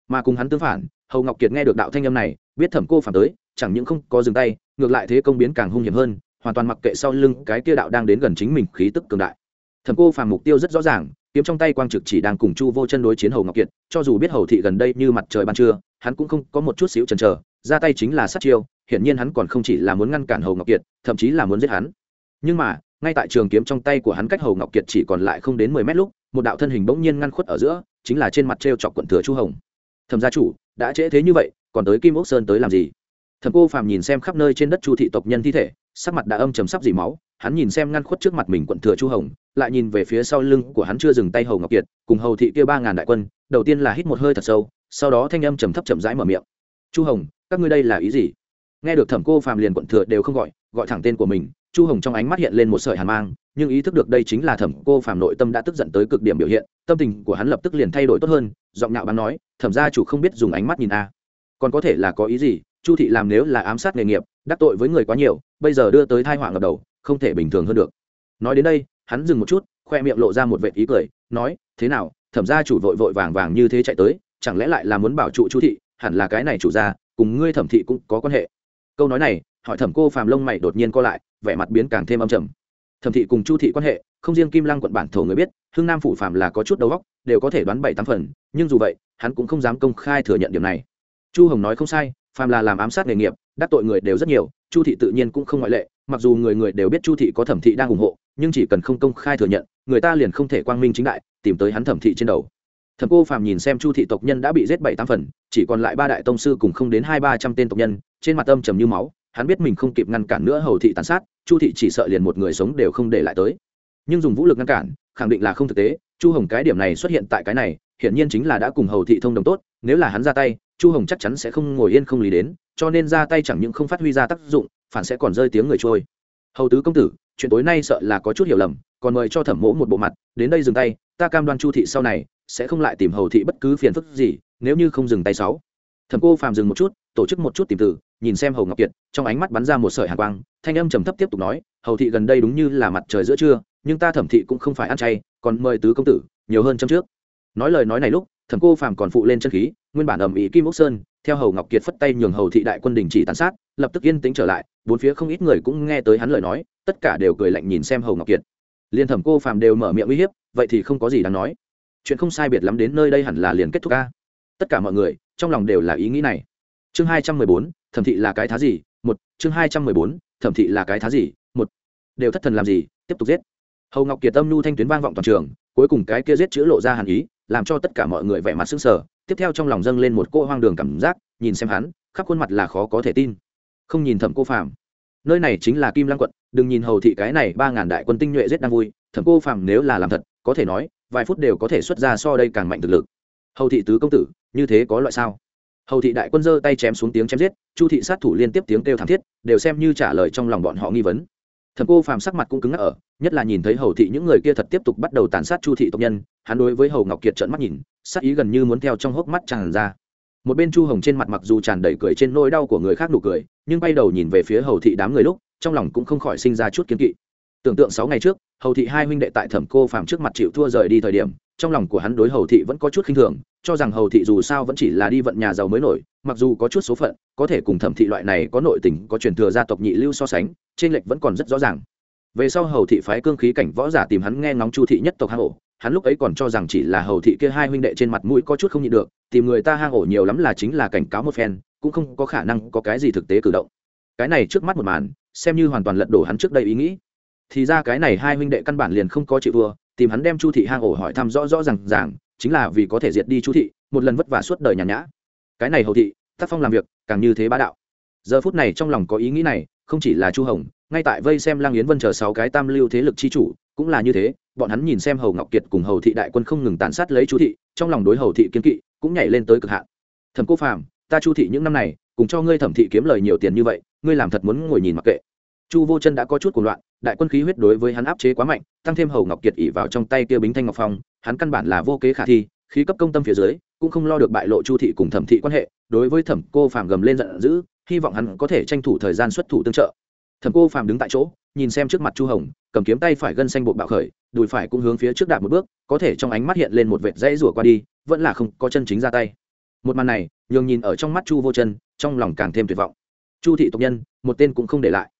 Mà cùng hắn tương phản, hầu ngọc kiệt nghe được đạo thanh âm này, biết thẩm cô phản tới, chẳng những không có dừng tay, ngược lại thế công biến càng hung hiểm hơn, hoàn toàn mặc kệ sau lưng cái kia đạo đang đến gần chính mình khí tức cường đại. Thẩm cô phàm mục tiêu rất rõ ràng, kiếm trong tay quang trực chỉ đang cùng chu vô chân đối chiến hầu ngọc kiệt, cho dù biết hầu thị gần đây như mặt trời ban trưa, hắn cũng không có một chút xíu chần chờ, ra tay chính là sát chiêu, hiển nhiên hắn còn không chỉ là muốn ngăn cản hầu ngọc kiệt, thậm chí là muốn giết hắn. Nhưng mà ngay tại trường kiếm trong tay của hắn cách hầu ngọc kiệt chỉ còn lại không đến mười mét lúc, một đạo thân hình bỗng nhiên ngăn khuất ở giữa, chính là trên mặt t r e o chọc quận thừa chu hồng. Thẩm gia chủ, đã trễ thế như vậy, còn tới kim ốc sơn tới làm gì? Thẩm cô phàm nhìn xem khắp nơi trên đất chu thị tộc nhân thi thể, sắc mặt đã âm chầm sắp dỉ máu, hắn nhìn xem ngăn khuất trước mặt mình quận thừa chu hồng, lại nhìn về phía sau lưng của hắn chưa dừng tay hầu ngọc kiệt, cùng hầu thị kia ba ngàn đại quân, đầu tiên là hít một hơi thật sâu, sau đó thanh âm trầm thấp chậm rãi mở miệng. Chu hồng, các ngươi đây là ý gì? Nghe được thẩm cô phàm liền quận thừa đều không gọi gọi thẳng tên của mình, chu hồng trong ánh mắt hiện lên một sợi hàn mang, nhưng ý thức được đây chính là thẩm cô phàm nội tâm đã tức giận tới cực điểm biểu hiện, tâm tình của hắn lập tức liền thay đổi tốt hơn, giọng nhạo bắn nói, thẩm gia chủ không biết dùng ánh mắt nhìn a. À. Còn có thể là có ý gì? Chu thị làm nếu là ám sát nghề nghiệp, đắc tội với người quá nhiều, bây giờ đưa tới thai họa ngập đầu, không thể bình thường hơn được. Nói đến đây, hắn dừng một chút, khoe miệng lộ ra một vệ ý cười, nói, thế nào, thẩm gia chủ vội vội vàng vàng như thế chạy tới, chẳng lẽ lại là muốn bảo trụ chu thị, hẳn là cái này chủ gia, cùng ngươi thẩm thị cũng có quan hệ câu nói này, hỏi thẩm cô phàm lông mày đột nhiên co lại, vẻ mặt biến càng thêm âm trầm. Thẩm thị cùng chu thị quan hệ, không riêng kim lăng quận bản thổ người biết, hưng nam phủ phàm là có chút đầu óc, đều có thể đoán bảy tám phần, nhưng dù vậy, hắn cũng không dám công khai thừa nhận điểm này. Chu hồng nói không sai, phàm là làm ám sát nghề nghiệp, đắc tội người đều rất nhiều, chu thị tự nhiên cũng không ngoại lệ, mặc dù người người đều biết chu thị có thẩm thị đang ủng hộ, nhưng chỉ cần không công khai thừa nhận, người ta liền không thể quang minh chính đại, tìm tới hắn thẩm thị trên đầu thẩm cô phàm nhìn xem chu thị tộc nhân đã bị giết bảy tám phần, chỉ còn lại ba đại tông sư cùng không đến hai ba trăm tên tộc nhân, trên mặt âm trầm như máu, hắn biết mình không kịp ngăn cản nữa hầu thị tàn sát, chu thị chỉ sợ liền một người sống đều không để lại tới. Nhưng dùng vũ lực ngăn cản, khẳng định là không thực tế, chu hồng cái điểm này xuất hiện tại cái này, hiển nhiên chính là đã cùng hầu thị thông đồng tốt, nếu là hắn ra tay, chu hồng chắc chắn sẽ không ngồi yên không lý đến, cho nên ra tay chẳng những không phát huy ra tác dụng, phản sẽ còn rơi tiếng người trôi. Hầu tứ công tử, chuyện tối nay sợ là có chút hiểu lầm, còn mời cho thẩm mỗ một bộ mặt, đến đây dừng tay, ta cam đoan chu thị sau này sẽ không lại tìm hầu thị bất cứ phiền phức gì, nếu như không dừng tay sáu. Thẩm cô phàm dừng một chút, tổ chức một chút tìm từ, nhìn xem hầu ngọc kiệt, trong ánh mắt bắn ra một sợi hàn quang, thanh âm trầm thấp tiếp tục nói, hầu thị gần đây đúng như là mặt trời giữa trưa, nhưng ta thẩm thị cũng không phải ăn chay, còn mời tứ công tử, nhiều hơn trong trước. Nói lời nói này lúc, thẩm cô phàm còn phụ lên chân khí, nguyên bản ẩm ý kim ốc sơn, theo hầu ngọc kiệt phất tay nhường hầu thị đại quân đình chỉ tàn sát, lập tức yên tĩnh trở lại, bốn phía không ít người cũng nghe tới hắn lời nói, tất cả đều cười lạnh nhìn xem hầu ngọc kiệt. Liên thẩm cô phàm đều mở miệng uy hiếp, vậy thì không có gì đáng nói chuyện không sai biệt lắm đến nơi đây hẳn là liền kết thúc ca. Tất cả mọi người, trong lòng đều là ý nghĩ này. Chương hai trăm mười bốn, thẩm thị là cái thá gì? Một, chương hai trăm mười bốn, thẩm thị là cái thá gì? Một, đều thất thần làm gì? Tiếp tục giết. Hầu ngọc kiệt tâm nhu thanh tuyến vang vọng toàn trường, cuối cùng cái kia giết chữ lộ ra hàn ý, làm cho tất cả mọi người vẻ mặt sững sờ. Tiếp theo trong lòng dâng lên một cô hoang đường cảm giác, nhìn xem hắn, khắp khuôn mặt là khó có thể tin. Không nhìn thẩm cô phàm. Nơi này chính là kim lăng quận, đừng nhìn hầu thị cái này ba ngàn đại quân tinh nhuệ giết đang vui, thẩm cô phàm nếu là làm thật, có thể nói vài phút đều có thể xuất ra so đây càng mạnh thực lực. Hầu thị tứ công tử, như thế có loại sao? Hầu thị đại quân giơ tay chém xuống tiếng chém giết, chu thị sát thủ liên tiếp tiếng kêu thảm thiết, đều xem như trả lời trong lòng bọn họ nghi vấn. Thẩm cô phàm sắc mặt cũng cứng ngắc ở, nhất là nhìn thấy hầu thị những người kia thật tiếp tục bắt đầu tàn sát chu thị tộc nhân, hắn đối với hầu ngọc kiệt trợn mắt nhìn sắc ý gần như muốn theo trong hốc mắt tràn ra. Một bên chu hồng trên mặt mặc dù tràn đầy cười trên nỗi đau của người khác nụ cười, nhưng bay đầu nhìn về phía hầu thị đám người lúc, trong lòng cũng không khỏi sinh ra chút kiến kỵ. Tưởng tượng sáu ngày trước hầu thị hai huynh đệ tại thẩm cô phàm trước mặt chịu thua rời đi thời điểm, trong lòng của hắn đối hầu thị vẫn có chút khinh thường, cho rằng hầu thị dù sao vẫn chỉ là đi vận nhà giàu mới nổi, mặc dù có chút số phận, có thể cùng thẩm thị loại này có nội tình, có truyền thừa gia tộc nhị lưu so sánh, trên lệch vẫn còn rất rõ ràng. Về sau hầu thị phái cương khí cảnh võ giả tìm hắn nghe ngóng chu thị nhất tộc hang ổ, hắn lúc ấy còn cho rằng chỉ là hầu thị kia hai huynh đệ trên mặt mũi có chút không nhịn được, tìm người ta hang ổ nhiều lắm là chính là cảnh cáo một phen, cũng không có khả năng có cái gì thực tế cử động. Cái này trước mắt một màn, xem như hoàn toàn lật đổ hắn trước đây ý nghĩ thì ra cái này hai huynh đệ căn bản liền không có chịu vừa, tìm hắn đem chu thị hang ổ hỏi thăm rõ rõ r à n g ràng, chính là vì có thể diệt đi chu thị, một lần vất vả suốt đời nhàn nhã. Cái này hầu thị tác phong làm việc, càng như thế bá đạo. Giờ phút này trong lòng có ý nghĩ này, không chỉ là chu hồng, ngay tại vây xem lang yến vân chờ sáu cái tam lưu thế lực chi chủ, cũng là như thế, bọn hắn nhìn xem hầu ngọc kiệt cùng hầu thị đại quân không ngừng tàn sát lấy chu thị, trong lòng đối hầu thị kiên kỵ, cũng nhảy lên tới cực hạn. Thẩm cô phàm, ta chu thị những năm này, cùng cho ngươi thẩm thị kiếm lời nhiều tiền như vậy, ngươi làm thật muốn ngồi nhìn mặc kệ chu vô chân đã có chút cuồng loạn, đại quân khí huyết đối với hắn áp chế quá mạnh, tăng thêm hầu ngọc kiệt ỉ vào trong tay kia bính thanh ngọc phong, hắn căn bản là vô kế khả thi, khí cấp công tâm phía dưới, cũng không lo được bại lộ chu thị cùng thẩm thị quan hệ, đối với thẩm cô phàm gầm lên giận dữ, hy vọng hắn có thể tranh thủ thời gian xuất thủ tương trợ. Thẩm cô phàm đứng tại chỗ, nhìn xem trước mặt chu hồng, cầm kiếm tay phải gân xanh bộ bạo khởi, đùi phải cũng hướng phía trước đạp một bước, có thể trong ánh mắt hiện lên một vệt dãy rủa qua đi, vẫn là không có chân chính ra tay. Một màn này, nhường nhìn ở trong mắt chu vô chân, trong lòng càng thêm tuyệt vọng. Chu thị tộc nhân, một tên cũng không để lại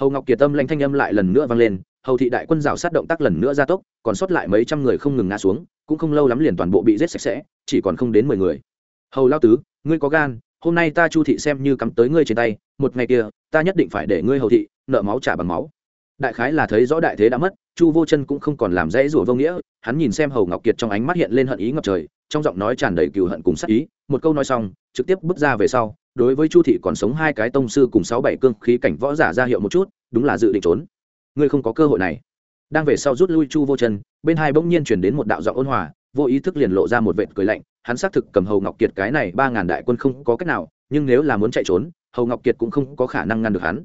hầu ngọc kiệt tâm lanh thanh âm lại lần nữa vang lên hầu thị đại quân rào sát động tác lần nữa gia tốc còn sót lại mấy trăm người không ngừng ngã xuống cũng không lâu lắm liền toàn bộ bị giết sạch sẽ chỉ còn không đến mười người hầu lao tứ ngươi có gan hôm nay ta chu thị xem như cắm tới ngươi trên tay một ngày kia ta nhất định phải để ngươi hầu thị nợ máu trả bằng máu đại khái là thấy rõ đại thế đã mất chu vô chân cũng không còn làm dễ rủa vô nghĩa hắn nhìn xem hầu ngọc kiệt trong ánh mắt hiện lên hận ý ngập trời trong giọng nói tràn đầy cừu hận cùng sắc ý một câu nói xong trực tiếp bước ra về sau đối với chu thị còn sống hai cái tông sư cùng sáu bảy cương khí cảnh võ giả ra hiệu một chút, đúng là dự định trốn. Ngươi không có cơ hội này. Đang về sau rút lui chu vô chân, bên hai bỗng nhiên chuyển đến một đạo giọng ôn hòa, vô ý thức liền lộ ra một vệt cười lạnh, hắn xác thực cầm hầu ngọc kiệt cái này ba ngàn đại quân không có cách nào, nhưng nếu là muốn chạy trốn, hầu ngọc kiệt cũng không có khả năng ngăn được hắn.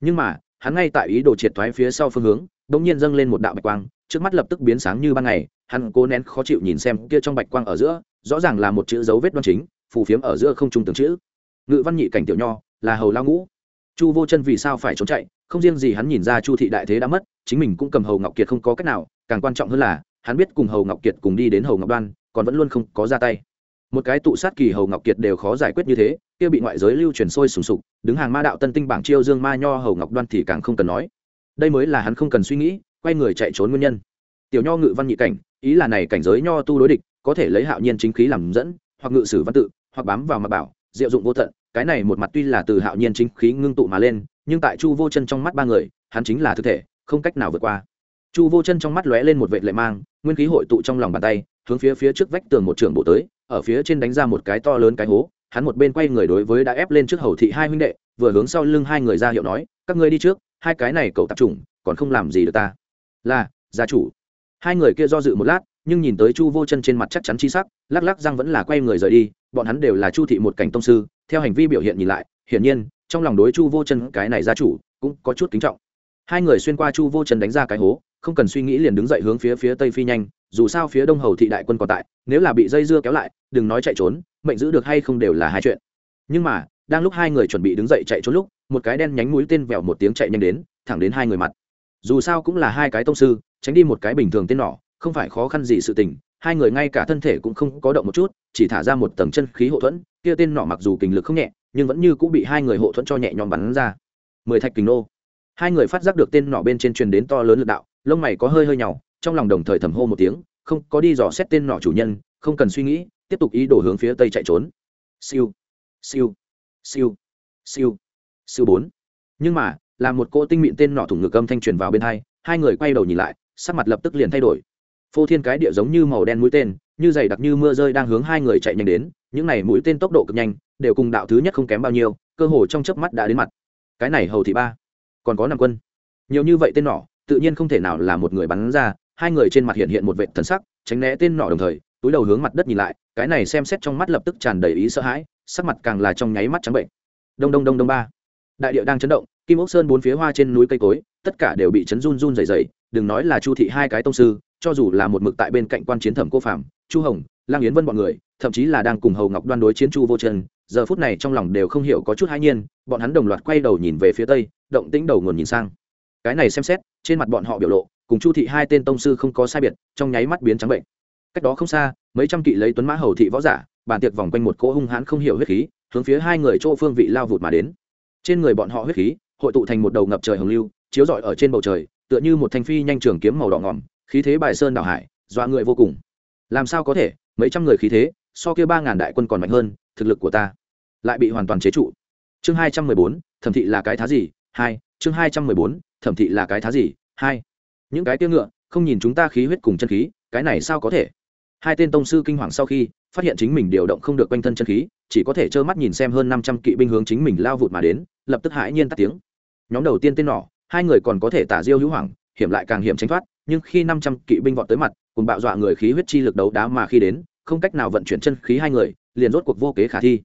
Nhưng mà, hắn ngay tại ý đồ triệt thoái phía sau phương hướng, bỗng nhiên dâng lên một đạo bạch quang, trước mắt lập tức biến sáng như ban ngày, hắn cố nén khó chịu nhìn xem kia trong bạch quang ở giữa, rõ ràng là một chữ dấu vết đoan chính, phù phiếm ở giữa không trung từng chữ ngự văn nhị cảnh tiểu nho, là hầu lao ngũ. Chu vô chân vì sao phải trốn chạy, không riêng gì hắn nhìn ra chu thị đại thế đã mất, chính mình cũng cầm hầu ngọc kiệt không có cách nào, càng quan trọng hơn là, hắn biết cùng hầu ngọc kiệt cùng đi đến hầu ngọc đoan, còn vẫn luôn không có ra tay. Một cái tụ sát kỳ hầu ngọc kiệt đều khó giải quyết như thế, kia bị ngoại giới lưu truyền sôi sùng sục, đứng hàng ma đạo tân tinh bảng chiêu dương ma nho hầu ngọc đoan thì càng không cần nói. Đây mới là hắn không cần suy nghĩ, quay người chạy trốn nguyên nhân. Tiểu nho ngự văn nhị cảnh, ý là này cảnh giới nho tu đối địch, có thể lấy hạo nhiên chính khí làm dẫn, hoặc ngự sử văn tự, hoặc bám vào mặt bảo diệu dụng vô tận, cái này một mặt tuy là từ hạo nhiên chính khí ngưng tụ mà lên, nhưng tại chu vô chân trong mắt ba người, hắn chính là thực thể, không cách nào vượt qua. Chu vô chân trong mắt lóe lên một vệ lệ mang, nguyên khí hội tụ trong lòng bàn tay, hướng phía phía trước vách tường một trường bộ tới, ở phía trên đánh ra một cái to lớn cái hố, hắn một bên quay người đối với đã ép lên trước hầu thị hai huynh đệ, vừa hướng sau lưng hai người ra hiệu nói, các ngươi đi trước, hai cái này cậu tập trung còn không làm gì được ta. Là, gia chủ. Hai người kia do dự một lát, nhưng nhìn tới chu vô chân trên mặt chắc chắn chi sắc, lắc lắc răng vẫn là quay người rời đi bọn hắn đều là chu thị một cảnh tông sư, theo hành vi biểu hiện nhìn lại, hiển nhiên, trong lòng đối chu vô chân cái này gia chủ cũng có chút kính trọng. Hai người xuyên qua chu vô chân đánh ra cái hố, không cần suy nghĩ liền đứng dậy hướng phía phía tây phi nhanh, dù sao phía đông hầu thị đại quân còn tại, nếu là bị dây dưa kéo lại, đừng nói chạy trốn, mệnh giữ được hay không đều là hai chuyện. Nhưng mà, đang lúc hai người chuẩn bị đứng dậy chạy trốn lúc, một cái đen nhánh mũi tên vẹo một tiếng chạy nhanh đến, thẳng đến hai người mặt. Dù sao cũng là hai cái tông sư, tránh đi một cái bình thường tên nỏ không phải khó khăn gì sự tình hai người ngay cả thân thể cũng không có động một chút, chỉ thả ra một tầng chân khí hộ thuẫn, kia tên nỏ mặc dù kình lực không nhẹ, nhưng vẫn như cũng bị hai người hộ thuẫn cho nhẹ nhõm bắn ra. Mười thạch kình nô. Hai người phát giác được tên nỏ bên trên truyền đến to lớn lực đạo, lông mày có hơi hơi nhỏ trong lòng đồng thời thầm hô một tiếng, không có đi dò xét tên nỏ chủ nhân, không cần suy nghĩ, tiếp tục ý đồ hướng phía tây chạy trốn. Siêu. Siêu. Siêu. Siêu. Siêu bốn. Nhưng mà, là một cô tinh mịn tên nỏ thủng ngực âm thanh truyền vào bên hai hai người quay đầu nhìn lại, sắc mặt lập tức liền thay đổi phô thiên cái địa giống như màu đen mũi tên, như dày đặc như mưa rơi đang hướng hai người chạy nhanh đến, những này mũi tên tốc độ cực nhanh, đều cùng đạo thứ nhất không kém bao nhiêu, cơ hồ trong chớp mắt đã đến mặt. Cái này hầu thị ba, còn có năm quân. Nhiều như vậy tên nỏ tự nhiên không thể nào là một người bắn ra, hai người trên mặt hiện hiện một vệ thần sắc, tránh né tên nỏ đồng thời, túi đầu hướng mặt đất nhìn lại, cái này xem xét trong mắt lập tức tràn đầy ý sợ hãi, sắc mặt càng là trong nháy mắt trắng bệnh. Đông đông đông đông ba. Đại địa đang chấn động, kim ốc sơn bốn phía hoa trên núi cây cối, tất cả đều bị chấn run run dày dày đừng nói là chu thị hai cái tông sư cho dù là một mực tại bên cạnh quan chiến thẩm cô phạm chu hồng, lang yến vân b ọ n người, thậm chí là đang cùng hầu ngọc đoan đối chiến chu vô chân, giờ phút này trong lòng đều không hiểu có chút hãi nhiên, bọn hắn đồng loạt quay đầu nhìn về phía tây, động tĩnh đầu nguồn nhìn sang. Cái này xem xét, trên mặt bọn họ biểu lộ, cùng chu thị hai tên tông sư không có sai biệt, trong nháy mắt biến trắng bệnh. Cách đó không xa, mấy trăm kỵ lấy tuấn mã hầu thị võ giả, bàn tiệc vòng quanh một cỗ hung hãn không hiểu huyết khí, hướng phía hai người chỗ phương vị lao vụt mà đến. Trên người bọn họ huyết khí, hội tụ thành một đầu ngập trời hồng lưu, chiếu rọi ở trên bầu trời, tựa như một thanh phi nhanh trường kiếm màu đỏ ngỏm khí thế bài sơn đảo hải, dọa người vô cùng. Làm sao có thể? Mấy trăm người khí thế, so kia ba ngàn đại quân còn mạnh hơn, thực lực của ta lại bị hoàn toàn chế trụ. Chương hai trăm mười bốn, thẩm thị là cái thá gì? Hai, chương hai trăm mười bốn, thẩm thị là cái thá gì? Hai. Những cái tiêu ngựa, không nhìn chúng ta khí huyết cùng chân khí, cái này sao có thể? Hai tên tông sư kinh hoàng sau khi, phát hiện chính mình điều động không được quanh thân chân khí, chỉ có thể trơ mắt nhìn xem hơn năm trăm kỵ binh hướng chính mình lao vụt mà đến, lập tức hãi nhiên tắt tiếng. Nhóm đầu tiên tên nỏ hai người còn có thể tả diêu hữu hoàng hiểm lại càng hiểm tránh thoát nhưng khi năm trăm kỵ binh vọt tới mặt, cùng bạo dọa người khí huyết chi lực đấu đá mà khi đến, không cách nào vận chuyển chân khí hai người, liền rốt cuộc vô kế khả thi.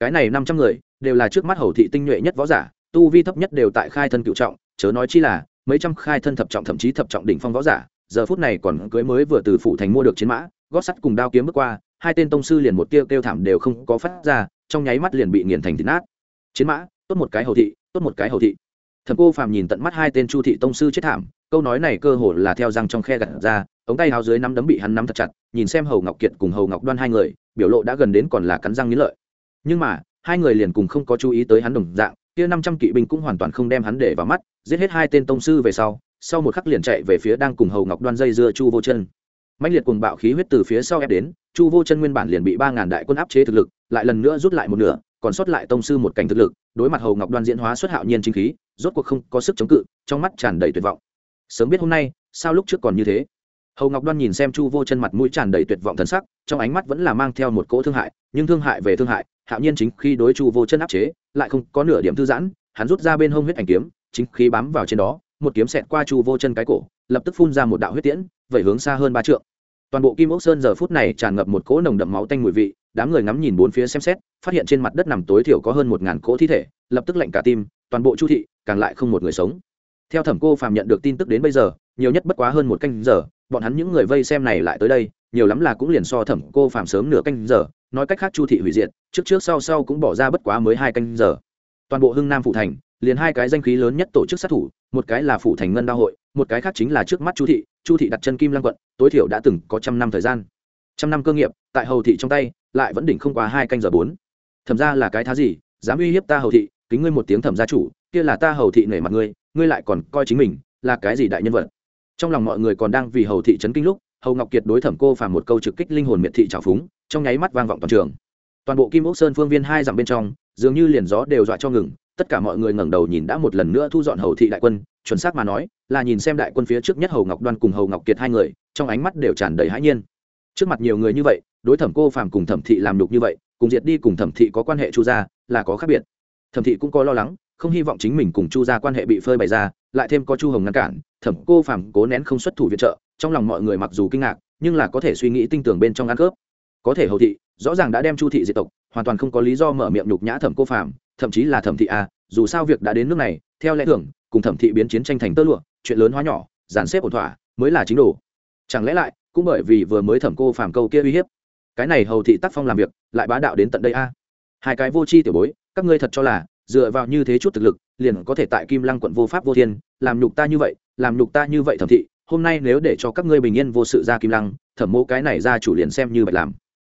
Cái này năm trăm người, đều là trước mắt hầu thị tinh nhuệ nhất võ giả, tu vi thấp nhất đều tại khai thân cựu trọng, chớ nói chi là, mấy trăm khai thân thập trọng thậm chí thập trọng đỉnh phong võ giả, giờ phút này còn cưới mới vừa từ phủ thành mua được chiến mã, gót sắt cùng đao kiếm bước qua, hai tên tông sư liền một tiêu kêu thảm đều không có phát ra, trong nháy mắt liền bị nghiền thành thịt nát. Chiến mã, tốt một cái hầu thị, tốt một cái hầu thị. Thầm cô phàm nhìn tận mắt hai tên chu thị tông sư chết thảm câu nói này cơ hồ là theo răng trong khe gặt ra, ống tay háo dưới nắm đấm bị hắn nắm thật chặt, nhìn xem hầu ngọc kiệt cùng hầu ngọc đoan hai người, biểu lộ đã gần đến còn là cắn răng nghĩ lợi. Nhưng mà, hai người liền cùng không có chú ý tới hắn đồng dạng, kia năm trăm kỵ binh cũng hoàn toàn không đem hắn để vào mắt, giết hết hai tên tông sư về sau sau một khắc liền chạy về phía đang cùng hầu ngọc đoan dây dưa chu vô chân. Mạnh liệt cùng bạo khí huyết từ phía sau ép đến, chu vô chân nguyên bản liền bị ba ngàn đại quân áp chế thực lực, lại lần nữa rút lại một nửa, còn sót lại tông sư một cảnh thực lực, đối mặt hầu ngọc đoan diễn hóa xuất hạo nhiên chính khí, rốt cuộc không có sức chống cự, trong mắt tràn đầy tuyệt vọng sớm biết hôm nay, sao lúc trước còn như thế? Hầu ngọc đoan nhìn xem chu vô chân mặt mũi tràn đầy tuyệt vọng thần sắc, trong ánh mắt vẫn là mang theo một cỗ thương hại, nhưng thương hại về thương hại, hạo nhiên chính khi đối chu vô chân áp chế, lại không có nửa điểm thư giãn, hắn rút ra bên hông huyết ảnh kiếm, chính khí bám vào trên đó, một kiếm xẹt qua chu vô chân cái cổ, lập tức phun ra một đạo huyết tiễn, vẩy hướng xa hơn ba trượng. Toàn bộ kim ốc sơn giờ phút này tràn ngập một cỗ nồng đậm máu tanh mùi vị, đám người ngắm nhìn bốn phía xem xét, phát hiện trên mặt đất nằm tối thiểu có hơn một ngàn cỗ thi thể, lập tức lạnh cả tim, toàn bộ chu thị, càng lại không một người sống theo thẩm cô phàm nhận được tin tức đến bây giờ, nhiều nhất bất quá hơn một canh giờ, bọn hắn những người vây xem này lại tới đây, nhiều lắm là cũng liền so thẩm cô phàm sớm nửa canh giờ, nói cách khác chu thị hủy diệt, trước trước sau sau cũng bỏ ra bất quá mới hai canh giờ. Toàn bộ hưng nam phủ thành, liền hai cái danh khí lớn nhất tổ chức sát thủ, một cái là phủ thành ngân đa hội, một cái khác chính là trước mắt chu thị chu thị đặt chân kim lăng quận, tối thiểu đã từng có trăm năm thời gian. Trăm năm cơ nghiệp, tại hầu thị trong tay, lại vẫn đỉnh không qua hai canh giờ bốn. Thẩm ra là cái thá gì, dám uy hiếp ta hầu thị, kính ngươi một tiếng thẩm gia chủ, kia là ta hầu thị nể mặt ngươi ngươi lại còn coi chính mình là cái gì đại nhân vật? Trong lòng mọi người còn đang vì hầu thị trấn kinh lúc, hầu ngọc kiệt đối thẩm cô phàm một câu trực kích linh hồn miệt thị trào phúng, trong nháy mắt vang vọng toàn trường. Toàn bộ kim ốc sơn phương viên hai dặm bên trong, dường như liền gió đều dọa cho ngừng, tất cả mọi người ngẩng đầu nhìn đã một lần nữa thu dọn hầu thị đại quân, chuẩn xác mà nói, là nhìn xem đại quân phía trước nhất hầu ngọc đoan cùng hầu ngọc kiệt hai người, trong ánh mắt đều tràn đầy hãi nhiên. Trước mặt nhiều người như vậy, đối thẩm cô phàm cùng thẩm thị làm nhục như vậy, cùng diệt đi cùng thẩm thị có quan hệ chu gia, là có khác biệt. Thẩm thị cũng có lo lắng không hy vọng chính mình cùng chu gia quan hệ bị phơi bày ra, lại thêm có chu hồng ngăn cản, thẩm cô phàm cố nén không xuất thủ viện trợ, trong lòng mọi người mặc dù kinh ngạc, nhưng là có thể suy nghĩ tinh tưởng bên trong ăn cướp. Có thể hầu thị, rõ ràng đã đem chu thị diệt tộc, hoàn toàn không có lý do mở miệng nhục nhã thẩm cô phàm, thậm chí là thẩm thị a, dù sao việc đã đến nước này, theo lẽ thường, cùng thẩm thị biến chiến tranh thành tơ lụa, chuyện lớn hóa nhỏ, dàn xếp ổn thỏa, mới là chính đủ chẳng lẽ lại, cũng bởi vì vừa mới thẩm cô phàm câu kia uy hiếp, cái này hầu thị tác phong làm việc, lại bá đạo đến tận đây a. Hai cái vô tri tiểu bối, các ngươi thật cho là dựa vào như thế chút thực lực, liền có thể tại kim lăng quận vô pháp vô thiên, làm nhục ta như vậy, làm nhục ta như vậy thẩm thị, hôm nay nếu để cho các ngươi bình yên vô sự ra kim lăng, thẩm mô cái này ra chủ liền xem như vậy làm.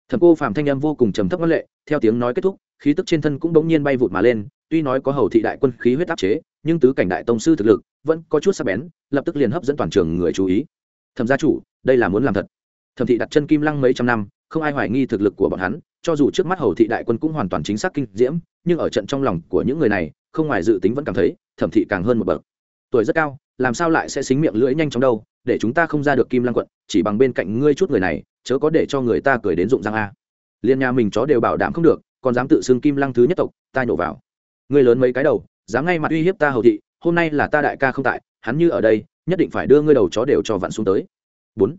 Thẩm cô phàm thanh âm vô cùng trầm thấp ngân lệ, theo tiếng nói kết thúc, khí tức trên thân cũng đống nhiên bay vụt mà lên, tuy nói có hầu thị đại quân khí huyết áp chế, nhưng tứ cảnh đại tông sư thực lực vẫn có chút sắc bén, lập tức liền hấp dẫn toàn trường người chú ý. Thẩm gia chủ, đây là muốn làm thật. Thẩm thị đặt chân kim lăng mấy trăm năm, không ai hoài nghi thực lực của bọn hắn cho dù trước mắt hầu thị đại quân cũng hoàn toàn chính xác kinh diễm, nhưng ở trận trong lòng của những người này, không ngoài dự tính vẫn cảm thấy, thẩm thị càng hơn một bậc. Tuổi rất cao, làm sao lại sẽ xính miệng lưỡi nhanh chóng đâu, để chúng ta không ra được kim lăng quận, chỉ bằng bên cạnh ngươi chút người này, chớ có để cho người ta cười đến dụng răng a. Liên nhà mình chó đều bảo đảm không được, còn dám tự xưng kim lăng thứ nhất tộc, ta nhổ vào. Ngươi lớn mấy cái đầu, dám ngay mặt uy hiếp ta hầu thị, hôm nay là ta đại ca không tại, hắn như ở đây, nhất định phải đưa ngươi đầu chó đều cho vặn xuống tới. Bốn.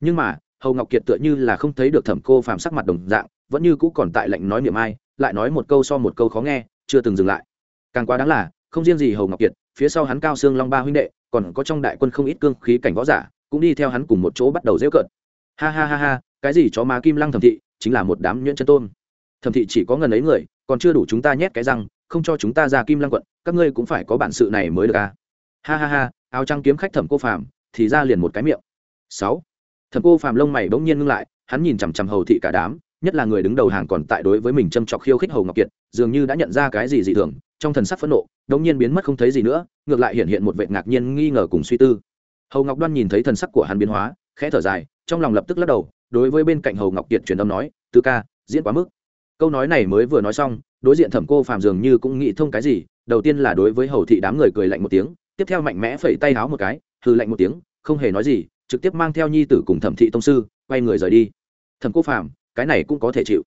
Nhưng mà, hầu ngọc kiệt tựa như là không thấy được thẩm cô phàm sắc mặt đồng dạng vẫn như cũ còn tại lệnh nói niệm ai, lại nói một câu so một câu khó nghe, chưa từng dừng lại. Càng quá đáng là, không riêng gì hầu ngọc kiệt, phía sau hắn cao xương long ba huynh đệ, còn có trong đại quân không ít cương khí cảnh võ giả, cũng đi theo hắn cùng một chỗ bắt đầu dễ cợt. Ha ha ha ha, cái gì chó má kim lăng thẩm thị, chính là một đám nhuyễn chân tôn. Thẩm thị chỉ có ngần ấy người, còn chưa đủ chúng ta nhét cái răng, không cho chúng ta ra kim lăng quận, các ngươi cũng phải có bản sự này mới được à. Ha ha ha, áo trăng kiếm khách thẩm cô phàm, thì ra liền một cái miệng. Sáu. Thẩm cô phàm lông mày bỗng nhiên ngưng lại, hắn nhìn chằm chằm hầu thị cả đám nhất là người đứng đầu hàng còn tại đối với mình châm chọc khiêu khích hầu ngọc kiệt, dường như đã nhận ra cái gì dị thường, trong thần sắc phẫn nộ, đống nhiên biến mất không thấy gì nữa, ngược lại hiện hiện một vệ ngạc nhiên nghi ngờ cùng suy tư. Hầu ngọc đoan nhìn thấy thần sắc của hắn biến hóa, khẽ thở dài, trong lòng lập tức lắc đầu, đối với bên cạnh hầu ngọc kiệt truyền âm nói tứ ca, diễn quá mức. Câu nói này mới vừa nói xong, đối diện thẩm cô phàm dường như cũng nghĩ thông cái gì, đầu tiên là đối với hầu thị đám người cười lạnh một tiếng, tiếp theo mạnh mẽ phẩy tay háo một cái, hừ lạnh một tiếng, không hề nói gì, trực tiếp mang theo nhi tử cùng thẩm thị tông sư, quay người rời đi. Thẩm cô phàm cái này cũng có thể chịu.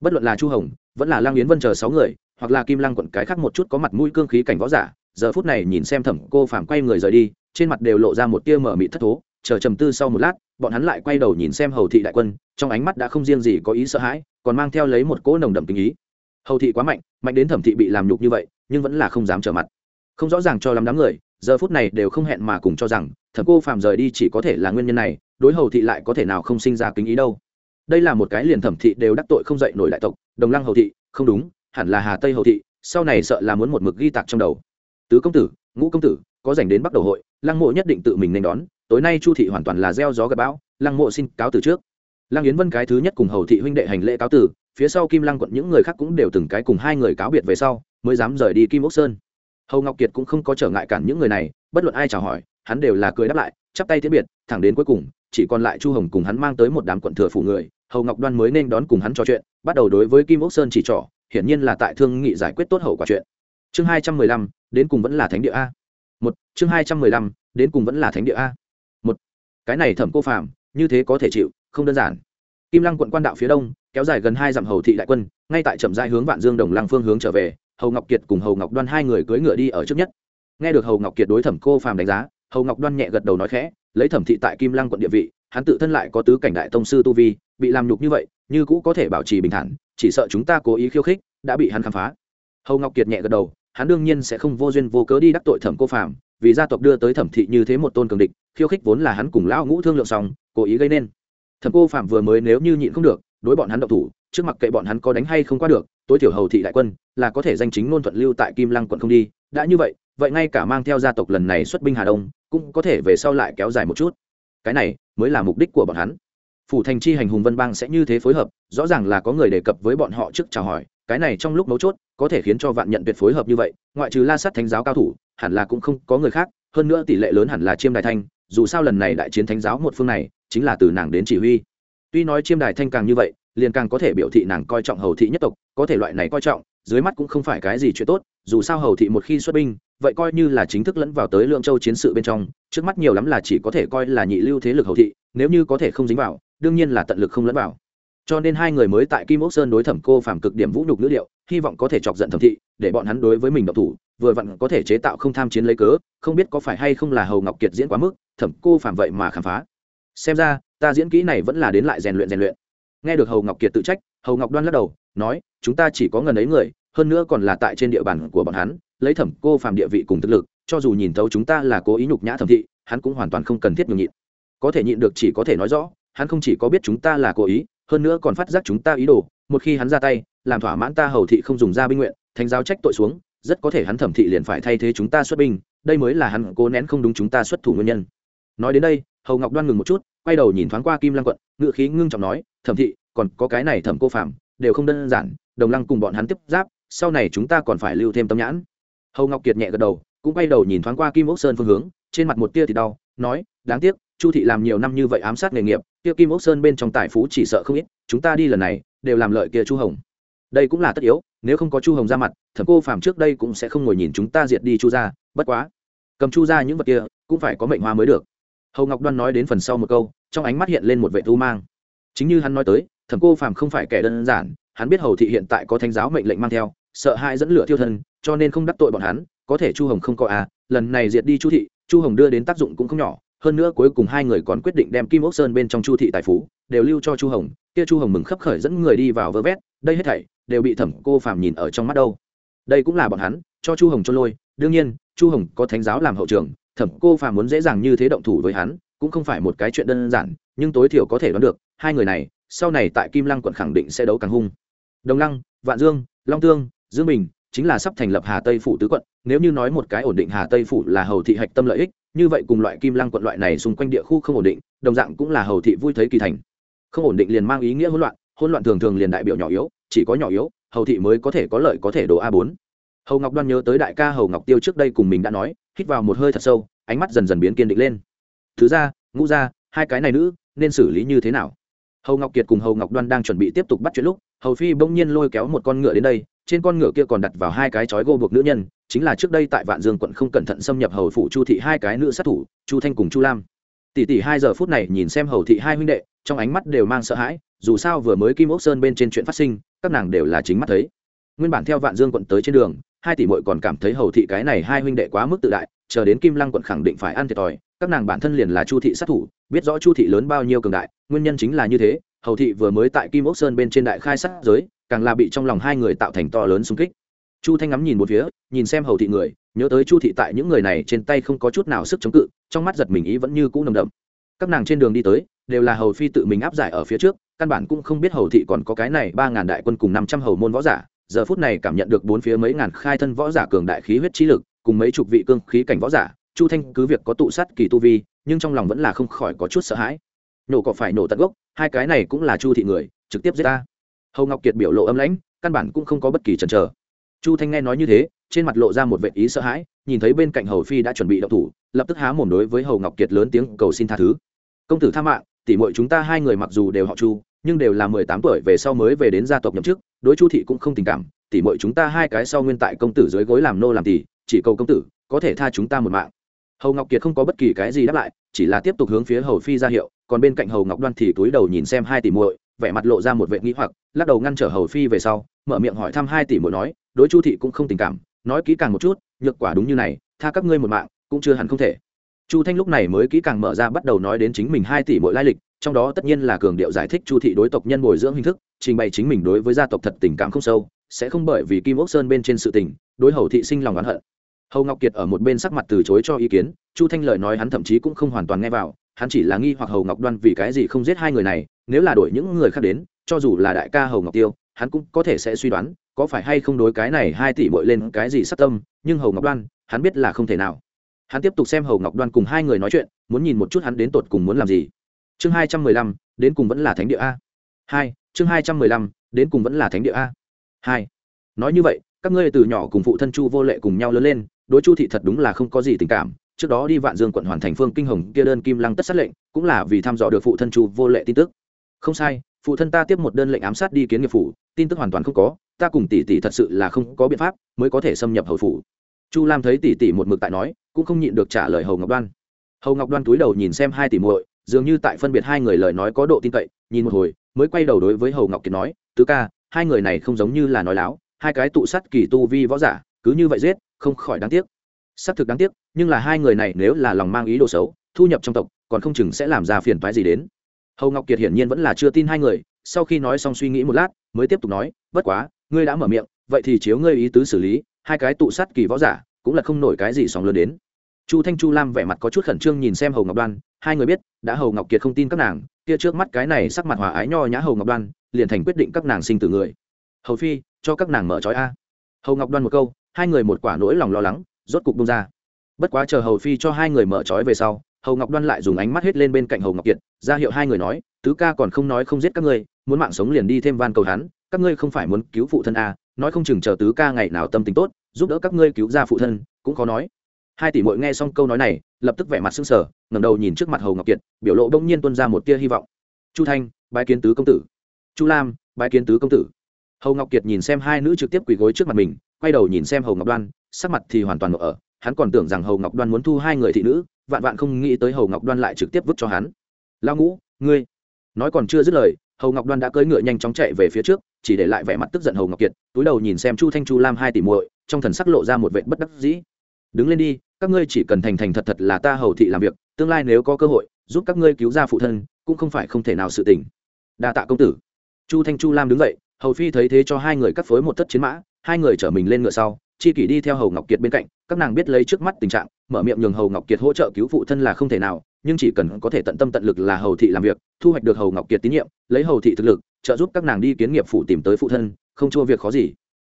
Bất luận là chu hồng, vẫn là lang yến vân chờ sáu người, hoặc là kim lang quận cái khác một chút có mặt mũi cương khí cảnh võ giả, giờ phút này nhìn xem thẩm cô phàm quay người rời đi, trên mặt đều lộ ra một tia mở mịt thất thố, chờ trầm tư sau một lát, bọn hắn lại quay đầu nhìn xem hầu thị đại quân, trong ánh mắt đã không riêng gì có ý sợ hãi, còn mang theo lấy một cỗ nồng đậm tình ý. Hầu thị quá mạnh mạnh đến thẩm thị bị làm nhục như vậy, nhưng vẫn là không dám trở mặt. Không rõ ràng cho lắm đám người, giờ phút này đều không hẹn mà cùng cho rằng, thẩm cô phàm rời đi chỉ có thể là nguyên nhân này, đối hầu thị lại có thể nào không sinh ra kính ý đâu đây là một cái liền thẩm thị đều đắc tội không dậy nổi đại tộc, đồng lăng hầu thị, không đúng, hẳn là hà tây hầu thị, sau này sợ là muốn một mực ghi tạc trong đầu. Tứ công tử, ngũ công tử, có dành đến bắc đầu hội, lăng mộ nhất định tự mình nên đón, tối nay chu thị hoàn toàn là gieo gió gặp bão, lăng mộ xin cáo từ trước. Lăng yến vân cái thứ nhất cùng hầu thị huynh đệ hành lễ cáo từ, phía sau kim lăng quận những người khác cũng đều từng cái cùng hai người cáo biệt về sau, mới dám rời đi kim ốc sơn. Hầu ngọc kiệt cũng không có trở ngại cản những người này, bất luận ai chào hỏi, hắn đều là cười đáp lại, chắp tay tiễn biệt, thẳng đến cuối cùng chỉ còn lại chu hồng cùng hắn mang tới một đám quận thừa phủ người, hầu ngọc đoan mới nên đón cùng hắn trò chuyện, bắt đầu đối với kim ốc sơn chỉ trỏ, hiển nhiên là tại thương nghị giải quyết tốt hậu quả chuyện. Chương hai trăm mười lăm, đến cùng vẫn là thánh địa a. Một, chương hai trăm mười lăm, đến cùng vẫn là thánh địa a. Một, cái này thẩm cô phạm như thế có thể chịu, không đơn giản. Kim lăng quận quan đạo phía đông, kéo dài gần hai dặm hầu thị đại quân, ngay tại trầm giai hướng vạn dương đồng lăng phương hướng trở về, hầu ngọc kiệt cùng hầu ngọc đoan hai người cưỡi ngựa đi ở trước nhất. Nghe được hầu ngọc kiệt đối thẩm cô phàm đánh giá, hầu ngọc đoan nhẹ gật đầu nói khẽ lấy thẩm thị tại kim lăng quận địa vị, hắn tự thân lại có tứ cảnh đại tông sư tu vi, bị làm nhục như vậy, như cũ có thể bảo trì bình thản, chỉ sợ chúng ta cố ý khiêu khích, đã bị hắn khám phá. Hầu ngọc kiệt nhẹ gật đầu, hắn đương nhiên sẽ không vô duyên vô cớ đi đắc tội thẩm cô phàm, vì gia tộc đưa tới thẩm thị như thế một tôn cường địch, khiêu khích vốn là hắn cùng lão ngũ thương lượng xong, cố ý gây nên. Thẩm cô phạm vừa mới nếu như nhịn không được, đối bọn hắn độc thủ, trước mặt kệ bọn hắn có đánh hay không qua được, tối thiểu hầu thị đại quân, là có thể danh chính ngôn thuận lưu tại kim lăng quận không đi, đã như vậy vậy ngay cả mang theo gia tộc lần này xuất binh hà đông, cũng có thể về sau lại kéo dài một chút. Cái này mới là mục đích của bọn hắn. Phủ thành chi hành hùng vân bang sẽ như thế phối hợp, rõ ràng là có người đề cập với bọn họ trước chào hỏi, cái này trong lúc mấu chốt, có thể khiến cho vạn nhận tuyệt phối hợp như vậy, ngoại trừ la sát thánh giáo cao thủ, hẳn là cũng không có người khác, hơn nữa tỷ lệ lớn hẳn là chiêm đại thanh, dù sao lần này đại chiến thánh giáo một phương này, chính là từ nàng đến chỉ huy. Tuy nói chiêm đài thanh càng như vậy, liền càng có thể biểu thị nàng coi trọng hầu thị nhất tộc, có thể loại này coi trọng, dưới mắt cũng không phải cái gì chuyện tốt dù sao hầu thị một khi xuất binh, vậy coi như là chính thức lẫn vào tới lượng châu chiến sự bên trong, trước mắt nhiều lắm là chỉ có thể coi là nhị lưu thế lực hầu thị, nếu như có thể không dính vào, đương nhiên là tận lực không lẫn vào. Cho nên hai người mới tại kim ốc sơn đối thẩm cô phàm cực điểm vũ nhục nữ liệu, hy vọng có thể chọc giận thẩm thị, để bọn hắn đối với mình độc thủ, vừa vặn có thể chế tạo không tham chiến lấy cớ, không biết có phải hay không là hầu ngọc kiệt diễn quá mức, thẩm cô phàm vậy mà khám phá. Xem ra, ta diễn kỹ này vẫn là đến lại rèn luyện rèn luyện. Nghe được hầu ngọc kiệt tự trách, hầu ngọc đoan lắc đầu, nói, chúng ta chỉ có ngần ấy người hơn nữa còn là tại trên địa bàn của bọn hắn, lấy thẩm cô phàm địa vị cùng thực lực, cho dù nhìn thấu chúng ta là cố ý nhục nhã thẩm thị, hắn cũng hoàn toàn không cần thiết nhường nhịn. Có thể nhịn được chỉ có thể nói rõ, hắn không chỉ có biết chúng ta là cố ý, hơn nữa còn phát giác chúng ta ý đồ, một khi hắn ra tay, làm thỏa mãn ta hầu thị không dùng ra binh nguyện thành giáo trách tội xuống, rất có thể hắn thẩm thị liền phải thay thế chúng ta xuất binh, đây mới là hắn cố nén không đúng chúng ta xuất thủ nguyên nhân. Nói đến đây, hầu ngọc đoan ngừng một chút, quay đầu nhìn thoáng qua kim lăng quận ngự khí ngưng trọng nói, thẩm thị, còn có cái này thẩm cô phạm đều không đơn giản, đồng lăng cùng bọn hắn tiếp giáp sau này chúng ta còn phải lưu thêm tâm nhãn. Hầu ngọc kiệt nhẹ gật đầu, cũng quay đầu nhìn thoáng qua kim ốc sơn phương hướng, trên mặt một tia thì đau, nói, đáng tiếc, chu thị làm nhiều năm như vậy ám sát nghề nghiệp, kia kim ốc sơn bên trong tài phú chỉ sợ không ít, chúng ta đi lần này, đều làm lợi kia chu hồng. Đây cũng là tất yếu, nếu không có chu hồng ra mặt, thẩm cô phàm trước đây cũng sẽ không ngồi nhìn chúng ta diệt đi chu ra bất quá, cầm chu ra những vật kia, cũng phải có mệnh hoa mới được. Hầu ngọc đoan nói đến phần sau một câu, trong ánh mắt hiện lên một vệ tu mang. Chính như hắn nói tới, thẩm cô phàm không phải kẻ đơn giản, hắn biết hầu thị hiện tại có thánh giáo mệnh lệnh mang theo sợ hai dẫn lửa thiêu thân, cho nên không đắc tội bọn hắn, có thể chu hồng không có à lần này diệt đi chu thị, chu hồng đưa đến tác dụng cũng không nhỏ, hơn nữa cuối cùng hai người còn quyết định đem kim ốc sơn bên trong chu thị tài phú đều lưu cho chu hồng, kia chu hồng mừng khấp khởi dẫn người đi vào vơ vét, đây hết thảy đều bị thẩm cô phàm nhìn ở trong mắt đâu. Đây cũng là bọn hắn, cho chu hồng cho lôi, đương nhiên, chu hồng có thánh giáo làm hậu trường, thẩm cô phàm muốn dễ dàng như thế động thủ với hắn, cũng không phải một cái chuyện đơn giản, nhưng tối thiểu có thể đoán được, hai người này, sau này tại kim lăng quận khẳng định sẽ đấu càng hung. Đồng lăng, vạn dương, long tương dương bình chính là sắp thành lập hà tây phủ tứ quận, nếu như nói một cái ổn định hà tây phủ là hầu thị hạch tâm lợi ích, như vậy cùng loại kim lăng quận loại này xung quanh địa khu không ổn định, đồng dạng cũng là hầu thị vui thấy kỳ thành. Không ổn định liền mang ý nghĩa hỗn loạn hỗn loạn thường thường liền đại biểu nhỏ yếu, chỉ có nhỏ yếu, hầu thị mới có thể có lợi có thể đồ a bốn. Hầu ngọc đoan nhớ tới đại ca hầu ngọc tiêu trước đây cùng mình đã nói, hít vào một hơi thật sâu, ánh mắt dần dần biến kiên định lên. Thứ ra ngũ ra hai cái này nữ, nên xử lý như thế nào? Hầu ngọc kiệt cùng hầu ngọc đoan đang chuẩn bị tiếp tục bắt chuyện lúc, hầu phi bỗng nhiên lôi kéo một con ngựa đến đây trên con ngựa kia còn đặt vào hai cái chói gô buộc nữ nhân, chính là trước đây tại vạn dương quận không cẩn thận xâm nhập hầu phủ chu thị hai cái nữ sát thủ, chu thanh cùng chu lam. Tỷ tỷ hai giờ phút này nhìn xem hầu thị hai huynh đệ, trong ánh mắt đều mang sợ hãi, dù sao vừa mới kim ốc sơn bên trên chuyện phát sinh, các nàng đều là chính mắt thấy. Nguyên bản theo vạn dương quận tới trên đường, hai tỷ mội còn cảm thấy hầu thị cái này hai huynh đệ quá mức tự đại, chờ đến kim lăng quận khẳng định phải ăn thiệt thòi, các nàng bản thân liền là chu thị sát thủ, biết rõ chu thị lớn bao nhiêu cường đại, nguyên nhân chính là như thế, hầu thị vừa mới tại kim ốc sơn bên trên đại khai sát giới càng là bị trong lòng hai người tạo thành to lớn xung kích. Chu thanh ngắm nhìn một phía, nhìn xem hầu thị người, nhớ tới chu thị tại những người này trên tay không có chút nào sức chống cự, trong mắt giật mình ý vẫn như cũ nồng đậm. Các nàng trên đường đi tới, đều là hầu phi tự mình áp giải ở phía trước, căn bản cũng không biết hầu thị còn có cái này ba ngàn đại quân cùng năm trăm hầu môn võ giả, giờ phút này cảm nhận được bốn phía mấy ngàn khai thân võ giả cường đại khí huyết trí lực, cùng mấy chục vị cương khí cảnh võ giả, chu thanh cứ việc có tụ sát kỳ tu vi, nhưng trong lòng vẫn là không khỏi có chút sợ hãi. Nổ có phải nổ tận gốc, hai cái này cũng là chu thị người, trực tiếp giết ta hầu ngọc kiệt biểu lộ âm lãnh, căn bản cũng không có bất kỳ chần chờ. Chu thanh nghe nói như thế, trên mặt lộ ra một vệ ý sợ hãi, nhìn thấy bên cạnh hầu phi đã chuẩn bị đậu thủ, lập tức há mồm đối với hầu ngọc kiệt lớn tiếng cầu xin tha thứ. Công tử tha mạng tỉ mọi chúng ta hai người mặc dù đều họ chu, nhưng đều là mười tám tuổi về sau mới về đến gia tộc nhậm chức, đối chu thị cũng không tình cảm tỉ mọi chúng ta hai cái sau nguyên tại công tử dưới gối làm nô làm tỉ chỉ cầu công tử có thể tha chúng ta một mạng. Hầu ngọc kiệt không có bất kỳ cái gì đáp lại, chỉ là tiếp tục hướng phía hầu phi ra hiệu, còn bên cạnh hầu ngọc đoan thì túi đầu nhìn xem hai tỷ muội vẻ mặt lộ ra một vệ nghĩ hoặc, lắc đầu ngăn trở hầu phi về sau, mở miệng hỏi thăm hai tỷ muội nói, đối chu thị cũng không tình cảm, nói kỹ càng một chút, nhược quả đúng như này, tha các ngươi một mạng, cũng chưa hẳn không thể. Chu thanh lúc này mới kỹ càng mở ra bắt đầu nói đến chính mình hai tỷ mỗi lai lịch, trong đó tất nhiên là cường điệu giải thích chu thị đối tộc nhân bồi dưỡng hình thức, trình bày chính mình đối với gia tộc thật tình cảm không sâu, sẽ không bởi vì kim ốc sơn bên trên sự tình, đối hầu thị sinh lòng oán hận. Hầu ngọc kiệt ở một bên sắc mặt từ chối cho ý kiến, chu thanh lời nói hắn thậm chí cũng không hoàn toàn nghe vào hắn chỉ là nghi hoặc hầu ngọc đoan vì cái gì không giết hai người này, nếu là đổi những người khác đến, cho dù là đại ca hầu ngọc tiêu, hắn cũng có thể sẽ suy đoán, có phải hay không đối cái này hai tỷ bội lên cái gì sát tâm, nhưng hầu ngọc đoan, hắn biết là không thể nào. Hắn tiếp tục xem hầu ngọc đoan cùng hai người nói chuyện, muốn nhìn một chút hắn đến tột cùng muốn làm gì. Chương hai trăm mười lăm, đến cùng vẫn là thánh địa a. Hai, chương hai trăm mười lăm, đến cùng vẫn là thánh địa a. Hai, nói như vậy, các ngươi từ nhỏ cùng phụ thân chu vô lệ cùng nhau lớn lên, đối chu thị thật đúng là không có gì tình cảm trước đó đi vạn dương quận hoàn thành phương kinh hồng kia đơn kim lăng tất sát lệnh, cũng là vì thăm dò được phụ thân chu vô lệ tin tức. Không sai, phụ thân ta tiếp một đơn lệnh ám sát đi kiến nghiệp phủ, tin tức hoàn toàn không có, ta cùng tỷ tỷ thật sự là không có biện pháp, mới có thể xâm nhập hầu phủ. Chu lam thấy tỷ tỷ một mực tại nói, cũng không nhịn được trả lời hầu ngọc đoan. Hầu ngọc đoan túi đầu nhìn xem hai tỷ muội, dường như tại phân biệt hai người lời nói có độ tin cậy, nhìn một hồi, mới quay đầu đối với hầu ngọc kiệt nói, tứ ca, hai người này không giống như là nói láo, hai cái tụ sắt kỳ tu vi võ giả, cứ như vậy giết, không khỏi đáng tiếc xác thực đáng tiếc, nhưng là hai người này nếu là lòng mang ý đồ xấu, thu nhập trong tộc, còn không chừng sẽ làm ra phiền toái gì đến. Hầu ngọc kiệt hiển nhiên vẫn là chưa tin hai người, sau khi nói xong suy nghĩ một lát, mới tiếp tục nói, bất quá, ngươi đã mở miệng, vậy thì chiếu ngươi ý tứ xử lý, hai cái tụ sát kỳ võ giả, cũng là không nổi cái gì sóng lớn đến. Chu thanh chu lam vẻ mặt có chút khẩn trương nhìn xem hầu ngọc đoan, hai người biết, đã hầu ngọc kiệt không tin các nàng, kia trước mắt cái này sắc mặt hòa ái nho nhã hầu ngọc đoan, liền thành quyết định các nàng sinh từ người. Hầu phi, cho các nàng mở trói a. Hầu ngọc đoan một câu, hai người một quả nỗi lòng lo lắng rốt cục bông ra. Bất quá chờ hầu phi cho hai người mở trói về sau, hầu ngọc đoan lại dùng ánh mắt hết lên bên cạnh hầu ngọc kiệt, ra hiệu hai người nói, tứ ca còn không nói không giết các ngươi, muốn mạng sống liền đi thêm van cầu hắn, các ngươi không phải muốn cứu phụ thân à? nói không chừng chờ tứ ca ngày nào tâm tính tốt, giúp đỡ các ngươi cứu ra phụ thân, cũng khó nói. Hai tỷ mội nghe xong câu nói này, lập tức vẻ mặt sưng sờ, ngẩng đầu nhìn trước mặt hầu ngọc kiệt, biểu lộ đông nhiên tuân ra một tia hy vọng. Chu thanh, bái kiến tứ công tử. Chu lam, bái kiến tứ công tử. Hầu ngọc kiệt nhìn xem hai nữ trực tiếp quỳ gối trước mặt mình, quay đầu nhìn xem hầu ngọc đoan sắc mặt thì hoàn toàn mở ở, hắn còn tưởng rằng hầu ngọc đoan muốn thu hai người thị nữ, vạn vạn không nghĩ tới hầu ngọc đoan lại trực tiếp vứt cho hắn. Lao ngũ, ngươi nói còn chưa dứt lời, hầu ngọc đoan đã cưỡi ngựa nhanh chóng chạy về phía trước, chỉ để lại vẻ mặt tức giận hầu ngọc kiệt, túi đầu nhìn xem chu thanh chu lam hai tỷ muội, trong thần sắc lộ ra một vệ bất đắc dĩ. Đứng lên đi, các ngươi chỉ cần thành thành thật thật là ta hầu thị làm việc, tương lai nếu có cơ hội, giúp các ngươi cứu ra phụ thân, cũng không phải không thể nào sự tình. Đa tạ công tử. Chu thanh chu lam đứng dậy, hầu phi thấy thế cho hai người cắt phối một thất chiến mã, hai người chở mình lên ngựa sau chi kỷ đi theo hầu ngọc kiệt bên cạnh, các nàng biết lấy trước mắt tình trạng, mở miệng nhường hầu ngọc kiệt hỗ trợ cứu phụ thân là không thể nào, nhưng chỉ cần có thể tận tâm tận lực là hầu thị làm việc, thu hoạch được hầu ngọc kiệt tín nhiệm, lấy hầu thị thực lực, trợ giúp các nàng đi kiến nghiệp phụ tìm tới phụ thân, không chua việc khó gì.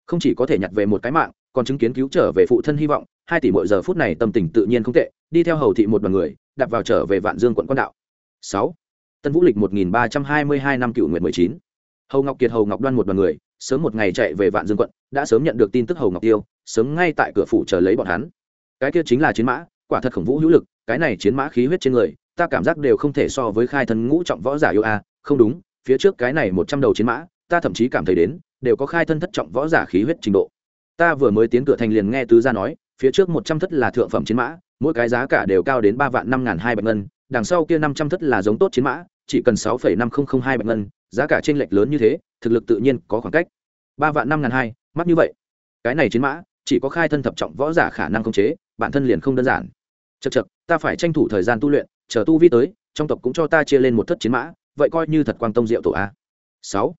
Không chỉ có thể nhặt về một cái mạng, còn chứng kiến cứu trở về phụ thân hy vọng, hai tỷ mỗi giờ phút này tâm tình tự nhiên không tệ, đi theo hầu thị một đoàn người đặt vào trở về vạn dương quận quan đạo. Sáu. Tân vũ lịch một nghìn ba trăm hai mươi hai năm cựu nguyện mười chín hầu ngọc kiệt, hầu ngọc đoan một đoàn người, sớm một ngày chạy về vạn dương quận, đã sớm nhận được tin tức hầu ngọc tiêu, sớm ngay tại cửa phủ chờ lấy bọn hắn. Cái kia chính là chiến mã, quả thật khổng vũ hữu lực, cái này chiến mã khí huyết trên người, ta cảm giác đều không thể so với khai thân ngũ trọng võ giả yêu a. Không đúng, phía trước cái này một trăm đầu chiến mã, ta thậm chí cảm thấy đến, đều có khai thân thất trọng võ giả khí huyết trình độ. Ta vừa mới tiến cửa thành liền nghe tứ gia nói, phía trước một trăm thất là thượng phẩm chiến mã, mỗi cái giá cả đều cao đến ba vạn năm ngàn hai bạch ngân, đằng sau kia năm trăm thất là giống tốt chiến mã, chỉ cần sáu phẩy năm không không hai bạch ngân giá cả trên lệch lớn như thế, thực lực tự nhiên có khoảng cách. Ba vạn năm ngàn hai, mắc như vậy. Cái này chiến mã, chỉ có khai thân thập trọng võ giả khả năng khống chế, bản thân liền không đơn giản. Chật chật ta phải tranh thủ thời gian tu luyện, chờ tu vi tới, trong tộc cũng cho ta chia lên một thất chiến mã, vậy coi như thật quang tông diệu tổ a. Sáu.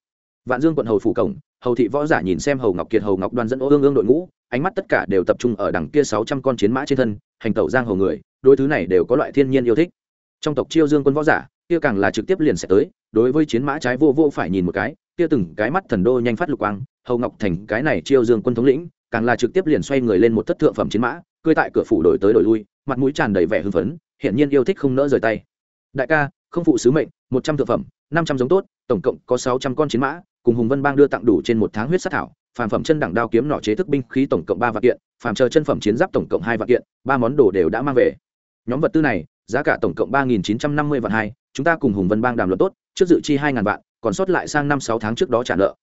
Vạn dương quận hầu phủ cổng, hầu thị võ giả nhìn xem hầu ngọc kiệt, hầu ngọc đoan dẫn ô ương ương đội ngũ, ánh mắt tất cả đều tập trung ở đằng kia sáu trăm con chiến mã trên thân, hành tẩu giang hồ người đôi thứ này đều có loại thiên nhiên yêu thích. Trong tộc chiêu dương quân võ giả kia càng là trực tiếp liền sẽ tới, đối với chiến mã trái vô vô phải nhìn một cái, kia từng cái mắt thần đô nhanh phát lục quang, hầu ngọc thành cái này chiêu dương quân thống lĩnh, càng là trực tiếp liền xoay người lên một thất thượng phẩm chiến mã, cười tại cửa phủ đổi tới đổi lui, mặt mũi tràn đầy vẻ hưng phấn, hiển nhiên yêu thích không nỡ rời tay. Đại ca, không phụ sứ mệnh, một trăm thượng phẩm, năm trăm giống tốt, tổng cộng có sáu trăm con chiến mã, cùng hùng vân bang đưa tặng đủ trên một tháng huyết sát thảo, phàm phẩm chân đẳng đao kiếm nỏ chế thức binh khí tổng cộng ba vạn kiện, phàm chờ chân phẩm chiến giáp tổng cộng hai vạn kiện, ba món đồ đều đã mang về. Nhóm vật tư này, giá cả tổng cộng ba nghìn chín trăm năm mươi vạn hai chúng ta cùng hùng vân bang đàm luận tốt, trước dự chi hai ngàn vạn, còn sót lại sang năm sáu tháng trước đó trả nợ.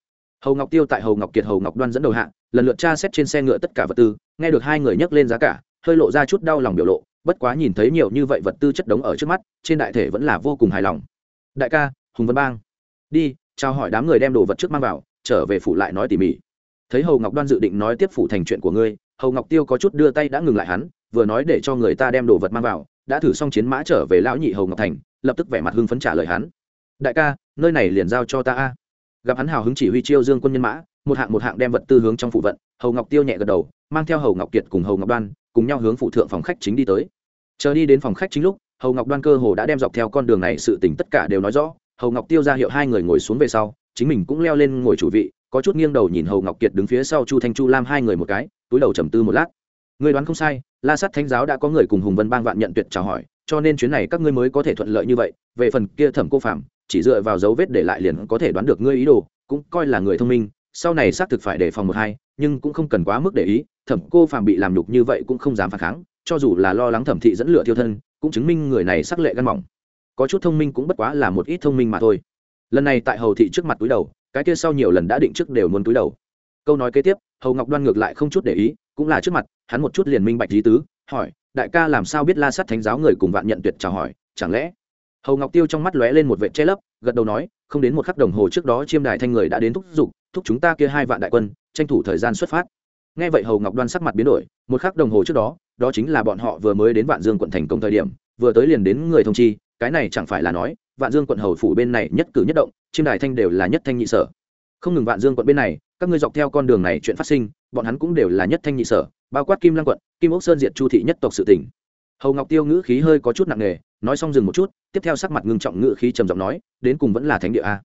Hầu ngọc tiêu tại hầu ngọc kiệt hầu ngọc đoan dẫn đầu hạng lần lượt tra xét trên xe ngựa tất cả vật tư, nghe được hai người nhắc lên giá cả, hơi lộ ra chút đau lòng biểu lộ, bất quá nhìn thấy nhiều như vậy vật tư chất đống ở trước mắt, trên đại thể vẫn là vô cùng hài lòng. Đại ca, hùng vân bang, đi, chào hỏi đám người đem đồ vật trước mang vào, trở về phủ lại nói tỉ mỉ. Thấy hầu ngọc đoan dự định nói tiếp phủ thành chuyện của ngươi, hầu ngọc tiêu có chút đưa tay đã ngừng lại hắn, vừa nói để cho người ta đem đồ vật mang vào, đã thử xong chiến mã trở về lão nhị hầu ngọc thành lập tức vẻ mặt hưng phấn trả lời hắn. Đại ca, nơi này liền giao cho ta a. Gặp hắn hào hứng chỉ huy chiêu dương quân nhân mã, một hạng một hạng đem vật tư hướng trong phụ vận, hầu ngọc tiêu nhẹ gật đầu, mang theo hầu ngọc kiệt cùng hầu ngọc đoan, cùng nhau hướng phụ thượng phòng khách chính đi tới. Chờ đi đến phòng khách chính lúc, hầu ngọc đoan cơ hồ đã đem dọc theo con đường này sự tình tất cả đều nói rõ. Hầu ngọc tiêu ra hiệu hai người ngồi xuống về sau, chính mình cũng leo lên ngồi chủ vị, có chút nghiêng đầu nhìn hầu ngọc kiệt đứng phía sau chu thanh chu lam hai người một cái, túi đầu trầm tư một lát. Người đoán không sai, la sắt thánh giáo đã có người cùng hùng vân bang vạn nhận tuyệt chào hỏi cho nên chuyến này các ngươi mới có thể thuận lợi như vậy, về phần kia thẩm cô phạm, chỉ dựa vào dấu vết để lại liền có thể đoán được ngươi ý đồ, cũng coi là người thông minh, sau này xác thực phải đề phòng một hai, nhưng cũng không cần quá mức để ý, thẩm cô phạm bị làm nhục như vậy cũng không dám phản kháng, cho dù là lo lắng thẩm thị dẫn lửa thiêu thân, cũng chứng minh người này sắc lệ gan mỏng. Có chút thông minh cũng bất quá là một ít thông minh mà thôi. Lần này tại hầu thị trước mặt túi đầu, cái kia sau nhiều lần đã định trước đều muốn túi đầu. Câu nói kế tiếp, hầu ngọc đoan ngược lại không chút để ý, cũng là trước mặt, hắn một chút liền minh bạch lý tứ, hỏi đại ca làm sao biết la sát thánh giáo người cùng vạn nhận tuyệt chào hỏi, chẳng lẽ? Hầu ngọc tiêu trong mắt lóe lên một vệ che lấp, gật đầu nói, không đến một khắc đồng hồ trước đó chiêm đài thanh người đã đến thúc giục, thúc chúng ta kia hai vạn đại quân, tranh thủ thời gian xuất phát. Nghe vậy hầu ngọc đoan sắc mặt biến đổi, một khắc đồng hồ trước đó đó chính là bọn họ vừa mới đến vạn dương quận thành công thời điểm, vừa tới liền đến người thông chi, cái này chẳng phải là nói, vạn dương quận hầu phủ bên này nhất cử nhất động, chiêm đài thanh đều là nhất thanh nhị sở. Không ngừng vạn dương quận bên này, các ngươi dọc theo con đường này chuyện phát sinh bọn hắn cũng đều là nhất thanh nhị sở, bao quát kim lăng quận, kim ốc sơn diệt chu thị nhất tộc sự tỉnh hầu ngọc tiêu ngữ khí hơi có chút nặng nề, nói xong dừng một chút, tiếp theo sắc mặt ngưng trọng ngữ khí trầm giọng nói, đến cùng vẫn là thánh địa a.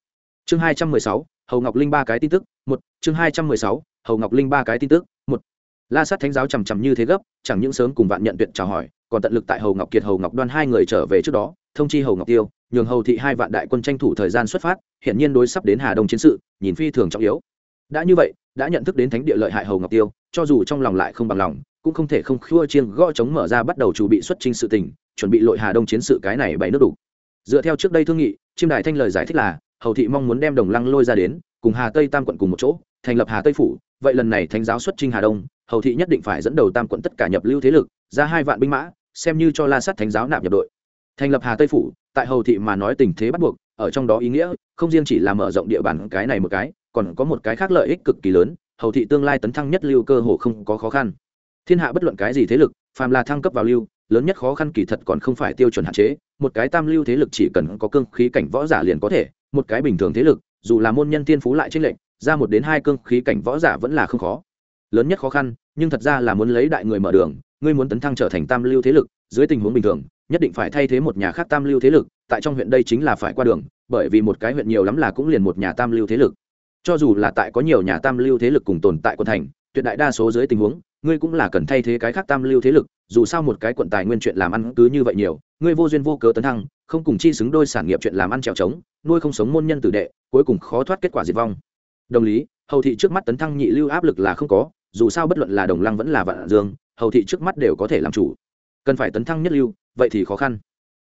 Chương hai trăm mười sáu, hầu ngọc linh ba cái tin tức, một, chương hai trăm mười sáu, hầu ngọc linh ba cái tin tức, một. La sát thánh giáo trầm trầm như thế gấp, chẳng những sớm cùng vạn nhận tuyệt chào hỏi, còn tận lực tại hầu ngọc kiệt, hầu ngọc đoan hai người trở về trước đó, thông chi hầu ngọc tiêu, nhường hầu thị hai vạn đại quân tranh thủ thời gian xuất phát hiện nhiên đối sắp đến hà đông chiến sự, nhìn phi thường trọng yếu đã như vậy, đã nhận thức đến thánh địa lợi hại hầu ngọc tiêu, cho dù trong lòng lại không bằng lòng, cũng không thể không khua chiêng gõ chống mở ra bắt đầu chuẩn bị xuất trình sự tình, chuẩn bị lội hà đông chiến sự cái này bày nước đủ. Dựa theo trước đây thương nghị, chiêm đại thanh lời giải thích là, hầu thị mong muốn đem đồng lăng lôi ra đến, cùng hà tây tam quận cùng một chỗ, thành lập hà tây phủ. Vậy lần này thánh giáo xuất trình hà đông, hầu thị nhất định phải dẫn đầu tam quận tất cả nhập lưu thế lực, ra hai vạn binh mã, xem như cho la sát thánh giáo nạp nhập đội. Thành lập hà tây phủ, tại hầu thị mà nói tình thế bắt buộc, ở trong đó ý nghĩa, không riêng chỉ là mở rộng địa bàn cái này một cái còn có một cái khác lợi ích cực kỳ lớn, hầu thị tương lai tấn thăng nhất lưu cơ hồ không có khó khăn. Thiên hạ bất luận cái gì thế lực, phàm là thăng cấp vào lưu, lớn nhất khó khăn kỳ thật còn không phải tiêu chuẩn hạn chế, một cái tam lưu thế lực chỉ cần có cương khí cảnh võ giả liền có thể, một cái bình thường thế lực, dù là môn nhân tiên phú lại tranh lệnh ra một đến hai cương khí cảnh võ giả vẫn là không khó. Lớn nhất khó khăn, nhưng thật ra là muốn lấy đại người mở đường, ngươi muốn tấn thăng trở thành tam lưu thế lực, dưới tình huống bình thường, nhất định phải thay thế một nhà khác tam lưu thế lực, tại trong huyện đây chính là phải qua đường, bởi vì một cái huyện nhiều lắm là cũng liền một nhà tam lưu thế lực cho dù là tại có nhiều nhà tam lưu thế lực cùng tồn tại quận thành, tuyệt đại đa số dưới tình huống, ngươi cũng là cần thay thế cái khác tam lưu thế lực, dù sao một cái quận tài nguyên chuyện làm ăn cứ như vậy nhiều, ngươi vô duyên vô cớ tấn thăng, không cùng chi xứng đôi sản nghiệp chuyện làm ăn trèo trống, nuôi không sống môn nhân tử đệ, cuối cùng khó thoát kết quả diệt vong. Đồng lý, hầu thị trước mắt tấn thăng nhị lưu áp lực là không có, dù sao bất luận là đồng lăng vẫn là vạn dương, hầu thị trước mắt đều có thể làm chủ. Cần phải tấn thăng nhất lưu, vậy thì khó khăn.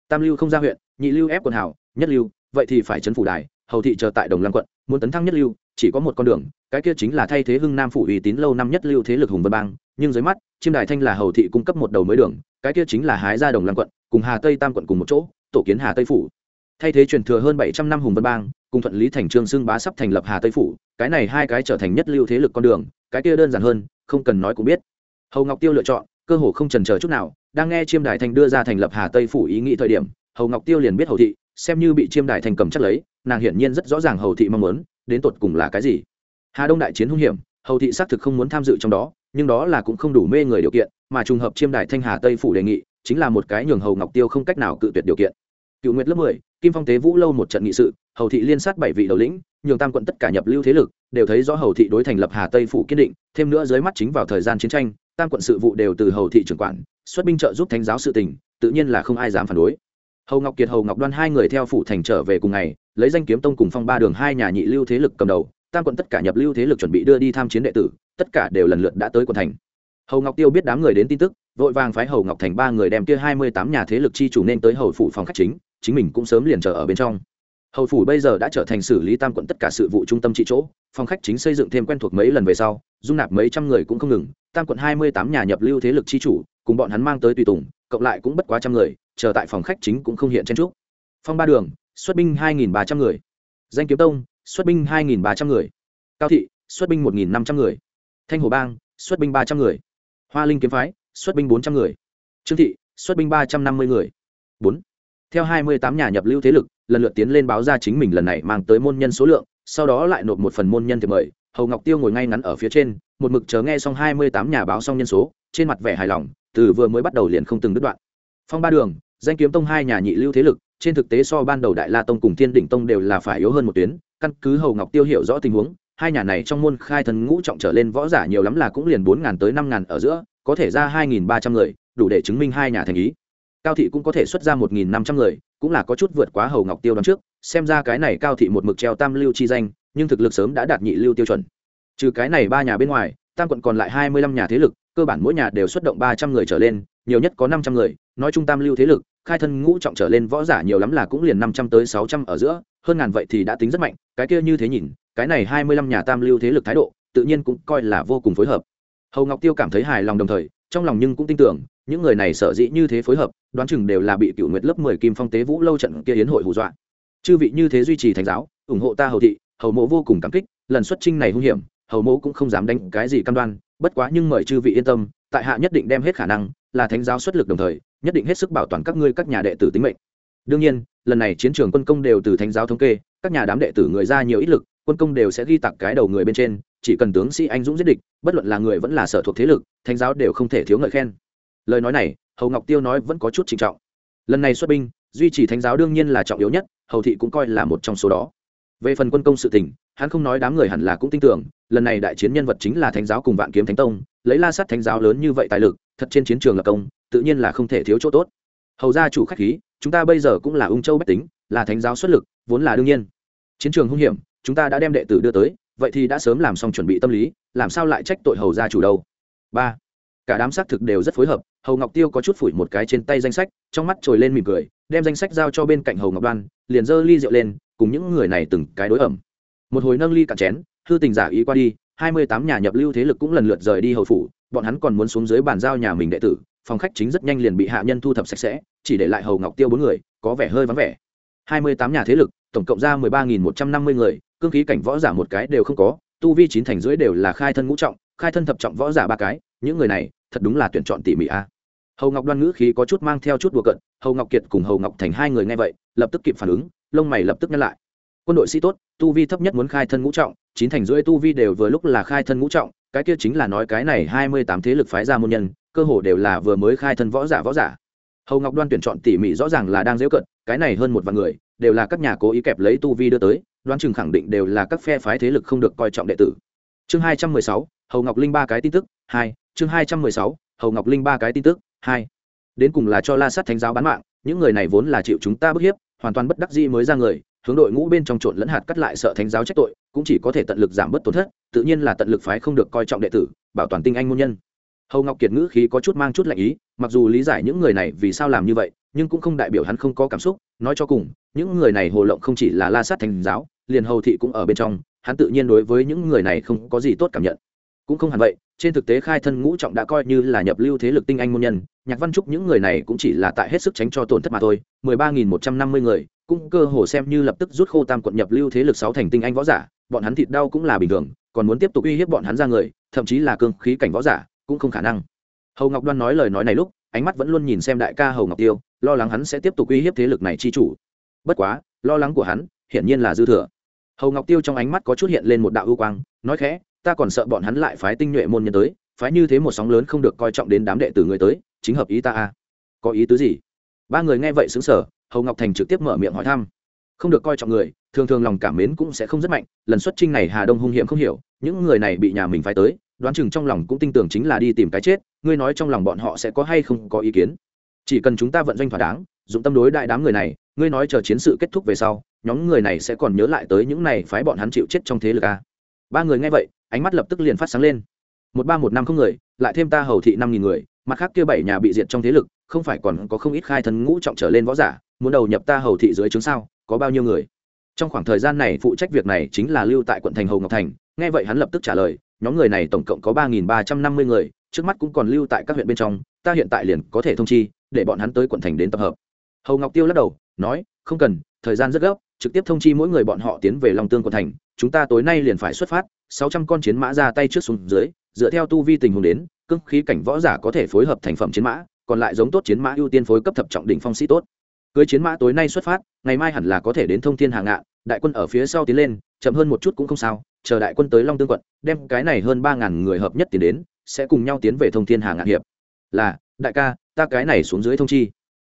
Tam lưu không ra huyện, nhị lưu ép quần hảo, nhất lưu, vậy thì phải chấn phủ đài, hầu thị chờ tại đồng lăng quận, muốn tấn thăng nhất lưu chỉ có một con đường, cái kia chính là thay thế hưng nam phủ uy tín lâu năm nhất lưu thế lực hùng vân bang, nhưng dưới mắt, chiêm đài thanh là hầu thị cung cấp một đầu mới đường, cái kia chính là hái ra đồng lăng quận, cùng hà tây tam quận cùng một chỗ, tổ kiến hà tây phủ. Thay thế truyền thừa hơn bảy trăm năm hùng vân bang, cùng thuận lý thành trương xưng bá sắp thành lập hà tây phủ, cái này hai cái trở thành nhất lưu thế lực con đường, cái kia đơn giản hơn, không cần nói cũng biết. Hầu ngọc tiêu lựa chọn, cơ hồ không trần chờ chút nào, đang nghe chiêm đài thanh đưa ra thành lập hà tây phủ ý nghĩ thời điểm, hầu ngọc tiêu liền biết hầu thị, xem như bị chiêm đài thanh cầm chắc lấy, nàng hiển nhiên rất rõ ràng hầu thị mong muốn đến tột cùng là cái gì? Hà đông đại chiến hung hiểm, hầu thị xác thực không muốn tham dự trong đó, nhưng đó là cũng không đủ mê người điều kiện, mà trùng hợp chiêm đài thanh hà tây phủ đề nghị, chính là một cái nhường hầu ngọc tiêu không cách nào cự tuyệt điều kiện. Cựu nguyệt lớp mười, kim phong tế vũ lâu một trận nghị sự, hầu thị liên sát bảy vị đầu lĩnh, nhường tam quận tất cả nhập lưu thế lực, đều thấy rõ hầu thị đối thành lập hà tây phủ kiên định, thêm nữa dưới mắt chính vào thời gian chiến tranh, tam quận sự vụ đều từ hầu thị trưởng quản, xuất binh trợ giúp thánh giáo sự tình, tự nhiên là không ai dám phản đối hầu ngọc kiệt, hầu ngọc đoan hai người theo phủ thành trở về cùng ngày, lấy danh kiếm tông cùng phong ba đường hai nhà nhị lưu thế lực cầm đầu, tam quận tất cả nhập lưu thế lực chuẩn bị đưa đi tham chiến đệ tử, tất cả đều lần lượt đã tới quận thành. Hầu ngọc tiêu biết đám người đến tin tức, vội vàng phái hầu ngọc thành ba người đem kia hai mươi tám nhà thế lực chi chủ nên tới hầu phủ phòng khách chính chính mình cũng sớm liền chờ ở bên trong. Hầu phủ bây giờ đã trở thành xử lý tam quận tất cả sự vụ trung tâm trị chỗ, phòng khách chính xây dựng thêm quen thuộc mấy lần về sau, dung nạp mấy trăm người cũng không ngừng, tam quận hai mươi tám nhà nhập lưu thế lực chi chủ, cùng bọn hắn mang tới tùy tùng cộng lại cũng bất quá trăm người, chờ tại phòng khách chính cũng không hiện chen trúc phong ba đường, xuất binh hai nghìn ba trăm người. Danh kiếm tông, xuất binh hai nghìn ba trăm người. Cao thị, xuất binh một nghìn năm trăm người. Thanh hồ bang, xuất binh ba trăm người. Hoa linh kiếm phái, xuất binh bốn trăm người. Trương thị, xuất binh ba trăm năm mươi người. Bốn. Theo hai mươi tám nhà nhập lưu thế lực, lần lượt tiến lên báo ra chính mình lần này mang tới môn nhân số lượng, sau đó lại nộp một phần môn nhân thiệp mời, hầu ngọc tiêu ngồi ngay ngắn ở phía trên, một mực chờ nghe xong hai mươi tám nhà báo xong nhân số, trên mặt vẻ hài lòng từ vừa mới bắt đầu liền không từng đứt đoạn. Phong ba đường, danh kiếm tông hai nhà nhị lưu thế lực, trên thực tế so ban đầu đại la tông cùng thiên đỉnh tông đều là phải yếu hơn một tuyến, căn cứ hầu ngọc tiêu hiểu rõ tình huống, hai nhà này trong môn khai thần ngũ trọng trở lên võ giả nhiều lắm là cũng liền bốn ngàn tới năm ngàn ở giữa, có thể ra hai nghìn ba trăm người, đủ để chứng minh hai nhà thành ý. Cao thị cũng có thể xuất ra một nghìn năm trăm người, cũng là có chút vượt quá hầu ngọc tiêu đón trước, xem ra cái này cao thị một mực treo tam lưu chi danh, nhưng thực lực sớm đã đạt nhị lưu tiêu chuẩn. Trừ cái này ba nhà bên ngoài, tam quận còn lại hai mươi lăm nhà thế lực cơ bản mỗi nhà đều xuất động ba trăm người trở lên, nhiều nhất có năm trăm người, nói chung tam lưu thế lực, khai thân ngũ trọng trở lên võ giả nhiều lắm là cũng liền năm trăm tới sáu trăm ở giữa, hơn ngàn vậy thì đã tính rất mạnh, cái kia như thế nhìn, cái này hai mươi lăm nhà tam lưu thế lực thái độ, tự nhiên cũng coi là vô cùng phối hợp. Hầu ngọc tiêu cảm thấy hài lòng đồng thời, trong lòng nhưng cũng tin tưởng, những người này sở dĩ như thế phối hợp, đoán chừng đều là bị cựu nguyệt lớp mười kim phong tế vũ lâu trận kia hiến hội hù dọa. Chư vị như thế duy trì thành giáo, ủng hộ ta hầu thị, hầu mộ vô cùng cảm kích, lần xuất trinh này hung hiểm, hầu mộ cũng không dám đánh cái gì cam đoan bất quá nhưng mời chư vị yên tâm, tại hạ nhất định đem hết khả năng, là thánh giáo xuất lực đồng thời, nhất định hết sức bảo toàn các ngươi các nhà đệ tử tính mệnh. Đương nhiên, lần này chiến trường quân công đều từ thánh giáo thống kê, các nhà đám đệ tử người ra nhiều ít lực, quân công đều sẽ ghi tặng cái đầu người bên trên, chỉ cần tướng sĩ anh dũng giết địch, bất luận là người vẫn là sở thuộc thế lực, thánh giáo đều không thể thiếu ngợi khen. Lời nói này, hầu ngọc tiêu nói vẫn có chút trịnh trọng. Lần này xuất binh, duy trì thánh giáo đương nhiên là trọng yếu nhất, hầu thị cũng coi là một trong số đó. Về phần quân công sự tình, hắn không nói đám người hẳn là cũng tin tưởng lần này đại chiến nhân vật chính là thánh giáo cùng vạn kiếm thánh tông, lấy la sắt thánh giáo lớn như vậy tài lực, thật trên chiến trường lập công, tự nhiên là không thể thiếu chỗ tốt. Hầu gia chủ khách khí, chúng ta bây giờ cũng là ung châu bách tính, là thánh giáo xuất lực, vốn là đương nhiên. Chiến trường hung hiểm, chúng ta đã đem đệ tử đưa tới, vậy thì đã sớm làm xong chuẩn bị tâm lý, làm sao lại trách tội hầu gia chủ đâu? Ba. Cả đám xác thực đều rất phối hợp, hầu ngọc tiêu có chút phủi một cái trên tay danh sách, trong mắt trồi lên mỉm cười, đem danh sách giao cho bên cạnh hầu ngọc đoan, liền giơ ly rượu lên, cùng những người này từng cái đối ẩm. Một hồi nâng ly cạn chén hư tình giả ý qua đi, hai mươi tám nhà nhập lưu thế lực cũng lần lượt rời đi hầu phủ, bọn hắn còn muốn xuống dưới bàn giao nhà mình đệ tử, phòng khách chính rất nhanh liền bị hạ nhân thu thập sạch sẽ, chỉ để lại hầu ngọc tiêu bốn người, có vẻ hơi vắng vẻ. hai mươi tám nhà thế lực, tổng cộng ra mười ba nghìn một trăm năm mươi người, cương khí cảnh võ giả một cái đều không có, tu vi chín thành rưỡi đều là khai thân ngũ trọng, khai thân thập trọng võ giả ba cái, những người này, thật đúng là tuyển chọn tỉ mỉ a. Hầu ngọc đoan ngữ khí có chút mang theo chút đùa cận hầu ngọc kiệt cùng hầu ngọc thành hai người nghe vậy, lập tức kịp phản ứng, lông mày lập tức nhắc lại. Quân đội sĩ tốt, tu vi thấp nhất muốn khai thân ngũ trọng chín thành rưỡi tu vi đều vừa lúc là khai thân ngũ trọng, cái kia chính là nói cái này hai mươi tám thế lực phái ra môn nhân, cơ hồ đều là vừa mới khai thân võ giả võ giả. Hầu ngọc đoan tuyển chọn tỉ mỉ rõ ràng là đang dễ cận, cái này hơn một vạn người, đều là các nhà cố ý kẹp lấy tu vi đưa tới, đoán chừng khẳng định đều là các phe phái thế lực không được coi trọng đệ tử. Chương hai trăm mười sáu, hầu ngọc linh ba cái tin tức, hai, chương hai trăm mười sáu, hầu ngọc linh ba cái tin tức, hai. Đến cùng là cho la sát thánh giáo bán mạng, những người này vốn là chịu chúng ta bức hiếp, hoàn toàn bất đắc dĩ mới ra người hướng đội ngũ bên trong trộn lẫn hạt cắt lại sợ thánh giáo trách tội, cũng chỉ có thể tận lực giảm bớt tổn thất, tự nhiên là tận lực phái không được coi trọng đệ tử, bảo toàn tinh anh môn nhân. Hầu ngọc kiệt ngữ khí có chút mang chút lạnh ý, mặc dù lý giải những người này vì sao làm như vậy, nhưng cũng không đại biểu hắn không có cảm xúc, nói cho cùng, những người này hồ lộng không chỉ là la sát thành giáo, liền hầu thị cũng ở bên trong, hắn tự nhiên đối với những người này không có gì tốt cảm nhận. Cũng không hẳn vậy trên thực tế khai thân ngũ trọng đã coi như là nhập lưu thế lực tinh anh môn nhân, nhạc văn trúc những người này cũng chỉ là tại hết sức tránh cho tổn thất mà thôi, mười ba nghìn một trăm năm mươi người, cũng cơ hồ xem như lập tức rút khô tam quận nhập lưu thế lực sáu thành tinh anh võ giả, bọn hắn thịt đau cũng là bình thường, còn muốn tiếp tục uy hiếp bọn hắn ra người, thậm chí là cương khí cảnh võ giả, cũng không khả năng. Hầu ngọc đoan nói lời nói này lúc, ánh mắt vẫn luôn nhìn xem đại ca hầu ngọc tiêu, lo lắng hắn sẽ tiếp tục uy hiếp thế lực này chi chủ. Bất quá, lo lắng của hắn, hiển nhiên là dư thừa. Hầu ngọc tiêu trong ánh mắt có chút hiện lên một đạo ưu quang, nói khẽ ta còn sợ bọn hắn lại phái tinh nhuệ môn nhân tới, phái như thế một sóng lớn không được coi trọng đến đám đệ tử người tới, chính hợp ý ta a có ý tứ gì? Ba người nghe vậy xứng sở hầu ngọc thành trực tiếp mở miệng hỏi thăm. Không được coi trọng người, thường thường lòng cảm mến cũng sẽ không rất mạnh, lần xuất trinh này hà đông hung hiểm không hiểu, những người này bị nhà mình phái tới, đoán chừng trong lòng cũng tin tưởng chính là đi tìm cái chết, ngươi nói trong lòng bọn họ sẽ có hay không có ý kiến. Chỉ cần chúng ta vận doanh thỏa đáng, dụng tâm đối đại đám người này, ngươi nói chờ chiến sự kết thúc về sau, nhóm người này sẽ còn nhớ lại tới những này phái bọn hắn chịu chết trong thế lực a ba người nghe vậy ánh mắt lập tức liền phát sáng lên. Một ba một năm không người, lại thêm ta hầu thị năm nghìn người, mặt khác kia bảy nhà bị diệt trong thế lực, không phải còn có không ít khai thần ngũ trọng trở lên võ giả, muốn đầu nhập ta hầu thị dưới chứng sao, có bao nhiêu người? Trong khoảng thời gian này phụ trách việc này chính là lưu tại quận thành hầu ngọc thành, nghe vậy hắn lập tức trả lời, nhóm người này tổng cộng có ba nghìn ba trăm năm mươi người, trước mắt cũng còn lưu tại các huyện bên trong, ta hiện tại liền có thể thông chi, để bọn hắn tới quận thành đến tập hợp. Hầu ngọc tiêu lắc đầu, nói, không cần, thời gian rất gấp, trực tiếp thông chi mỗi người bọn họ tiến về long tương quận thành, chúng ta tối nay liền phải xuất phát sáu trăm con chiến mã ra tay trước xuống dưới, dựa theo tu vi tình huống đến cưng khí cảnh võ giả có thể phối hợp thành phẩm chiến mã, còn lại giống tốt chiến mã ưu tiên phối cấp thập trọng đỉnh phong sĩ tốt. Cưới chiến mã tối nay xuất phát, ngày mai hẳn là có thể đến thông thiên hàng ngạn, đại quân ở phía sau tiến lên, chậm hơn một chút cũng không sao, chờ đại quân tới long tương quận, đem cái này hơn ba ngàn người hợp nhất tiến đến, sẽ cùng nhau tiến về thông thiên hàng ngạn hiệp. Là, đại ca, ta cái này xuống dưới thông chi.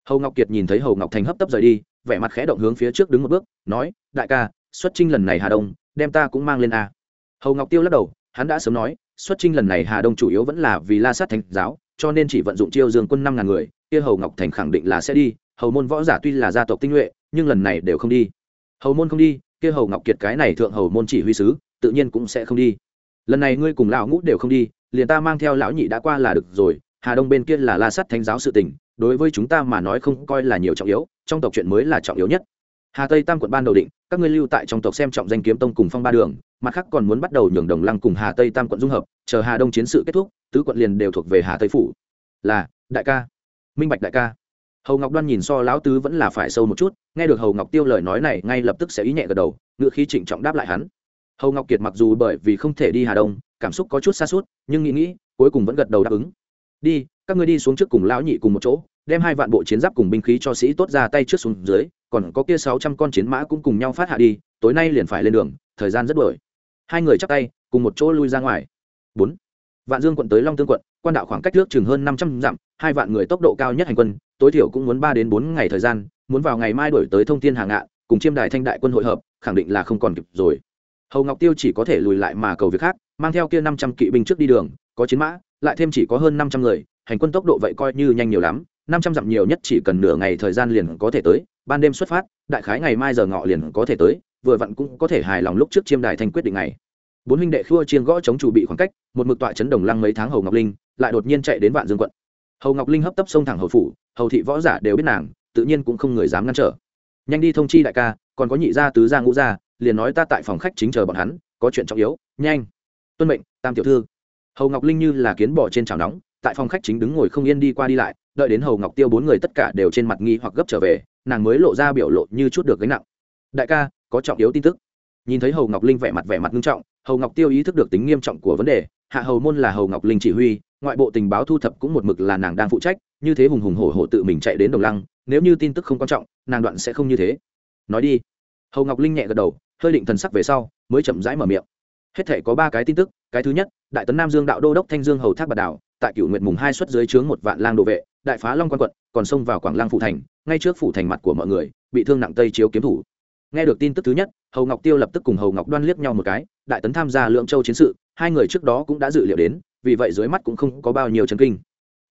Hầu ngọc kiệt nhìn thấy hầu ngọc thành hấp tấp rời đi, vẻ mặt khẽ động hướng phía trước đứng một bước, nói, đại ca, xuất trinh lần này hà đông, đem ta cũng mang lên a hầu ngọc tiêu lắc đầu, hắn đã sớm nói, xuất trinh lần này hà đông chủ yếu vẫn là vì la sát thánh giáo, cho nên chỉ vận dụng chiêu dương quân năm ngàn người, kia hầu ngọc thành khẳng định là sẽ đi, hầu môn võ giả tuy là gia tộc tinh nhuệ, nhưng lần này đều không đi. Hầu môn không đi, kia hầu ngọc kiệt cái này thượng hầu môn chỉ huy sứ, tự nhiên cũng sẽ không đi. Lần này ngươi cùng lão ngũ đều không đi, liền ta mang theo lão nhị đã qua là được rồi, hà đông bên kia là la sắt thánh giáo sự tình, đối với chúng ta mà nói không coi là nhiều trọng yếu, trong tộc chuyện mới là trọng yếu nhất hà tây tam quận ban đầu định, các ngươi lưu tại trong tộc xem trọng danh kiếm tông cùng phong ba đường, mặt khác còn muốn bắt đầu nhường đồng lăng cùng hà tây tam quận dung hợp, chờ hà đông chiến sự kết thúc, tứ quận liền đều thuộc về hà tây phủ. Là, đại ca. Minh bạch đại ca. Hầu ngọc đoan nhìn so lão tứ vẫn là phải sâu một chút, nghe được hầu ngọc tiêu lời nói này, ngay lập tức sẽ ý nhẹ gật đầu, ngựa khí trịnh trọng đáp lại hắn. Hầu ngọc kiệt mặc dù bởi vì không thể đi hà đông, cảm xúc có chút xa suốt, nhưng nghĩ nghĩ, cuối cùng vẫn gật đầu đáp ứng. Đi, các ngươi đi xuống trước cùng lão nhị cùng một chỗ đem hai vạn bộ chiến giáp cùng binh khí cho sĩ tốt ra tay trước xuống dưới, còn có kia sáu trăm con chiến mã cũng cùng nhau phát hạ đi, tối nay liền phải lên đường, thời gian rất đổi hai người chắp tay, cùng một chỗ lui ra ngoài. Bốn. Vạn dương quận tới long tương quận, quan đạo khoảng cách nước chừng hơn năm trăm dặm, hai vạn người tốc độ cao nhất hành quân, tối thiểu cũng muốn ba đến bốn ngày thời gian, muốn vào ngày mai đổi tới thông tin hàng ngạn, cùng chiêm đài thanh đại quân hội hợp, khẳng định là không còn kịp rồi. Hầu ngọc tiêu chỉ có thể lùi lại mà cầu việc khác, mang theo kia năm trăm kỵ binh trước đi đường, có chiến mã, lại thêm chỉ có hơn năm trăm người, hành quân tốc độ vậy coi như nhanh nhiều lắm năm trăm dặm nhiều nhất chỉ cần nửa ngày thời gian liền có thể tới, ban đêm xuất phát, đại khái ngày mai giờ ngọ liền có thể tới, vừa vặn cũng có thể hài lòng lúc trước chiêm đài thanh quyết định này bốn huynh đệ khua chiên gõ chống chủ bị khoảng cách, một mực tọa chấn đồng lăng mấy tháng hầu ngọc linh, lại đột nhiên chạy đến vạn dương quận. Hầu ngọc linh hấp tấp xông thẳng hầu phủ, hầu thị võ giả đều biết nàng, tự nhiên cũng không người dám ngăn trở. Nhanh đi thông chi đại ca, còn có nhị gia tứ gia ngũ gia, liền nói ta tại phòng khách chính chờ bọn hắn, có chuyện trọng yếu, nhanh. Tuân mệnh, tam tiểu thư. Hầu ngọc linh như là kiến bỏ trên chảo nóng, tại phòng khách chính đứng ngồi không yên đi qua đi lại đợi đến hầu ngọc tiêu bốn người tất cả đều trên mặt nghi hoặc gấp trở về, nàng mới lộ ra biểu lộ như chút được gánh nặng. Đại ca, có trọng yếu tin tức. Nhìn thấy hầu ngọc linh vẻ mặt vẻ mặt nghiêm trọng, hầu ngọc tiêu ý thức được tính nghiêm trọng của vấn đề, hạ hầu môn là hầu ngọc linh chỉ huy, ngoại bộ tình báo thu thập cũng một mực là nàng đang phụ trách, như thế hùng hùng hổ hổ tự mình chạy đến đồng lăng, nếu như tin tức không quan trọng, nàng đoạn sẽ không như thế. Nói đi. Hầu ngọc linh nhẹ gật đầu, hơi định thần sắc về sau, mới chậm rãi mở miệng. Hết thể có ba cái tin tức, cái thứ nhất, đại tấn nam dương đạo đô đốc thanh dương hầu thác bạt đảo, tại cựu nguyệt mùng hai xuất dưới trướng một vạn lang đồ vệ đại phá long quan quận, còn xông vào quảng lang phủ thành, ngay trước phủ thành mặt của mọi người, bị thương nặng tây chiếu kiếm thủ. Nghe được tin tức thứ nhất, hầu ngọc tiêu lập tức cùng hầu ngọc đoan liếc nhau một cái, đại tấn tham gia lượng châu chiến sự, hai người trước đó cũng đã dự liệu đến, vì vậy dưới mắt cũng không có bao nhiêu chấn kinh.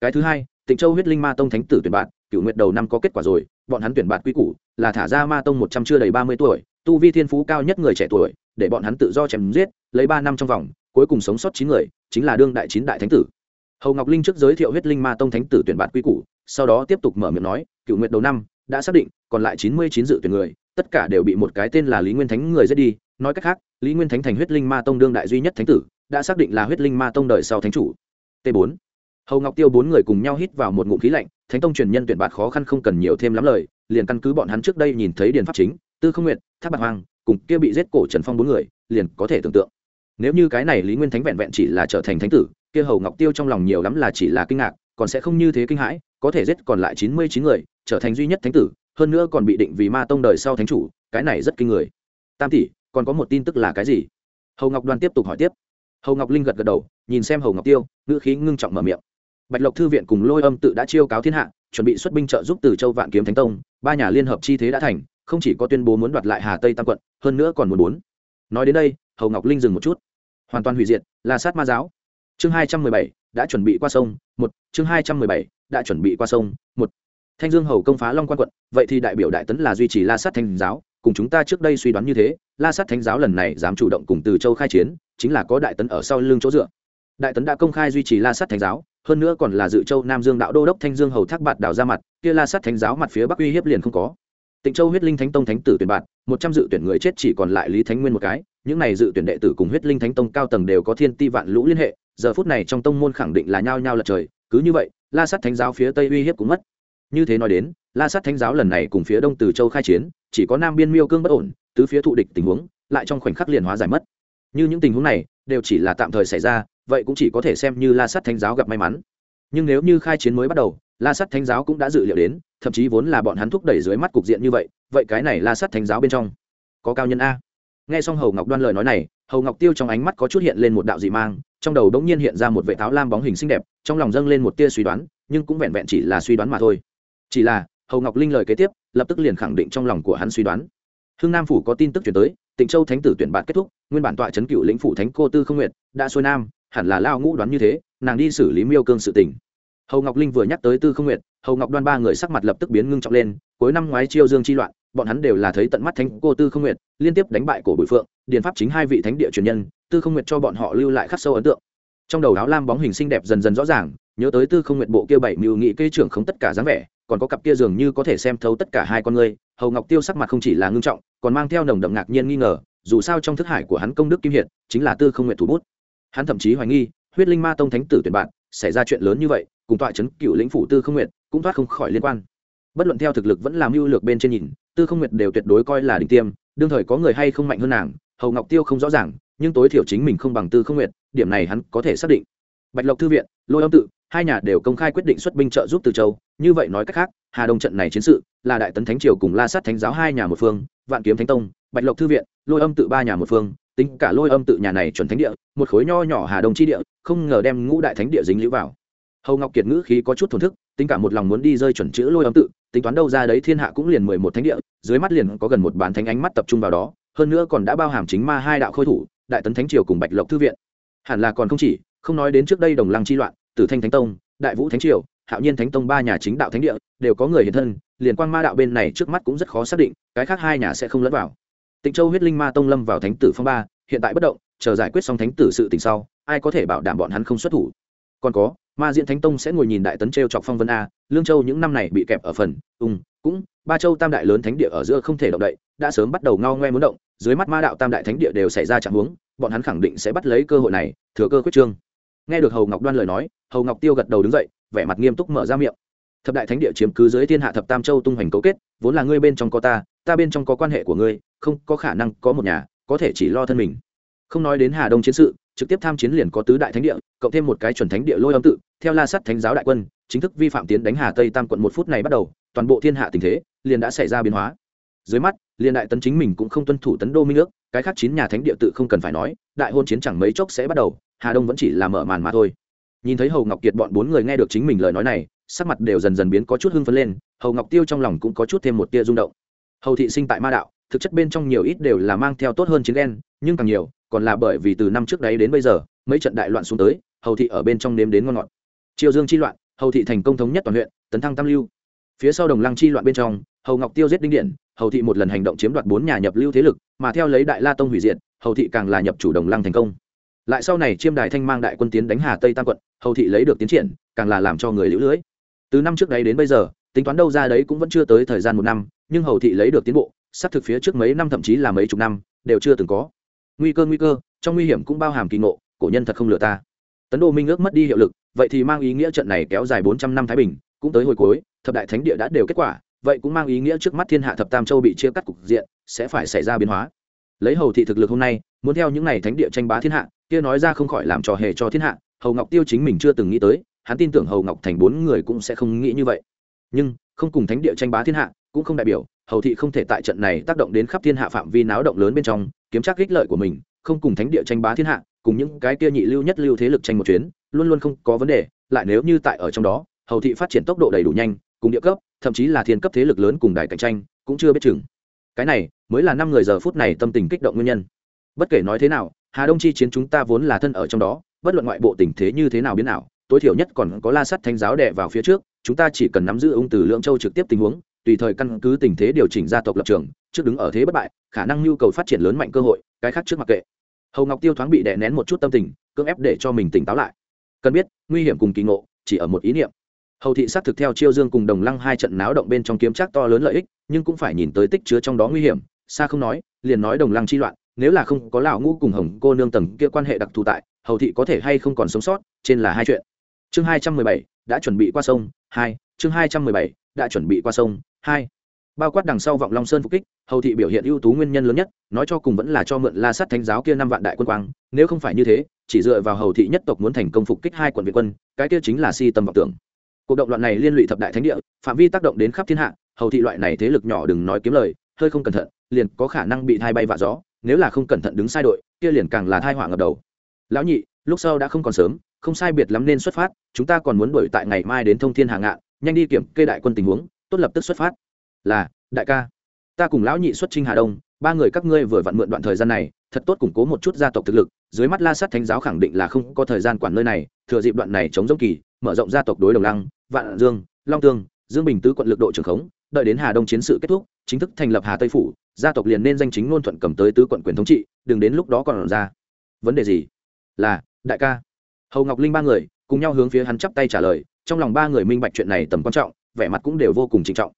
Cái thứ hai, tịnh châu huyết linh ma tông thánh tử tuyển bạn cựu nguyệt đầu năm có kết quả rồi, bọn hắn tuyển bạn quy củ là thả ra ma tông một trăm chưa đầy ba mươi tuổi, tu vi thiên phú cao nhất người trẻ tuổi, để bọn hắn tự do chém giết, lấy ba năm trong vòng, cuối cùng sống sót chín người, chính là đương đại chín đại thánh tử hầu ngọc linh trước giới thiệu huyết linh ma tông thánh tử tuyển bạn quy củ, sau đó tiếp tục mở miệng nói cựu nguyệt đầu năm đã xác định, còn lại chín mươi chín dự tuyển người, tất cả đều bị một cái tên là lý nguyên thánh người giết đi. Nói cách khác, lý nguyên thánh thành huyết linh ma tông đương đại duy nhất thánh tử, đã xác định là huyết linh ma tông đời sau thánh chủ. T 4 hầu ngọc tiêu bốn người cùng nhau hít vào một ngụm khí lạnh, thánh tông truyền nhân tuyển bạt khó khăn không cần nhiều thêm lắm lời, liền căn cứ bọn hắn trước đây nhìn thấy điền pháp chính, tư không nguyện tháp bạc hoàng, cùng kia bị giết cổ trần phong bốn người, liền có thể tưởng tượng. Nếu như cái này lý nguyên thánh vẹn vẹn chỉ là trở thành thánh tử kia hầu ngọc tiêu trong lòng nhiều lắm là chỉ là kinh ngạc, còn sẽ không như thế kinh hãi, có thể giết còn lại chín mươi chín người, trở thành duy nhất thánh tử, hơn nữa còn bị định vì ma tông đời sau thánh chủ, cái này rất kinh người. Tam tỷ, còn có một tin tức là cái gì? Hầu ngọc đoan tiếp tục hỏi tiếp. Hầu ngọc linh gật gật đầu, nhìn xem hầu ngọc tiêu, ngữ khí ngưng trọng mở miệng. Bạch lộc thư viện cùng lôi âm tự đã chiêu cáo thiên hạ, chuẩn bị xuất binh trợ giúp từ châu vạn kiếm thánh tông, ba nhà liên hợp chi thế đã thành, không chỉ có tuyên bố muốn đoạt lại hà tây tam quận, hơn nữa còn muốn bốn. Nói đến đây, hầu ngọc linh dừng một chút. Hoàn toàn hủy diệt, là sát ma giáo chương hai trăm mười bảy, đã chuẩn bị qua sông, một, chương hai trăm mười bảy, đã chuẩn bị qua sông, một. Thanh dương hầu công phá long quan quận, vậy thì đại biểu đại tấn là duy trì la sát thanh giáo, cùng chúng ta trước đây suy đoán như thế, la sát thánh giáo lần này dám chủ động cùng từ châu khai chiến, chính là có đại tấn ở sau lưng chỗ dựa. Đại tấn đã công khai duy trì la sát thánh giáo, hơn nữa còn là dự châu nam dương đạo đô đốc thanh dương hầu thác bạt đảo ra mặt, kia la sát thánh giáo mặt phía bắc uy hiếp liền không có tịnh châu huyết linh thánh tông thánh tử tuyển bạn, một trăm dự tuyển người chết chỉ còn lại lý thánh nguyên một cái, những này dự tuyển đệ tử cùng huyết linh thánh tông cao tầng đều có thiên ti vạn lũ liên hệ, giờ phút này trong tông môn khẳng định là nhao nhao lật trời, cứ như vậy, la sát thánh giáo phía tây uy hiếp cũng mất. Như thế nói đến, la sát thánh giáo lần này cùng phía đông từ châu khai chiến, chỉ có nam biên miêu cương bất ổn, tứ phía thụ địch tình huống, lại trong khoảnh khắc liền hóa giải mất. Như những tình huống này, đều chỉ là tạm thời xảy ra, vậy cũng chỉ có thể xem như la sát thánh giáo gặp may mắn. Nhưng nếu như khai chiến mới bắt đầu, la sát thánh giáo cũng đã dự liệu đến thậm chí vốn là bọn hắn thúc đẩy dưới mắt cục diện như vậy vậy cái này la sát thánh giáo bên trong có cao nhân a. Nghe xong hầu ngọc đoan lời nói này, hầu ngọc tiêu trong ánh mắt có chút hiện lên một đạo dị mang, trong đầu đống nhiên hiện ra một vệ tháo lam bóng hình xinh đẹp, trong lòng dâng lên một tia suy đoán, nhưng cũng vẹn vẹn chỉ là suy đoán mà thôi. Chỉ là, hầu ngọc linh lời kế tiếp, lập tức liền khẳng định trong lòng của hắn suy đoán. Hưng nam phủ có tin tức chuyển tới, tịnh châu thánh tử tuyển bạn kết thúc, nguyên bản tọa trấn cựu lĩnh phủ thánh cô tư không nguyện đã xuôi nam, hẳn là lao ngũ đoán như thế, nàng đi xử lý miêu cương sự tình. Hầu ngọc linh vừa nhắc tới tư không nguyện hầu ngọc đoan ba người sắc mặt lập tức biến ngưng trọng lên cuối năm ngoái chiêu dương chi loạn bọn hắn đều là thấy tận mắt thánh cô tư không Nguyệt liên tiếp đánh bại cổ bụi phượng điền pháp chính hai vị thánh địa truyền nhân tư không Nguyệt cho bọn họ lưu lại khắc sâu ấn tượng trong đầu áo lam bóng hình xinh đẹp dần dần rõ ràng nhớ tới tư không Nguyệt bộ kia bảy mưu nghị cây trưởng không tất cả dáng vẻ còn có cặp kia dường như có thể xem thấu tất cả hai con người hầu ngọc tiêu sắc mặt không chỉ là ngưng trọng còn mang theo nồng đậm ngạc nhiên nghi ngờ dù sao trong thức hải của hắn công đức kim hiệt chính là tư không nguyện thủ bút hắn thậm chí hoài nghi huyết linh ma tông thánh tử tuyển bạn xảy ra chuyện lớn như vậy cùng tọa chấn cựu lĩnh phủ tư không nguyện cũng thoát không khỏi liên quan. Bất luận theo thực lực vẫn làm mưu lược bên trên nhìn, tư không nguyệt đều tuyệt đối coi là đỉnh tiêm, đương thời có người hay không mạnh hơn nàng, hầu ngọc tiêu không rõ ràng, nhưng tối thiểu chính mình không bằng tư không nguyệt, điểm này hắn có thể xác định. Bạch lộc thư viện, lôi âm tự, hai nhà đều công khai quyết định xuất binh trợ giúp từ châu, như vậy nói cách khác, hà đông trận này chiến sự, là đại tấn thánh triều cùng la sát thánh giáo hai nhà một phương, vạn kiếm thánh tông, bạch lộc thư viện, lôi âm tự ba nhà một phương, tính cả lôi âm tự nhà này chuẩn thánh địa, một khối nho nhỏ hà đông chi địa, không ngờ đem ngũ đại thánh địa dính lũ vào hầu ngọc kiệt ngữ khí có chút thổn thức, tính cả một lòng muốn đi rơi chuẩn chữ lôi âm tự, tính toán đâu ra đấy thiên hạ cũng liền mười một thánh địa, dưới mắt liền có gần một bản thánh ánh mắt tập trung vào đó, hơn nữa còn đã bao hàm chính ma hai đạo khôi thủ, đại tấn thánh triều cùng bạch lộc thư viện. Hẳn là còn không chỉ, không nói đến trước đây đồng lăng chi loạn, tử thanh thánh tông, đại vũ thánh triều, hạo nhiên thánh tông ba nhà chính đạo thánh địa, đều có người hiện thân, liền quan ma đạo bên này trước mắt cũng rất khó xác định, cái khác hai nhà sẽ không lẫn vào. Tịnh châu huyết linh ma tông lâm vào thánh tử phong ba, hiện tại bất động, chờ giải quyết xong thánh tử sự tình sau, ai có thể bảo đảm bọn hắn không xuất thủ? Còn có ma diễn thánh tông sẽ ngồi nhìn đại tấn t r e o chọc phong vân a, lương châu những năm này bị kẹp ở phần, ung, cũng, ba châu tam đại lớn thánh địa ở giữa không thể động đậy, đã sớm bắt đầu ngao ngoe muốn động, dưới mắt ma đạo tam đại thánh địa đều xảy ra trạng huống, bọn hắn khẳng định sẽ bắt lấy cơ hội này, thừa cơ quyết trương. Nghe được hầu ngọc đoan lời nói, hầu ngọc tiêu gật đầu đứng dậy, vẻ mặt nghiêm túc mở ra miệng. Thập đại thánh địa chiếm cứ dưới thiên hạ thập tam châu tung hoành cấu kết, vốn là ngươi bên trong có ta ta bên trong có quan hệ của ngươi, không có khả năng có một nhà, có thể chỉ lo thân mình không nói đến hà đông chiến sự, trực tiếp tham chiến liền có tứ đại thánh địa, cộng thêm một cái chuẩn thánh địa lôi âm tự, theo la sắt thánh giáo đại quân, chính thức vi phạm tiến đánh hà tây tam quận một phút này bắt đầu, toàn bộ thiên hạ tình thế liền đã xảy ra biến hóa. Dưới mắt, liền đại tấn chính mình cũng không tuân thủ tấn đô minh ước, cái khác chín nhà thánh địa tự không cần phải nói, đại hôn chiến chẳng mấy chốc sẽ bắt đầu, hà đông vẫn chỉ là mở màn mà thôi. Nhìn thấy hầu ngọc kiệt bọn bốn người nghe được chính mình lời nói này, sắc mặt đều dần dần biến có chút hưng phấn lên, hầu ngọc tiêu trong lòng cũng có chút thêm một tia rung động. Hầu thị sinh tại ma đạo, thực chất bên trong nhiều ít đều là mang theo tốt hơn chiến đen nhưng càng nhiều còn là bởi vì từ năm trước đấy đến bây giờ, mấy trận đại loạn xuống tới, hầu thị ở bên trong nếm đến ngon ngọt. Triều dương chi loạn, hầu thị thành công thống nhất toàn huyện, tấn thăng tam lưu. Phía sau đồng lăng chi loạn bên trong, hầu ngọc tiêu giết đinh điện, hầu thị một lần hành động chiếm đoạt bốn nhà nhập lưu thế lực, mà theo lấy đại la tông hủy diệt, hầu thị càng là nhập chủ đồng lăng thành công. Lại sau này chiêm đài thanh mang đại quân tiến đánh hà tây tam quận, hầu thị lấy được tiến triển, càng là làm cho người lũ lưỡi từ năm trước đấy đến bây giờ, tính toán đâu ra đấy cũng vẫn chưa tới thời gian một năm, nhưng hầu thị lấy được tiến bộ sắp thực phía trước mấy năm thậm chí là mấy chục năm, đều chưa từng có nguy cơ nguy cơ, trong nguy hiểm cũng bao hàm kỳ ngộ, cổ nhân thật không lừa ta. Tấn đô minh ước mất đi hiệu lực, vậy thì mang ý nghĩa trận này kéo dài bốn trăm năm thái bình, cũng tới hồi cuối, thập đại thánh địa đã đều kết quả, vậy cũng mang ý nghĩa trước mắt thiên hạ thập tam châu bị chia cắt cục diện, sẽ phải xảy ra biến hóa. Lấy hầu thị thực lực hôm nay, muốn theo những n à y thánh địa tranh bá thiên hạ, kia nói ra không khỏi làm trò hề cho thiên hạ, hầu ngọc tiêu chính mình chưa từng nghĩ tới, hắn tin tưởng hầu ngọc thành bốn người cũng sẽ không nghĩ như vậy. Nhưng, không cùng thánh địa tranh bá thiên hạ, cũng không đại biểu, hầu thị không thể tại trận này tác động đến khắp thiên hạ phạm vi náo động lớn bên trong kiếm chắc ích lợi của mình, không cùng thánh địa tranh bá thiên hạ, cùng những cái kia nhị lưu nhất lưu thế lực tranh một chuyến, luôn luôn không có vấn đề, lại nếu như tại ở trong đó, hầu thị phát triển tốc độ đầy đủ nhanh, cùng địa cấp, thậm chí là thiên cấp thế lực lớn cùng đài cạnh tranh, cũng chưa biết chừng. Cái này mới là năm người giờ phút này tâm tình kích động nguyên nhân. Bất kể nói thế nào, hà đông chi chiến chúng ta vốn là thân ở trong đó, bất luận ngoại bộ tình thế như thế nào biến nào tối thiểu nhất còn có la sắt thanh giáo đè vào phía trước, chúng ta chỉ cần nắm giữ ung từ lượng châu trực tiếp tình huống tùy thời căn cứ tình thế điều chỉnh gia tộc lập trường, trước đứng ở thế bất bại, khả năng nhu cầu phát triển lớn mạnh cơ hội, cái khác trước mặc kệ. Hầu ngọc tiêu thoáng bị đè nén một chút tâm tình, cưỡng ép để cho mình tỉnh táo lại. Cần biết, nguy hiểm cùng kỳ ngộ, chỉ ở một ý niệm. Hầu thị sát thực theo chiêu dương cùng đồng lăng hai trận náo động bên trong kiếm trác to lớn lợi ích, nhưng cũng phải nhìn tới tích chứa trong đó nguy hiểm, xa không nói, liền nói đồng lăng chi loạn, nếu là không có lão ngũ cùng hồng cô nương tầng kia quan hệ đặc thù tại, hầu thị có thể hay không còn sống sót, trên là hai chuyện. Chương hai trăm mười bảy, đã chuẩn bị qua sông hai, chương hai trăm mười bảy, đã chuẩn bị qua sông, hai. Bao quát đằng sau vọng long sơn phục kích, hầu thị biểu hiện ưu tú nguyên nhân lớn nhất, nói cho cùng vẫn là cho mượn la sắt thánh giáo kia năm vạn đại quân quang, nếu không phải như thế, chỉ dựa vào hầu thị nhất tộc muốn thành công phục kích hai quận việt quân, cái kia chính là si tâm vọng tưởng. Cuộc động loạn này liên lụy thập đại thánh địa, phạm vi tác động đến khắp thiên hạ, hầu thị loại này thế lực nhỏ đừng nói kiếm lời, hơi không cẩn thận, liền có khả năng bị thai bay vạ gió, nếu là không cẩn thận đứng sai đội, kia liền càng là thai họa ngập đầu. Lão nhị lúc sau đã không còn sớm, không sai biệt lắm nên xuất phát, chúng ta còn muốn đuổi tại ngày mai đến thông thiên hàng ngạn, nhanh đi kiểm kê đại quân tình huống, tốt lập tức xuất phát. Là, đại ca. Ta cùng lão nhị xuất trinh hà đông, ba người các ngươi vừa vặn mượn đoạn thời gian này, thật tốt củng cố một chút gia tộc thực lực, dưới mắt la sát thánh giáo khẳng định là không có thời gian quản nơi này, thừa dịp đoạn này chống giống kỳ, mở rộng gia tộc đối đồng lăng, vạn dương, long tương, dương bình tứ quận lực độ trường khống, đợi đến hà đông chiến sự kết thúc, chính thức thành lập hà tây phủ, gia tộc liền nên danh chính ngôn thuận cầm tới tứ quận quyền thống trị, đừng đến lúc đó còn ra. Vấn đề gì? Là đại ca. Hầu ngọc linh ba người cùng nhau hướng phía hắn chắp tay trả lời, trong lòng ba người minh bạch chuyện này tầm quan trọng, vẻ mặt cũng đều vô cùng trịnh trọng.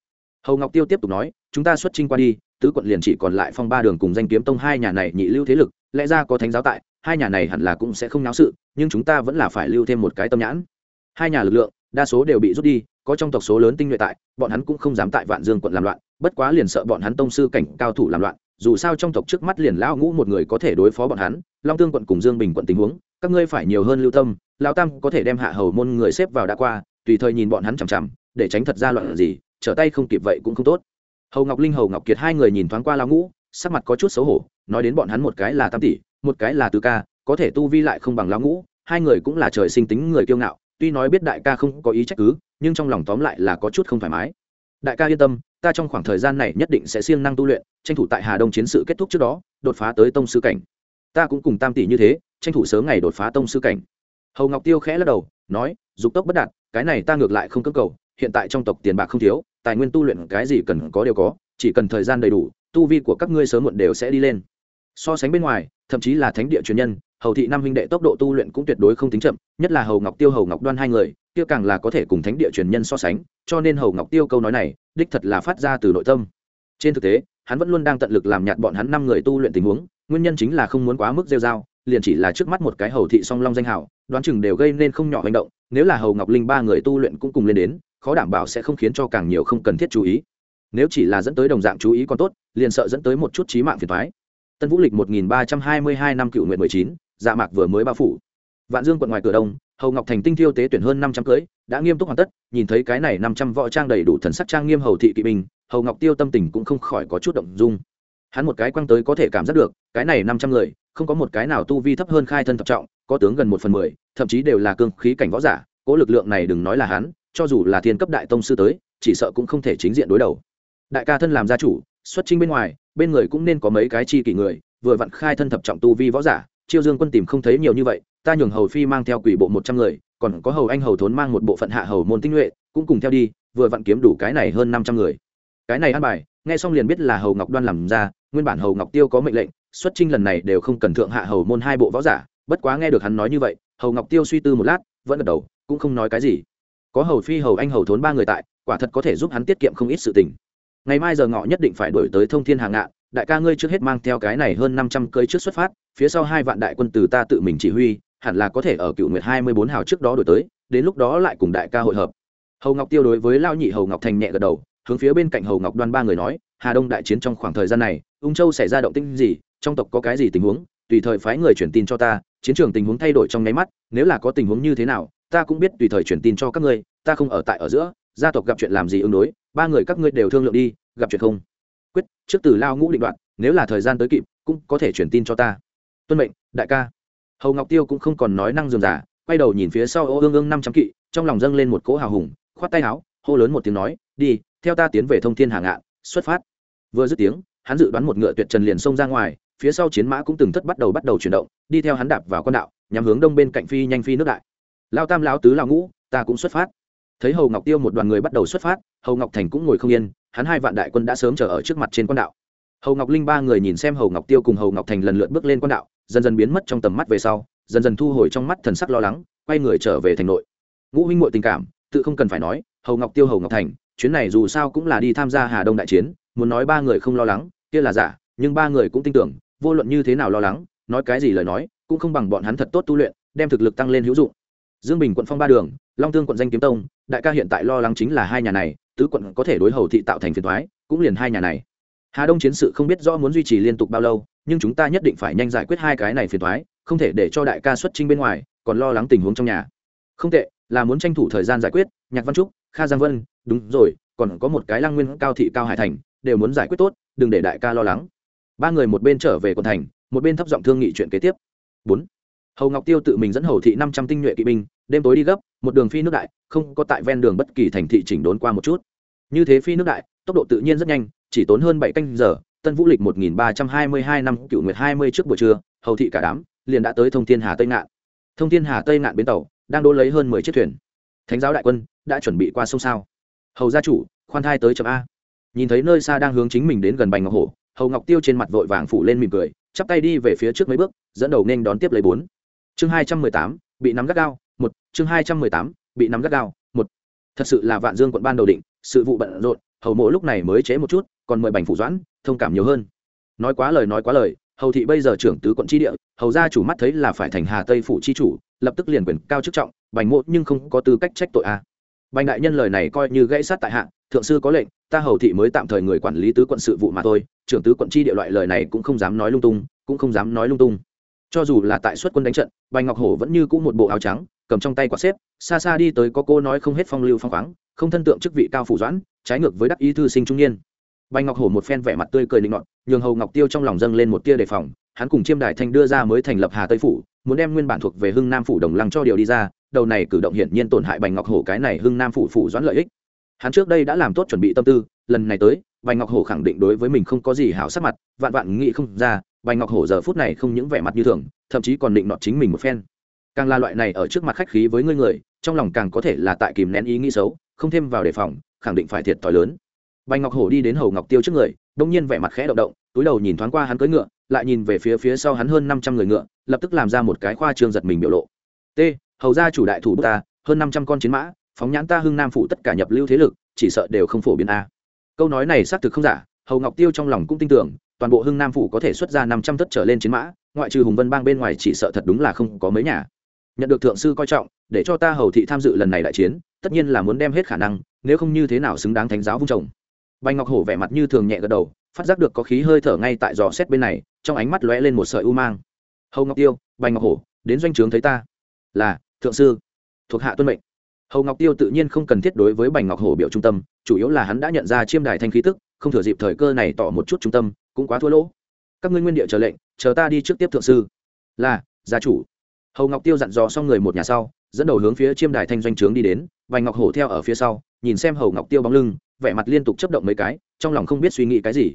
Hầu ngọc tiêu tiếp tục nói, chúng ta xuất trinh qua đi, tứ quận liền chỉ còn lại phong ba đường cùng danh kiếm tông hai nhà này nhị lưu thế lực, lẽ ra có thánh giáo tại, hai nhà này hẳn là cũng sẽ không náo sự, nhưng chúng ta vẫn là phải lưu thêm một cái tâm nhãn. Hai nhà lực lượng, đa số đều bị rút đi, có trong tộc số lớn tinh nhuệ tại, bọn hắn cũng không dám tại vạn dương quận làm loạn, bất quá liền sợ bọn hắn tông sư cảnh cao thủ làm loạn, dù sao trong tộc trước mắt liền lão ngũ một người có thể đối phó bọn hắn, long tương quận cùng dương bình quận tình huống các ngươi phải nhiều hơn lưu tâm, lão tam có thể đem hạ hầu môn người xếp vào đã qua, tùy thời nhìn bọn hắn chằm chằm, để tránh thật ra loạn gì, trở tay không kịp vậy cũng không tốt. Hầu ngọc linh, hầu ngọc kiệt hai người nhìn thoáng qua lão ngũ, sắc mặt có chút xấu hổ, nói đến bọn hắn một cái là tam tỷ, một cái là tứ ca, có thể tu vi lại không bằng lão ngũ, hai người cũng là trời sinh tính người kiêu ngạo, tuy nói biết đại ca không có ý trách cứ, nhưng trong lòng tóm lại là có chút không thoải mái. Đại ca yên tâm, ta trong khoảng thời gian này nhất định sẽ siêng năng tu luyện, tranh thủ tại hà đông chiến sự kết thúc trước đó, đột phá tới tông sư cảnh. Ta cũng cùng tam tỷ như thế tranh thủ sớm ngày đột phá tông sư cảnh. Hầu ngọc tiêu khẽ lắc đầu, nói, dục tốc bất đạt, cái này ta ngược lại không cơ cầu, hiện tại trong tộc tiền bạc không thiếu, tài nguyên tu luyện cái gì cần có đều có, chỉ cần thời gian đầy đủ, tu vi của các ngươi sớm muộn đều sẽ đi lên. So sánh bên ngoài, thậm chí là thánh địa truyền nhân, hầu thị năm huynh đệ tốc độ tu luyện cũng tuyệt đối không tính chậm, nhất là hầu ngọc tiêu, hầu ngọc đoan hai người, kia càng là có thể cùng thánh địa truyền nhân so sánh, cho nên hầu ngọc tiêu câu nói này, đích thật là phát ra từ nội tâm. Trên thực tế, hắn vẫn luôn đang tận lực làm nhạt bọn hắn năm người tu luyện tình huống, nguyên nhân chính là không muốn quá mức rêu dao liền chỉ là trước mắt một cái hầu thị song long danh hảo đoán chừng đều gây nên không nhỏ hành động, nếu là hầu ngọc linh ba người tu luyện cũng cùng lên đến, khó đảm bảo sẽ không khiến cho càng nhiều không cần thiết chú ý. Nếu chỉ là dẫn tới đồng dạng chú ý còn tốt, liền sợ dẫn tới một chút trí mạng phiền thoái tân vũ lịch một nghìn ba trăm hai mươi hai năm cựu nguyện mười chín dạ mạc vừa mới bao phủ. Vạn dương quận ngoài cửa đông, hầu ngọc thành tinh thiêu tế tuyển hơn năm trăm cưới, đã nghiêm túc hoàn tất, nhìn thấy cái này năm trăm võ trang đầy đủ thần sắc trang nghiêm hầu thị kỵ binh, hầu ngọc tiêu tâm tình cũng không khỏi có chút động dung hắn một cái quăng tới có thể cảm giác được, cái này năm trăm người, không có một cái nào tu vi thấp hơn khai thân thập trọng, có tướng gần một phần mười, thậm chí đều là cương khí cảnh võ giả, cố lực lượng này đừng nói là hắn, cho dù là thiên cấp đại tông sư tới, chỉ sợ cũng không thể chính diện đối đầu. Đại ca thân làm gia chủ, xuất trinh bên ngoài, bên người cũng nên có mấy cái chi kỷ người, vừa vặn khai thân thập trọng tu vi võ giả, chiêu dương quân tìm không thấy nhiều như vậy, ta nhường hầu phi mang theo quỷ bộ một trăm người, còn có hầu anh hầu thốn mang một bộ phận hạ hầu môn tinh nhuệ, cũng cùng theo đi, vừa vặn kiếm đủ cái này hơn năm trăm người. Cái này ăn bài nghe xong liền biết là hầu ngọc đoan làm ra, nguyên bản hầu ngọc tiêu có mệnh lệnh, xuất trinh lần này đều không cần thượng hạ hầu môn hai bộ võ giả, bất quá nghe được hắn nói như vậy, hầu ngọc tiêu suy tư một lát, vẫn gật đầu, cũng không nói cái gì. Có hầu phi, hầu anh, hầu thốn ba người tại, quả thật có thể giúp hắn tiết kiệm không ít sự tình. Ngày mai giờ ngọ nhất định phải đổi tới thông thiên hàng ngạn đại ca ngươi trước hết mang theo cái này hơn năm trăm cưới trước xuất phát, phía sau hai vạn đại quân từ ta tự mình chỉ huy, hẳn là có thể ở cựu nguyệt hai mươi bốn hào trước đó đổi tới, đến lúc đó lại cùng đại ca hội hợp. Hầu ngọc tiêu đối với lao nhị hầu ngọc thành nhẹ gật đầu hướng phía bên cạnh hầu ngọc đoan ba người nói hà đông đại chiến trong khoảng thời gian này ung châu xảy ra động tĩnh gì trong tộc có cái gì tình huống tùy thời phái người truyền tin cho ta chiến trường tình huống thay đổi trong nháy mắt nếu là có tình huống như thế nào ta cũng biết tùy thời truyền tin cho các ngươi ta không ở tại ở giữa gia tộc gặp chuyện làm gì ứng đối ba người các ngươi đều thương lượng đi gặp chuyện không quyết trước từ lao ngũ định đoạn nếu là thời gian tới kịp cũng có thể truyền tin cho ta tuân mệnh đại ca hầu ngọc tiêu cũng không còn nói năng dườm giả quay đầu nhìn phía sau ô ương ương năm trăm kỵ trong lòng dâng lên một cỗ hào hùng khoát tay áo hô lớn một tiếng nói đi theo ta tiến về thông thiên hàng ngạn, xuất phát. Vừa dứt tiếng, hắn dự đoán một ngựa tuyệt trần liền xông ra ngoài, phía sau chiến mã cũng từng thất bắt đầu bắt đầu chuyển động, đi theo hắn đạp vào con đạo nhằm hướng đông bên cạnh phi nhanh phi nước đại. Lao tam lao tứ lao ngũ, ta cũng xuất phát. Thấy hầu ngọc tiêu một đoàn người bắt đầu xuất phát, hầu ngọc thành cũng ngồi không yên, hắn hai vạn đại quân đã sớm chờ ở trước mặt trên quan đạo. Hầu ngọc linh ba người nhìn xem hầu ngọc tiêu cùng hầu ngọc thành lần lượt bước lên quan đạo, dần dần biến mất trong tầm mắt về sau, dần dần thu hồi trong mắt thần sắc lo lắng, quay người trở về thành nội. Ngũ huynh muội tình cảm, tự không cần phải nói, hầu ngọc tiêu, hầu ngọc thành chuyến này dù sao cũng là đi tham gia hà đông đại chiến muốn nói ba người không lo lắng kia là giả nhưng ba người cũng tin tưởng vô luận như thế nào lo lắng nói cái gì lời nói cũng không bằng bọn hắn thật tốt tu luyện đem thực lực tăng lên hữu dụng. Dương bình quận phong ba đường long thương quận danh kiếm tông đại ca hiện tại lo lắng chính là hai nhà này tứ quận có thể đối hầu thị tạo thành phiền toái, cũng liền hai nhà này. Hà đông chiến sự không biết rõ muốn duy trì liên tục bao lâu nhưng chúng ta nhất định phải nhanh giải quyết hai cái này phiền toái, không thể để cho đại ca xuất chinh bên ngoài còn lo lắng tình huống trong nhà. Không tệ là muốn tranh thủ thời gian giải quyết, nhạc văn trúc, kha giang vân, đúng rồi, còn có một cái lăng nguyên cao thị cao hải thành, đều muốn giải quyết tốt, đừng để đại ca lo lắng. Ba người một bên trở về quận thành, một bên thấp giọng thương nghị chuyện kế tiếp. Bốn, hầu ngọc tiêu tự mình dẫn hầu thị năm trăm tinh nhuệ kỵ binh, đêm tối đi gấp, một đường phi nước đại, không có tại ven đường bất kỳ thành thị chỉnh đốn qua một chút. Như thế phi nước đại, tốc độ tự nhiên rất nhanh, chỉ tốn hơn bảy canh giờ, tân vũ lịch một nghìn ba trăm hai mươi hai năm, cựu nguyệt hai mươi trước buổi trưa, hầu thị cả đám, liền đã tới thông thiên hà tây ngạn. Thông thiên hà tây ngạn bến tàu đang đỗ lấy hơn mười chiếc thuyền. Thánh giáo đại quân đã chuẩn bị qua sông sao. Hầu gia chủ, khoan thai tới chậm a. Nhìn thấy nơi xa đang hướng chính mình đến gần bành ngọc hổ, hầu ngọc tiêu trên mặt vội vàng phủ lên mỉm cười, chắp tay đi về phía trước mấy bước, dẫn đầu nên đón tiếp lấy bốn. Chương hai trăm mười tám, bị nắm gắt gao, một. Chương hai trăm mười tám, bị nắm gắt gao, một. Thật sự là vạn dương quận ban đầu định, sự vụ bận rộn, hầu mộ lúc này mới chế một chút, còn mời bành phủ doãn, thông cảm nhiều hơn. Nói quá lời, nói quá lời, hầu thị bây giờ trưởng tứ quận tri địa, hầu gia chủ mắt thấy là phải thành hà tây phủ chi chủ lập tức liền quyền cao chức trọng, bành mộ nhưng không có tư cách trách tội a. Bành đại nhân lời này coi như gãy sát tại hạ, thượng sư có lệnh, ta hầu thị mới tạm thời người quản lý tứ quận sự vụ mà thôi, trưởng tứ quận chi địa loại lời này cũng không dám nói lung tung, cũng không dám nói lung tung. Cho dù là tại xuất quân đánh trận, bành ngọc hổ vẫn như cũ một bộ áo trắng, cầm trong tay quả xếp, xa xa đi tới có cô nói không hết phong lưu phong khoáng, không thân tượng chức vị cao phủ doãn, trái ngược với đắc ý thư sinh trung niên. Bành ngọc hổ một phen vẻ mặt tươi cười định nọt, nhường hầu ngọc tiêu trong lòng dâng lên một tia đề phòng hắn cùng chiêm đại thanh đưa ra mới thành lập hà tây phủ, muốn đem nguyên bản thuộc về hưng nam phủ đồng lăng cho điều đi ra, đầu này cử động hiển nhiên tổn hại bành ngọc hổ cái này hưng nam phủ phủ doãn lợi ích. Hắn trước đây đã làm tốt chuẩn bị tâm tư, lần này tới, bành ngọc hổ khẳng định đối với mình không có gì hảo sắc mặt, vạn vạn nghĩ không ra, bành ngọc hổ giờ phút này không những vẻ mặt như thường, thậm chí còn định nọt chính mình một phen. Càng là loại này ở trước mặt khách khí với ngươi người, trong lòng càng có thể là tại kìm nén ý nghĩ xấu, không thêm vào đề phòng, khẳng định phải thiệt thòi lớn bành ngọc hổ đi đến hầu ngọc tiêu trước người, đông nhiên vẻ mặt khẽ động động, túi đầu nhìn thoáng qua hắn cưỡi ngựa, lại nhìn về phía phía sau hắn hơn năm trăm người ngựa, lập tức làm ra một cái khoa trương giật mình biểu lộ. T, hầu ra chủ đại thủ bức ta, hơn năm trăm con chiến mã, phóng nhãn ta hưng nam phụ tất cả nhập lưu thế lực, chỉ sợ đều không phổ biến a. Câu nói này xác thực không giả, hầu ngọc tiêu trong lòng cũng tin tưởng, toàn bộ hưng nam phủ có thể xuất ra năm trăm tất trở lên chiến mã, ngoại trừ hùng vân bang bên ngoài chỉ sợ thật đúng là không có mấy nhà. Nhận được thượng sư coi trọng, để cho ta hầu thị tham dự lần này đại chiến, tất nhiên là muốn đem hết khả năng, nếu không như thế nào xứng đáng thánh giáo vung chồng bành ngọc hổ vẻ mặt như thường nhẹ gật đầu, phát giác được có khí hơi thở ngay tại giò xét bên này, trong ánh mắt lóe lên một sợi u mang. Hầu ngọc tiêu, bành ngọc hổ, đến doanh trướng thấy ta. Là, thượng sư. Thuộc hạ tuân mệnh. Hầu ngọc tiêu tự nhiên không cần thiết đối với bành ngọc hổ biểu trung tâm, chủ yếu là hắn đã nhận ra chiêm đài thanh khí tức, không thừa dịp thời cơ này tỏ một chút trung tâm, cũng quá thua lỗ. Các ngươi nguyên địa chờ lệnh, chờ ta đi trước tiếp thượng sư. Là, gia chủ. Hầu ngọc tiêu dặn dò xong người một nhà sau, dẫn đầu hướng phía chiêm đài thanh doanh trướng đi đến, bành ngọc hổ theo ở phía sau, nhìn xem hầu ngọc tiêu bóng lưng vẻ mặt liên tục chấp động mấy cái, trong lòng không biết suy nghĩ cái gì.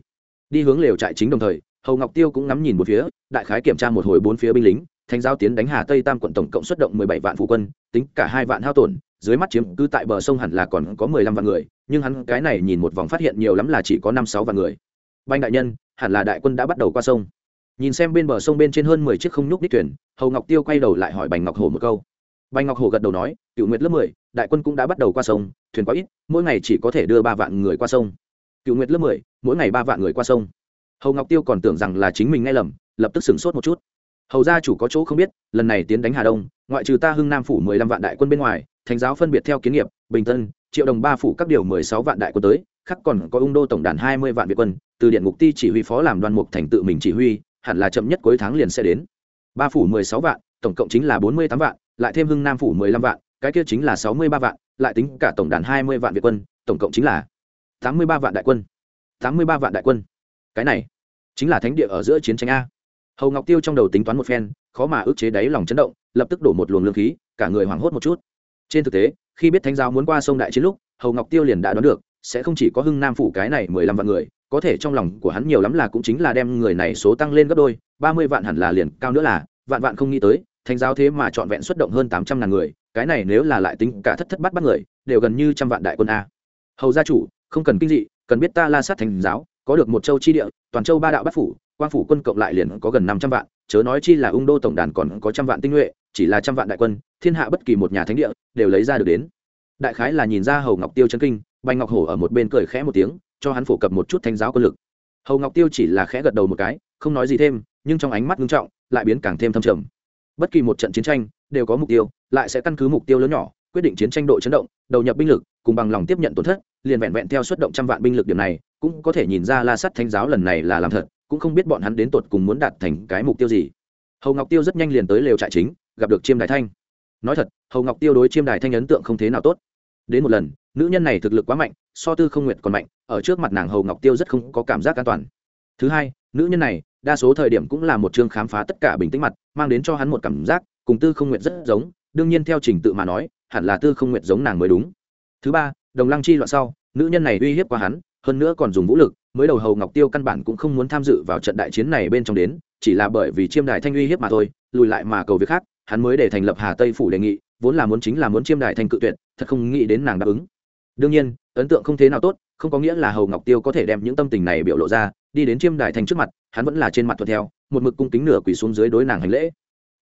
Đi hướng lều trại chính đồng thời, hầu ngọc tiêu cũng ngắm nhìn một phía, đại khái kiểm tra một hồi bốn phía binh lính, thánh giao tiến đánh hà tây tam quận tổng cộng xuất động mười bảy vạn phụ quân, tính cả hai vạn hao tổn, dưới mắt chiếm cứ tại bờ sông hẳn là còn có mười lăm vạn người, nhưng hắn cái này nhìn một vòng phát hiện nhiều lắm là chỉ có năm sáu vạn người. Banh đại nhân, hẳn là đại quân đã bắt đầu qua sông. Nhìn xem bên bờ sông bên trên hơn mười chiếc không nhúc đích thuyền, hầu ngọc tiêu quay đầu lại hỏi bành ngọc hổ một câu bành ngọc hồ gật đầu nói cựu nguyệt lớp mười, đại quân cũng đã bắt đầu qua sông, thuyền quá ít, mỗi ngày chỉ có thể đưa ba vạn người qua sông. Cựu nguyệt lớp mười, mỗi ngày ba vạn người qua sông. Hầu ngọc tiêu còn tưởng rằng là chính mình nghe lầm, lập tức sửng sốt một chút. Hầu gia chủ có chỗ không biết, lần này tiến đánh hà đông, ngoại trừ ta hưng nam phủ mười lăm vạn đại quân bên ngoài, thánh giáo phân biệt theo kiến nghiệp, bình tân, triệu đồng ba phủ các điều mười sáu vạn đại quân tới khắc còn có ung đô tổng đàn hai mươi vạn việt quân, từ điện ngục ti chỉ huy phó làm đoàn mục thành tự mình chỉ huy, hẳn là chậm nhất cuối tháng liền sẽ đến. Ba phủ mười sáu vạn, tổng cộng chính là bốn mươi tám vạn lại thêm hưng nam phủ mười lăm vạn, cái kia chính là sáu mươi ba vạn, lại tính cả tổng đàn hai mươi vạn việt quân, tổng cộng chính là tám mươi ba vạn đại quân. tám mươi ba vạn đại quân. Cái này chính là thánh địa ở giữa chiến tranh a. Hầu ngọc tiêu trong đầu tính toán một phen, khó mà ức chế đáy lòng chấn động, lập tức đổ một luồng lương khí, cả người hoảng hốt một chút. Trên thực tế, khi biết thánh giáo muốn qua sông đại chiến lúc, hầu ngọc tiêu liền đã đoán được, sẽ không chỉ có hưng nam phủ cái này mười lăm vạn người, có thể trong lòng của hắn nhiều lắm là cũng chính là đem người này số tăng lên gấp đôi, ba mươi vạn hẳn là liền cao nữa là, vạn vạn không nghĩ tới thánh giáo thế mà trọn vẹn xuất động hơn tám trăm ngàn người, cái này nếu là lại tính cả thất thất bắt bắt người, đều gần như trăm vạn đại quân a. Hầu gia chủ, không cần kinh dị, cần biết ta la sát thành giáo, có được một châu chi địa, toàn châu ba đạo bắt phủ quan phủ quân cộng lại liền có gần năm trăm vạn, chớ nói chi là ung đô tổng đàn còn có trăm vạn tinh nhuệ, chỉ là trăm vạn đại quân, thiên hạ bất kỳ một nhà thánh địa, đều lấy ra được đến. Đại khái là nhìn ra hầu ngọc tiêu chân kinh, bành ngọc hổ ở một bên cười khẽ một tiếng, cho hắn phổ cập một chút thanh giáo quân lực. Hầu ngọc tiêu chỉ là khẽ gật đầu một cái, không nói gì thêm, nhưng trong ánh mắt nghiêm trọng, lại biến càng thêm thâm trầm bất kỳ một trận chiến tranh đều có mục tiêu, lại sẽ căn cứ mục tiêu lớn nhỏ, quyết định chiến tranh độ chấn động, đầu nhập binh lực, cùng bằng lòng tiếp nhận tổn thất, liền vẹn vẹn theo xuất động trăm vạn binh lực điểm này, cũng có thể nhìn ra la sắt thánh giáo lần này là làm thật, cũng không biết bọn hắn đến tột cùng muốn đạt thành cái mục tiêu gì. Hầu ngọc tiêu rất nhanh liền tới lều trại chính, gặp được chiêm đài thanh. Nói thật, hầu ngọc tiêu đối chiêm đài thanh ấn tượng không thế nào tốt. Đến một lần, nữ nhân này thực lực quá mạnh, so tư không nguyệt còn mạnh, ở trước mặt nàng hầu ngọc tiêu rất không có cảm giác an toàn. Thứ hai, nữ nhân này, đa số thời điểm cũng là một chương khám phá tất cả bình tĩnh mặt mang đến cho hắn một cảm giác cùng tư không nguyện rất giống, đương nhiên theo trình tự mà nói, hẳn là tư không nguyện giống nàng mới đúng. Thứ ba, đồng lăng chi loạn sau, nữ nhân này uy hiếp qua hắn, hơn nữa còn dùng vũ lực, mới đầu hầu ngọc tiêu căn bản cũng không muốn tham dự vào trận đại chiến này bên trong đến, chỉ là bởi vì chiêm đài thanh uy hiếp mà thôi, lùi lại mà cầu việc khác, hắn mới để thành lập hà tây phủ đề nghị, vốn là muốn chính là muốn chiêm đài thanh cự tuyệt, thật không nghĩ đến nàng đáp ứng. Đương nhiên, ấn tượng không thế nào tốt, không có nghĩa là hầu ngọc tiêu có thể đem những tâm tình này biểu lộ ra đi đến chiêm đài thành trước mặt, hắn vẫn là trên mặt thuận theo, một mực cung kính nửa quỳ xuống dưới đối nàng hành lễ.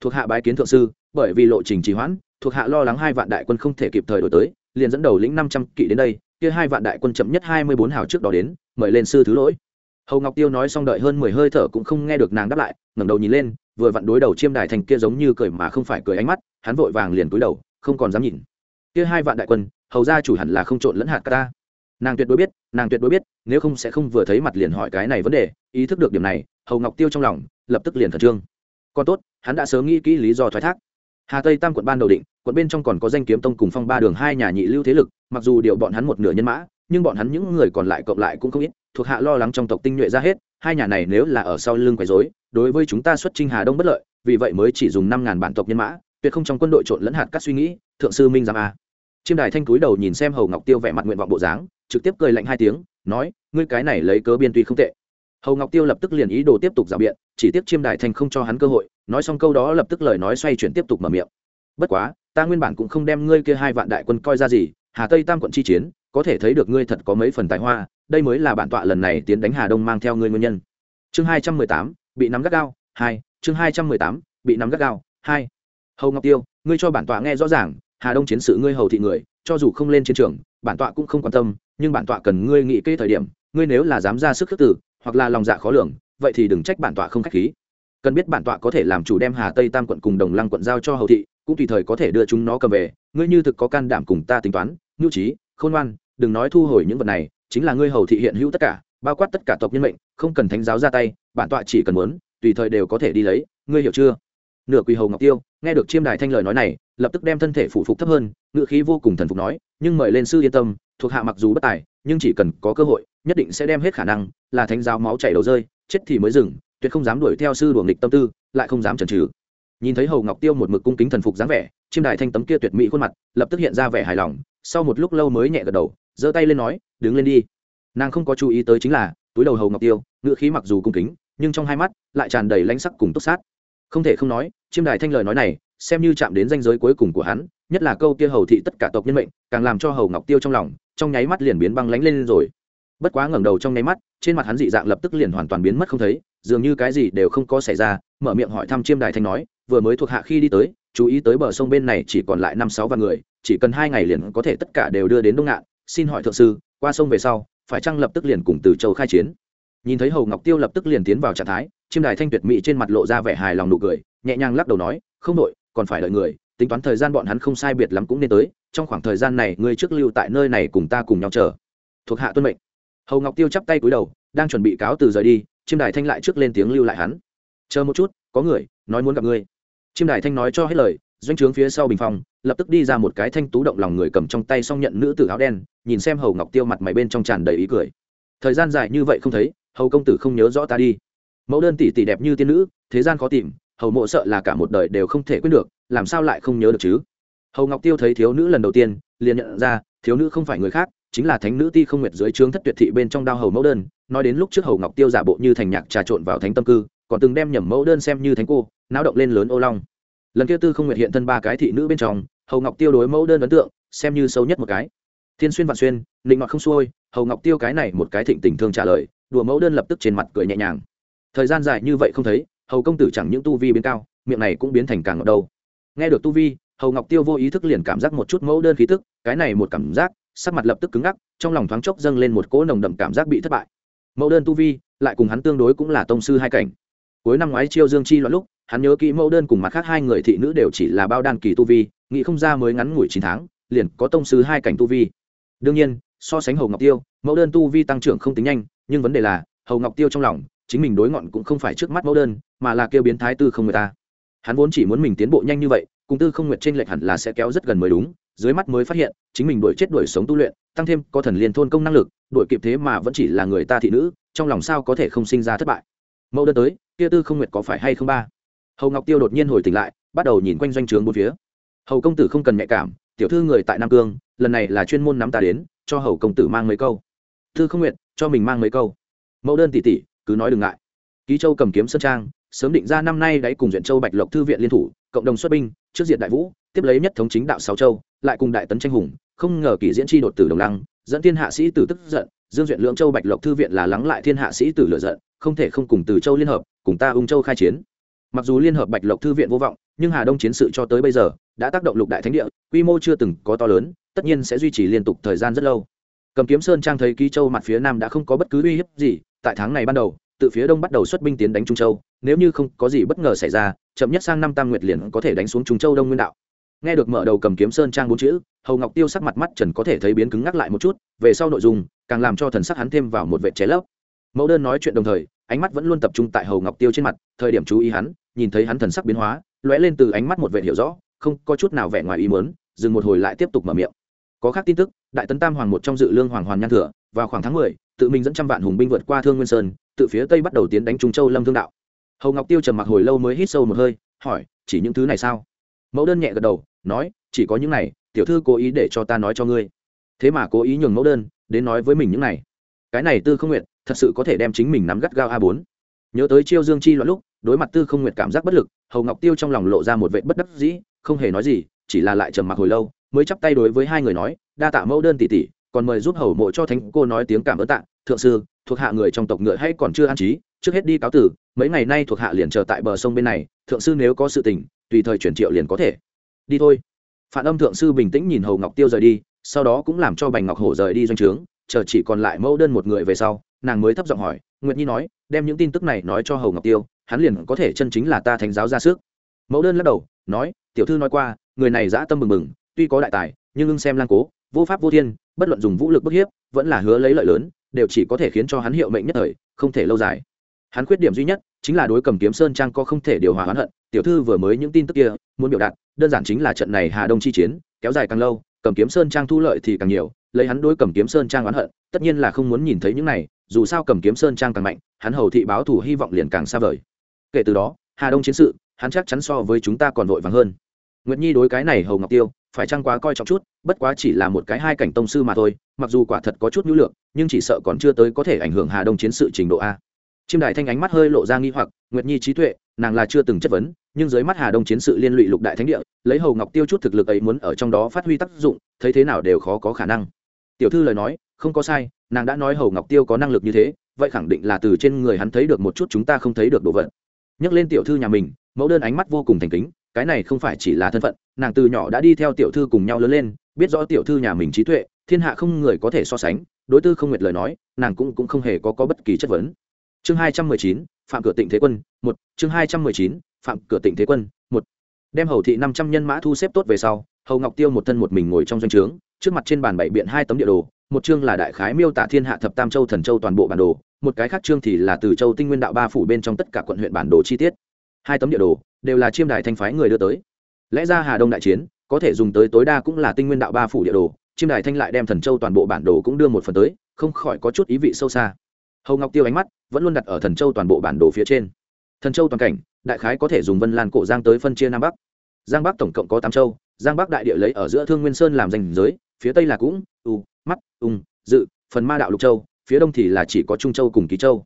Thuộc hạ bái kiến thượng sư, bởi vì lộ trình trì hoãn, thuộc hạ lo lắng hai vạn đại quân không thể kịp thời đổi tới, liền dẫn đầu lĩnh năm trăm kỵ đến đây, kia hai vạn đại quân chậm nhất hai mươi bốn hào trước đó đến, mời lên sư thứ lỗi. Hầu ngọc tiêu nói xong đợi hơn mười hơi thở cũng không nghe được nàng đáp lại, ngẩng đầu nhìn lên, vừa vặn đối đầu chiêm đài thành kia giống như cười mà không phải cười ánh mắt, hắn vội vàng liền cúi đầu, không còn dám nhìn. Kia hai vạn đại quân, hầu ra chủ hẳn là không trộn lẫn hạt ta nàng tuyệt đối biết, nàng tuyệt đối biết, nếu không sẽ không vừa thấy mặt liền hỏi cái này vấn đề, ý thức được điểm này, hầu ngọc tiêu trong lòng lập tức liền khẩn trương. Còn tốt, hắn đã sớm nghĩ kỹ lý do thoái thác. Hà tây tam quận ban đầu định, quận bên trong còn có danh kiếm tông cùng phong ba đường hai nhà nhị lưu thế lực, mặc dù điều bọn hắn một nửa nhân mã, nhưng bọn hắn những người còn lại cộng lại cũng không ít, thuộc hạ lo lắng trong tộc tinh nhuệ ra hết, hai nhà này nếu là ở sau lưng quấy rối, đối với chúng ta xuất trinh hà đông bất lợi, vì vậy mới chỉ dùng năm ngàn bản tộc nhân mã, tuyệt không trong quân đội trộn lẫn hạt các suy nghĩ, thượng sư minh giám a. Chiêm đài thanh túi đầu nhìn xem hầu ngọc tiêu vẻ mặt nguyện vọng bộ dáng trực tiếp cười lạnh hai tiếng, nói, ngươi cái này lấy cớ biên tuy không tệ. Hầu ngọc tiêu lập tức liền ý đồ tiếp tục rào biện, chỉ tiếp chiêm đài thành không cho hắn cơ hội, nói xong câu đó lập tức lời nói xoay chuyển tiếp tục mở miệng. Bất quá, ta nguyên bản cũng không đem ngươi kia hai vạn đại quân coi ra gì, hà tây tam quận chi chiến, có thể thấy được ngươi thật có mấy phần tài hoa, đây mới là bản tọa lần này tiến đánh hà đông mang theo ngươi nguyên nhân. Chương hai trăm mười tám, bị nắm gắt gao, hai, chương hai trăm mười tám, bị nắm gắt gao, hai. Hầu ngọc tiêu, ngươi cho bản tọa nghe rõ ràng, hà đông chiến sự ngươi hầu thị người, cho dù không lên chiến trường, bản tọa cũng không quan tâm nhưng bản tọa cần ngươi nghĩ kê thời điểm, ngươi nếu là dám ra sức khước tử hoặc là lòng dạ khó lường, vậy thì đừng trách bản tọa không k h á c h khí. Cần biết bản tọa có thể làm chủ đem hà tây tam quận cùng đồng lăng quận giao cho hầu thị, cũng tùy thời có thể đưa chúng nó cầm về. Ngươi như thực có can đảm cùng ta tính toán, nhu trí, khôn ngoan, đừng nói thu hồi những vật này, chính là ngươi hầu thị hiện hữu tất cả, bao quát tất cả tộc nhân mệnh, không cần thánh giáo ra tay, bản tọa chỉ cần muốn, tùy thời đều có thể đi lấy, ngươi hiểu chưa? Nửa quỳ hầu ngọc tiêu, nghe được chiêm đài thanh lời nói này, lập tức đem thân thể phủ phục thấp hơn, ngựa khí vô cùng thần phục nói, nhưng mời lên sư yên tâm, thuộc hạ mặc dù bất tài, nhưng chỉ cần có cơ hội, nhất định sẽ đem hết khả năng, là thánh giáo máu chảy đầu rơi, chết thì mới dừng, tuyệt không dám đuổi theo sư đuồng nghịch tâm tư, lại không dám chần trừ nhìn thấy hầu ngọc tiêu một mực cung kính thần phục dáng vẻ, chiêm đài thanh tấm kia tuyệt mỹ khuôn mặt, lập tức hiện ra vẻ hài lòng, sau một lúc lâu mới nhẹ gật đầu, giơ tay lên nói, đứng lên đi. Nàng không có chú ý tới chính là, túi đầu hầu ngọc tiêu, ngựa khí mặc dù cung kính, nhưng trong hai mắt lại tràn đầy lãnh sắc cùng túc sát. Không thể không nói chiêm đài thanh lời nói này, xem như chạm đến danh giới cuối cùng của hắn, nhất là câu kia hầu thị tất cả tộc nhân mệnh, càng làm cho hầu ngọc tiêu trong lòng, trong nháy mắt liền biến băng lánh lên rồi. Bất quá ngẩng đầu trong nháy mắt, trên mặt hắn dị dạng lập tức liền hoàn toàn biến mất không thấy, dường như cái gì đều không có xảy ra, mở miệng hỏi thăm chiêm đài thanh nói, vừa mới thuộc hạ khi đi tới, chú ý tới bờ sông bên này chỉ còn lại năm sáu vạn người, chỉ cần hai ngày liền có thể tất cả đều đưa đến đông ngạn, xin hỏi thượng sư, qua sông về sau, phải chăng lập tức liền cùng từ châu khai chiến? Nhìn thấy hầu ngọc tiêu lập tức liền tiến vào trạng thái chiêm đài thanh tuyệt mỹ trên mặt lộ ra vẻ hài lòng nụ cười, nhẹ nhàng lắc đầu nói, không đội còn phải đợi người, tính toán thời gian bọn hắn không sai biệt lắm cũng nên tới, trong khoảng thời gian này ngươi trước lưu tại nơi này cùng ta cùng nhau chờ. Thuộc hạ tuân mệnh. Hầu ngọc tiêu chắp tay cúi đầu, đang chuẩn bị cáo từ rời đi, chiêm đài thanh lại trước lên tiếng lưu lại hắn. Chờ một chút, có người, nói muốn gặp ngươi. Chiêm đài thanh nói cho hết lời, doanh trướng phía sau bình phòng, lập tức đi ra một cái thanh tú động lòng người cầm trong tay xong nhận nữ tử áo đen, nhìn xem hầu ngọc tiêu mặt mày bên trong tràn đầy ý cười. Thời gian dài như vậy không thấy, hầu công tử không nhớ rõ ta đi mẫu đơn tỷ tỷ đẹp như tiên nữ, thế gian khó tìm, hầu mộ sợ là cả một đời đều không thể quyết được, làm sao lại không nhớ được chứ? Hầu ngọc tiêu thấy thiếu nữ lần đầu tiên, liền nhận ra, thiếu nữ không phải người khác, chính là thánh nữ ti không nguyệt dưới trướng thất tuyệt thị bên trong đao hầu mẫu đơn, nói đến lúc trước hầu ngọc tiêu giả bộ như thành nhạc trà trộn vào thánh tâm cư, còn từng đem nhầm mẫu đơn xem như thánh cô, náo động lên lớn ô long. Lần kia tư không nguyệt hiện thân ba cái thị nữ bên trong, hầu ngọc tiêu đối mẫu đơn ấn tượng, xem như sâu nhất một cái. Thiên xuyên vạn xuyên định ngọt không xuôi, hầu ngọc tiêu cái này một cái thịnh tình thương trả lời, đùa mẫu đơn lập tức trên mặt cười nhẹ nhàng thời gian dài như vậy không thấy, hầu công tử chẳng những tu vi biến cao, miệng này cũng biến thành càng ngọt đâu. Nghe được tu vi, hầu ngọc tiêu vô ý thức liền cảm giác một chút mẫu đơn khí tức, cái này một cảm giác, sắc mặt lập tức cứng ngắc, trong lòng thoáng chốc dâng lên một cỗ nồng đậm cảm giác bị thất bại. Mẫu đơn tu vi, lại cùng hắn tương đối cũng là tông sư hai cảnh. Cuối năm ngoái chiêu dương chi loạn lúc, hắn nhớ kỹ mẫu đơn cùng mặt khác hai người thị nữ đều chỉ là bao đan kỳ tu vi, nghĩ không ra mới ngắn ngủi chín tháng, liền có tông sư hai cảnh tu vi. Đương nhiên, so sánh hầu ngọc tiêu, mẫu đơn tu vi tăng trưởng không tính nhanh, nhưng vấn đề là, hầu ngọc tiêu trong lòng chính mình đối ngọn cũng không phải trước mắt mẫu đơn, mà là kêu biến thái tư không người ta. Hắn vốn chỉ muốn mình tiến bộ nhanh như vậy, cùng tư không nguyệt trên lệch hẳn là sẽ kéo rất gần mới đúng, dưới mắt mới phát hiện, chính mình đuổi chết đuổi sống tu luyện, tăng thêm có thần liên thôn công năng lực, đuổi kịp thế mà vẫn chỉ là người ta thị nữ, trong lòng sao có thể không sinh ra thất bại. Mẫu đơn tới, kia tư không nguyệt có phải hay không ba? Hầu ngọc tiêu đột nhiên hồi tỉnh lại, bắt đầu nhìn quanh doanh trường bốn phía. Hầu công tử không cần nhạy cảm, tiểu thư người tại nam cương, lần này là chuyên môn nắm ta đến, cho hầu công tử mang mấy câu. Thư không nguyện cho mình mang mấy câu. Mẫu đơn tỷ tỷ cứ nói đừng ngại. Ký châu cầm kiếm sơn trang, sớm định ra năm nay đáy cùng duyện châu bạch lộc thư viện liên thủ, cộng đồng xuất binh, trước diện đại vũ, tiếp lấy nhất thống chính đạo sáu châu, lại cùng đại tấn tranh hùng, không ngờ kỷ diễn chi đột tử đồng lăng, dẫn thiên hạ sĩ tử tức giận, dương duyện lưỡng châu bạch lộc thư viện là lắng lại thiên hạ sĩ tử lựa giận, không thể không cùng từ châu liên hợp, cùng ta ung châu khai chiến. Mặc dù liên hợp bạch lộc thư viện vô vọng, nhưng hà đông chiến sự cho tới bây giờ, đã tác động lục đại thánh địa, quy mô chưa từng có to lớn, tất nhiên sẽ duy trì liên tục thời gian rất lâu. Cầm kiếm sơn trang thấy ký châu mặt phía nam đã không có bất cứ uy hiếp gì tại tháng này ban đầu, từ phía đông bắt đầu xuất binh tiến đánh trung châu, nếu như không có gì bất ngờ xảy ra, chậm nhất sang năm tam nguyệt liền có thể đánh xuống trung châu đông nguyên đạo. Nghe được mở đầu cầm kiếm sơn trang bốn chữ, hầu ngọc tiêu sắc mặt mắt trần có thể thấy biến cứng ngắc lại một chút, về sau nội dung, càng làm cho thần sắc hắn thêm vào một vệ chế lấp. Mẫu đơn nói chuyện đồng thời, ánh mắt vẫn luôn tập trung tại hầu ngọc tiêu trên mặt, thời điểm chú ý hắn, nhìn thấy hắn thần sắc biến hóa, lóe lên từ ánh mắt một vệ hiểu rõ, không có chút nào vẻ ngoài ý muốn, dừng một hồi lại tiếp tục mở miệng. Có khác tin tức, đại tấn tam hoàng một trong dự lương hoàng hoàn nhan thừa, vào khoảng tháng mười tự mình dẫn trăm vạn hùng binh vượt qua thương nguyên sơn tự phía tây bắt đầu tiến đánh trung châu lâm thương đạo. Hầu ngọc tiêu trầm mặc hồi lâu mới hít sâu một hơi, hỏi, chỉ những thứ này sao? Mẫu đơn nhẹ gật đầu, nói, chỉ có những này, tiểu thư cố ý để cho ta nói cho ngươi. Thế mà cố ý nhường mẫu đơn đến nói với mình những này. Cái này tư không nguyện thật sự có thể đem chính mình nắm gắt gao a bốn. Nhớ tới chiêu dương chi loạn lúc, đối mặt tư không nguyện cảm giác bất lực, hầu ngọc tiêu trong lòng lộ ra một vệ bất đắc dĩ, không hề nói gì, chỉ là lại trầm mặc hồi lâu, mới chắp tay đối với hai người nói, đa tạ mẫu đơn tỷ tỷ còn mời giúp hầu mộ cho thánh cô nói tiếng cảm ơn tạ, thượng sư, thuộc hạ người trong tộc ngựa hay còn chưa an trí, trước hết đi cáo tử, mấy ngày nay thuộc hạ liền chờ tại bờ sông bên này, thượng sư nếu có sự tình, tùy thời chuyển triệu liền có thể. Đi thôi. Phản âm thượng sư bình tĩnh nhìn hầu ngọc tiêu rời đi, sau đó cũng làm cho bành ngọc hổ rời đi doanh trướng, chờ chỉ còn lại mẫu đơn một người về sau, nàng mới thấp giọng hỏi, nguyệt nhi nói, đem những tin tức này nói cho hầu ngọc tiêu, hắn liền có thể chân chính là ta thánh giáo ra sức. Mẫu đơn lắc đầu, nói, tiểu thư nói qua, người này dã tâm mừng mừng, tuy có đại tài, nhưng ưng xem lang cố vô pháp vô thiên, bất luận dùng vũ lực bức hiếp, vẫn là hứa lấy lợi lớn, đều chỉ có thể khiến cho hắn hiệu mệnh nhất thời, không thể lâu dài. Hắn khuyết điểm duy nhất chính là đối cầm kiếm sơn trang có không thể điều hòa oán hận. Tiểu thư vừa mới những tin tức kia, muốn biểu đạt, đơn giản chính là trận này hà đông chi chiến, kéo dài càng lâu, cầm kiếm sơn trang thu lợi thì càng nhiều, lấy hắn đối cầm kiếm sơn trang oán hận, tất nhiên là không muốn nhìn thấy những này, dù sao cầm kiếm sơn trang càng mạnh, hắn hầu thị báo thù hy vọng liền càng xa vời. Kể từ đó, hà đông chiến sự, hắn chắc chắn so với chúng ta còn vội vàng hơn. Nguyệt nhi đối cái này hầu ngọc tiêu phải chăng quá coi trọng chút, bất quá chỉ là một cái hai cảnh tông sư mà thôi, mặc dù quả thật có chút nhu lượng, nhưng chỉ sợ còn chưa tới có thể ảnh hưởng hà đông chiến sự trình độ a. Chiêm đại thanh ánh mắt hơi lộ ra nghi hoặc, nguyệt nhi trí tuệ, nàng là chưa từng chất vấn, nhưng dưới mắt hà đông chiến sự liên lụy lục đại thánh địa, lấy hầu ngọc tiêu chút thực lực ấy muốn ở trong đó phát huy tác dụng, thấy thế nào đều khó có khả năng. Tiểu thư lời nói, không có sai, nàng đã nói hầu ngọc tiêu có năng lực như thế, vậy khẳng định là từ trên người hắn thấy được một chút chúng ta không thấy được đồ vật. Nhắc lên tiểu thư nhà mình, mẫu đơn ánh mắt vô cùng thành kính cái này không phải chỉ là thân phận, nàng từ nhỏ đã đi theo tiểu thư cùng nhau lớn lên, biết rõ tiểu thư nhà mình trí tuệ, thiên hạ không người có thể so sánh, đối tư không nguyệt lời nói, nàng cũng cũng không hề có có bất kỳ chất vấn. Chương hai trăm mười chín, phạm cửa tịnh thế quân, một. Chương hai trăm mười chín, phạm cửa tịnh thế quân, một. Đem hầu thị năm trăm nhân mã thu xếp tốt về sau, hầu ngọc tiêu một thân một mình ngồi trong doanh trướng, trước mặt trên bàn bảy biện hai tấm địa đồ, một chương là đại khái miêu tả thiên hạ thập tam châu thần châu toàn bộ bản đồ, một cái khác chương thì là từ châu tinh nguyên đạo ba phủ bên trong tất cả quận huyện bản đồ chi tiết hai tấm địa đồ đều là chiêm đại thanh phái người đưa tới. Lẽ ra hà đông đại chiến, có thể dùng tới tối đa cũng là tinh nguyên đạo ba phủ địa đồ, chiêm đại thanh lại đem thần châu toàn bộ bản đồ cũng đưa một phần tới, không khỏi có chút ý vị sâu xa. Hầu ngọc tiêu ánh mắt vẫn luôn đặt ở thần châu toàn bộ bản đồ phía trên. Thần châu toàn cảnh, đại khái có thể dùng vân lan cổ giang tới phân chia nam bắc. Giang bắc tổng cộng có tám châu, giang bắc đại địa lấy ở giữa thương nguyên sơn làm danh giới, phía tây là cũng, u, mắt, ung, dự, phần ma đạo lục châu, phía đông thì là chỉ có trung châu cùng ký châu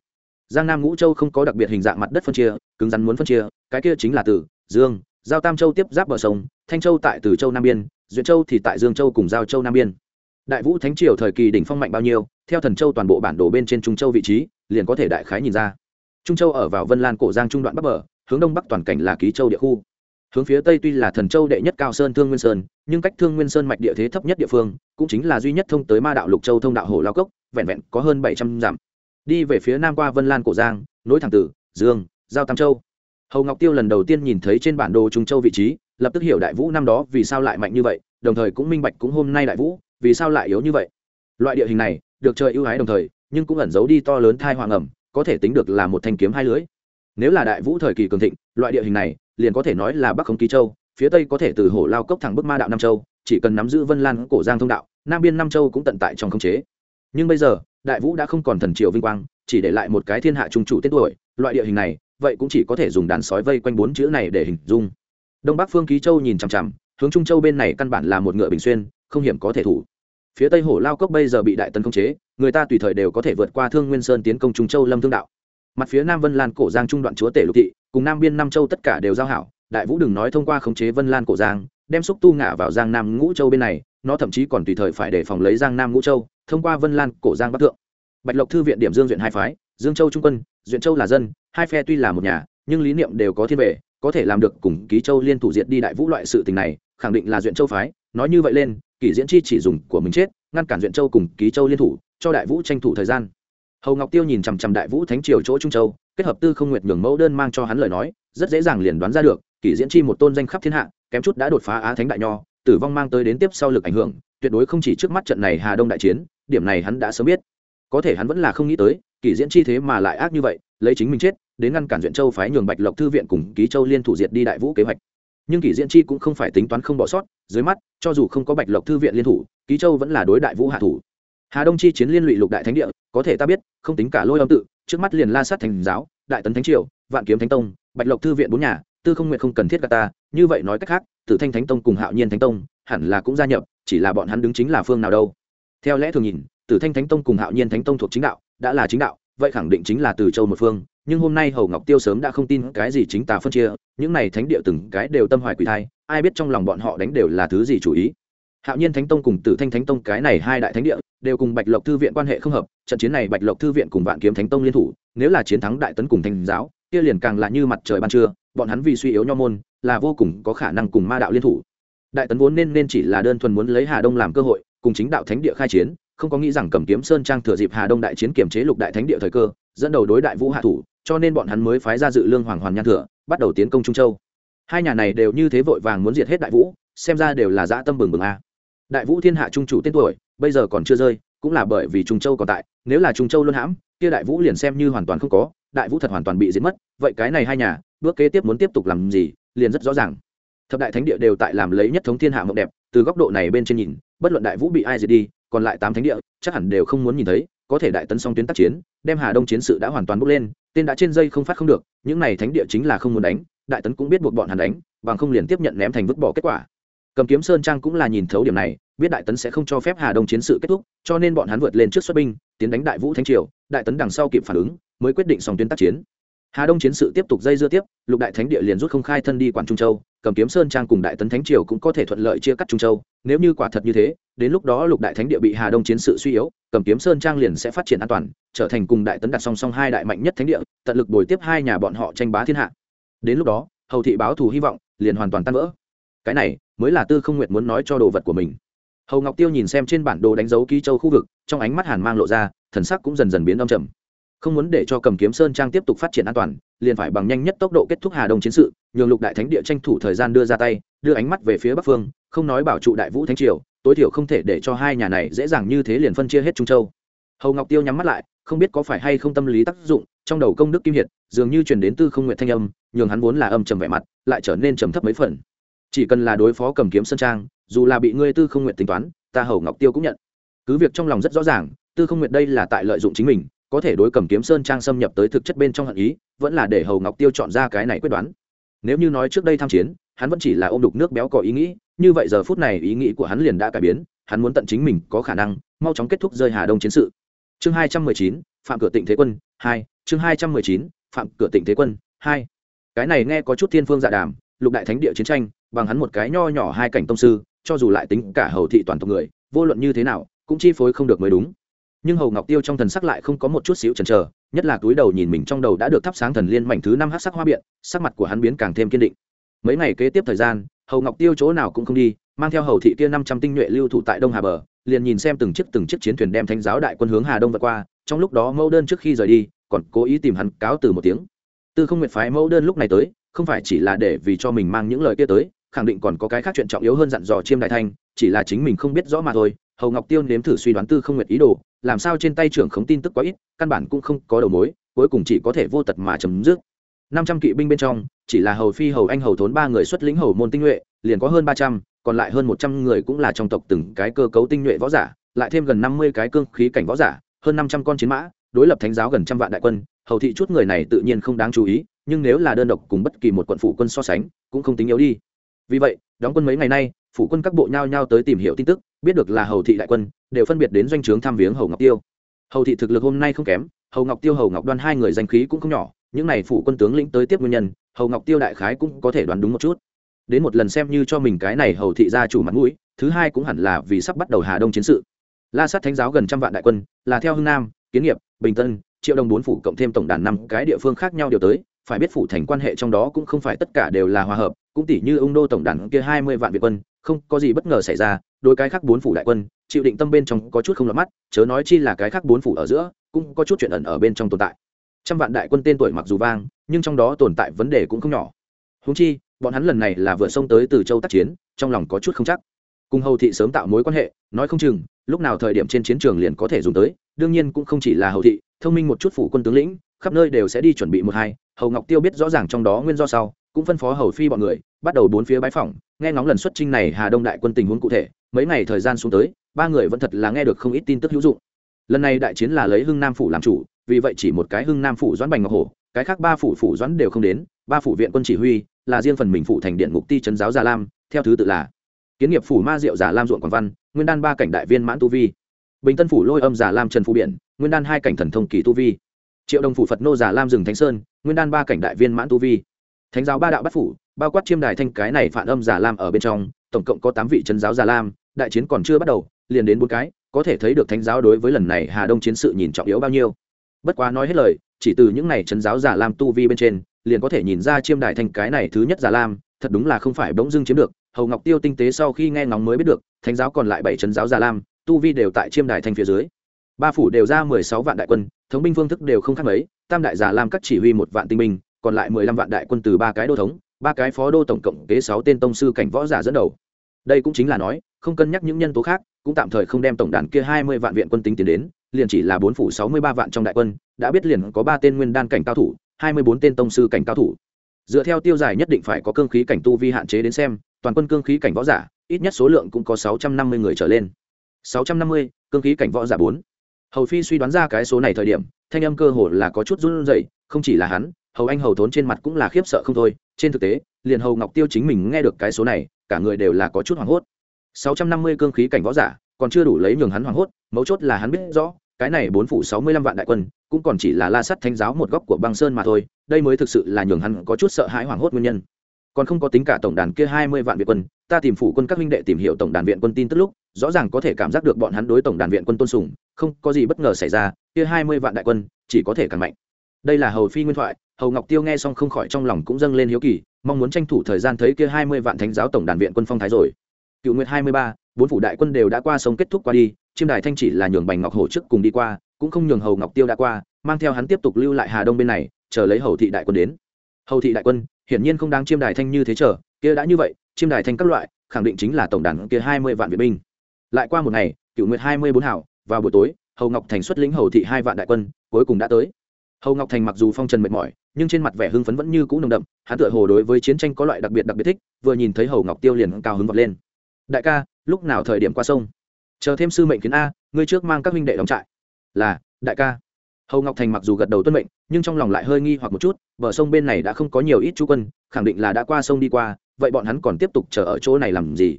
giang nam ngũ châu không có đặc biệt hình dạng mặt đất phân chia, cứng rắn muốn phân chia, cái kia chính là từ dương, giao tam châu tiếp giáp bờ sông, thanh châu tại từ châu nam biên, duyện châu thì tại dương châu cùng giao châu nam biên. Đại vũ thánh triều thời kỳ đỉnh phong mạnh bao nhiêu, theo thần châu toàn bộ bản đồ bên trên trung châu vị trí, liền có thể đại khái nhìn ra. Trung châu ở vào vân lan cổ giang trung đoạn bắc bờ, hướng đông bắc toàn cảnh là ký châu địa khu. Hướng phía tây tuy là thần châu đệ nhất cao sơn thương nguyên sơn, nhưng cách thương nguyên sơn mạch địa thế thấp nhất địa phương, cũng chính là duy nhất thông tới ma đạo lục châu thông đạo hồ lao cốc, vẹn vẹn có hơn bảy trăm dặm đi về phía nam qua vân lan cổ giang, nối thẳng tử, dương, giao tam châu. Hầu ngọc tiêu lần đầu tiên nhìn thấy trên bản đồ trung châu vị trí, lập tức hiểu đại vũ năm đó vì sao lại mạnh như vậy, đồng thời cũng minh bạch cũng hôm nay đại vũ vì sao lại yếu như vậy. Loại địa hình này được trời ưu ái đồng thời, nhưng cũng ẩn giấu đi to lớn thai hoàng ẩm, có thể tính được là một thanh kiếm hai lưới. Nếu là đại vũ thời kỳ cường thịnh, loại địa hình này liền có thể nói là bắc không ký châu, phía tây có thể từ hồ lao cốc thẳng bức ma đạo nam châu, chỉ cần nắm giữ vân lan cổ giang thông đạo, nam biên nam châu cũng tận tại trong khống chế nhưng bây giờ, đại vũ đã không còn thần triều vinh quang, chỉ để lại một cái thiên hạ trung chủ tên tuổi. Loại địa hình này, vậy cũng chỉ có thể dùng đàn sói vây quanh bốn chữ này để hình dung. Đông bắc phương ký châu nhìn chằm chằm, hướng trung châu bên này căn bản là một ngựa bình xuyên, không hiểm có thể thủ. Phía tây hổ lao cốc bây giờ bị đại tấn khống chế, người ta tùy thời đều có thể vượt qua thương nguyên sơn tiến công trung châu lâm thương đạo. Mặt phía nam vân lan cổ giang trung đoạn chúa tể lục thị, cùng nam biên nam châu tất cả đều giao hảo. Đại vũ đừng nói thông qua khống chế vân lan cổ giang, đem xúc tu ngả vào giang nam ngũ châu bên này nó thậm chí còn tùy thời phải đề phòng lấy giang nam ngũ châu, thông qua vân lan, cổ giang bắc thượng. Bạch lộc thư viện điểm dương duyện hai phái, dương châu trung quân, duyện châu là dân, hai phe tuy là một nhà, nhưng lý niệm đều có thiên vệ có thể làm được cùng ký châu liên thủ diệt đi đại vũ loại sự tình này, khẳng định là duyện châu phái. Nói như vậy lên, kỷ diễn chi chỉ dùng của mình chết, ngăn cản duyện châu cùng ký châu liên thủ, cho đại vũ tranh thủ thời gian. Hầu ngọc tiêu nhìn chằm chằm đại vũ thánh triều chỗ trung châu, kết hợp tư không nguyệt nhường mẫu đơn mang cho hắn lời nói, rất dễ dàng liền đoán ra được, kỷ diễn chi một tôn danh khắp thiên hạ, kém chút đã đột phá á thánh đại nho tử vong mang tới đến tiếp sau lực ảnh hưởng, tuyệt đối không chỉ trước mắt trận này hà đông đại chiến, điểm này hắn đã sớm biết. Có thể hắn vẫn là không nghĩ tới, kỷ diễn chi thế mà lại ác như vậy, lấy chính mình chết, đến ngăn cản duyện châu phái nhường bạch lộc thư viện cùng ký châu liên thủ diệt đi đại vũ kế hoạch. Nhưng kỷ diễn chi cũng không phải tính toán không bỏ sót, dưới mắt, cho dù không có bạch lộc thư viện liên thủ, ký châu vẫn là đối đại vũ hạ thủ. Hà đông chi chiến liên lụy lục đại thánh địa, có thể ta biết, không tính cả lôi âm tự, trước mắt liền la sát thành giáo, đại tấn thánh triều, vạn kiếm thánh tông, bạch lộc thư viện bốn nhà, tư không nguyện không cần thiết cả ta, như vậy nói cách khác tử thanh thánh tông cùng hạo nhiên thánh tông, hẳn là cũng gia nhập, chỉ là bọn hắn đứng chính là phương nào đâu. Theo lẽ thường nhìn, tử thanh thánh tông cùng hạo nhiên thánh tông thuộc chính đạo, đã là chính đạo, vậy khẳng định chính là từ châu một phương, nhưng hôm nay hầu ngọc tiêu sớm đã không tin cái gì chính tà phân chia, những này thánh địa từng cái đều tâm hoài quỷ thai, ai biết trong lòng bọn họ đánh đều là thứ gì chủ ý. Hạo nhiên thánh tông cùng tử thanh thánh tông cái này hai đại thánh địa, đều cùng bạch lộc thư viện quan hệ không hợp, trận chiến này bạch lộc thư viện cùng vạn kiếm thánh tông liên thủ, nếu là chiến thắng đại tấn cùng thanh giáo, kia liền càng là như mặt trời ban trưa, bọn hắn vì suy yếu nho môn là vô cùng có khả năng cùng ma đạo liên thủ. Đại tấn vốn nên nên chỉ là đơn thuần muốn lấy hà đông làm cơ hội, cùng chính đạo thánh địa khai chiến, không có nghĩ rằng cầm kiếm sơn trang thừa dịp hà đông đại chiến kiểm chế lục đại thánh địa thời cơ, dẫn đầu đối đại vũ hạ thủ, cho nên bọn hắn mới phái ra dự lương hoàng hoàn nhan thừa, bắt đầu tiến công trung châu. Hai nhà này đều như thế vội vàng muốn diệt hết đại vũ, xem ra đều là dã tâm bừng bừng a. Đại vũ thiên hạ trung chủ tên tuổi, bây giờ còn chưa rơi, cũng là bởi vì trung châu còn tại, nếu là trung châu luôn hãm, kia đại vũ liền xem như hoàn toàn không có, đại vũ thật hoàn toàn bị diệt mất, vậy cái này hai nhà, bước kế tiếp muốn tiếp tục làm gì liền rất rõ ràng. Thập đại thánh địa đều tại làm lấy nhất thống thiên hạ mộng đẹp, từ góc độ này bên trên nhìn, bất luận đại vũ bị ai diệt đi, còn lại tám thánh địa, chắc hẳn đều không muốn nhìn thấy, có thể đại tấn song tuyến tác chiến, đem hà đông chiến sự đã hoàn toàn bốc lên, tên đã trên dây không phát không được, những này thánh địa chính là không muốn đánh, đại tấn cũng biết buộc bọn hắn đánh, bằng không liền tiếp nhận ném thành vứt bỏ kết quả. Cầm kiếm sơn trang cũng là nhìn thấu điểm này, biết đại tấn sẽ không cho phép hà đông chiến sự kết thúc, cho nên bọn hắn vượt lên trước xuất binh, tiến đánh đại vũ thánh triều, đại tấn đằng sau kịp phản ứng, mới quyết định song tuyến tác chiến hà đông chiến sự tiếp tục dây dưa tiếp, lục đại thánh địa liền rút không khai thân đi quản trung châu, cầm kiếm sơn trang cùng đại tấn thánh triều cũng có thể thuận lợi chia cắt trung châu. Nếu như quả thật như thế, đến lúc đó lục đại thánh địa bị hà đông chiến sự suy yếu, cầm kiếm sơn trang liền sẽ phát triển an toàn, trở thành cùng đại tấn đặt song song hai đại mạnh nhất thánh địa, tận lực bồi tiếp hai nhà bọn họ tranh bá thiên hạ. Đến lúc đó, hầu thị báo thù hy vọng liền hoàn toàn tan vỡ. Cái này mới là tư không nguyệt muốn nói cho đồ vật của mình. Hầu ngọc tiêu nhìn xem trên bản đồ đánh dấu ký châu khu vực, trong ánh mắt hàn mang lộ ra, thần sắc cũng dần dần biến âm trầm không muốn để cho cầm kiếm sơn trang tiếp tục phát triển an toàn, liền phải bằng nhanh nhất tốc độ kết thúc hà đông chiến sự, nhường lục đại thánh địa tranh thủ thời gian đưa ra tay, đưa ánh mắt về phía bắc phương, không nói bảo trụ đại vũ thánh triều, tối thiểu không thể để cho hai nhà này dễ dàng như thế liền phân chia hết trung châu. Hầu ngọc tiêu nhắm mắt lại, không biết có phải hay không tâm lý tác dụng, trong đầu công đức kim hiệt, dường như chuyển đến tư không nguyện thanh âm, nhường hắn vốn là âm trầm vẻ mặt, lại trở nên trầm thấp mấy phần. Chỉ cần là đối phó cầm kiếm sơn trang, dù là bị ngươi tư không nguyện tính toán, ta hầu ngọc tiêu cũng nhận. Cứ việc trong lòng rất rõ ràng, tư không nguyện đây là tại lợi dụng chính mình có thể đối cầm kiếm sơn trang xâm nhập tới thực chất bên trong hận ý, vẫn là để hầu ngọc tiêu chọn ra cái này quyết đoán. Nếu như nói trước đây tham chiến, hắn vẫn chỉ là ôm đục nước béo có ý nghĩ, như vậy giờ phút này ý nghĩ của hắn liền đã cải biến, hắn muốn tận chính mình, có khả năng, mau chóng kết thúc rơi hà đông chiến sự. Chương hai trăm mười chín, phạm cửa tịnh thế quân, hai, chương hai trăm mười chín, phạm cửa tịnh thế quân, hai. Cái này nghe có chút thiên phương dạ đàm, lục đại thánh địa chiến tranh, bằng hắn một cái nho nhỏ hai cảnh tông sư, cho dù lại tính cả hầu thị toàn tộc người, vô luận như thế nào, cũng chi phối không được mới đúng nhưng hầu ngọc tiêu trong thần sắc lại không có một chút xíu chần chờ, nhất là túi đầu nhìn mình trong đầu đã được thắp sáng thần liên mảnh thứ năm hát sắc hoa biện, sắc mặt của hắn biến càng thêm kiên định. Mấy ngày kế tiếp thời gian, hầu ngọc tiêu chỗ nào cũng không đi, mang theo hầu thị kia năm trăm tinh nhuệ lưu thụ tại đông hà bờ, liền nhìn xem từng chiếc từng chiếc chiến thuyền đem thánh giáo đại quân hướng hà đông vượt qua, trong lúc đó mẫu đơn trước khi rời đi, còn cố ý tìm hắn cáo từ một tiếng. Tư không nguyệt phái mẫu đơn lúc này tới, không phải chỉ là để vì cho mình mang những lời kia tới, khẳng định còn có cái khác chuyện trọng yếu hơn dặn dò chiêm đại thanh, chỉ là chính mình không biết rõ mà thôi. Hầu ngọc tiêu nếm thử suy đoán tư không nguyệt ý đồ làm sao trên tay trưởng khống tin tức quá ít, căn bản cũng không có đầu mối, cuối cùng chỉ có thể vô tật mà chấm dứt. Năm trăm kỵ binh bên trong, chỉ là hầu phi, hầu anh, hầu thốn ba người xuất lĩnh hầu môn tinh nhuệ, liền có hơn ba trăm, còn lại hơn một trăm người cũng là trong tộc từng cái cơ cấu tinh nhuệ võ giả, lại thêm gần năm mươi cái cương khí cảnh võ giả, hơn năm trăm con chiến mã, đối lập thánh giáo gần trăm vạn đại quân. Hầu thị chút người này tự nhiên không đáng chú ý, nhưng nếu là đơn độc cùng bất kỳ một quận phủ quân so sánh, cũng không tính yếu đi. Vì vậy, đóng quân mấy ngày nay, phủ quân các bộ nhao nhao tới tìm hiểu tin tức biết được là hầu thị đại quân, đều phân biệt đến doanh trướng tham viếng hầu ngọc tiêu. Hầu thị thực lực hôm nay không kém, hầu ngọc tiêu, hầu ngọc đoan hai người danh khí cũng không nhỏ, những n à y phủ quân tướng lĩnh tới tiếp nguyên nhân, hầu ngọc tiêu đại khái cũng có thể đoán đúng một chút. Đến một lần xem như cho mình cái này hầu thị gia chủ mặt mũi, thứ hai cũng hẳn là vì sắp bắt đầu hà đông chiến sự. La sát thánh giáo gần trăm vạn đại quân, là theo hưng nam, kiến nghiệp, bình tân, triệu đồng bốn phủ cộng thêm tổng đàn năm cái địa phương khác nhau điều tới, phải biết phủ thành quan hệ trong đó cũng không phải tất cả đều là hòa hợp, cũng tỷ như ung đô tổng đàn kia hai mươi vạn việt quân, không có gì bất ngờ xảy ra đôi cái khác bốn phủ đại quân, chịu định tâm bên trong có chút không lọt mắt, chớ nói chi là cái khác bốn phủ ở giữa, cũng có chút chuyện ẩn ở bên trong tồn tại. Trăm vạn đại quân tên tuổi mặc dù vang, nhưng trong đó tồn tại vấn đề cũng không nhỏ. Húng chi, bọn hắn lần này là vừa xông tới từ châu tác chiến, trong lòng có chút không chắc. Cùng hầu thị sớm tạo mối quan hệ, nói không chừng, lúc nào thời điểm trên chiến trường liền có thể dùng tới, đương nhiên cũng không chỉ là hầu thị, thông minh một chút phủ quân tướng lĩnh, khắp nơi đều sẽ đi chuẩn bị một hai, hầu ngọc tiêu biết rõ ràng trong đó nguyên do sau, cũng phân phó hầu phi bọn người bắt đầu bốn phía bãi phỏng, nghe ngóng lần xuất trinh này hà đông đại quân tình huống cụ thể, mấy ngày thời gian xuống tới, ba người vẫn thật là nghe được không ít tin tức hữu dụng. Lần này đại chiến là lấy hưng nam phủ làm chủ, vì vậy chỉ một cái hưng nam phủ doãn bành ngọc hổ, cái khác ba phủ phủ doãn đều không đến, ba phủ viện quân chỉ huy là riêng phần mình phủ thành điện ngục ti trấn giáo già lam, theo thứ tự là kiến nghiệp phủ ma diệu già lam ruộng quảng văn, nguyên đan ba cảnh đại viên mãn tu vi, bình tân phủ lôi âm già lam trần phú biển, nguyên đan hai cảnh thần thông kỳ tu vi, triệu đồng phủ phật nô già lam rừng thánh sơn, nguyên đan ba cảnh đại viên mãn tu vi. Thánh giáo ba đạo bát phủ bao quát chiêm đài thanh cái này phản âm giả lam ở bên trong, tổng cộng có tám vị trấn giáo giả lam, đại chiến còn chưa bắt đầu, liền đến bốn cái, có thể thấy được thánh giáo đối với lần này hà đông chiến sự nhìn trọng yếu bao nhiêu. Bất quá nói hết lời, chỉ từ những này trấn giáo giả lam tu vi bên trên, liền có thể nhìn ra chiêm đài thanh cái này thứ nhất giả lam, thật đúng là không phải bỗng dưng chiếm được, hầu ngọc tiêu tinh tế sau khi nghe ngóng mới biết được, thánh giáo còn lại bảy trấn giáo giả lam, tu vi đều tại chiêm đài thanh phía dưới. Ba phủ đều ra mười sáu vạn đại quân, thống binh phương thức đều không khác mấy, tam đại giả lam các chỉ huy một vạn tinh binh, còn lại mười lăm vạn đại quân từ ba cái đô thống ba cái phó đô tổng cộng kế sáu tên tông sư cảnh võ giả dẫn đầu. Đây cũng chính là nói, không cân nhắc những nhân tố khác, cũng tạm thời không đem tổng đàn kia hai mươi vạn viện quân tính tiến đến, liền chỉ là bốn phủ sáu mươi ba vạn trong đại quân, đã biết liền có ba tên nguyên đan cảnh cao thủ, hai mươi bốn tên tông sư cảnh cao thủ. Dựa theo tiêu giải nhất định phải có cương khí cảnh tu vi hạn chế đến xem, toàn quân cương khí cảnh võ giả, ít nhất số lượng cũng có sáu trăm năm mươi người trở lên. Sáu trăm năm mươi, cương khí cảnh võ giả bốn. Hầu phi suy đoán ra cái số này thời điểm, thanh âm cơ hồ là có chút run rẩy, không chỉ là hắn, hầu anh hầu thốn trên mặt cũng là khiếp sợ không thôi trên thực tế, liền hầu ngọc tiêu chính mình nghe được cái số này, cả người đều là có chút hoảng hốt. Sáu trăm năm mươi cương khí cảnh võ giả, còn chưa đủ lấy nhường hắn hoảng hốt, mấu chốt là hắn biết rõ, cái này bốn phủ sáu mươi lăm vạn đại quân, cũng còn chỉ là la sắt thanh giáo một góc của băng sơn mà thôi, đây mới thực sự là nhường hắn có chút sợ hãi hoảng hốt nguyên nhân. Còn không có tính cả tổng đàn kia hai mươi vạn viện quân, ta tìm phủ quân các huynh đệ tìm hiểu tổng đàn viện quân tin tức lúc, rõ ràng có thể cảm giác được bọn hắn đối tổng đàn viện quân tôn sùng, không có gì bất ngờ xảy ra, kia hai mươi vạn đại quân, chỉ có thể càng mạnh. Đây là hầu phi nguyên thoại hầu ngọc tiêu nghe xong không khỏi trong lòng cũng dâng lên hiếu kỳ, mong muốn tranh thủ thời gian thấy kia hai mươi vạn thánh giáo tổng đàn viện quân phong thái rồi. Cựu nguyệt hai mươi ba, bốn phủ đại quân đều đã qua sông kết thúc qua đi, chiêm đài thanh chỉ là nhường bành ngọc hổ trước cùng đi qua, cũng không nhường hầu ngọc tiêu đã qua, mang theo hắn tiếp tục lưu lại hà đông bên này, chờ lấy hầu thị đại quân đến. Hầu thị đại quân, hiển nhiên không đáng chiêm đài thanh như thế chờ, kia đã như vậy, chiêm đài thanh các loại, khẳng định chính là tổng đàn kia hai mươi vạn viện binh. Lại qua một ngày, cựu nguyệt hai mươi bốn hảo, vào buổi tối, hầu ngọc thành xuất lĩnh hầu thị hai vạn đại quân, cuối cùng đã tới hầu ngọc thành mặc dù phong trần mệt mỏi, nhưng trên mặt vẻ hưng phấn vẫn như cũ nồng đậm, hắn tựa hồ đối với chiến tranh có loại đặc biệt đặc biệt thích, vừa nhìn thấy hầu ngọc tiêu liền cao hứng vọt lên. Đại ca, lúc nào thời điểm qua sông? Chờ thêm sư mệnh kiến a, ngươi trước mang các huynh đệ đóng trại. Là, đại ca. Hầu ngọc thành mặc dù gật đầu tuân mệnh, nhưng trong lòng lại hơi nghi hoặc một chút, bờ sông bên này đã không có nhiều ít chú quân, khẳng định là đã qua sông đi qua, vậy bọn hắn còn tiếp tục chờ ở chỗ này làm gì?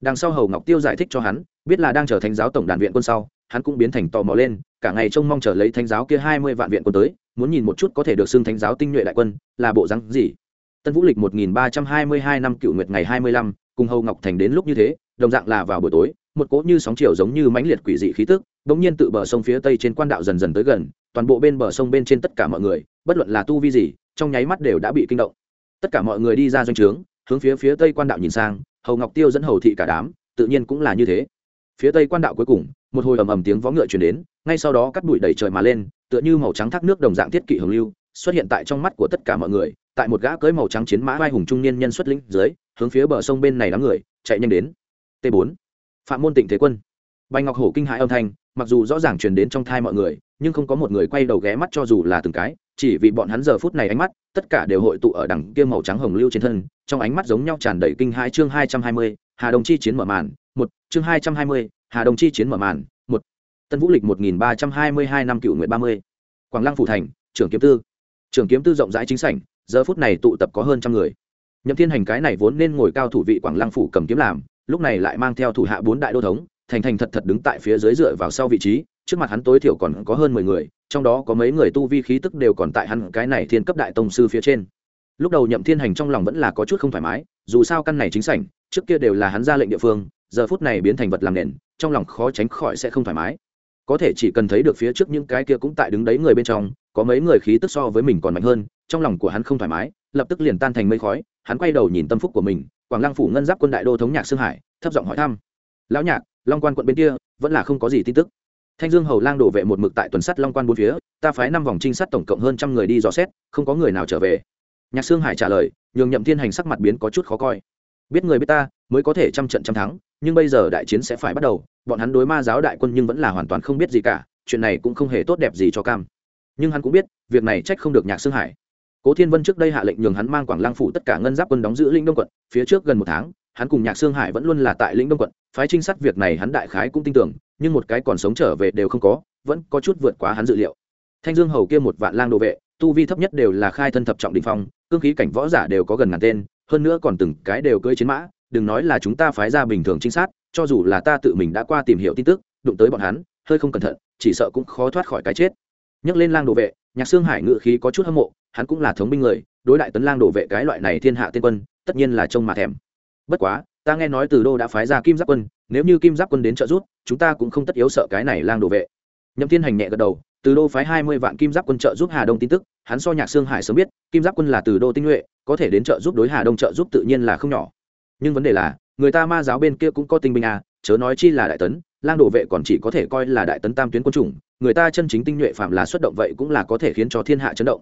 Đằng sau hầu ngọc tiêu giải thích cho hắn, biết là đang chờ thánh giáo tổng đàn viện quân sau, hắn cũng biến thành tò mò lên, cả ngày trông mong chờ lấy thánh giáo kia hai mươi vạn viện quân tới muốn nhìn một chút có thể được xưng thánh giáo tinh nhuệ đại quân, là bộ rắn gì. Tân vũ lịch một nghìn ba trăm hai mươi hai năm cựu nguyệt ngày hai mươi lăm, cùng hầu ngọc thành đến lúc như thế, đồng dạng là vào buổi tối, một cỗ như sóng chiều giống như mãnh liệt quỷ dị khí tức, bỗng nhiên tự bờ sông phía tây trên quan đạo dần dần tới gần, toàn bộ bên bờ sông bên trên tất cả mọi người, bất luận là tu vi gì, trong nháy mắt đều đã bị kinh động. Tất cả mọi người đi ra doanh trướng, hướng phía phía tây quan đạo nhìn sang, hầu ngọc tiêu dẫn hầu thị cả đám, tự nhiên cũng là như thế. Phía tây quan đạo cuối cùng, một hồi ầm ầm tiếng vó ngựa chuyển đến, ngay sau đó cắt bụi đầy trời mà lên tựa như màu trắng thác nước đồng dạng thiết kỵ hồng lưu, xuất hiện tại trong mắt của tất cả mọi người, tại một gã cưới màu trắng chiến mã vai hùng trung niên nhân xuất lĩnh dưới, hướng phía bờ sông bên này đám người, chạy nhanh đến. T 4 phạm môn tịnh thế quân. Bành ngọc hổ kinh hãi âm thanh, mặc dù rõ ràng truyền đến trong thai mọi người, nhưng không có một người quay đầu ghé mắt cho dù là từng cái, chỉ vì bọn hắn giờ phút này ánh mắt, tất cả đều hội tụ ở đằng kia màu trắng hồng lưu trên thân, trong ánh mắt giống nhau tràn đầy kinh hai chương hai trăm hai mươi, hà đồng chi chiến mở màn, một, chương hai trăm hai mươi, hà đồng chi chiến mở màn tân vũ lịch một nghìn ba trăm hai mươi hai năm cựu nguyện ba mươi. Quảng lăng phủ thành, trưởng kiếm tư. Trưởng kiếm tư rộng rãi chính sảnh, giờ phút này tụ tập có hơn trăm người. Nhậm thiên hành cái này vốn nên ngồi cao thủ vị quảng lăng phủ cầm kiếm làm, lúc này lại mang theo thủ hạ bốn đại đô thống, thành thành thật thật đứng tại phía dưới dựa vào sau vị trí, trước mặt hắn tối thiểu còn có hơn mười người, trong đó có mấy người tu vi khí tức đều còn tại hắn cái này thiên cấp đại tông sư phía trên. Lúc đầu nhậm thiên hành trong lòng vẫn là có chút không thoải mái, dù sao căn này chính sảnh, trước kia đều là hắn ra lệnh địa phương, giờ phút này biến thành vật làm nền, trong lòng khó tránh khỏi sẽ không thoải mái có thể chỉ cần thấy được phía trước những cái kia cũng tại đứng đấy người bên trong, có mấy người khí tức so với mình còn mạnh hơn, trong lòng của hắn không thoải mái, lập tức liền tan thành mây khói, hắn quay đầu nhìn tâm phúc của mình, quảng lăng phủ ngân giáp quân đại đô thống nhạc sương hải, thấp giọng hỏi thăm. Lão nhạc, long quan quận bên kia, vẫn là không có gì tin tức. Thanh dương hầu lang đổ vệ một mực tại tuần sắt long quan bốn phía, ta phái năm vòng trinh sát tổng cộng hơn trăm người đi dò xét, không có người nào trở về. Nhạc sương hải trả lời, nhường nhậm thiên hành sắc mặt biến có chút khó coi. Biết người biết ta, mới có thể trăm trận trăm thắng, nhưng bây giờ đại chiến sẽ phải bắt đầu bọn hắn đối ma giáo đại quân nhưng vẫn là hoàn toàn không biết gì cả, chuyện này cũng không hề tốt đẹp gì cho cam. Nhưng hắn cũng biết, việc này trách không được nhạc sương hải. Cố thiên vân trước đây hạ lệnh nhường hắn mang quảng lang phủ tất cả ngân giáp quân đóng giữ lĩnh đông quận, phía trước gần một tháng, hắn cùng nhạc sương hải vẫn luôn là tại lĩnh đông quận, phái trinh sát việc này hắn đại khái cũng tin tưởng, nhưng một cái còn sống trở về đều không có, vẫn có chút vượt quá hắn dự liệu. Thanh dương hầu kia một vạn lang đồ vệ, tu vi thấp nhất đều là khai thân thập trọng đình phong, cương khí cảnh võ giả đều có gần ngàn tên, hơn nữa còn từng cái đều cưỡi chiến mã, đừng nói là chúng ta phái ra bình thường trinh sát cho dù là ta tự mình đã qua tìm hiểu tin tức, đụng tới bọn hắn, hơi không cẩn thận, chỉ sợ cũng khó thoát khỏi cái chết. Nhắc lên lang đồ vệ, nhạc xương hải ngự khí có chút hâm mộ, hắn cũng là thống binh người, đối đại tấn lang đồ vệ cái loại này thiên hạ tiên quân, tất nhiên là trông mà thèm. Bất quá, ta nghe nói từ đô đã phái ra kim giáp quân, nếu như kim giáp quân đến trợ giúp, chúng ta cũng không tất yếu sợ cái này lang đồ vệ. Nhậm thiên hành nhẹ gật đầu, từ đô phái hai mươi vạn kim giáp quân trợ giúp hà đông tin tức, hắn so nhạc sương hải sớm biết, kim giáp quân là từ đô tinh nhuệ, có thể đến trợ giúp đối hà đông trợ giúp tự nhiên là không nhỏ. Nhưng vấn đề là người ta ma giáo bên kia cũng có tinh binh à chớ nói chi là đại tấn, lang đổ vệ còn chỉ có thể coi là đại tấn tam tuyến quân chủng, người ta chân chính tinh nhuệ phạm là xuất động vậy cũng là có thể khiến cho thiên hạ chấn động.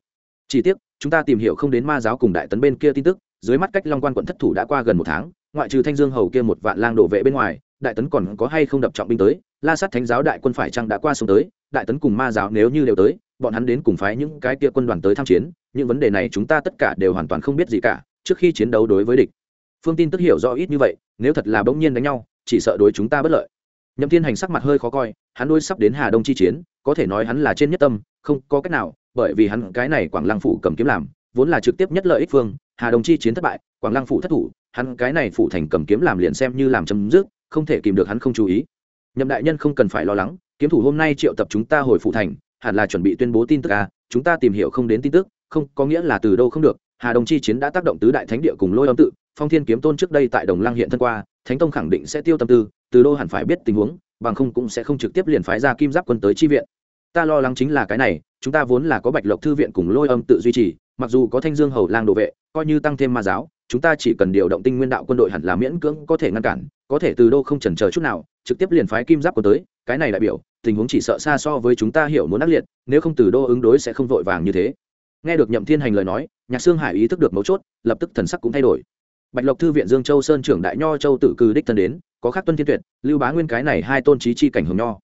Chỉ tiếc, chúng ta tìm hiểu không đến ma giáo cùng đại tấn bên kia tin tức, dưới mắt cách long quan quận thất thủ đã qua gần một tháng, ngoại trừ thanh dương hầu kia một vạn lang đổ vệ bên ngoài, đại tấn còn có hay không đập trọng binh tới, la sát thánh giáo đại quân phải chăng đã qua sông tới, đại tấn cùng ma giáo nếu như đều tới, bọn hắn đến cùng phái những cái kia quân đoàn tới tham chiến, những vấn đề này chúng ta tất cả đều hoàn toàn không biết gì cả, trước khi chiến đấu đối với địch phương tin tức hiểu rõ ít như vậy, nếu thật là bỗng nhiên đánh nhau, chỉ sợ đối chúng ta bất lợi. Nhậm thiên hành sắc mặt hơi khó coi, hắn đôi sắp đến hà đông chi chiến, có thể nói hắn là trên nhất tâm, không có cách nào, bởi vì hắn cái này quảng lăng phủ cầm kiếm làm, vốn là trực tiếp nhất lợi ích phương, hà đông chi chiến thất bại, quảng lăng phủ thất thủ, hắn cái này phủ thành cầm kiếm làm liền xem như làm chấm dứt, không thể kìm được hắn không chú ý. Nhậm đại nhân không cần phải lo lắng, kiếm thủ hôm nay triệu tập chúng ta hồi phủ thành, hẳn là chuẩn bị tuyên bố tin tức à chúng ta tìm hiểu không đến tin tức, không có nghĩa là từ đâu không được, hà đông chi chiến đã tác động tứ đại thánh địa cùng lôi âm tự phong thiên kiếm tôn trước đây tại đồng lăng hiện thân qua, thánh tông khẳng định sẽ tiêu tâm tư, từ đô hẳn phải biết tình huống, bằng không cũng sẽ không trực tiếp liền phái ra kim giáp quân tới chi viện. Ta lo lắng chính là cái này, chúng ta vốn là có bạch lộc thư viện cùng lôi âm tự duy trì, mặc dù có thanh dương hầu lang đồ vệ, coi như tăng thêm ma giáo, chúng ta chỉ cần điều động tinh nguyên đạo quân đội hẳn là miễn cưỡng có thể ngăn cản, có thể từ đô không chần chờ chút nào, trực tiếp liền phái kim giáp quân tới, cái này đại biểu, tình huống chỉ sợ xa so với chúng ta hiểu muốn ác liệt, nếu không từ đô ứng đối sẽ không vội vàng như thế. Nghe được nhậm thiên hành lời nói, nhạc sương hải ý thức được mấu chốt, lập tức thần sắc cũng thay đổi bạch lộc thư viện dương châu sơn trưởng đại nho châu tự cư đích thân đến, có khắc tuân thiên tuyệt, lưu bá nguyên cái này hai tôn trí chi cảnh hồng nho.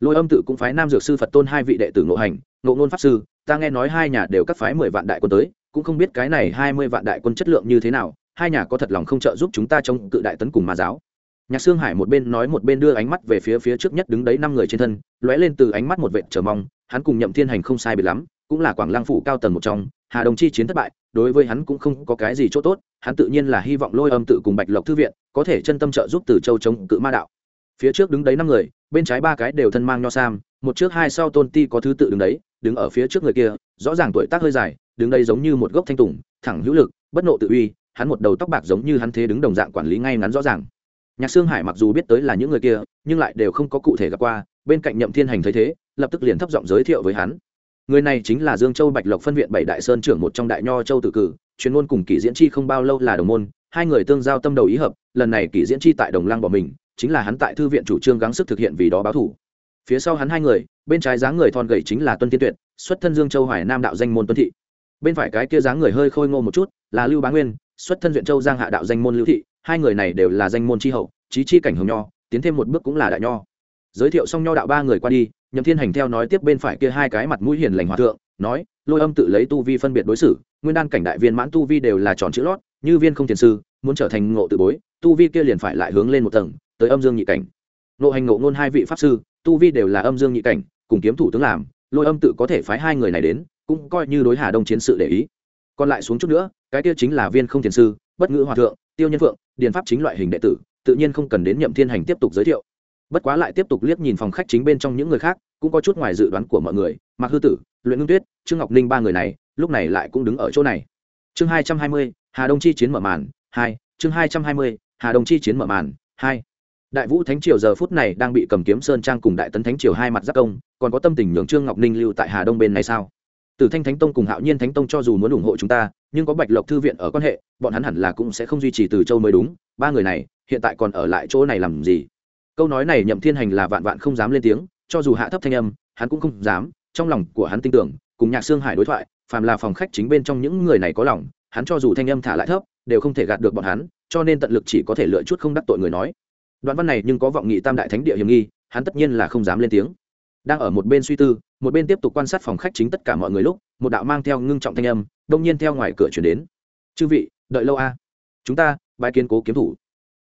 Lôi âm tự cũng phái nam dược sư phật tôn hai vị đệ tử ngộ hành, ngộ ngôn pháp sư, ta nghe nói hai nhà đều các phái mười vạn đại quân tới, cũng không biết cái này hai mươi vạn đại quân chất lượng như thế nào, hai nhà có thật lòng không trợ giúp chúng ta trong cự đại tấn cùng ma giáo. Nhạc sương hải một bên nói một bên đưa ánh mắt về phía phía trước nhất đứng đấy năm người trên thân, lóe lên từ ánh mắt một vệ chờ mong, hắn cùng nhậm thiên hành không sai biệt lắm, cũng là quảng Lang phủ cao tầng một trong hà đồng chi chiến thất bại, đối với hắn cũng không có cái gì chỗ tốt, hắn tự nhiên là hy vọng lôi âm tự cùng bạch lộc thư viện có thể chân tâm trợ giúp từ châu chống cự ma đạo. Phía trước đứng đấy năm người, bên trái ba cái đều thân mang nho sam, một trước hai sau tôn ti có thứ tự đứng đấy, đứng ở phía trước người kia, rõ ràng tuổi tác hơi dài, đứng đây giống như một gốc thanh tùng, thẳng hữu lực, bất nộ tự uy, hắn một đầu tóc bạc giống như hắn thế đứng đồng dạng quản lý ngay ngắn rõ ràng. Nhạc sương hải mặc dù biết tới là những người kia, nhưng lại đều không có cụ thể gặp qua, bên cạnh nhậm thiên hành thấy thế, lập tức liền thấp giọng giới thiệu với hắn người này chính là dương châu bạch lộc phân viện bảy đại sơn trưởng một trong đại nho châu tự cử, chuyên môn cùng kỷ diễn chi không bao lâu là đồng môn, hai người tương giao tâm đầu ý hợp, lần này kỷ diễn chi tại đồng lăng bỏ mình, chính là hắn tại thư viện chủ trương gắng sức thực hiện vì đó báo thủ. Phía sau hắn hai người, bên trái dáng người thon gầy chính là tuân tiên tuyệt, xuất thân dương châu hoài nam đạo danh môn tuân thị. Bên phải cái kia dáng người hơi khôi ngô một chút, là lưu bá nguyên, xuất thân huyện châu giang hạ đạo danh môn lưu thị, hai người này đều là danh môn tri hậu trí chi cảnh hồng nho, tiến thêm một bước cũng là đại nho giới thiệu xong nho đạo ba người qua đi, nhậm thiên hành theo nói tiếp bên phải kia hai cái mặt mũi hiền lành hòa thượng, nói, lôi âm tự lấy tu vi phân biệt đối xử, nguyên đan cảnh đại viên mãn tu vi đều là tròn chữ lót, như viên không thiền sư, muốn trở thành ngộ tự bối, tu vi kia liền phải lại hướng lên một tầng, tới âm dương nhị cảnh. Ngộ hành ngộ ngôn hai vị pháp sư, tu vi đều là âm dương nhị cảnh, cùng kiếm thủ tướng làm, lôi âm tự có thể phái hai người này đến, cũng coi như đối hà đông chiến sự để ý. Còn lại xuống chút nữa, cái kia chính là viên không thiền sư, bất ngữ hòa thượng, tiêu nhân phượng, điền pháp chính loại hình đệ tử, tự nhiên không cần đến nhậm thiên hành tiếp tục giới thiệu bất quá lại tiếp tục liếc nhìn phòng khách chính bên trong những người khác, cũng có chút ngoài dự đoán của mọi người. Mạc hư tử, luyện ngưng tuyết, trương ngọc ninh ba người này, lúc này lại cũng đứng ở chỗ này. Chương hai trăm hai mươi, hà đông chi chiến mở màn, hai, chương hai trăm hai mươi, hà đông chi chiến mở màn, hai. Đại vũ thánh triều giờ phút này đang bị cầm kiếm sơn trang cùng đại tấn thánh triều hai mặt giác công, còn có tâm tình nhường trương ngọc ninh lưu tại hà đông bên này sao? Từ thanh thánh tông cùng hạo nhiên thánh tông cho dù muốn ủng hộ chúng ta, nhưng có bạch lộc thư viện ở quan hệ, bọn hắn hẳn là cũng sẽ không duy trì từ châu mới đúng. Ba người này, hiện tại còn ở lại chỗ này làm gì? Câu nói này nhậm thiên hành là vạn vạn không dám lên tiếng, cho dù hạ thấp thanh âm, hắn cũng không dám, trong lòng của hắn tin tưởng, cùng nhạc xương hải đối thoại, phàm là phòng khách chính bên trong những người này có lòng, hắn cho dù thanh âm thả lại thấp, đều không thể gạt được bọn hắn, cho nên tận lực chỉ có thể lựa chút không đắc tội người nói. Đoạn văn này nhưng có vọng nghị tam đại thánh địa hiểm nghi, hắn tất nhiên là không dám lên tiếng. Đang ở một bên suy tư, một bên tiếp tục quan sát phòng khách chính tất cả mọi người lúc, một đạo mang theo ngưng trọng thanh âm, đông nhiên theo ngoài cửa chuyển đến. Chư vị, đợi lâu a. Chúng ta bài kiến cố kiếm thủ.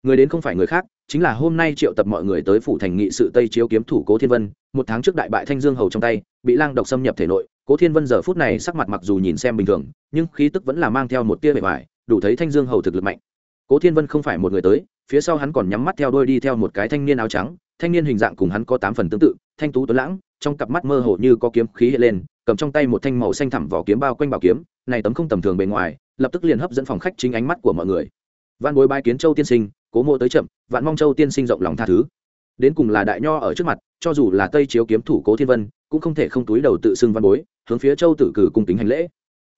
Người đến không phải người khác chính là hôm nay triệu tập mọi người tới phủ thành nghị sự tây chiếu kiếm thủ cố thiên vân, một tháng trước đại bại thanh dương hầu trong tay, bị lang độc xâm nhập thể nội. Cố thiên vân giờ phút này sắc mặt mặc dù nhìn xem bình thường, nhưng khí tức vẫn là mang theo một tia bề ngoài đủ thấy thanh dương hầu thực lực mạnh. Cố thiên vân không phải một người tới, phía sau hắn còn nhắm mắt theo đôi đi theo một cái thanh niên áo trắng, thanh niên hình dạng cùng hắn có tám phần tương tự, thanh tú tuấn lãng, trong cặp mắt mơ hồ như có kiếm khí hiện lên, cầm trong tay một thanh màu xanh thẳm vỏ kiếm bao quanh bảo kiếm, này tấm không tầm thường bề ngoài, lập tức liền hấp dẫn phòng khách chính ánh mắt của mọi người. Văn bối bái kiến châu tiên sinh cố mộ tới chậm, vạn mong châu tiên sinh rộng lòng tha thứ. Đến cùng là đại nho ở trước mặt, cho dù là tây chiếu kiếm thủ cố thiên vân, cũng không thể không túi đầu tự xưng văn bối, hướng phía châu tử cử cung kính hành lễ.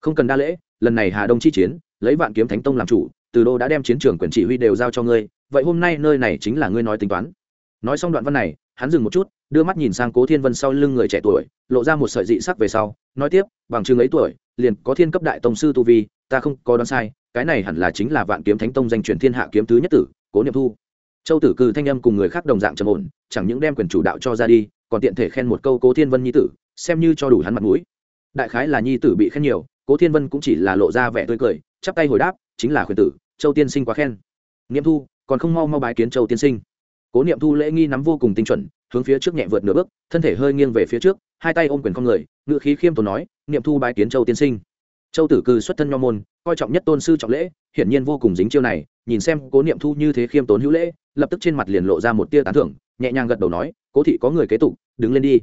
Không cần đa lễ, lần này hà đông chi chiến, lấy vạn kiếm thánh tông làm chủ, từ đô đã đem chiến trường quyền chỉ huy đều giao cho ngươi, vậy hôm nay nơi này chính là ngươi nói tính toán. Nói xong đoạn văn này, hắn dừng một chút, đưa mắt nhìn sang cố thiên vân sau lưng người trẻ tuổi, lộ ra một sợi dị sắc về sau, nói tiếp, bằng chứng ấy tuổi, liền có thiên cấp đại tông sư tu vi, ta không có đoán sai, cái này hẳn là chính là vạn kiếm thánh tông danh truyền thiên hạ kiếm thứ nhất tử cố niệm thu. Châu tử cư thanh âm cùng người khác đồng dạng trầm ổn, chẳng những đem quyền chủ đạo cho ra đi, còn tiện thể khen một câu cố thiên vân nhi tử, xem như cho đủ hắn mặt mũi. Đại khái là nhi tử bị khen nhiều, cố thiên vân cũng chỉ là lộ ra vẻ tươi cười, chắp tay hồi đáp, chính là khuyên tử, châu tiên sinh quá khen. Niệm thu, còn không mau mau bái kiến châu tiên sinh. Cố niệm thu lễ nghi nắm vô cùng tinh chuẩn, hướng phía trước nhẹ vượt nửa bước, thân thể hơi nghiêng về phía trước, hai tay ôm quyền con người ngự khí khiêm tốn nói, niệm thu bái kiến châu tiên sinh châu tử cư xuất thân nho môn, coi trọng nhất tôn sư trọng lễ, hiển nhiên vô cùng dính chiêu này, nhìn xem cố niệm thu như thế khiêm tốn hữu lễ, lập tức trên mặt liền lộ ra một tia tán thưởng, nhẹ nhàng gật đầu nói, cố thị có người kế tục, đứng lên đi.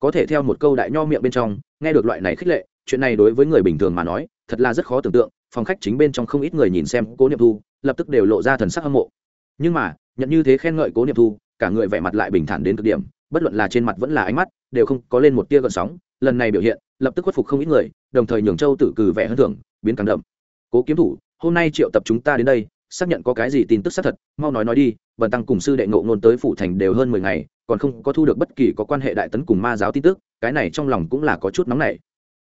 Có thể theo một câu đại nho miệng bên trong, nghe được loại này khích lệ, chuyện này đối với người bình thường mà nói, thật là rất khó tưởng tượng, phòng khách chính bên trong không ít người nhìn xem cố niệm thu, lập tức đều lộ ra thần sắc hâm mộ. Nhưng mà, nhận như thế khen ngợi cố niệm thu, cả người vẻ mặt lại bình thản đến cực điểm, bất luận là trên mặt vẫn là ánh mắt, đều không có lên một tia gợn sóng, lần này biểu hiện lập tức khuất phục không ít người, đồng thời nhường châu tử cử vẻ hơn thưởng, biến càng đậm. Cố kiếm thủ, hôm nay triệu tập chúng ta đến đây, xác nhận có cái gì tin tức xác thật, mau nói nói đi, Bần tăng cùng sư đệ ngộ ngôn tới phủ thành đều hơn mười ngày, còn không có thu được bất kỳ có quan hệ đại tấn cùng ma giáo tin tức, cái này trong lòng cũng là có chút nóng nảy.